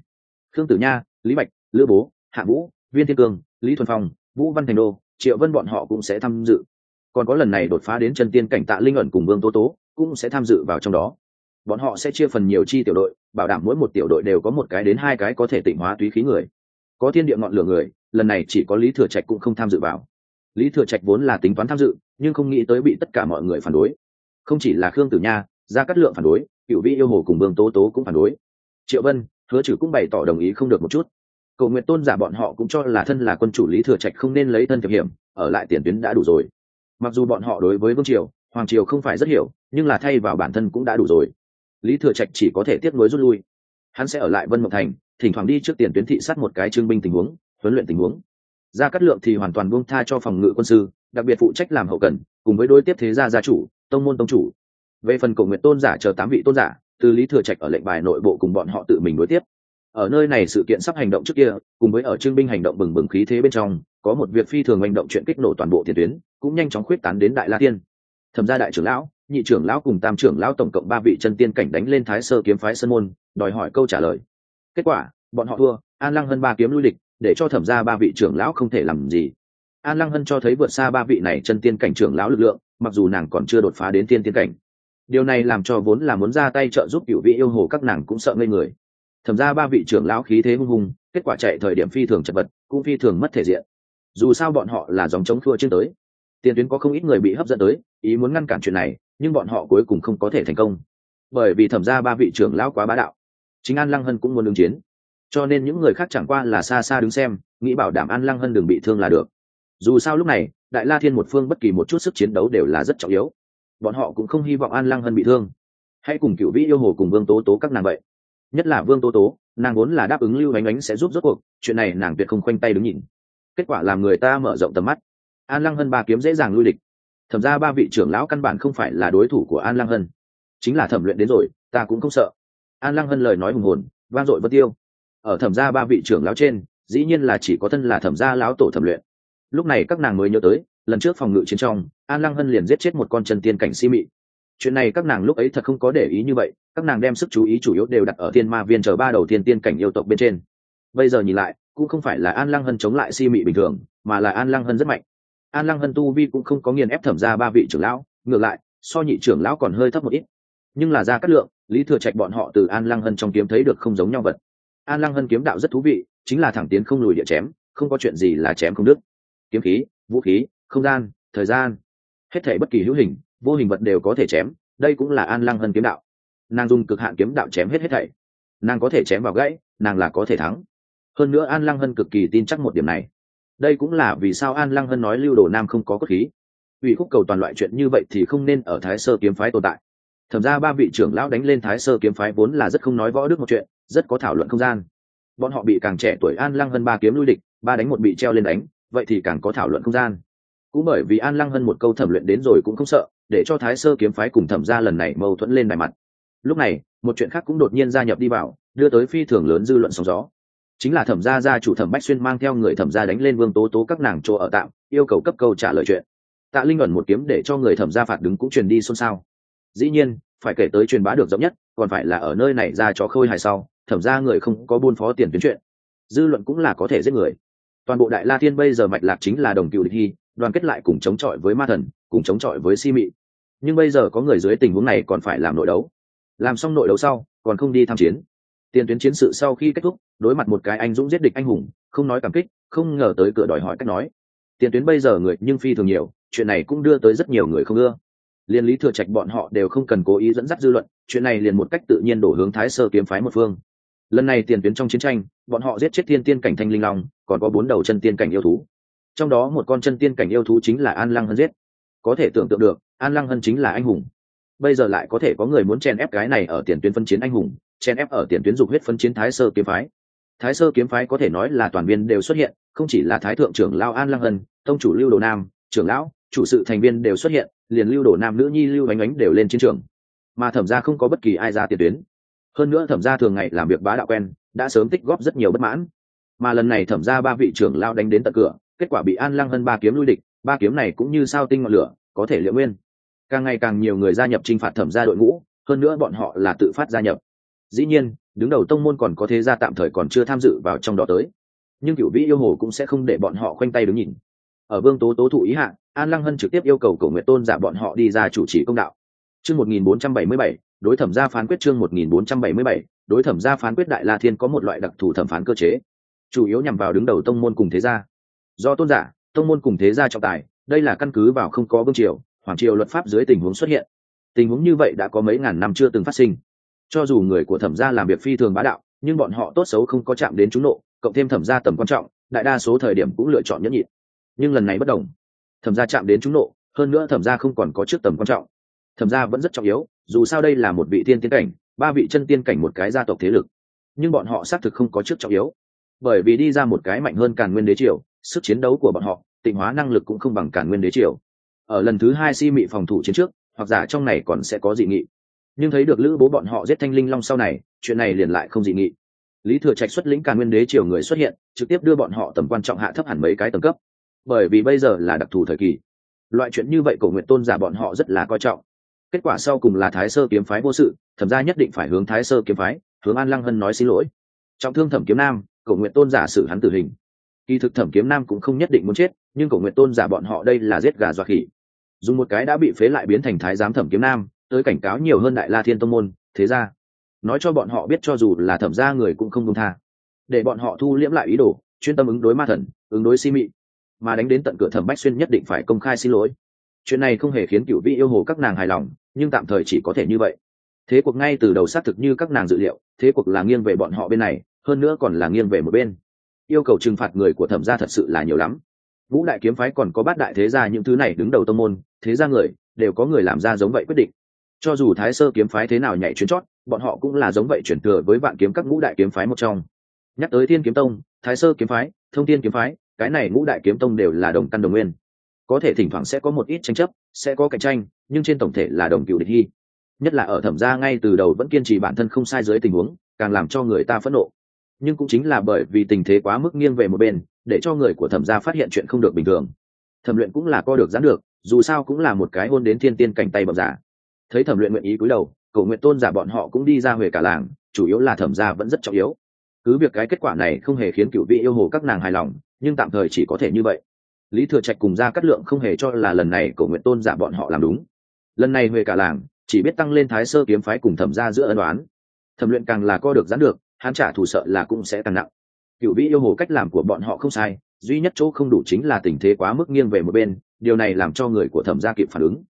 A: Khương tử nha, lý bạch, lữ bố, hạ vũ, viên thiên cương, lý thuần phong, vũ văn thành đô, triệu vân bọn họ cũng sẽ tham dự còn có lần này đột phá đến chân tiên cảnh tạ linh ẩn cùng vương tố tố, cũng sẽ tham dự vào trong đó. Bọn họ sẽ chia phần nhiều chi tiểu đội, bảo đảm mỗi một tiểu đội đều có một cái đến hai cái có thể tịnh hóa túy khí người. Có thiên địa ngọn lửa người, lần này chỉ có lý thừa trạch cũng không tham dự vào. Lý thừa trạch vốn là tính toán tham dự, nhưng không nghĩ tới bị tất cả mọi người phản đối. Không chỉ là khương tử nha, gia cát lượng phản đối, cựu vi yêu hồ cùng vương tố tố cũng phản đối. Triệu vân, hứa trừ cũng bày tỏ đồng ý không được một chút. Cầu nguyện tôn giả bọn họ cũng cho là thân là quân chủ lý thừa trạch không nên lấy thân thiệp hiểm, ở lại tiền tuyến đã đủ rồi mặc dù bọn họ đối với vương triều, hoàng triều không phải rất hiểu, nhưng là thay vào bản thân cũng đã đủ rồi. Lý thừa trạch chỉ có thể tiếp nối rút lui. Hắn sẽ ở lại vân mộng thành, thỉnh thoảng đi trước tiền tuyến thị sát một cái trương binh tình huống, huấn luyện tình huống. Gia cát lượng thì hoàn toàn buông tha cho phòng ngự quân sư, đặc biệt phụ trách làm hậu cần, cùng với đối tiếp thế gia gia chủ, tông môn tông chủ. Về phần cầu nguyện tôn giả chờ tám vị tôn giả, từ lý thừa trạch ở lệnh bài nội bộ cùng bọn họ tự mình đối tiếp. Ở nơi này sự kiện sắp hành động trước kia, cùng với ở trương binh hành động bừng bừng khí thế bên trong, có một việc phi thường hành động chuyện kích nổ toàn bộ tiền tuyến cũng nhanh chóng khuyết tán đến đại la tiên thẩm gia đại trưởng lão, nhị trưởng lão cùng tam trưởng lão tổng cộng ba vị chân tiên cảnh đánh lên thái sơ kiếm phái sơn môn, đòi hỏi câu trả lời. Kết quả, bọn họ thua, an lăng hơn ba kiếm lui địch, để cho thẩm gia ba vị trưởng lão không thể làm gì. An lăng hân cho thấy vượt xa ba vị này chân tiên cảnh trưởng lão lực lượng, mặc dù nàng còn chưa đột phá đến tiên tiên cảnh. Điều này làm cho vốn là muốn ra tay trợ giúp cựu vị yêu hồ các nàng cũng sợ ngây người. Thẩm ra ba vị trưởng lão khí thế hung hùng, kết quả chạy thời điểm phi thường chật vật, cũng phi thường mất thể diện. Dù sao bọn họ là dòng chống thua trên tới tiền tuyến có không ít người bị hấp dẫn tới, ý muốn ngăn cản chuyện này, nhưng bọn họ cuối cùng không có thể thành công. Bởi vì thẩm ra ba vị trưởng lão quá bá đạo. Chính an lăng hân cũng muốn ứng chiến. Cho nên những người khác chẳng qua là xa xa đứng xem, nghĩ bảo đảm an lăng hân đừng bị thương là được. Dù sao lúc này, đại la thiên một phương bất kỳ một chút sức chiến đấu đều là rất trọng yếu. Bọn họ cũng không hy vọng an lăng hân bị thương. Hãy cùng cựu vĩ yêu hồ cùng vương tố tố các nàng vậy. Nhất là vương tố tố, nàng vốn là đáp ứng lưu ánh ánh sẽ giúp rốt cuộc, chuyện này nàng tuyệt không khoanh tay đứng nhìn. Kết quả làm người ta mở rộng tầm mắt an lăng hân ba kiếm dễ dàng lui địch. Thẩm ra ba vị trưởng lão căn bản không phải là đối thủ của an lăng hân. Chính là thẩm luyện đến rồi, ta cũng không sợ. An lăng hân lời nói hùng hồn, vang dội vân tiêu. Ở thẩm gia ba vị trưởng lão trên, dĩ nhiên là chỉ có thân là thẩm gia lão tổ thẩm luyện. Lúc này các nàng mới nhớ tới, lần trước phòng ngự chiến trong, an lăng hân liền giết chết một con chân tiên cảnh si mị. Chuyện này các nàng lúc ấy thật không có để ý như vậy, các nàng đem sức chú ý chủ yếu đều đặt ở thiên ma viên chờ ba đầu tiên tiên cảnh yêu tộc bên trên. Bây giờ nhìn lại, cũng không phải là an lăng hân chống lại si mị bình thường, mà là an lăng hân rất mạnh an lăng hân tu vi cũng không có nghiền ép thẩm ra ba vị trưởng lão, ngược lại, so nhị trưởng lão còn hơi thấp một ít. Nhưng là ra cát lượng, lý thừa trạch bọn họ từ an lăng hân trong kiếm thấy được không giống nhau vật. An lăng hân kiếm đạo rất thú vị, chính là thẳng tiến không lùi địa chém, không có chuyện gì là chém không đứt. Kiếm khí, vũ khí, không gian, thời gian, hết thể bất kỳ hữu hình, vô hình vật đều có thể chém, đây cũng là an lăng hân kiếm đạo. Nàng dùng cực hạn kiếm đạo chém hết hết thảy. Nàng có thể chém vào gãy, nàng là có thể thắng. Hơn nữa an lăng hân cực kỳ tin chắc một điểm này đây cũng là vì sao an lăng hân nói lưu đồ nam không có cốt khí. Ủy khúc cầu toàn loại chuyện như vậy thì không nên ở thái sơ kiếm phái tồn tại. Thẩm ra ba vị trưởng lão đánh lên thái sơ kiếm phái vốn là rất không nói võ đức một chuyện, rất có thảo luận không gian. Bọn họ bị càng trẻ tuổi an lăng hân ba kiếm lui địch, ba đánh một bị treo lên đánh, vậy thì càng có thảo luận không gian. Cũng bởi vì an lăng hân một câu thẩm luyện đến rồi cũng không sợ, để cho thái sơ kiếm phái cùng thẩm ra lần này mâu thuẫn lên đài mặt. Lúc này, một chuyện khác cũng đột nhiên gia nhập đi vào, đưa tới phi thường lớn dư luận sóng gió chính là thẩm gia gia chủ thẩm bách xuyên mang theo người thẩm gia đánh lên vương tố tố các nàng chỗ ở tạm, yêu cầu cấp câu trả lời chuyện. Tạ linh ẩn một kiếm để cho người thẩm gia phạt đứng cũng truyền đi xôn xao. Dĩ nhiên, phải kể tới truyền bá được rộng nhất, còn phải là ở nơi này ra chó khôi hài sau, thẩm gia người không có buôn phó tiền tuyến chuyện. Dư luận cũng là có thể giết người. Toàn bộ đại la thiên bây giờ mạch lạc chính là đồng cựu địch hy, đoàn kết lại cùng chống chọi với ma thần, cùng chống chọi với si mị. Nhưng bây giờ có người dưới tình huống này còn phải làm nội đấu. Làm xong nội đấu sau, còn không đi tham chiến tiền tuyến chiến sự sau khi kết thúc, đối mặt một cái anh dũng giết địch anh hùng, không nói cảm kích, không ngờ tới cửa đòi hỏi cách nói. Tiền tuyến bây giờ người nhưng phi thường nhiều, chuyện này cũng đưa tới rất nhiều người không ưa. Liên lý thừa trạch bọn họ đều không cần cố ý dẫn dắt dư luận, chuyện này liền một cách tự nhiên đổ hướng thái sơ kiếm phái một phương. Lần này tiền tuyến trong chiến tranh, bọn họ giết chết thiên tiên cảnh thanh linh long, còn có bốn đầu chân tiên cảnh yêu thú. Trong đó một con chân tiên cảnh yêu thú chính là an lăng hân giết. Có thể tưởng tượng được, an lăng hân chính là anh hùng. Bây giờ lại có thể có người muốn chen ép cái này ở tiền tuyến phân chiến anh hùng chen ép ở tiền tuyến dục huyết phân chiến thái sơ kiếm phái. Thái sơ kiếm phái có thể nói là toàn viên đều xuất hiện, không chỉ là thái thượng trưởng lao an lăng hân tông chủ lưu đồ nam, trưởng lão, chủ sự thành viên đều xuất hiện, liền lưu đồ nam, nữ nhi lưu ánh ánh đều lên chiến trường. Mà thẩm ra không có bất kỳ ai ra tiền tuyến. Hơn nữa thẩm ra thường ngày làm việc bá đạo quen, đã sớm tích góp rất nhiều bất mãn. Mà lần này thẩm ra ba vị trưởng lao đánh đến tận cửa, kết quả bị an lăng hân ba kiếm lui địch, ba kiếm này cũng như sao tinh ngọn lửa, có thể liệu nguyên. Càng ngày càng nhiều người gia nhập t r i n h phạt thẩm ra đội ngũ, hơn nữa bọn họ là tự phát gia nhập dĩ nhiên, đứng đầu tông môn còn có thế gia tạm thời còn chưa tham dự vào trong đó tới. Nhưng cựu vĩ yêu hồ cũng sẽ không để bọn họ khoanh tay đứng nhìn. Ở vương tố tố thụ ý hạ, an lăng hân trực tiếp yêu cầu cầu nguyện tôn giả bọn họ đi ra chủ trì công đạo. Chương một nghìn bốn trăm bảy mươi bảy, đối thẩm gia phán quyết chương một nghìn bốn trăm bảy mươi bảy, đối thẩm gia phán quyết đại la thiên có một loại đặc thù thẩm phán cơ chế. Chủ yếu nhằm vào đứng đầu tông môn cùng thế gia. Do tôn giả, tông môn cùng thế gia trọng tài, đây là căn cứ vào không có vương triều, hoàng triều luật pháp dưới tình huống xuất hiện. Tình huống như vậy đã có mấy ngàn năm chưa từng phát sinh cho dù người của thẩm gia làm việc phi thường bá đạo, nhưng bọn họ tốt xấu không có chạm đến chúng nộ, cộng thêm thẩm gia tầm quan trọng, đại đa số thời điểm cũng lựa chọn nhẫn nhịn. Nhưng lần này bất đồng. Thẩm gia chạm đến chúng nộ, hơn nữa thẩm gia không còn có trước tầm quan trọng. Thẩm gia vẫn rất trọng yếu, dù sao đây là một vị tiên tiến cảnh, ba vị chân tiên cảnh một cái gia tộc thế lực. Nhưng bọn họ xác thực không có trước trọng yếu. Bởi vì đi ra một cái mạnh hơn càn nguyên đế triều, sức chiến đấu của bọn họ, tịnh hóa năng lực cũng không bằng càn nguyên đế triều. Ở lần thứ hai si mị phòng thủ chiến trước, hoặc giả trong này còn sẽ có dị nghị nhưng thấy được lữ bố bọn họ giết thanh linh long sau này, chuyện này liền lại không dị nghị. Lý thừa trạch xuất lĩnh càn nguyên đế triều người xuất hiện, trực tiếp đưa bọn họ tầm quan trọng hạ thấp hẳn mấy cái tầng cấp. Bởi vì bây giờ là đặc thù thời kỳ. Loại chuyện như vậy cổ nguyện tôn giả bọn họ rất là coi trọng. Kết quả sau cùng là thái sơ kiếm phái vô sự, thẩm ra nhất định phải hướng thái sơ kiếm phái, hướng an lăng hân nói xin lỗi. Trọng thương thẩm kiếm nam, cổ nguyện tôn giả xử hắn tử hình. Kỳ thực thẩm kiếm nam cũng không nhất định muốn chết, nhưng cổ nguyện tôn giả bọn họ đây là giết gà dọa khỉ. Dùng một cái đã bị phế lại biến thành thái giám thẩm kiếm nam tới cảnh cáo nhiều hơn đại la thiên tông môn, thế ra, nói cho bọn họ biết cho dù là thẩm gia người cũng không công tha. Để bọn họ thu liễm lại ý đồ, chuyên tâm ứng đối ma thần, ứng đối si mị, mà đánh đến tận cửa thẩm bách xuyên nhất định phải công khai xin lỗi. Chuyện này không hề khiến cựu vị yêu hồ các nàng hài lòng, nhưng tạm thời chỉ có thể như vậy. Thế cuộc ngay từ đầu xác thực như các nàng dự liệu, thế cuộc là nghiêng về bọn họ bên này, hơn nữa còn là nghiêng về một bên. Yêu cầu trừng phạt người của thẩm gia thật sự là nhiều lắm. Vũ đại kiếm phái còn có bát đại thế gia những thứ này đứng đầu tông môn, thế gia người, đều có người làm ra giống vậy quyết định cho dù thái sơ kiếm phái thế nào nhảy chuyến chót, bọn họ cũng là giống vậy chuyển thừa với vạn kiếm các ngũ đại kiếm phái một trong. Nhắc tới thiên kiếm tông, thái sơ kiếm phái, thông thiên kiếm phái, cái này ngũ đại kiếm tông đều là đồng căn đồng nguyên. Có thể thỉnh thoảng sẽ có một ít tranh chấp, sẽ có cạnh tranh, nhưng trên tổng thể là đồng cựu địch hy. Nhất là ở thẩm gia ngay từ đầu vẫn kiên trì bản thân không sai dưới tình huống, càng làm cho người ta phẫn nộ. Nhưng cũng chính là bởi vì tình thế quá mức nghiêng về một bên, để cho người của thẩm gia phát hiện chuyện không được bình thường. Thẩm luyện cũng là co được gián được, dù sao cũng là một cái hôn đến thiên tiên cảnh tay bậm giả thấy thẩm luyện nguyện ý cúi đầu cầu nguyện tôn giả bọn họ cũng đi ra huề cả làng, chủ yếu là thẩm gia vẫn rất trọng yếu. Cứ việc cái kết quả này không hề khiến cựu vị yêu hồ các nàng hài lòng, nhưng tạm thời chỉ có thể như vậy. Lý thừa trạch cùng ra cắt lượng không hề cho là lần này cầu nguyện tôn giả bọn họ làm đúng. Lần này huề cả làng, chỉ biết tăng lên thái sơ kiếm phái cùng thẩm gia giữa ân đoán thẩm luyện càng là co được gián được, hắn trả thù sợ là cũng sẽ càng nặng. Cựu vị yêu hồ cách làm của bọn họ không sai, duy nhất chỗ không đủ chính là tình thế quá mức nghiêng về một bên, điều này làm cho người của thẩm gia kịp phản ứng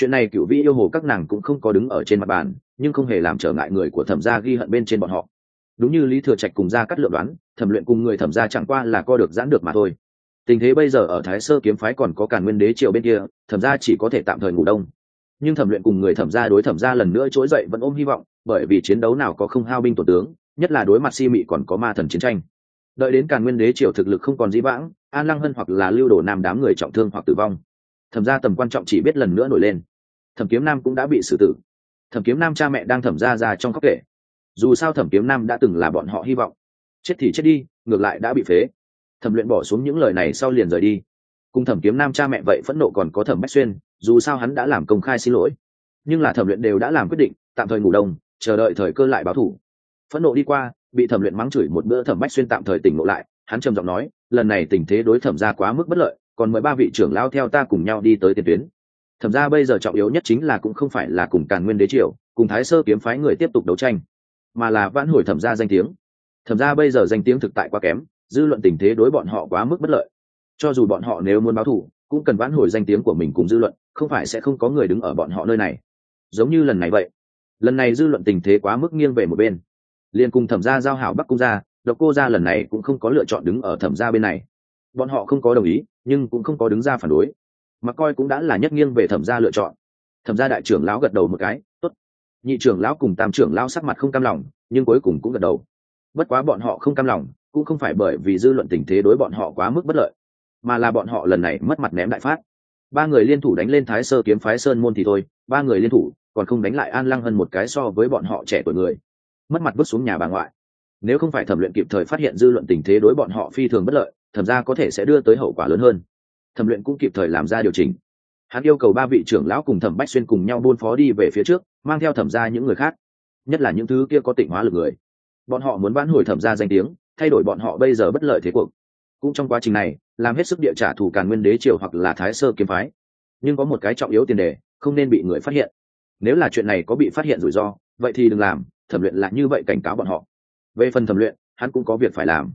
A: chuyện này cựu vị yêu hồ các nàng cũng không có đứng ở trên mặt bàn, nhưng không hề làm trở ngại người của thẩm gia ghi hận bên trên bọn họ. Đúng như lý thừa trạch cùng ra cắt lượng đoán, thẩm luyện cùng người thẩm gia chẳng qua là co được giãn được mà thôi. Tình thế bây giờ ở thái sơ kiếm phái còn có càn nguyên đế triều bên kia, thẩm gia chỉ có thể tạm thời ngủ đông. Nhưng thẩm luyện cùng người thẩm gia đối thẩm gia lần nữa trỗi dậy vẫn ôm hy vọng, bởi vì chiến đấu nào có không hao binh tổ tướng, nhất là đối mặt si mị còn có ma thần chiến tranh. Đợi đến càn nguyên đế triều thực lực không còn dĩ vãng, an lăng hân hoặc là lưu đổ nam đám người trọng thương hoặc tử vong thẩm ra tầm quan trọng chỉ biết lần nữa nổi lên. Thẩm kiếm nam cũng đã bị xử tử. Thẩm kiếm nam cha mẹ đang thẩm ra ra trong khóc kể. Dù sao thẩm kiếm nam đã từng là bọn họ hy vọng. Chết thì chết đi, ngược lại đã bị phế. Thẩm luyện bỏ xuống những lời này sau liền rời đi. Cùng thẩm kiếm nam cha mẹ vậy phẫn nộ còn có thẩm bách xuyên, dù sao hắn đã làm công khai xin lỗi. Nhưng là thẩm luyện đều đã làm quyết định, tạm thời ngủ đông, chờ đợi thời cơ lại báo thủ. Phẫn nộ đi qua, bị thẩm luyện mắng chửi một bữa thẩm bách xuyên tạm thời tỉnh ngộ lại, hắn trầm giọng nói, lần này tình thế đối thẩm gia quá mức bất lợi còn mời ba vị trưởng lao theo ta cùng nhau đi tới tiền tuyến. Thẩm gia bây giờ trọng yếu nhất chính là cũng không phải là cùng càn nguyên đế triều, cùng thái sơ kiếm phái người tiếp tục đấu tranh, mà là vãn hồi thẩm gia danh tiếng. Thẩm gia bây giờ danh tiếng thực tại quá kém, dư luận tình thế đối bọn họ quá mức bất lợi. Cho dù bọn họ nếu muốn báo thù, cũng cần vãn hồi danh tiếng của mình cùng dư luận, không phải sẽ không có người đứng ở bọn họ nơi này. Giống như lần này vậy, lần này dư luận tình thế quá mức nghiêng về một bên. Liền cùng thẩm gia giao hảo bắc cung gia độc cô gia lần này cũng không có lựa chọn đứng ở thẩm gia bên này. Bọn họ không có đồng ý nhưng cũng không có đứng ra phản đối. Mà coi cũng đã là nhất nghiêng về thẩm gia lựa chọn. Thẩm gia đại trưởng lão gật đầu một cái, tốt. Nhị trưởng lão cùng tam trưởng lão sắc mặt không cam lòng, nhưng cuối cùng cũng gật đầu. Bất quá bọn họ không cam lòng, cũng không phải bởi vì dư luận tình thế đối bọn họ quá mức bất lợi, mà là bọn họ lần này mất mặt ném đại phát. Ba người liên thủ đánh lên thái sơ kiếm phái sơn môn thì thôi, ba người liên thủ, còn không đánh lại an lăng hơn một cái so với bọn họ trẻ tuổi người. Mất mặt bước xuống nhà bà ngoại. Nếu không phải thẩm luyện kịp thời phát hiện dư luận tình thế đối bọn họ phi thường bất lợi thẩm ra có thể sẽ đưa tới hậu quả lớn hơn. Thẩm luyện cũng kịp thời làm ra điều chỉnh. Hắn yêu cầu ba vị trưởng lão cùng thẩm bách xuyên cùng nhau buôn phó đi về phía trước, mang theo thẩm ra những người khác. Nhất là những thứ kia có tịnh hóa lực người. Bọn họ muốn vãn hồi thẩm ra danh tiếng, thay đổi bọn họ bây giờ bất lợi thế cuộc. Cũng trong quá trình này, làm hết sức địa trả thù càn nguyên đế triều hoặc là thái sơ kiếm phái. Nhưng có một cái trọng yếu tiền đề, không nên bị người phát hiện. Nếu là chuyện này có bị phát hiện rủi ro, vậy thì đừng làm, thẩm luyện là như vậy cảnh cáo bọn họ. Về phần thẩm luyện, hắn cũng có việc phải làm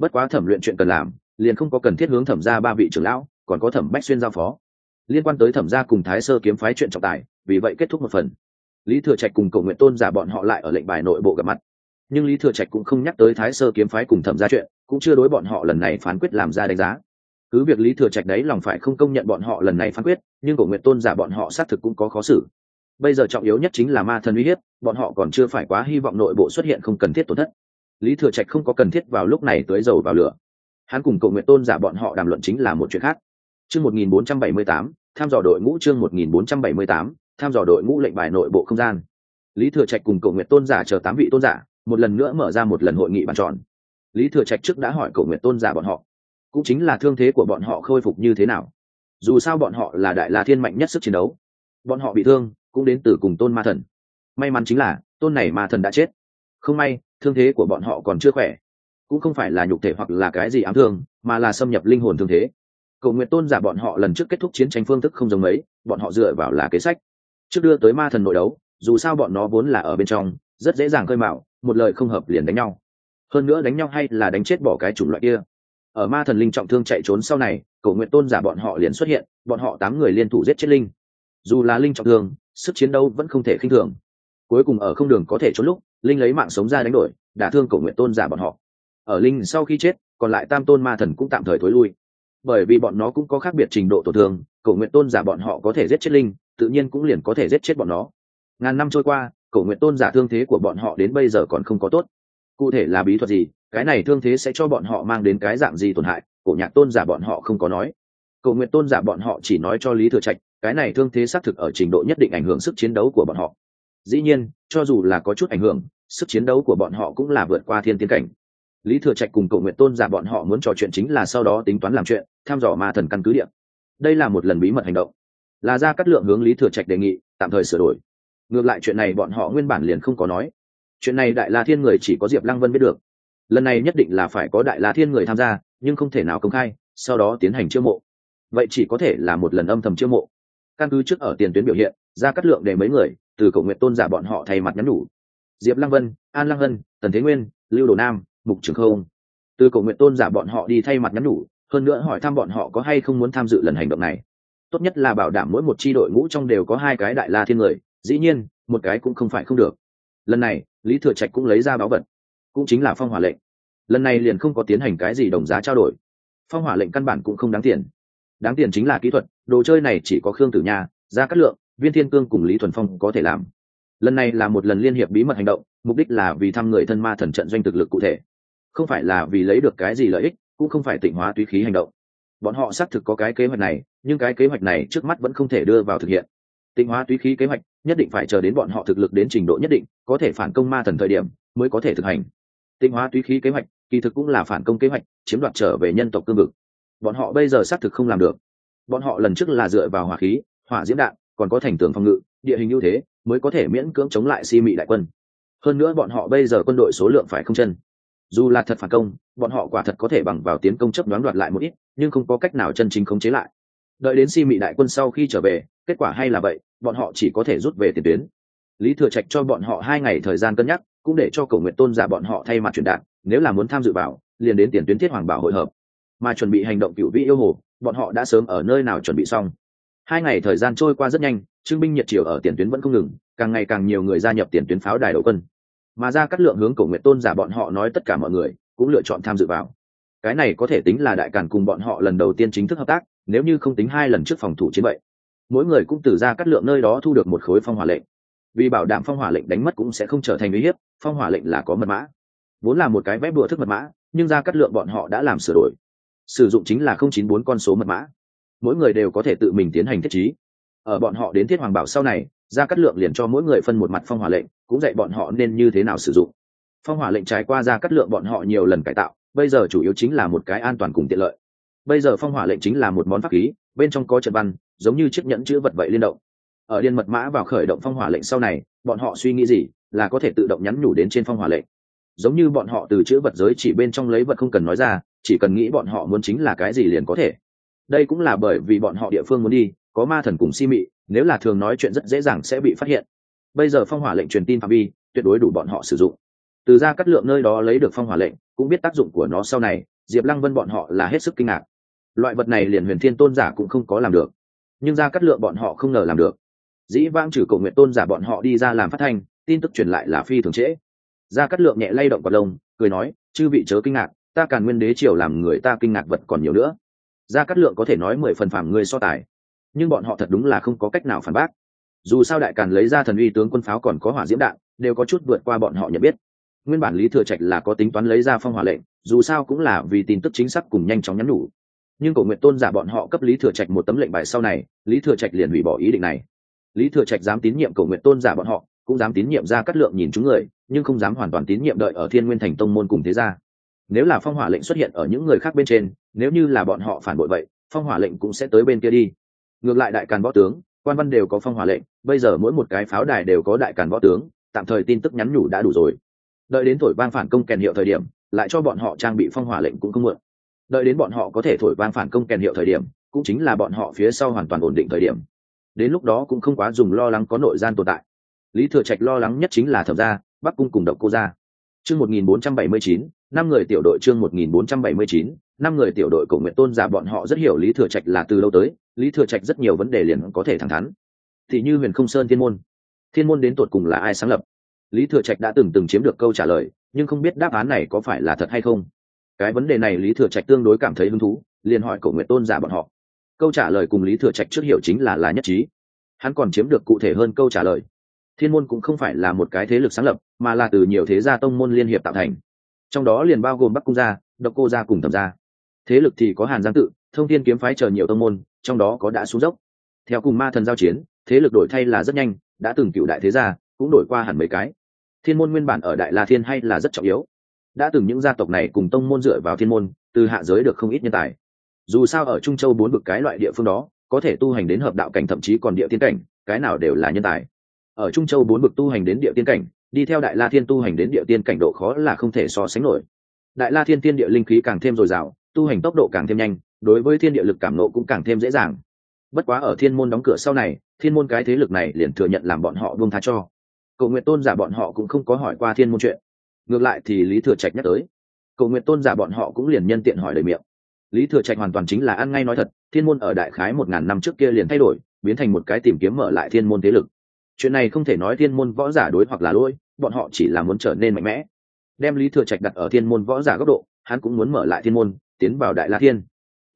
A: bất quá thẩm luyện chuyện cần làm, liền không có cần thiết hướng thẩm ra ba vị trưởng lão, còn có thẩm bách xuyên giao phó. Liên quan tới thẩm gia cùng thái sơ kiếm phái chuyện trọng tài, vì vậy kết thúc một phần. Lý thừa trạch cùng cầu nguyện tôn giả bọn họ lại ở lệnh bài nội bộ gặp mặt. Nhưng lý thừa trạch cũng không nhắc tới thái sơ kiếm phái cùng thẩm gia chuyện, cũng chưa đối bọn họ lần này phán quyết làm ra đánh giá. Cứ việc lý thừa trạch đấy lòng phải không công nhận bọn họ lần này phán quyết, nhưng cổ nguyện tôn giả bọn họ xác thực cũng có khó xử. Bây giờ trọng yếu nhất chính là ma thần uy hiếp, bọn họ còn chưa phải quá hy vọng nội bộ xuất hiện không cần thiết tổn thất lý thừa trạch không có cần thiết vào lúc này tới dầu vào lửa. Hắn cùng cầu nguyện tôn giả bọn họ đàm luận chính là một chuyện khác. Chương một nghìn bốn trăm bảy mươi tám, tham dò đội ngũ chương một nghìn bốn trăm bảy mươi tám, tham dò đội ngũ lệnh bài nội bộ không gian. Lý thừa trạch cùng cầu nguyện tôn giả chờ tám vị tôn giả, một lần nữa mở ra một lần hội nghị bàn tròn. Lý thừa trạch trước đã hỏi cầu nguyện tôn giả bọn họ, cũng chính là thương thế của bọn họ khôi phục như thế nào? Dù sao bọn họ là đại la thiên mạnh nhất sức chiến đấu. Bọn họ bị thương, cũng đến từ cùng tôn ma thần. May mắn chính là, tôn này ma thần đã chết không may, thương thế của bọn họ còn chưa khỏe. Cũng không phải là nhục thể hoặc là cái gì ám thương, mà là xâm nhập linh hồn thương thế. Cầu nguyện tôn giả bọn họ lần trước kết thúc chiến tranh phương thức không giống mấy, bọn họ dựa vào là kế sách. Trước đưa tới ma thần nội đấu, dù sao bọn nó vốn là ở bên trong, rất dễ dàng khơi mạo một lời không hợp liền đánh nhau. Hơn nữa đánh nhau hay là đánh chết bỏ cái chủng loại kia. Ở ma thần linh trọng thương chạy trốn sau này, cầu nguyện tôn giả bọn họ liền xuất hiện, bọn họ tám người liên thủ giết chết linh. Dù là linh trọng thương, sức chiến đấu vẫn không thể khinh thường. Cuối cùng ở không đường có thể trốn lúc linh lấy mạng sống ra đánh đổi, đả thương cầu nguyện tôn giả bọn họ. Ở linh sau khi chết, còn lại tam tôn ma thần cũng tạm thời thối lui. Bởi vì bọn nó cũng có khác biệt trình độ tổn thương cầu nguyện tôn giả bọn họ có thể giết chết linh, tự nhiên cũng liền có thể giết chết bọn nó. Ngàn năm trôi qua cầu nguyện tôn giả thương thế của bọn họ đến bây giờ còn không có tốt. Cụ thể là bí thuật gì, cái này thương thế sẽ cho bọn họ mang đến cái dạng gì tổn hại, cổ nhạc tôn giả bọn họ không có nói. Cầu nguyện tôn giả bọn họ chỉ nói cho lý thừa trạch, cái này thương thế xác thực ở trình độ nhất định ảnh hưởng sức chiến đấu của bọn họ dĩ nhiên, cho dù là có chút ảnh hưởng, sức chiến đấu của bọn họ cũng là vượt qua thiên tiến cảnh. Lý thừa trạch cùng cầu nguyện tôn giả bọn họ muốn trò chuyện chính là sau đó tính toán làm chuyện, tham dò ma thần căn cứ địa. Đây là một lần bí mật hành động. Là ra cắt lượng hướng lý thừa trạch đề nghị, tạm thời sửa đổi. Ngược lại chuyện này bọn họ nguyên bản liền không có nói. Chuyện này đại la thiên người chỉ có diệp lăng vân biết được. Lần này nhất định là phải có đại la thiên người tham gia, nhưng không thể nào công khai, sau đó tiến hành chiêu mộ. Vậy chỉ có thể là một lần âm thầm chiêu mộ. Căn cứ trước ở tiền tuyến biểu hiện, ra cắt lượng để mấy người từ cầu nguyện tôn giả bọn họ thay mặt nhắn nhủ. Diệp lăng vân, an lăng vân tần thế nguyên, lưu đồ nam, mục trường không. Từ cầu nguyện tôn giả bọn họ đi thay mặt nhắn nhủ, hơn nữa hỏi thăm bọn họ có hay không muốn tham dự lần hành động này. Tốt nhất là bảo đảm mỗi một tri đội ngũ trong đều có hai cái đại la thiên người, dĩ nhiên, một cái cũng không phải không được. Lần này, lý thừa trạch cũng lấy ra báu vật, cũng chính là phong hỏa lệnh. Lần này liền không có tiến hành cái gì đồng giá trao đổi. Phong hỏa lệnh căn bản cũng không đáng tiền. Đáng tiền chính là kỹ thuật, đồ chơi này chỉ có khương tử nha ra cát lượng viên thiên cương cùng lý thuần phong có thể làm. Lần này là một lần liên hiệp bí mật hành động, mục đích là vì thăm người thân ma thần trận doanh thực lực cụ thể. Không phải là vì lấy được cái gì lợi ích, cũng không phải tịnh hóa túy khí hành động. Bọn họ xác thực có cái kế hoạch này, nhưng cái kế hoạch này trước mắt vẫn không thể đưa vào thực hiện. Tịnh hóa túy khí kế hoạch, nhất định phải chờ đến bọn họ thực lực đến trình độ nhất định, có thể phản công ma thần thời điểm, mới có thể thực hành. Tịnh hóa túy khí kế hoạch, kỳ thực cũng là phản công kế hoạch, chiếm đoạt trở về nhân tộc cương vực. Bọn họ bây giờ xác thực không làm được. Bọn họ lần trước là dựa vào hỏa khí, hỏa diễm đạn còn có thành tường phòng ngự, địa hình ưu thế, mới có thể miễn cưỡng chống lại si mị đại quân. Hơn nữa bọn họ bây giờ quân đội số lượng phải không chân? Dù là thật phản công, bọn họ quả thật có thể bằng vào tiến công chấp đoán đoạt lại một ít, nhưng không có cách nào chân chính khống chế lại. Đợi đến si mị đại quân sau khi trở về, kết quả hay là vậy, bọn họ chỉ có thể rút về tiền tuyến. Lý thừa trạch cho bọn họ hai ngày thời gian cân nhắc, cũng để cho cầu nguyện tôn giả bọn họ thay mặt truyền đạt, nếu là muốn tham dự vào, liền đến tiền tuyến thiết hoàng bảo hội hợp. Mà chuẩn bị hành động cựu vị yêu hồ, bọn họ đã sớm ở nơi nào chuẩn bị xong hai ngày thời gian trôi qua rất nhanh, trương binh nhiệt triều ở tiền tuyến vẫn không ngừng, càng ngày càng nhiều người gia nhập tiền tuyến pháo đài đầu quân. Mà ra cắt lượng hướng cổ nguyện tôn giả bọn họ nói tất cả mọi người, cũng lựa chọn tham dự vào. Cái này có thể tính là đại càn cùng bọn họ lần đầu tiên chính thức hợp tác, nếu như không tính hai lần trước phòng thủ chiến vậy mỗi người cũng từ ra cắt lượng nơi đó thu được một khối phong hỏa lệnh. Vì bảo đảm phong hỏa lệnh đánh mất cũng sẽ không trở thành uy hiếp, phong hỏa lệnh là có mật mã. Vốn là một cái vẽ bùa thức mật mã, nhưng ra cắt lượng bọn họ đã làm sửa đổi. Sử dụng chính là không chín bốn con số mật mã mỗi người đều có thể tự mình tiến hành thiết trí. Ở bọn họ đến thiết hoàng bảo sau này ra cắt lượng liền cho mỗi người phân một mặt phong hỏa lệnh, cũng dạy bọn họ nên như thế nào sử dụng. Phong hỏa lệnh trải qua ra cắt lượng bọn họ nhiều lần cải tạo, bây giờ chủ yếu chính là một cái an toàn cùng tiện lợi. Bây giờ phong hỏa lệnh chính là một món pháp khí, bên trong có trận văn, giống như chiếc nhẫn chữ vật vậy liên động. Ở điên mật mã vào khởi động phong hỏa lệnh sau này, bọn họ suy nghĩ gì là có thể tự động nhắn nhủ đến trên phong hỏa lệnh. Giống như bọn họ từ chữ vật giới chỉ bên trong lấy vật không cần nói ra, chỉ cần nghĩ bọn họ muốn chính là cái gì liền có thể đây cũng là bởi vì bọn họ địa phương muốn đi, có ma thần cùng si mị, nếu là thường nói chuyện rất dễ dàng sẽ bị phát hiện. Bây giờ phong hỏa lệnh truyền tin phạm vi, tuyệt đối đủ bọn họ sử dụng. Từ ra cắt lượng nơi đó lấy được phong hỏa lệnh, cũng biết tác dụng của nó sau này, diệp lăng vân bọn họ là hết sức kinh ngạc. Loại vật này liền huyền thiên tôn giả cũng không có làm được. Nhưng ra cắt lượng bọn họ không ngờ làm được. Dĩ vang trừ cầu nguyện tôn giả bọn họ đi ra làm phát thanh, tin tức truyền lại là phi thường trễ. Ra cắt lượng nhẹ lay động vào lông, cười nói, chư vị chớ kinh ngạc, ta càn nguyên đế triều làm người ta kinh ngạc vật còn nhiều nữa ra cát lượng có thể nói mười phần phàm người so tài. Nhưng bọn họ thật đúng là không có cách nào phản bác. Dù sao đại càn lấy ra thần uy tướng quân pháo còn có hỏa diễm đạn, đều có chút vượt qua bọn họ nhận biết. Nguyên bản lý thừa trạch là có tính toán lấy ra phong hỏa lệnh, dù sao cũng là vì tin tức chính xác cùng nhanh chóng nhắn nhủ. Nhưng cổ nguyện tôn giả bọn họ cấp lý thừa trạch một tấm lệnh bài sau này, lý thừa trạch liền hủy bỏ ý định này. Lý thừa trạch dám tín nhiệm cổ nguyện tôn giả bọn họ, cũng dám tín nhiệm ra cắt lượng nhìn chúng người, nhưng không dám hoàn toàn tín nhiệm đợi ở thiên nguyên thành tông môn cùng thế gia. Nếu là phong hỏa lệnh xuất hiện ở những người khác bên trên nếu như là bọn họ phản bội vậy phong hỏa lệnh cũng sẽ tới bên kia đi. Ngược lại đại càn võ tướng quan văn đều có phong hỏa lệnh bây giờ mỗi một cái pháo đài đều có đại càn võ tướng tạm thời tin tức nhắn nhủ đã đủ rồi. Đợi đến thổi vang phản công kèn hiệu thời điểm lại cho bọn họ trang bị phong hỏa lệnh cũng không mượn. Đợi đến bọn họ có thể thổi vang phản công kèn hiệu thời điểm cũng chính là bọn họ phía sau hoàn toàn ổn định thời điểm. Đến lúc đó cũng không quá dùng lo lắng có nội gian tồn tại. Lý thừa trạch lo lắng nhất chính là thẩm gia bắc cung cùng độc cô gia. Chương 1479, năm người tiểu đội chương 1479, năm người tiểu đội cầu nguyện tôn giả bọn họ rất hiểu lý thừa trạch là từ lâu tới, lý thừa trạch rất nhiều vấn đề liền có thể thẳng thắn. Thì như huyền không sơn thiên môn. Thiên môn đến tột cùng là ai sáng lập? Lý thừa trạch đã từng từng chiếm được câu trả lời, nhưng không biết đáp án này có phải là thật hay không. Cái vấn đề này lý thừa trạch tương đối cảm thấy hứng thú, liền hỏi cổ nguyện tôn giả bọn họ. Câu trả lời cùng lý thừa trạch trước hiểu chính là là nhất trí. Hắn còn chiếm được cụ thể hơn câu trả lời. Thiên môn cũng không phải là một cái thế lực sáng lập, mà là từ nhiều thế gia tông môn liên hiệp tạo thành. Trong đó liền bao gồm bắc cung gia, độc cô gia cùng thẩm gia thế lực thì có hàn giang tự, thông thiên kiếm phái chờ nhiều tông môn, trong đó có đã xuống dốc. Theo cùng ma thần giao chiến, thế lực đổi thay là rất nhanh, đã từng cựu đại thế gia, cũng đổi qua hẳn mấy cái. Thiên môn nguyên bản ở đại la thiên hay là rất trọng yếu. Đã từng những gia tộc này cùng tông môn dựa vào thiên môn, từ hạ giới được không ít nhân tài. Dù sao ở trung châu bốn bực cái loại địa phương đó, có thể tu hành đến hợp đạo cảnh thậm chí còn địa tiên cảnh, cái nào đều là nhân tài. Ở trung châu bốn bực tu hành đến địa tiên cảnh, đi theo đại la thiên tu hành đến địa tiên cảnh độ khó là không thể so sánh nổi. Đại la thiên tiên địa linh khí càng thêm dồi dào tu hành tốc độ càng thêm nhanh, đối với thiên địa lực cảm nộ cũng càng thêm dễ dàng. Bất quá ở thiên môn đóng cửa sau này, thiên môn cái thế lực này liền thừa nhận làm bọn họ buông tha cho. Cầu nguyện tôn giả bọn họ cũng không có hỏi qua thiên môn chuyện. Ngược lại thì lý thừa trạch nhắc tới. Cầu nguyện tôn giả bọn họ cũng liền nhân tiện hỏi lời miệng. Lý thừa trạch hoàn toàn chính là ăn ngay nói thật, thiên môn ở đại khái một ngàn năm trước kia liền thay đổi, biến thành một cái tìm kiếm mở lại thiên môn thế lực. Chuyện này không thể nói thiên môn võ giả đối hoặc là lỗi, bọn họ chỉ là muốn trở nên mạnh mẽ. Đem lý thừa trạch đặt ở thiên môn võ giả góc độ, hắn cũng muốn mở lại thiên môn tiến vào đại la thiên.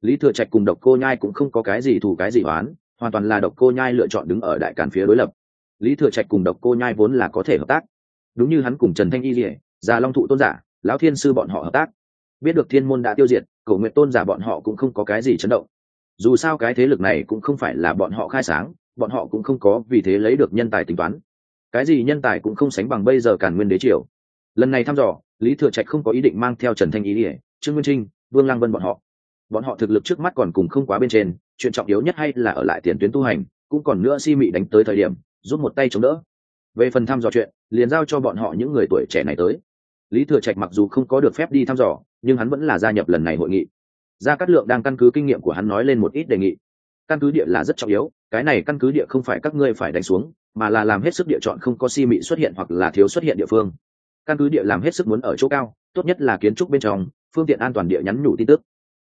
A: Lý thừa trạch cùng độc cô nhai cũng không có cái gì thù cái gì oán, hoàn toàn là độc cô nhai lựa chọn đứng ở đại càn phía đối lập. Lý thừa trạch cùng độc cô nhai vốn là có thể hợp tác. Đúng như hắn cùng trần thanh y dỉa già long thụ tôn giả, lão thiên sư bọn họ hợp tác. Biết được thiên môn đã tiêu diệt cầu nguyện tôn giả bọn họ cũng không có cái gì chấn động. Dù sao cái thế lực này cũng không phải là bọn họ khai sáng, bọn họ cũng không có vì thế lấy được nhân tài tính toán. Cái gì nhân tài cũng không sánh bằng bây giờ càn nguyên đế triều. Lần này thăm dò, lý thừa trạch không có ý định mang theo trần thanh ý ỉa trương nguyên trinh vương lăng vân bọn họ. Bọn họ thực lực trước mắt còn cùng không quá bên trên, chuyện trọng yếu nhất hay là ở lại tiền tuyến tu hành, cũng còn nữa si mị đánh tới thời điểm, giúp một tay chống đỡ. Về phần thăm dò chuyện, liền giao cho bọn họ những người tuổi trẻ này tới. Lý thừa trạch mặc dù không có được phép đi thăm dò, nhưng hắn vẫn là gia nhập lần này hội nghị. Gia cát lượng đang căn cứ kinh nghiệm của hắn nói lên một ít đề nghị. Căn cứ địa là rất trọng yếu, cái này căn cứ địa không phải các ngươi phải đánh xuống, mà là làm hết sức địa chọn không có si mị xuất hiện hoặc là thiếu xuất hiện địa phương. Căn cứ địa làm hết sức muốn ở chỗ cao, tốt nhất là kiến trúc bên trong phương tiện an toàn địa nhắn nhủ tin tức.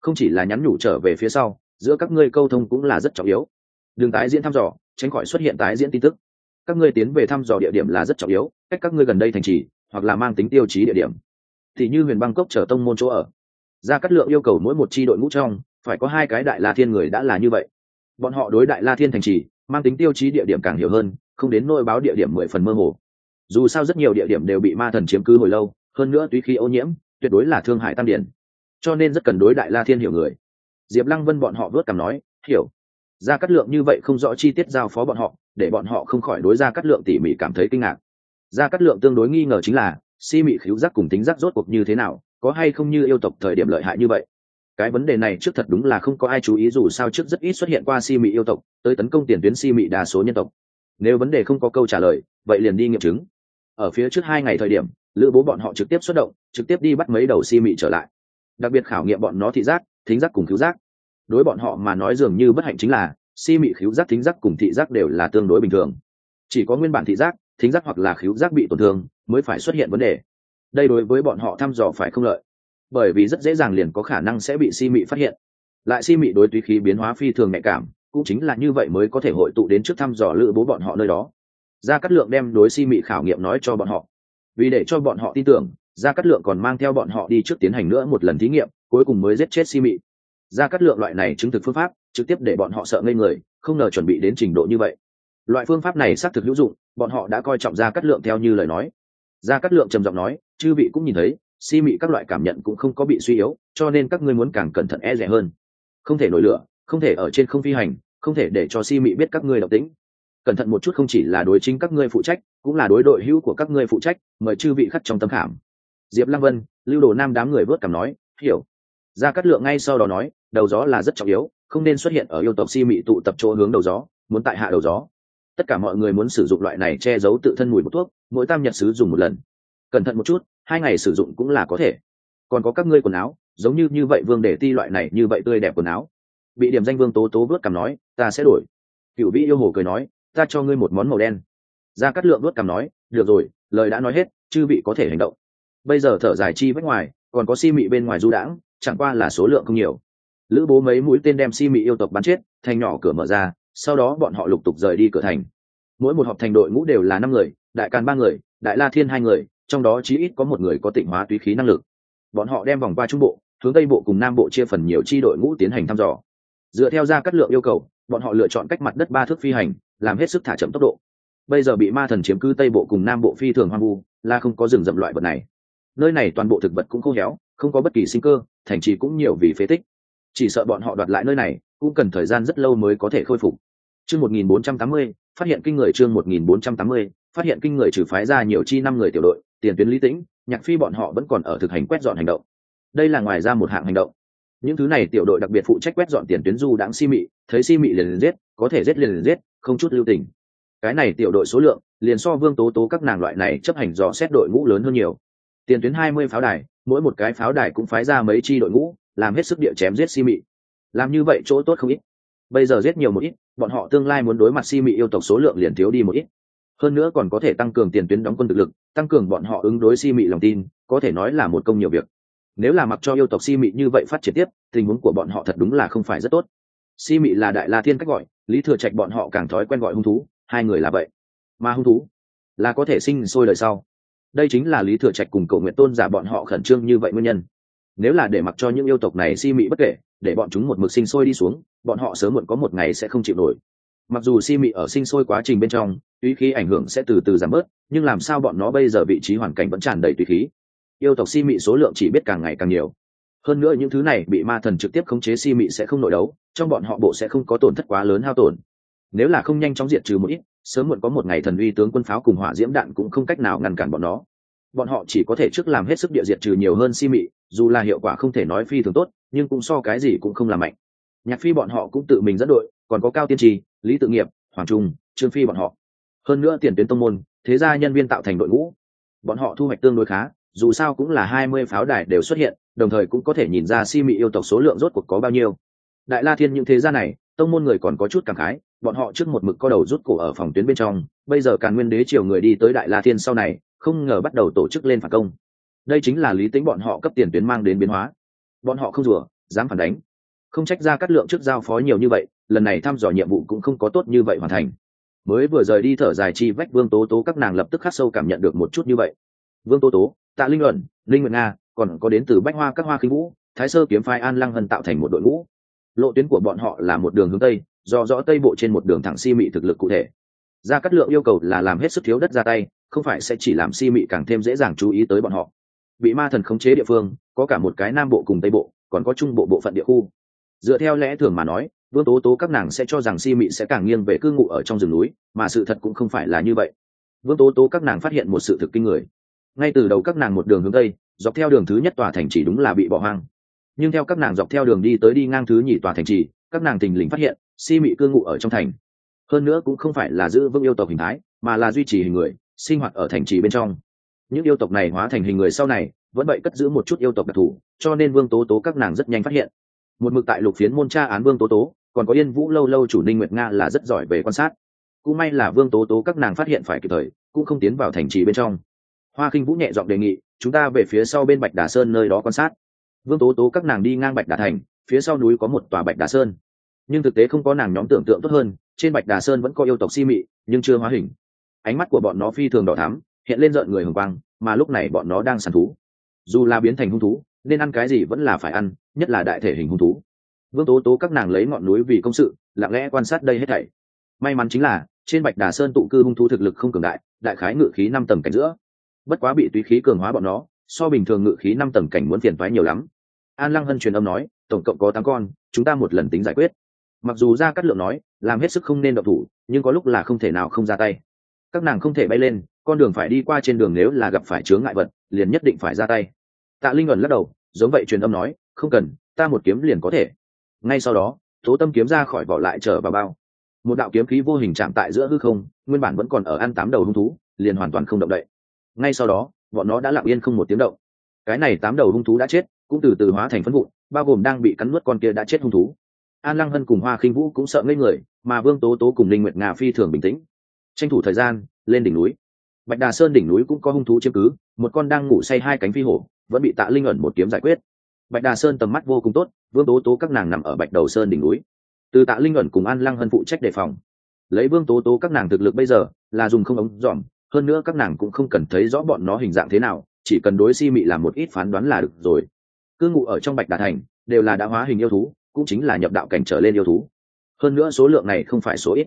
A: Không chỉ là nhắn nhủ trở về phía sau, giữa các ngươi câu thông cũng là rất trọng yếu. Đừng tái diễn thăm dò, tránh khỏi xuất hiện tái diễn tin tức. Các ngươi tiến về thăm dò địa điểm là rất trọng yếu, cách các ngươi gần đây thành trì, hoặc là mang tính tiêu chí địa điểm. Thì như huyền bangkok chở tông môn chỗ ở. Ra cát lượng yêu cầu mỗi một chi đội ngũ trong, phải có hai cái đại la thiên người đã là như vậy. Bọn họ đối đại la thiên thành trì, mang tính tiêu chí địa điểm càng hiểu hơn, không đến nôi báo địa điểm mười phần mơ hồ. Dù sao rất nhiều địa điểm đều bị ma thần chiếm cứ hồi lâu, hơn nữa tuy khi ô nhiễm tuyệt đối là thương hại tam điển. Cho nên rất cần đối đại la thiên hiểu người. Diệp lăng vân bọn họ vớt cảm nói, hiểu. Ra cắt lượng như vậy không rõ chi tiết giao phó bọn họ, để bọn họ không khỏi đối ra cắt lượng tỉ mỉ cảm thấy kinh ngạc. Ra cắt lượng tương đối nghi ngờ chính là, si mị khíu giác cùng tính giác rốt cuộc như thế nào, có hay không như yêu tộc thời điểm lợi hại như vậy. Cái vấn đề này trước thật đúng là không có ai chú ý dù sao trước rất ít xuất hiện qua si mị yêu tộc, tới tấn công tiền tuyến si mị đa số nhân tộc. Nếu vấn đề không có câu trả lời, vậy liền đi nghiệm chứng. Ở phía trước hai ngày thời điểm lữ bố bọn họ trực tiếp xuất động, trực tiếp đi bắt mấy đầu si mị trở lại. Đặc biệt khảo nghiệm bọn nó thị giác, thính giác cùng cứu giác. Đối bọn họ mà nói dường như bất hạnh chính là, si mị khíu giác, thính giác cùng thị giác đều là tương đối bình thường. Chỉ có nguyên bản thị giác, thính giác hoặc là khíu giác bị tổn thương, mới phải xuất hiện vấn đề. Đây đối với bọn họ thăm dò phải không lợi, bởi vì rất dễ dàng liền có khả năng sẽ bị si mị phát hiện. Lại si mị đối tùy khí biến hóa phi thường nhạy cảm, cũng chính là như vậy mới có thể hội tụ đến trước thăm dò lữ bố bọn họ nơi đó. Ra cắt lượng đem đối si mị khảo nghiệm nói cho bọn họ vì để cho bọn họ tin tưởng, gia cát lượng còn mang theo bọn họ đi trước tiến hành nữa một lần thí nghiệm, cuối cùng mới giết chết si mị. Gia cát lượng loại này chứng thực phương pháp, trực tiếp để bọn họ sợ ngây người, không ngờ chuẩn bị đến trình độ như vậy. Loại phương pháp này xác thực hữu dụng, bọn họ đã coi trọng gia cát lượng theo như lời nói. Gia cát lượng trầm giọng nói, chư vị cũng nhìn thấy, si mị các loại cảm nhận cũng không có bị suy yếu, cho nên các ngươi muốn càng cẩn thận e rẻ hơn. Không thể nổi lửa, không thể ở trên không phi hành, không thể để cho si mị biết các ngươi độc tính cẩn thận một chút không chỉ là đối chính các ngươi phụ trách cũng là đối đội hữu của các ngươi phụ trách, mời chư vị khắc trong tâm khảm. Diệp lăng vân, lưu đồ nam đám người vớt cảm nói, hiểu. Ra cát lượng ngay sau đó nói, đầu gió là rất trọng yếu, không nên xuất hiện ở yêu tộc si mị tụ tập chỗ hướng đầu gió, muốn tại hạ đầu gió. Tất cả mọi người muốn sử dụng loại này che giấu tự thân mùi một thuốc, mỗi tam nhật sứ dùng một lần. Cẩn thận một chút, hai ngày sử dụng cũng là có thể. Còn có các ngươi quần áo, giống như như vậy vương để ti loại này như vậy tươi đẹp quần áo. Bị điểm danh vương tố tố vớt cằm nói, ta sẽ đổi. Cựu vĩ yêu hồ cười nói, ta cho ngươi một món màu đen gia cát lượng vớt cằm nói, được rồi, lời đã nói hết, chư vị có thể hành động. Bây giờ thở dài chi vách ngoài, còn có si mị bên ngoài du đãng, chẳng qua là số lượng không nhiều. Lữ bố mấy mũi tên đem si mị yêu tộc bắn chết, thành nhỏ cửa mở ra, sau đó bọn họ lục tục rời đi cửa thành. Mỗi một họp thành đội ngũ đều là năm người, đại càn ba người, đại la thiên hai người, trong đó chí ít có một người có tịnh hóa túy khí năng lực. Bọn họ đem vòng qua trung bộ, hướng tây bộ cùng nam bộ chia phần nhiều chi đội ngũ tiến hành thăm dò. Dựa theo ra cắt lượng yêu cầu, bọn họ lựa chọn cách mặt đất ba thước phi hành, làm hết sức thả chậm tốc độ bây giờ bị ma thần chiếm cứ tây bộ cùng nam bộ phi thường hoang vu là không có rừng rậm loại vật này. Nơi này toàn bộ thực vật cũng khô héo không có bất kỳ sinh cơ thành trì cũng nhiều vì phế tích. Chỉ sợ bọn họ đoạt lại nơi này cũng cần thời gian rất lâu mới có thể khôi phục. Chương 1480, phát hiện kinh người chương 1480, phát hiện kinh người trừ phái ra nhiều chi năm người tiểu đội tiền tuyến lý tĩnh nhạc phi bọn họ vẫn còn ở thực hành quét dọn hành động. Đây là ngoài ra một hạng hành động. Những thứ này tiểu đội đặc biệt phụ trách quét dọn tiền tuyến du đãng si mị thấy si mị liền liền giết có thể giết liền liền giết không chút lưu tình cái này tiểu đội số lượng, liền so vương tố tố các nàng loại này chấp hành dò xét đội ngũ lớn hơn nhiều. Tiền tuyến hai mươi pháo đài, mỗi một cái pháo đài cũng phái ra mấy chi đội ngũ, làm hết sức địa chém giết si mị làm như vậy chỗ tốt không ít. Bây giờ giết nhiều một ít, bọn họ tương lai muốn đối mặt si mị yêu tộc số lượng liền thiếu đi một ít. Hơn nữa còn có thể tăng cường tiền tuyến đóng quân thực lực, tăng cường bọn họ ứng đối si mị lòng tin, có thể nói là một công nhiều việc. Nếu là mặc cho yêu tộc si mị như vậy phát triển tiếp, tình huống của bọn họ thật đúng là không phải rất tốt. Si mị là đại la thiên cách gọi, lý thừa trạch bọn họ càng thói quen gọi hung thú hai người là vậy. Mà hung thú là có thể sinh sôi đời sau. Đây chính là lý thừa trạch cùng cầu nguyện tôn giả bọn họ khẩn trương như vậy nguyên nhân. Nếu là để mặc cho những yêu tộc này si mị bất kể, để bọn chúng một mực sinh sôi đi xuống, bọn họ sớm muộn có một ngày sẽ không chịu nổi. Mặc dù si mị ở sinh sôi quá trình bên trong tùy khí ảnh hưởng sẽ từ từ giảm bớt, nhưng làm sao bọn nó bây giờ vị trí hoàn cảnh vẫn tràn đầy tùy khí? Yêu tộc si mị số lượng chỉ biết càng ngày càng nhiều. Hơn nữa những thứ này bị ma thần trực tiếp khống chế si mị sẽ không nội đấu, trong bọn họ bộ sẽ không có tổn thất quá lớn hao tổn nếu là không nhanh chóng diệt trừ một ít, sớm muộn có một ngày thần uy tướng quân pháo cùng hỏa diễm đạn cũng không cách nào ngăn cản bọn nó. Bọn họ chỉ có thể trước làm hết sức địa diệt trừ nhiều hơn si mị, dù là hiệu quả không thể nói phi thường tốt, nhưng cũng so cái gì cũng không làm mạnh. Nhạc phi bọn họ cũng tự mình dẫn đội, còn có cao tiên trì, lý tự nghiệp, hoàng trung, trương phi bọn họ. Hơn nữa tiền tuyến tông môn, thế gia nhân viên tạo thành đội ngũ. Bọn họ thu hoạch tương đối khá, dù sao cũng là hai mươi pháo đài đều xuất hiện, đồng thời cũng có thể nhìn ra si mị yêu tộc số lượng rốt cuộc có bao nhiêu. Đại la thiên những thế gia này, tông môn người còn có chút cảm khái bọn họ trước một mực co đầu rút cổ ở phòng tuyến bên trong, bây giờ càn nguyên đế triều người đi tới đại la thiên sau này, không ngờ bắt đầu tổ chức lên phản công. Đây chính là lý tính bọn họ cấp tiền tuyến mang đến biến hóa. Bọn họ không rủa dám phản đánh. Không trách ra cắt lượng trước giao phó nhiều như vậy, lần này thăm dò nhiệm vụ cũng không có tốt như vậy hoàn thành. Mới vừa rời đi thở dài chi vách vương tố tố các nàng lập tức khắc sâu cảm nhận được một chút như vậy. Vương tố tố, tạ linh luận, linh nguyện nga, còn có đến từ bách hoa các hoa khinh vũ, thái sơ kiếm phái an lăng hân tạo thành một đội ngũ lộ tuyến của bọn họ là một đường hướng tây, do rõ tây bộ trên một đường thẳng si mị thực lực cụ thể. Gia cát lượng yêu cầu là làm hết sức thiếu đất ra tay, không phải sẽ chỉ làm si mị càng thêm dễ dàng chú ý tới bọn họ. Bị ma thần khống chế địa phương, có cả một cái nam bộ cùng tây bộ, còn có trung bộ bộ phận địa khu. Dựa theo lẽ thường mà nói, vương tố tố các nàng sẽ cho rằng si mị sẽ càng nghiêng về cư ngụ ở trong rừng núi, mà sự thật cũng không phải là như vậy. Vương tố tố các nàng phát hiện một sự thực kinh người. Ngay từ đầu các nàng một đường hướng tây, dọc theo đường thứ nhất tòa thành chỉ đúng là bị bỏ hoang nhưng theo các nàng dọc theo đường đi tới đi ngang thứ nhì tòa thành trì, các nàng tình lình phát hiện, si mị cư ngụ ở trong thành. Hơn nữa cũng không phải là giữ vững yêu tộc hình thái, mà là duy trì hình người, sinh hoạt ở thành trì bên trong. Những yêu tộc này hóa thành hình người sau này, vẫn vậy cất giữ một chút yêu tộc đặc thù, cho nên vương tố tố các nàng rất nhanh phát hiện. Một mực tại lục phiến môn tra án vương tố tố, còn có yên vũ lâu lâu chủ ninh nguyệt nga là rất giỏi về quan sát. Cũng may là vương tố tố các nàng phát hiện phải kịp thời, cũng không tiến vào thành trì bên trong. Hoa khinh vũ nhẹ giọng đề nghị, chúng ta về phía sau bên bạch đà sơn nơi đó quan sát vương tố tố các nàng đi ngang bạch đà thành, phía sau núi có một tòa bạch đà sơn. Nhưng thực tế không có nàng nhóm tưởng tượng tốt hơn, trên bạch đà sơn vẫn có yêu tộc si mị, nhưng chưa hóa hình. Ánh mắt của bọn nó phi thường đỏ thắm, hiện lên rợn người hồng quang, mà lúc này bọn nó đang săn thú. Dù là biến thành hung thú, nên ăn cái gì vẫn là phải ăn, nhất là đại thể hình hung thú. Vương tố tố các nàng lấy ngọn núi vì công sự, lặng lẽ quan sát đây hết thảy. May mắn chính là, trên bạch đà sơn tụ cư hung thú thực lực không cường đại đại khái ngự khí năm tầng cảnh giữa. Bất quá bị túy khí cường hóa bọn nó, so bình thường ngự khí năm tầng cảnh muốn phiền toái nhiều lắm an lăng hân truyền âm nói, tổng cộng có tám con, chúng ta một lần tính giải quyết. Mặc dù ra cắt lượng nói, làm hết sức không nên độc thủ, nhưng có lúc là không thể nào không ra tay. Các nàng không thể bay lên, con đường phải đi qua trên đường nếu là gặp phải chướng ngại vật, liền nhất định phải ra tay. Tạ linh ẩn lắc đầu, giống vậy truyền âm nói, không cần, ta một kiếm liền có thể. Ngay sau đó, tố tâm kiếm ra khỏi vỏ lại trở vào bao. Một đạo kiếm khí vô hình chạm tại giữa hư không, nguyên bản vẫn còn ở ăn tám đầu hung thú, liền hoàn toàn không động đậy. Ngay sau đó, bọn nó đã lặng yên không một tiếng động. Cái này tám đầu hung thú đã chết cũng từ từ hóa thành phân vụn, bao gồm đang bị cắn nuốt con kia đã chết hung thú. An lăng hân cùng hoa khinh vũ cũng sợ ngây người, mà vương tố tố cùng linh nguyệt nga phi thường bình tĩnh. Tranh thủ thời gian, lên đỉnh núi. Bạch đà sơn đỉnh núi cũng có hung thú chiếm cứ, một con đang ngủ say hai cánh phi hổ, vẫn bị tạ linh ẩn một kiếm giải quyết. Bạch đà sơn tầm mắt vô cùng tốt, vương tố tố các nàng nằm ở bạch đầu sơn đỉnh núi. Từ tạ linh ẩn cùng an lăng hân phụ trách đề phòng. Lấy vương tố tố các nàng thực lực bây giờ, là dùng không ống dòm, hơn nữa các nàng cũng không cần thấy rõ bọn nó hình dạng thế nào, chỉ cần đối si mị làm một ít phán đoán là được rồi cư ngụ ở trong bạch đà thành, đều là đã hóa hình yêu thú, cũng chính là nhập đạo cảnh trở lên yêu thú. Hơn nữa số lượng này không phải số ít.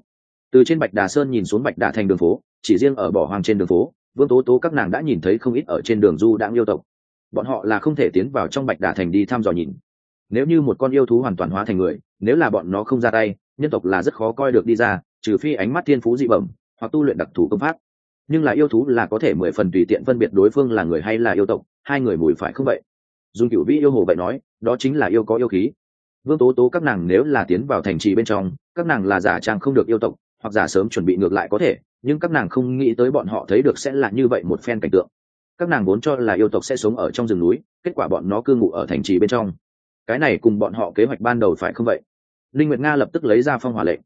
A: Từ trên bạch đà sơn nhìn xuống bạch đà thành đường phố, chỉ riêng ở bỏ hoang trên đường phố, vương tố tố các nàng đã nhìn thấy không ít ở trên đường du đãng yêu tộc. Bọn họ là không thể tiến vào trong bạch đà thành đi thăm dò nhìn. Nếu như một con yêu thú hoàn toàn hóa thành người, nếu là bọn nó không ra tay, nhân tộc là rất khó coi được đi ra, trừ phi ánh mắt thiên phú dị bẩm, hoặc tu luyện đặc thù công pháp. Nhưng là yêu thú là có thể mười phần tùy tiện phân biệt đối phương là người hay là yêu tộc, hai người mùi phải không vậy? Dùng cựu vĩ yêu hồ vậy nói đó chính là yêu có yêu khí. Vương tố tố các nàng nếu là tiến vào thành trì bên trong các nàng là giả trang không được yêu tộc hoặc giả sớm chuẩn bị ngược lại có thể nhưng các nàng không nghĩ tới bọn họ thấy được sẽ là như vậy một phen cảnh tượng. Các nàng vốn cho là yêu tộc sẽ sống ở trong rừng núi kết quả bọn nó cư ngụ ở thành trì bên trong. Cái này cùng bọn họ kế hoạch ban đầu phải không vậy? Linh nguyệt nga lập tức lấy ra phong hỏa lệnh.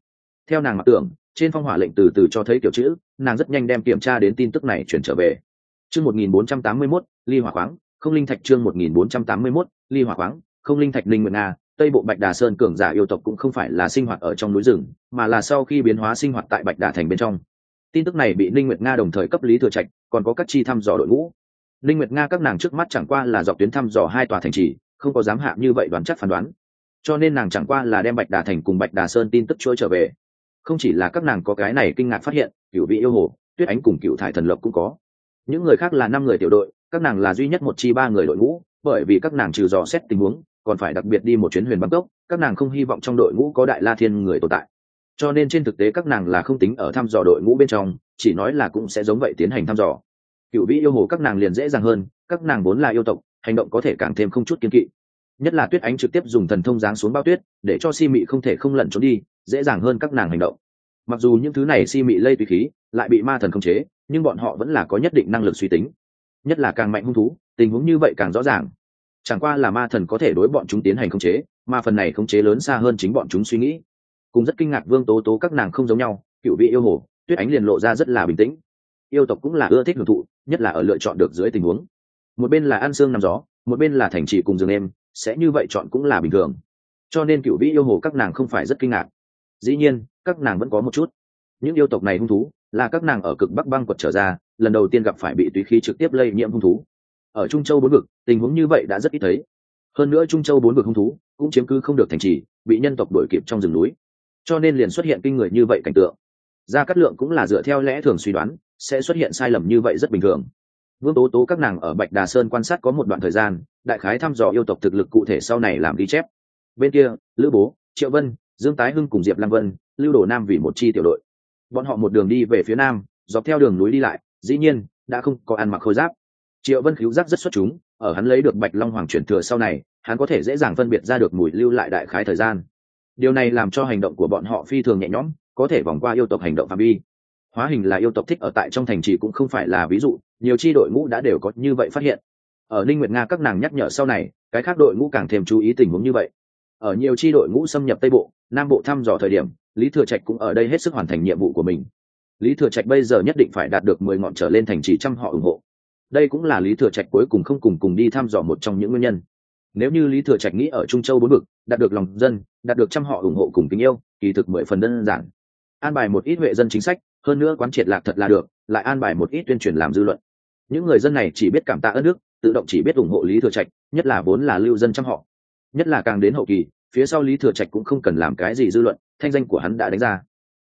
A: Theo nàng mặc tưởng trên phong hỏa lệnh từ từ cho thấy kiểu chữ nàng rất nhanh đem kiểm tra đến tin tức này chuyển trở về. Chương 1481, ly hỏa khoáng không linh thạch chương 1481, ly hỏa khoáng không linh thạch linh nguyệt nga tây bộ bạch đà sơn cường giả yêu tộc cũng không phải là sinh hoạt ở trong núi rừng mà là sau khi biến hóa sinh hoạt tại bạch đà thành bên trong. Tin tức này bị linh nguyệt nga đồng thời cấp lý thừa trạch còn có các chi thăm dò đội ngũ. Linh nguyệt nga các nàng trước mắt chẳng qua là dọc tuyến thăm dò hai tòa thành trì không có dám hạ như vậy đoán chắc phán đoán. Cho nên nàng chẳng qua là đem bạch đà thành cùng bạch đà sơn tin tức chuỗi trở về. Không chỉ là các nàng có cái này kinh ngạc phát hiện cựu vị yêu hồ tuyết ánh cùng cựu thải thần lộc cũng có. Những người khác là năm người tiểu đội các nàng là duy nhất một chi ba người đội ngũ, bởi vì các nàng trừ dò xét tình huống, còn phải đặc biệt đi một chuyến huyền bangkok các nàng không hy vọng trong đội ngũ có đại la thiên người tồn tại. Cho nên trên thực tế các nàng là không tính ở thăm dò đội ngũ bên trong, chỉ nói là cũng sẽ giống vậy tiến hành thăm dò. Cựu vĩ yêu hồ các nàng liền dễ dàng hơn, các nàng vốn là yêu tộc, hành động có thể càng thêm không chút kiên kỵ. Nhất là tuyết ánh trực tiếp dùng thần thông giáng xuống bao tuyết, để cho si mị không thể không lẩn trốn đi, dễ dàng hơn các nàng hành động. Mặc dù những thứ này si mị lây tùy khí, lại bị ma thần khống chế, nhưng bọn họ vẫn là có nhất định năng lực suy tính nhất là càng mạnh hung thú, tình huống như vậy càng rõ ràng. Chẳng qua là ma thần có thể đối bọn chúng tiến hành khống chế, mà phần này khống chế lớn xa hơn chính bọn chúng suy nghĩ. Cùng rất kinh ngạc vương tố tố các nàng không giống nhau, cựu vị yêu hồ, tuyết ánh liền lộ ra rất là bình tĩnh. Yêu tộc cũng là ưa thích hưởng thụ, nhất là ở lựa chọn được dưới tình huống. Một bên là ăn xương nằm gió, một bên là thành trì cùng giường em, sẽ như vậy chọn cũng là bình thường. Cho nên cựu vị yêu hồ các nàng không phải rất kinh ngạc. Dĩ nhiên, các nàng vẫn có một chút. Những yêu tộc này hung thú là các nàng ở cực bắc băng quật trở ra, lần đầu tiên gặp phải bị tùy khí trực tiếp lây nhiễm hung thú. Ở trung châu bốn vực, tình huống như vậy đã rất ít thấy. Hơn nữa trung châu bốn vực hung thú cũng chiếm cứ không được thành trì, bị nhân tộc đuổi kịp trong rừng núi. Cho nên liền xuất hiện kinh người như vậy cảnh tượng. Gia cát lượng cũng là dựa theo lẽ thường suy đoán, sẽ xuất hiện sai lầm như vậy rất bình thường. Vương tố tố các nàng ở bạch đà sơn quan sát có một đoạn thời gian, đại khái thăm dò yêu tộc thực lực cụ thể sau này làm ghi chép. Bên kia, lữ bố, triệu vân, dương tái hưng cùng diệp lam vân, lưu đồ nam vì một chi tiểu đội bọn họ một đường đi về phía nam, dọc theo đường núi đi lại, dĩ nhiên, đã không có ăn mặc khôi giáp. Triệu vân cứu giác rất xuất chúng, ở hắn lấy được bạch long hoàng chuyển thừa sau này, hắn có thể dễ dàng phân biệt ra được mùi lưu lại đại khái thời gian. Điều này làm cho hành động của bọn họ phi thường nhẹ nhõm, có thể vòng qua yêu tộc hành động phạm vi. Hóa hình là yêu tộc thích ở tại trong thành trì cũng không phải là ví dụ, nhiều chi đội ngũ đã đều có như vậy phát hiện. Ở ninh nguyệt nga các nàng nhắc nhở sau này, cái khác đội ngũ càng thêm chú ý tình huống như vậy ở nhiều chi đội ngũ xâm nhập tây bộ, nam bộ thăm dò thời điểm, lý thừa trạch cũng ở đây hết sức hoàn thành nhiệm vụ của mình. Lý thừa trạch bây giờ nhất định phải đạt được mười ngọn trở lên thành trì trăm họ ủng hộ. Đây cũng là lý thừa trạch cuối cùng không cùng cùng đi thăm dò một trong những nguyên nhân. Nếu như lý thừa trạch nghĩ ở trung châu bốn vực, đạt được lòng dân, đạt được trăm họ ủng hộ cùng tình yêu, kỳ thực mười phần đơn giản. An bài một ít huệ dân chính sách, hơn nữa quán triệt lạc thật là được, lại an bài một ít tuyên truyền làm dư luận. Những người dân này chỉ biết cảm tạ ơn nước, tự động chỉ biết ủng hộ lý thừa trạch, nhất là vốn là lưu dân trăm họ nhất là càng đến hậu kỳ, phía sau lý thừa trạch cũng không cần làm cái gì dư luận, thanh danh của hắn đã đánh ra.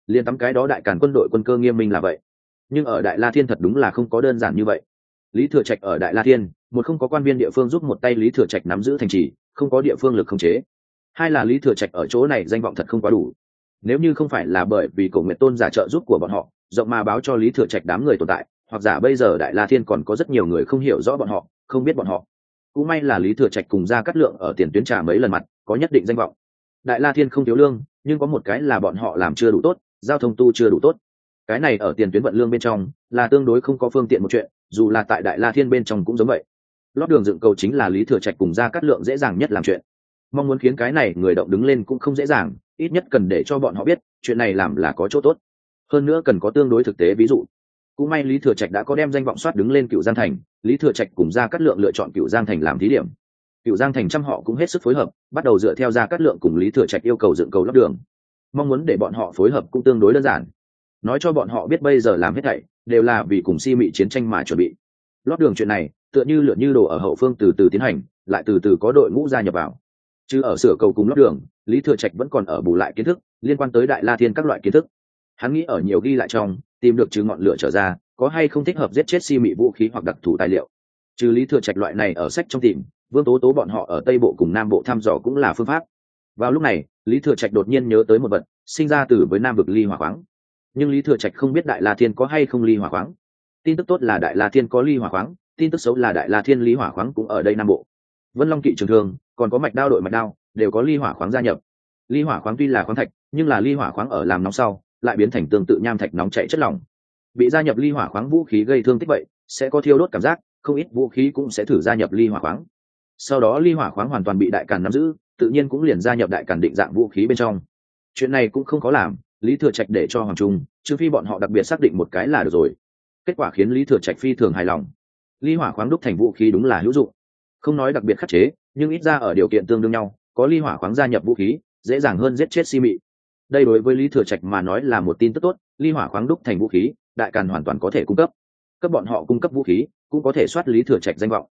A: Liền tắm cái đó đại càn quân đội quân cơ nghiêm minh là vậy. Nhưng ở đại la thiên thật đúng là không có đơn giản như vậy. Lý thừa trạch ở đại la thiên, một không có quan viên địa phương giúp một tay lý thừa trạch nắm giữ thành trì, không có địa phương lực không chế. Hai là lý thừa trạch ở chỗ này danh vọng thật không quá đủ. Nếu như không phải là bởi vì cổ nguyện tôn giả trợ giúp của bọn họ, rộng mà báo cho lý thừa trạch đám người tồn tại, hoặc giả bây giờ đại la thiên còn có rất nhiều người không hiểu rõ bọn họ, không biết bọn họ cũng may là lý thừa trạch cùng ra cắt lượng ở tiền tuyến trà mấy lần mặt, có nhất định danh vọng. Đại la thiên không thiếu lương, nhưng có một cái là bọn họ làm chưa đủ tốt, giao thông tu chưa đủ tốt. Cái này ở tiền tuyến vận lương bên trong, là tương đối không có phương tiện một chuyện, dù là tại đại la thiên bên trong cũng giống vậy. Lót đường dựng cầu chính là lý thừa trạch cùng ra cắt lượng dễ dàng nhất làm chuyện. Mong muốn khiến cái này người động đứng lên cũng không dễ dàng, ít nhất cần để cho bọn họ biết, chuyện này làm là có chỗ tốt. Hơn nữa cần có tương đối thực tế ví dụ cũng may lý thừa trạch đã có đem danh vọng soát đứng lên cựu giang thành, lý thừa trạch cùng ra cắt lượng lựa chọn cựu giang thành làm thí điểm. Cựu giang thành trăm họ cũng hết sức phối hợp, bắt đầu dựa theo ra cắt lượng cùng lý thừa trạch yêu cầu dựng cầu lắp đường. Mong muốn để bọn họ phối hợp cũng tương đối đơn giản. Nói cho bọn họ biết bây giờ làm hết thảy, đều là vì cùng si mị chiến tranh mà chuẩn bị. Lót đường chuyện này, tựa như lượn như đồ ở hậu phương từ từ tiến hành, lại từ từ có đội ngũ gia nhập vào. Chứ ở sửa cầu cùng lót đường, lý thừa trạch vẫn còn ở bù lại kiến thức, liên quan tới đại la thiên các loại kiến thức. Hắn nghĩ ở nhiều ghi lại trong tìm được trừ ngọn lửa trở ra, có hay không thích hợp giết chết si mị vũ khí hoặc đặc thù tài liệu. Trừ lý thừa trạch loại này ở sách trong tìm, vương tố tố bọn họ ở tây bộ cùng nam bộ thăm dò cũng là phương pháp. Vào lúc này, lý thừa trạch đột nhiên nhớ tới một vật, sinh ra từ với nam vực ly hỏa khoáng. Nhưng lý thừa trạch không biết đại la thiên có hay không ly hỏa khoáng. Tin tức tốt là đại la thiên có ly hỏa khoáng, tin tức xấu là đại la thiên lý hỏa khoáng cũng ở đây nam bộ. Vân long kỵ trường thường còn có mạch đao đội mạch đao, đều có ly hỏa khoáng gia nhập. Ly hỏa khoáng tuy là khoáng thạch, nhưng là ly hỏa khoáng ở làm nóng sau lại biến thành tương tự nham thạch nóng chảy chất lỏng. Bị gia nhập ly hỏa khoáng vũ khí gây thương tích vậy, sẽ có thiêu đốt cảm giác, không ít vũ khí cũng sẽ thử gia nhập ly hỏa khoáng. Sau đó ly hỏa khoáng hoàn toàn bị đại càn nắm giữ, tự nhiên cũng liền gia nhập đại càn định dạng vũ khí bên trong. Chuyện này cũng không có làm, lý thừa trạch để cho hoàng trung, trừ phi bọn họ đặc biệt xác định một cái là được rồi. Kết quả khiến lý thừa trạch phi thường hài lòng. Ly hỏa khoáng đúc thành vũ khí đúng là hữu dụng. Không nói đặc biệt khắc chế, nhưng ít ra ở điều kiện tương đương nhau, có ly hỏa khoáng gia nhập vũ khí, dễ dàng hơn giết chết si mị đây đối với lý thừa trạch mà nói là một tin tức tốt, ly hỏa khoáng đúc thành vũ khí, đại càn hoàn toàn có thể cung cấp. Cấp bọn họ cung cấp vũ khí, cũng có thể soát lý thừa trạch danh vọng.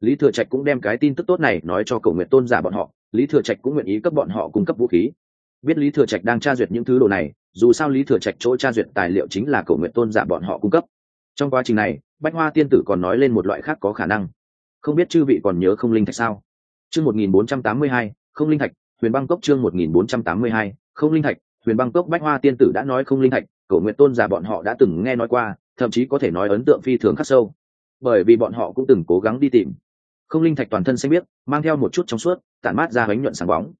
A: Lý thừa trạch cũng đem cái tin tức tốt này nói cho cầu nguyện tôn giả bọn họ, lý thừa trạch cũng nguyện ý cấp bọn họ cung cấp vũ khí. Biết lý thừa trạch đang tra duyệt những thứ đồ này, dù sao lý thừa trạch chỗ tra duyệt tài liệu chính là cầu nguyện tôn giả bọn họ cung cấp. Trong quá trình này, bách hoa tiên tử còn nói lên một loại khác có khả năng. Không biết chư vị còn nhớ không linh thạch sao? Chương một nghìn bốn trăm tám mươi hai, không linh thạch, huyền băng cốc chương một nghìn bốn trăm tám mươi hai không linh thạch, huyền băng cốc bách hoa tiên tử đã nói không linh thạch, cổ nguyện tôn giả bọn họ đã từng nghe nói qua, thậm chí có thể nói ấn tượng phi thường khắc sâu. Bởi vì bọn họ cũng từng cố gắng đi tìm. Không linh thạch toàn thân xanh biếc, mang theo một chút trong suốt, tản mát ra bánh nhuận sáng bóng.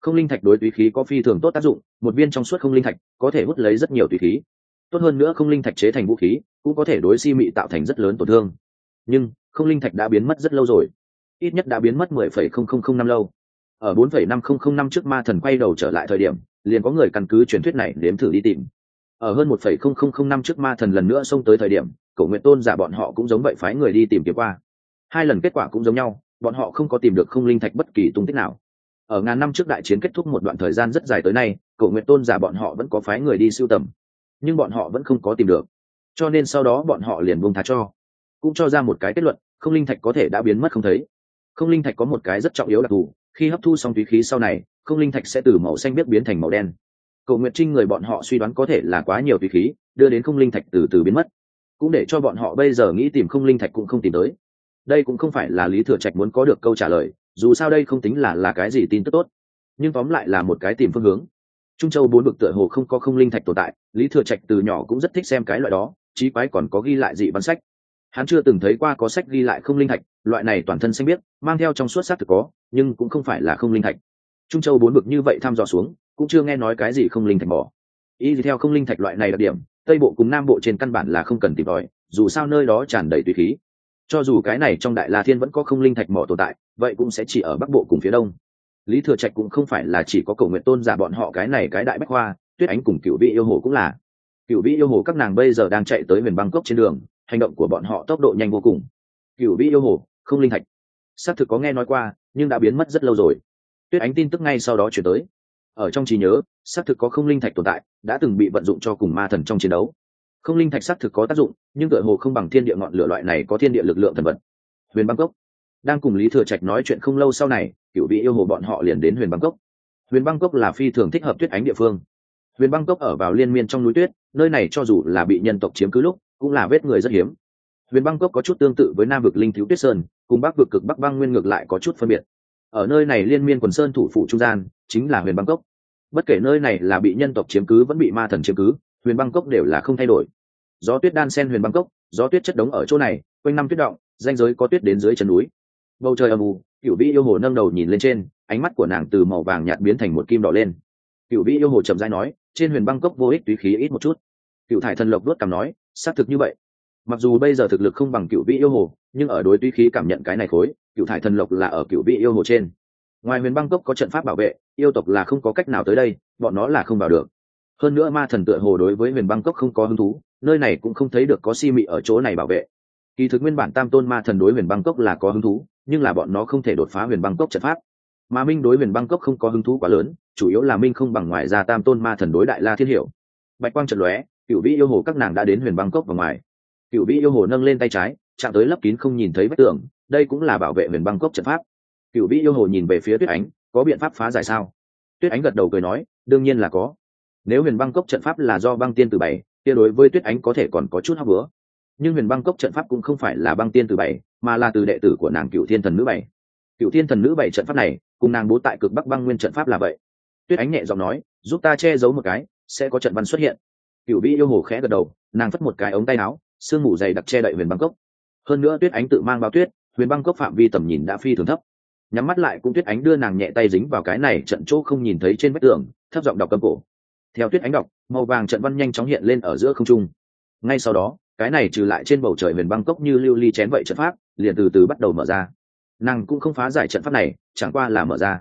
A: Không linh thạch đối tùy khí có phi thường tốt tác dụng, một viên trong suốt không linh thạch có thể hút lấy rất nhiều tùy khí. Tốt hơn nữa không linh thạch chế thành vũ khí, cũng có thể đối si mị tạo thành rất lớn tổn thương. Nhưng, không linh thạch đã biến mất rất lâu rồi. Ít nhất đã biến mất mười phẩy không không không năm lâu. Ở bốn phẩy năm không không năm trước ma thần quay đầu trở lại thời điểm liền có người căn cứ truyền thuyết này đếm thử đi tìm. Ở hơn một phẩy không không không năm trước ma thần lần nữa xông tới thời điểm, cổ nguyện tôn giả bọn họ cũng giống vậy phái người đi tìm kiếm qua. Hai lần kết quả cũng giống nhau, bọn họ không có tìm được không linh thạch bất kỳ tung tích nào. Ở ngàn năm trước đại chiến kết thúc một đoạn thời gian rất dài tới nay, cổ nguyện tôn giả bọn họ vẫn có phái người đi sưu tầm, nhưng bọn họ vẫn không có tìm được. Cho nên sau đó bọn họ liền buông thá cho. Cũng cho ra một cái kết luận, không linh thạch có thể đã biến mất không thấy. Không linh thạch có một cái rất trọng yếu đặc thù khi hấp thu xong túy khí sau này, không linh thạch sẽ từ màu xanh biết biến thành màu đen. Cầu nguyện trinh người bọn họ suy đoán có thể là quá nhiều túy khí, đưa đến không linh thạch từ từ biến mất. Cũng để cho bọn họ bây giờ nghĩ tìm không linh thạch cũng không tìm tới. Đây cũng không phải là lý thừa trạch muốn có được câu trả lời, dù sao đây không tính là là cái gì tin tức tốt. Nhưng tóm lại là một cái tìm phương hướng. Trung châu bốn bực tựa hồ không có không linh thạch tồn tại, lý thừa trạch từ nhỏ cũng rất thích xem cái loại đó trí quái còn có ghi lại dị văn sách. Hắn chưa từng thấy qua có sách ghi lại không linh thạch, loại này toàn thân xanh biết, mang theo trong suốt xác thực có nhưng cũng không phải là không linh thạch. Trung châu bốn bực như vậy thăm dò xuống, cũng chưa nghe nói cái gì không linh thạch bỏ. Y theo không linh thạch loại này đặc điểm, tây bộ cùng nam bộ trên căn bản là không cần tìm tòi, dù sao nơi đó tràn đầy tùy khí. Cho dù cái này trong đại la thiên vẫn có không linh thạch mỏ tồn tại, vậy cũng sẽ chỉ ở bắc bộ cùng phía đông. Lý thừa trạch cũng không phải là chỉ có cầu nguyện tôn giả bọn họ cái này cái đại bách hoa tuyết ánh cùng cựu vị yêu hồ cũng là. Cựu vị yêu hồ các nàng bây giờ đang chạy tới miền bangkok trên đường, hành động của bọn họ tốc độ nhanh vô cùng. Cựu vị yêu hồ, không linh thạch. Xác thực có nghe nói qua nhưng đã biến mất rất lâu rồi. Tuyết ánh tin tức ngay sau đó chuyển tới. Ở trong trí nhớ, xác thực có không linh thạch tồn tại, đã từng bị vận dụng cho cùng ma thần trong chiến đấu. Không linh thạch xác thực có tác dụng, nhưng tựa hồ không bằng thiên địa ngọn lửa loại này có thiên địa lực lượng thần vật. Huyền bangkok đang cùng lý thừa trạch nói chuyện không lâu sau này, cựu vị yêu hồ bọn họ liền đến huyền bangkok huyền bangkok là phi thường thích hợp tuyết ánh địa phương. Huyền bangkok ở vào liên miên trong núi tuyết, nơi này cho dù là bị nhân tộc chiếm cứ lúc, cũng là vết người rất hiếm. Huyền bangkok có chút tương tự với nam vực linh thiếu tuyết sơn cùng bắc vực cực bắc băng nguyên ngược lại có chút phân biệt. Ở nơi này liên miên quần sơn thủ phủ trung gian, chính là huyền bangkok bất kể nơi này là bị nhân tộc chiếm cứ vẫn bị ma thần chiếm cứ, huyền bangkok đều là không thay đổi. Gió tuyết đan sen huyền bangkok gió tuyết chất đống ở chỗ này, quanh năm tuyết động, danh giới có tuyết đến dưới chân núi. Bầu trời âm u cựu vĩ yêu hồ nâng đầu nhìn lên trên, ánh mắt của nàng từ màu vàng nhạt biến thành một kim đỏ lên. Cựu vĩ yêu hồ trầm dai nói, trên huyền băng cốc vô ích tùy khí ít một chút. Cựu thải thần lộc đuốt cằm nói, xác thực như vậy mặc dù bây giờ thực lực không bằng cựu vị yêu hồ, nhưng ở đối tuy khí cảm nhận cái này khối, cựu thải thần lộc là ở cựu vị yêu hồ trên. Ngoài huyền băng cốc có trận pháp bảo vệ, yêu tộc là không có cách nào tới đây, bọn nó là không vào được. Hơn nữa ma thần tựa hồ đối với huyền băng cốc không có hứng thú, nơi này cũng không thấy được có si mị ở chỗ này bảo vệ. Kỳ thực nguyên bản tam tôn ma thần đối huyền băng cốc là có hứng thú, nhưng là bọn nó không thể đột phá huyền băng cốc trận pháp. Mà minh đối huyền băng cốc không có hứng thú quá lớn, chủ yếu là minh không bằng ngoài ra tam tôn ma thần đối đại la thiên hiểu. Bạch quang trận lóe, cựu vĩ yêu hồ các nàng đã đến huyền băng cốc và ngoài cựu vĩ yêu hồ nâng lên tay trái, chạm tới lấp kín không nhìn thấy vách tường, đây cũng là bảo vệ huyền băng cốc trận pháp. Cựu vĩ yêu hồ nhìn về phía tuyết ánh, có biện pháp phá giải sao? Tuyết ánh gật đầu cười nói, đương nhiên là có. Nếu huyền băng cốc trận pháp là do băng tiên từ bảy kia đối với tuyết ánh có thể còn có chút hấp bữa nhưng huyền băng cốc trận pháp cũng không phải là băng tiên từ bảy mà là từ đệ tử của nàng cựu thiên thần nữ bảy cựu thiên thần nữ bảy trận pháp này, cùng nàng bố tại cực bắc băng nguyên trận pháp là vậy. Tuyết ánh nhẹ giọng nói, giúp ta che giấu một cái, sẽ có trận văn xuất hiện. Cựu vĩ yêu hồ khẽ gật đầu, nàng phất một cái ống tay áo sương mù dày đặc che đậy huyền băng cốc. Hơn nữa tuyết ánh tự mang bao tuyết, huyền băng cốc phạm vi tầm nhìn đã phi thường thấp. Nhắm mắt lại cũng tuyết ánh đưa nàng nhẹ tay dính vào cái này trận chỗ không nhìn thấy trên vách tường, thấp giọng đọc cầm cổ. Theo tuyết ánh đọc, màu vàng trận văn nhanh chóng hiện lên ở giữa không trung. Ngay sau đó, cái này trừ lại trên bầu trời huyền băng cốc như lưu ly chén vậy trận pháp, liền từ từ bắt đầu mở ra. Nàng cũng không phá giải trận pháp này, chẳng qua là mở ra.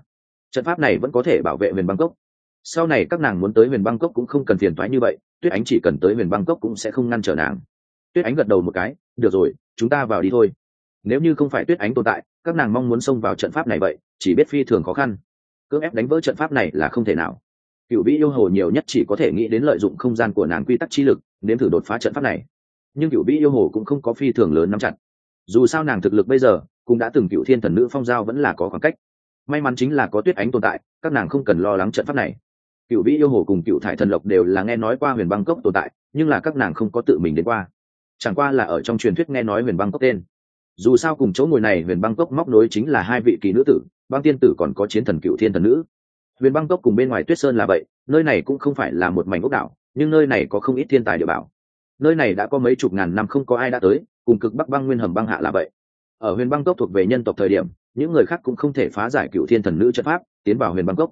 A: Trận pháp này vẫn có thể bảo vệ huyền băng cốc. Sau này các nàng muốn tới huyền băng cốc cũng không cần phiền thoái như vậy, tuyết ánh chỉ cần tới huyền băng cốc cũng sẽ không ngăn trở nàng tuyết ánh gật đầu một cái, được rồi, chúng ta vào đi thôi. Nếu như không phải tuyết ánh tồn tại, các nàng mong muốn xông vào trận pháp này vậy, chỉ biết phi thường khó khăn. Cưỡng ép đánh vỡ trận pháp này là không thể nào. Cựu vĩ yêu hồ nhiều nhất chỉ có thể nghĩ đến lợi dụng không gian của nàng quy tắc chi lực, nếm thử đột phá trận pháp này. Nhưng cựu vĩ yêu hồ cũng không có phi thường lớn nắm chặt. Dù sao nàng thực lực bây giờ, cũng đã từng cựu thiên thần nữ phong giao vẫn là có khoảng cách. May mắn chính là có tuyết ánh tồn tại, các nàng không cần lo lắng trận pháp này. Cựu vĩ yêu hồ cùng cựu thải thần lộc đều là nghe nói qua huyền băng cốc tồn tại, nhưng là các nàng không có tự mình đến qua chẳng qua là ở trong truyền thuyết nghe nói huyền băng cốc tên. Dù sao cùng chỗ ngồi này, huyền băng cốc móc nối chính là hai vị kỳ nữ tử, băng tiên tử còn có chiến thần cựu thiên thần nữ. Huyền băng cốc cùng bên ngoài tuyết sơn là vậy, nơi này cũng không phải là một mảnh ốc đảo, nhưng nơi này có không ít thiên tài địa bảo. Nơi này đã có mấy chục ngàn năm không có ai đã tới, cùng cực bắc băng nguyên hầm băng hạ là vậy. Ở huyền băng cốc thuộc về nhân tộc thời điểm, những người khác cũng không thể phá giải cựu thiên thần nữ trận pháp, tiến vào huyền băng cốc.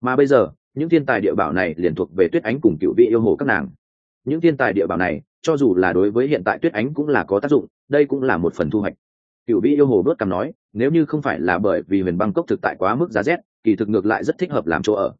A: Mà bây giờ, những thiên tài địa bảo này liền thuộc về tuyết ánh cùng cựu vị yêu hồ các nàng. Những thiên tài địa bảo này cho dù là đối với hiện tại tuyết ánh cũng là có tác dụng, đây cũng là một phần thu hoạch. Cựu vĩ yêu hồ bớt cằm nói, nếu như không phải là bởi vì huyền băng cốc thực tại quá mức giá rét, kỳ thực ngược lại rất thích hợp làm chỗ ở.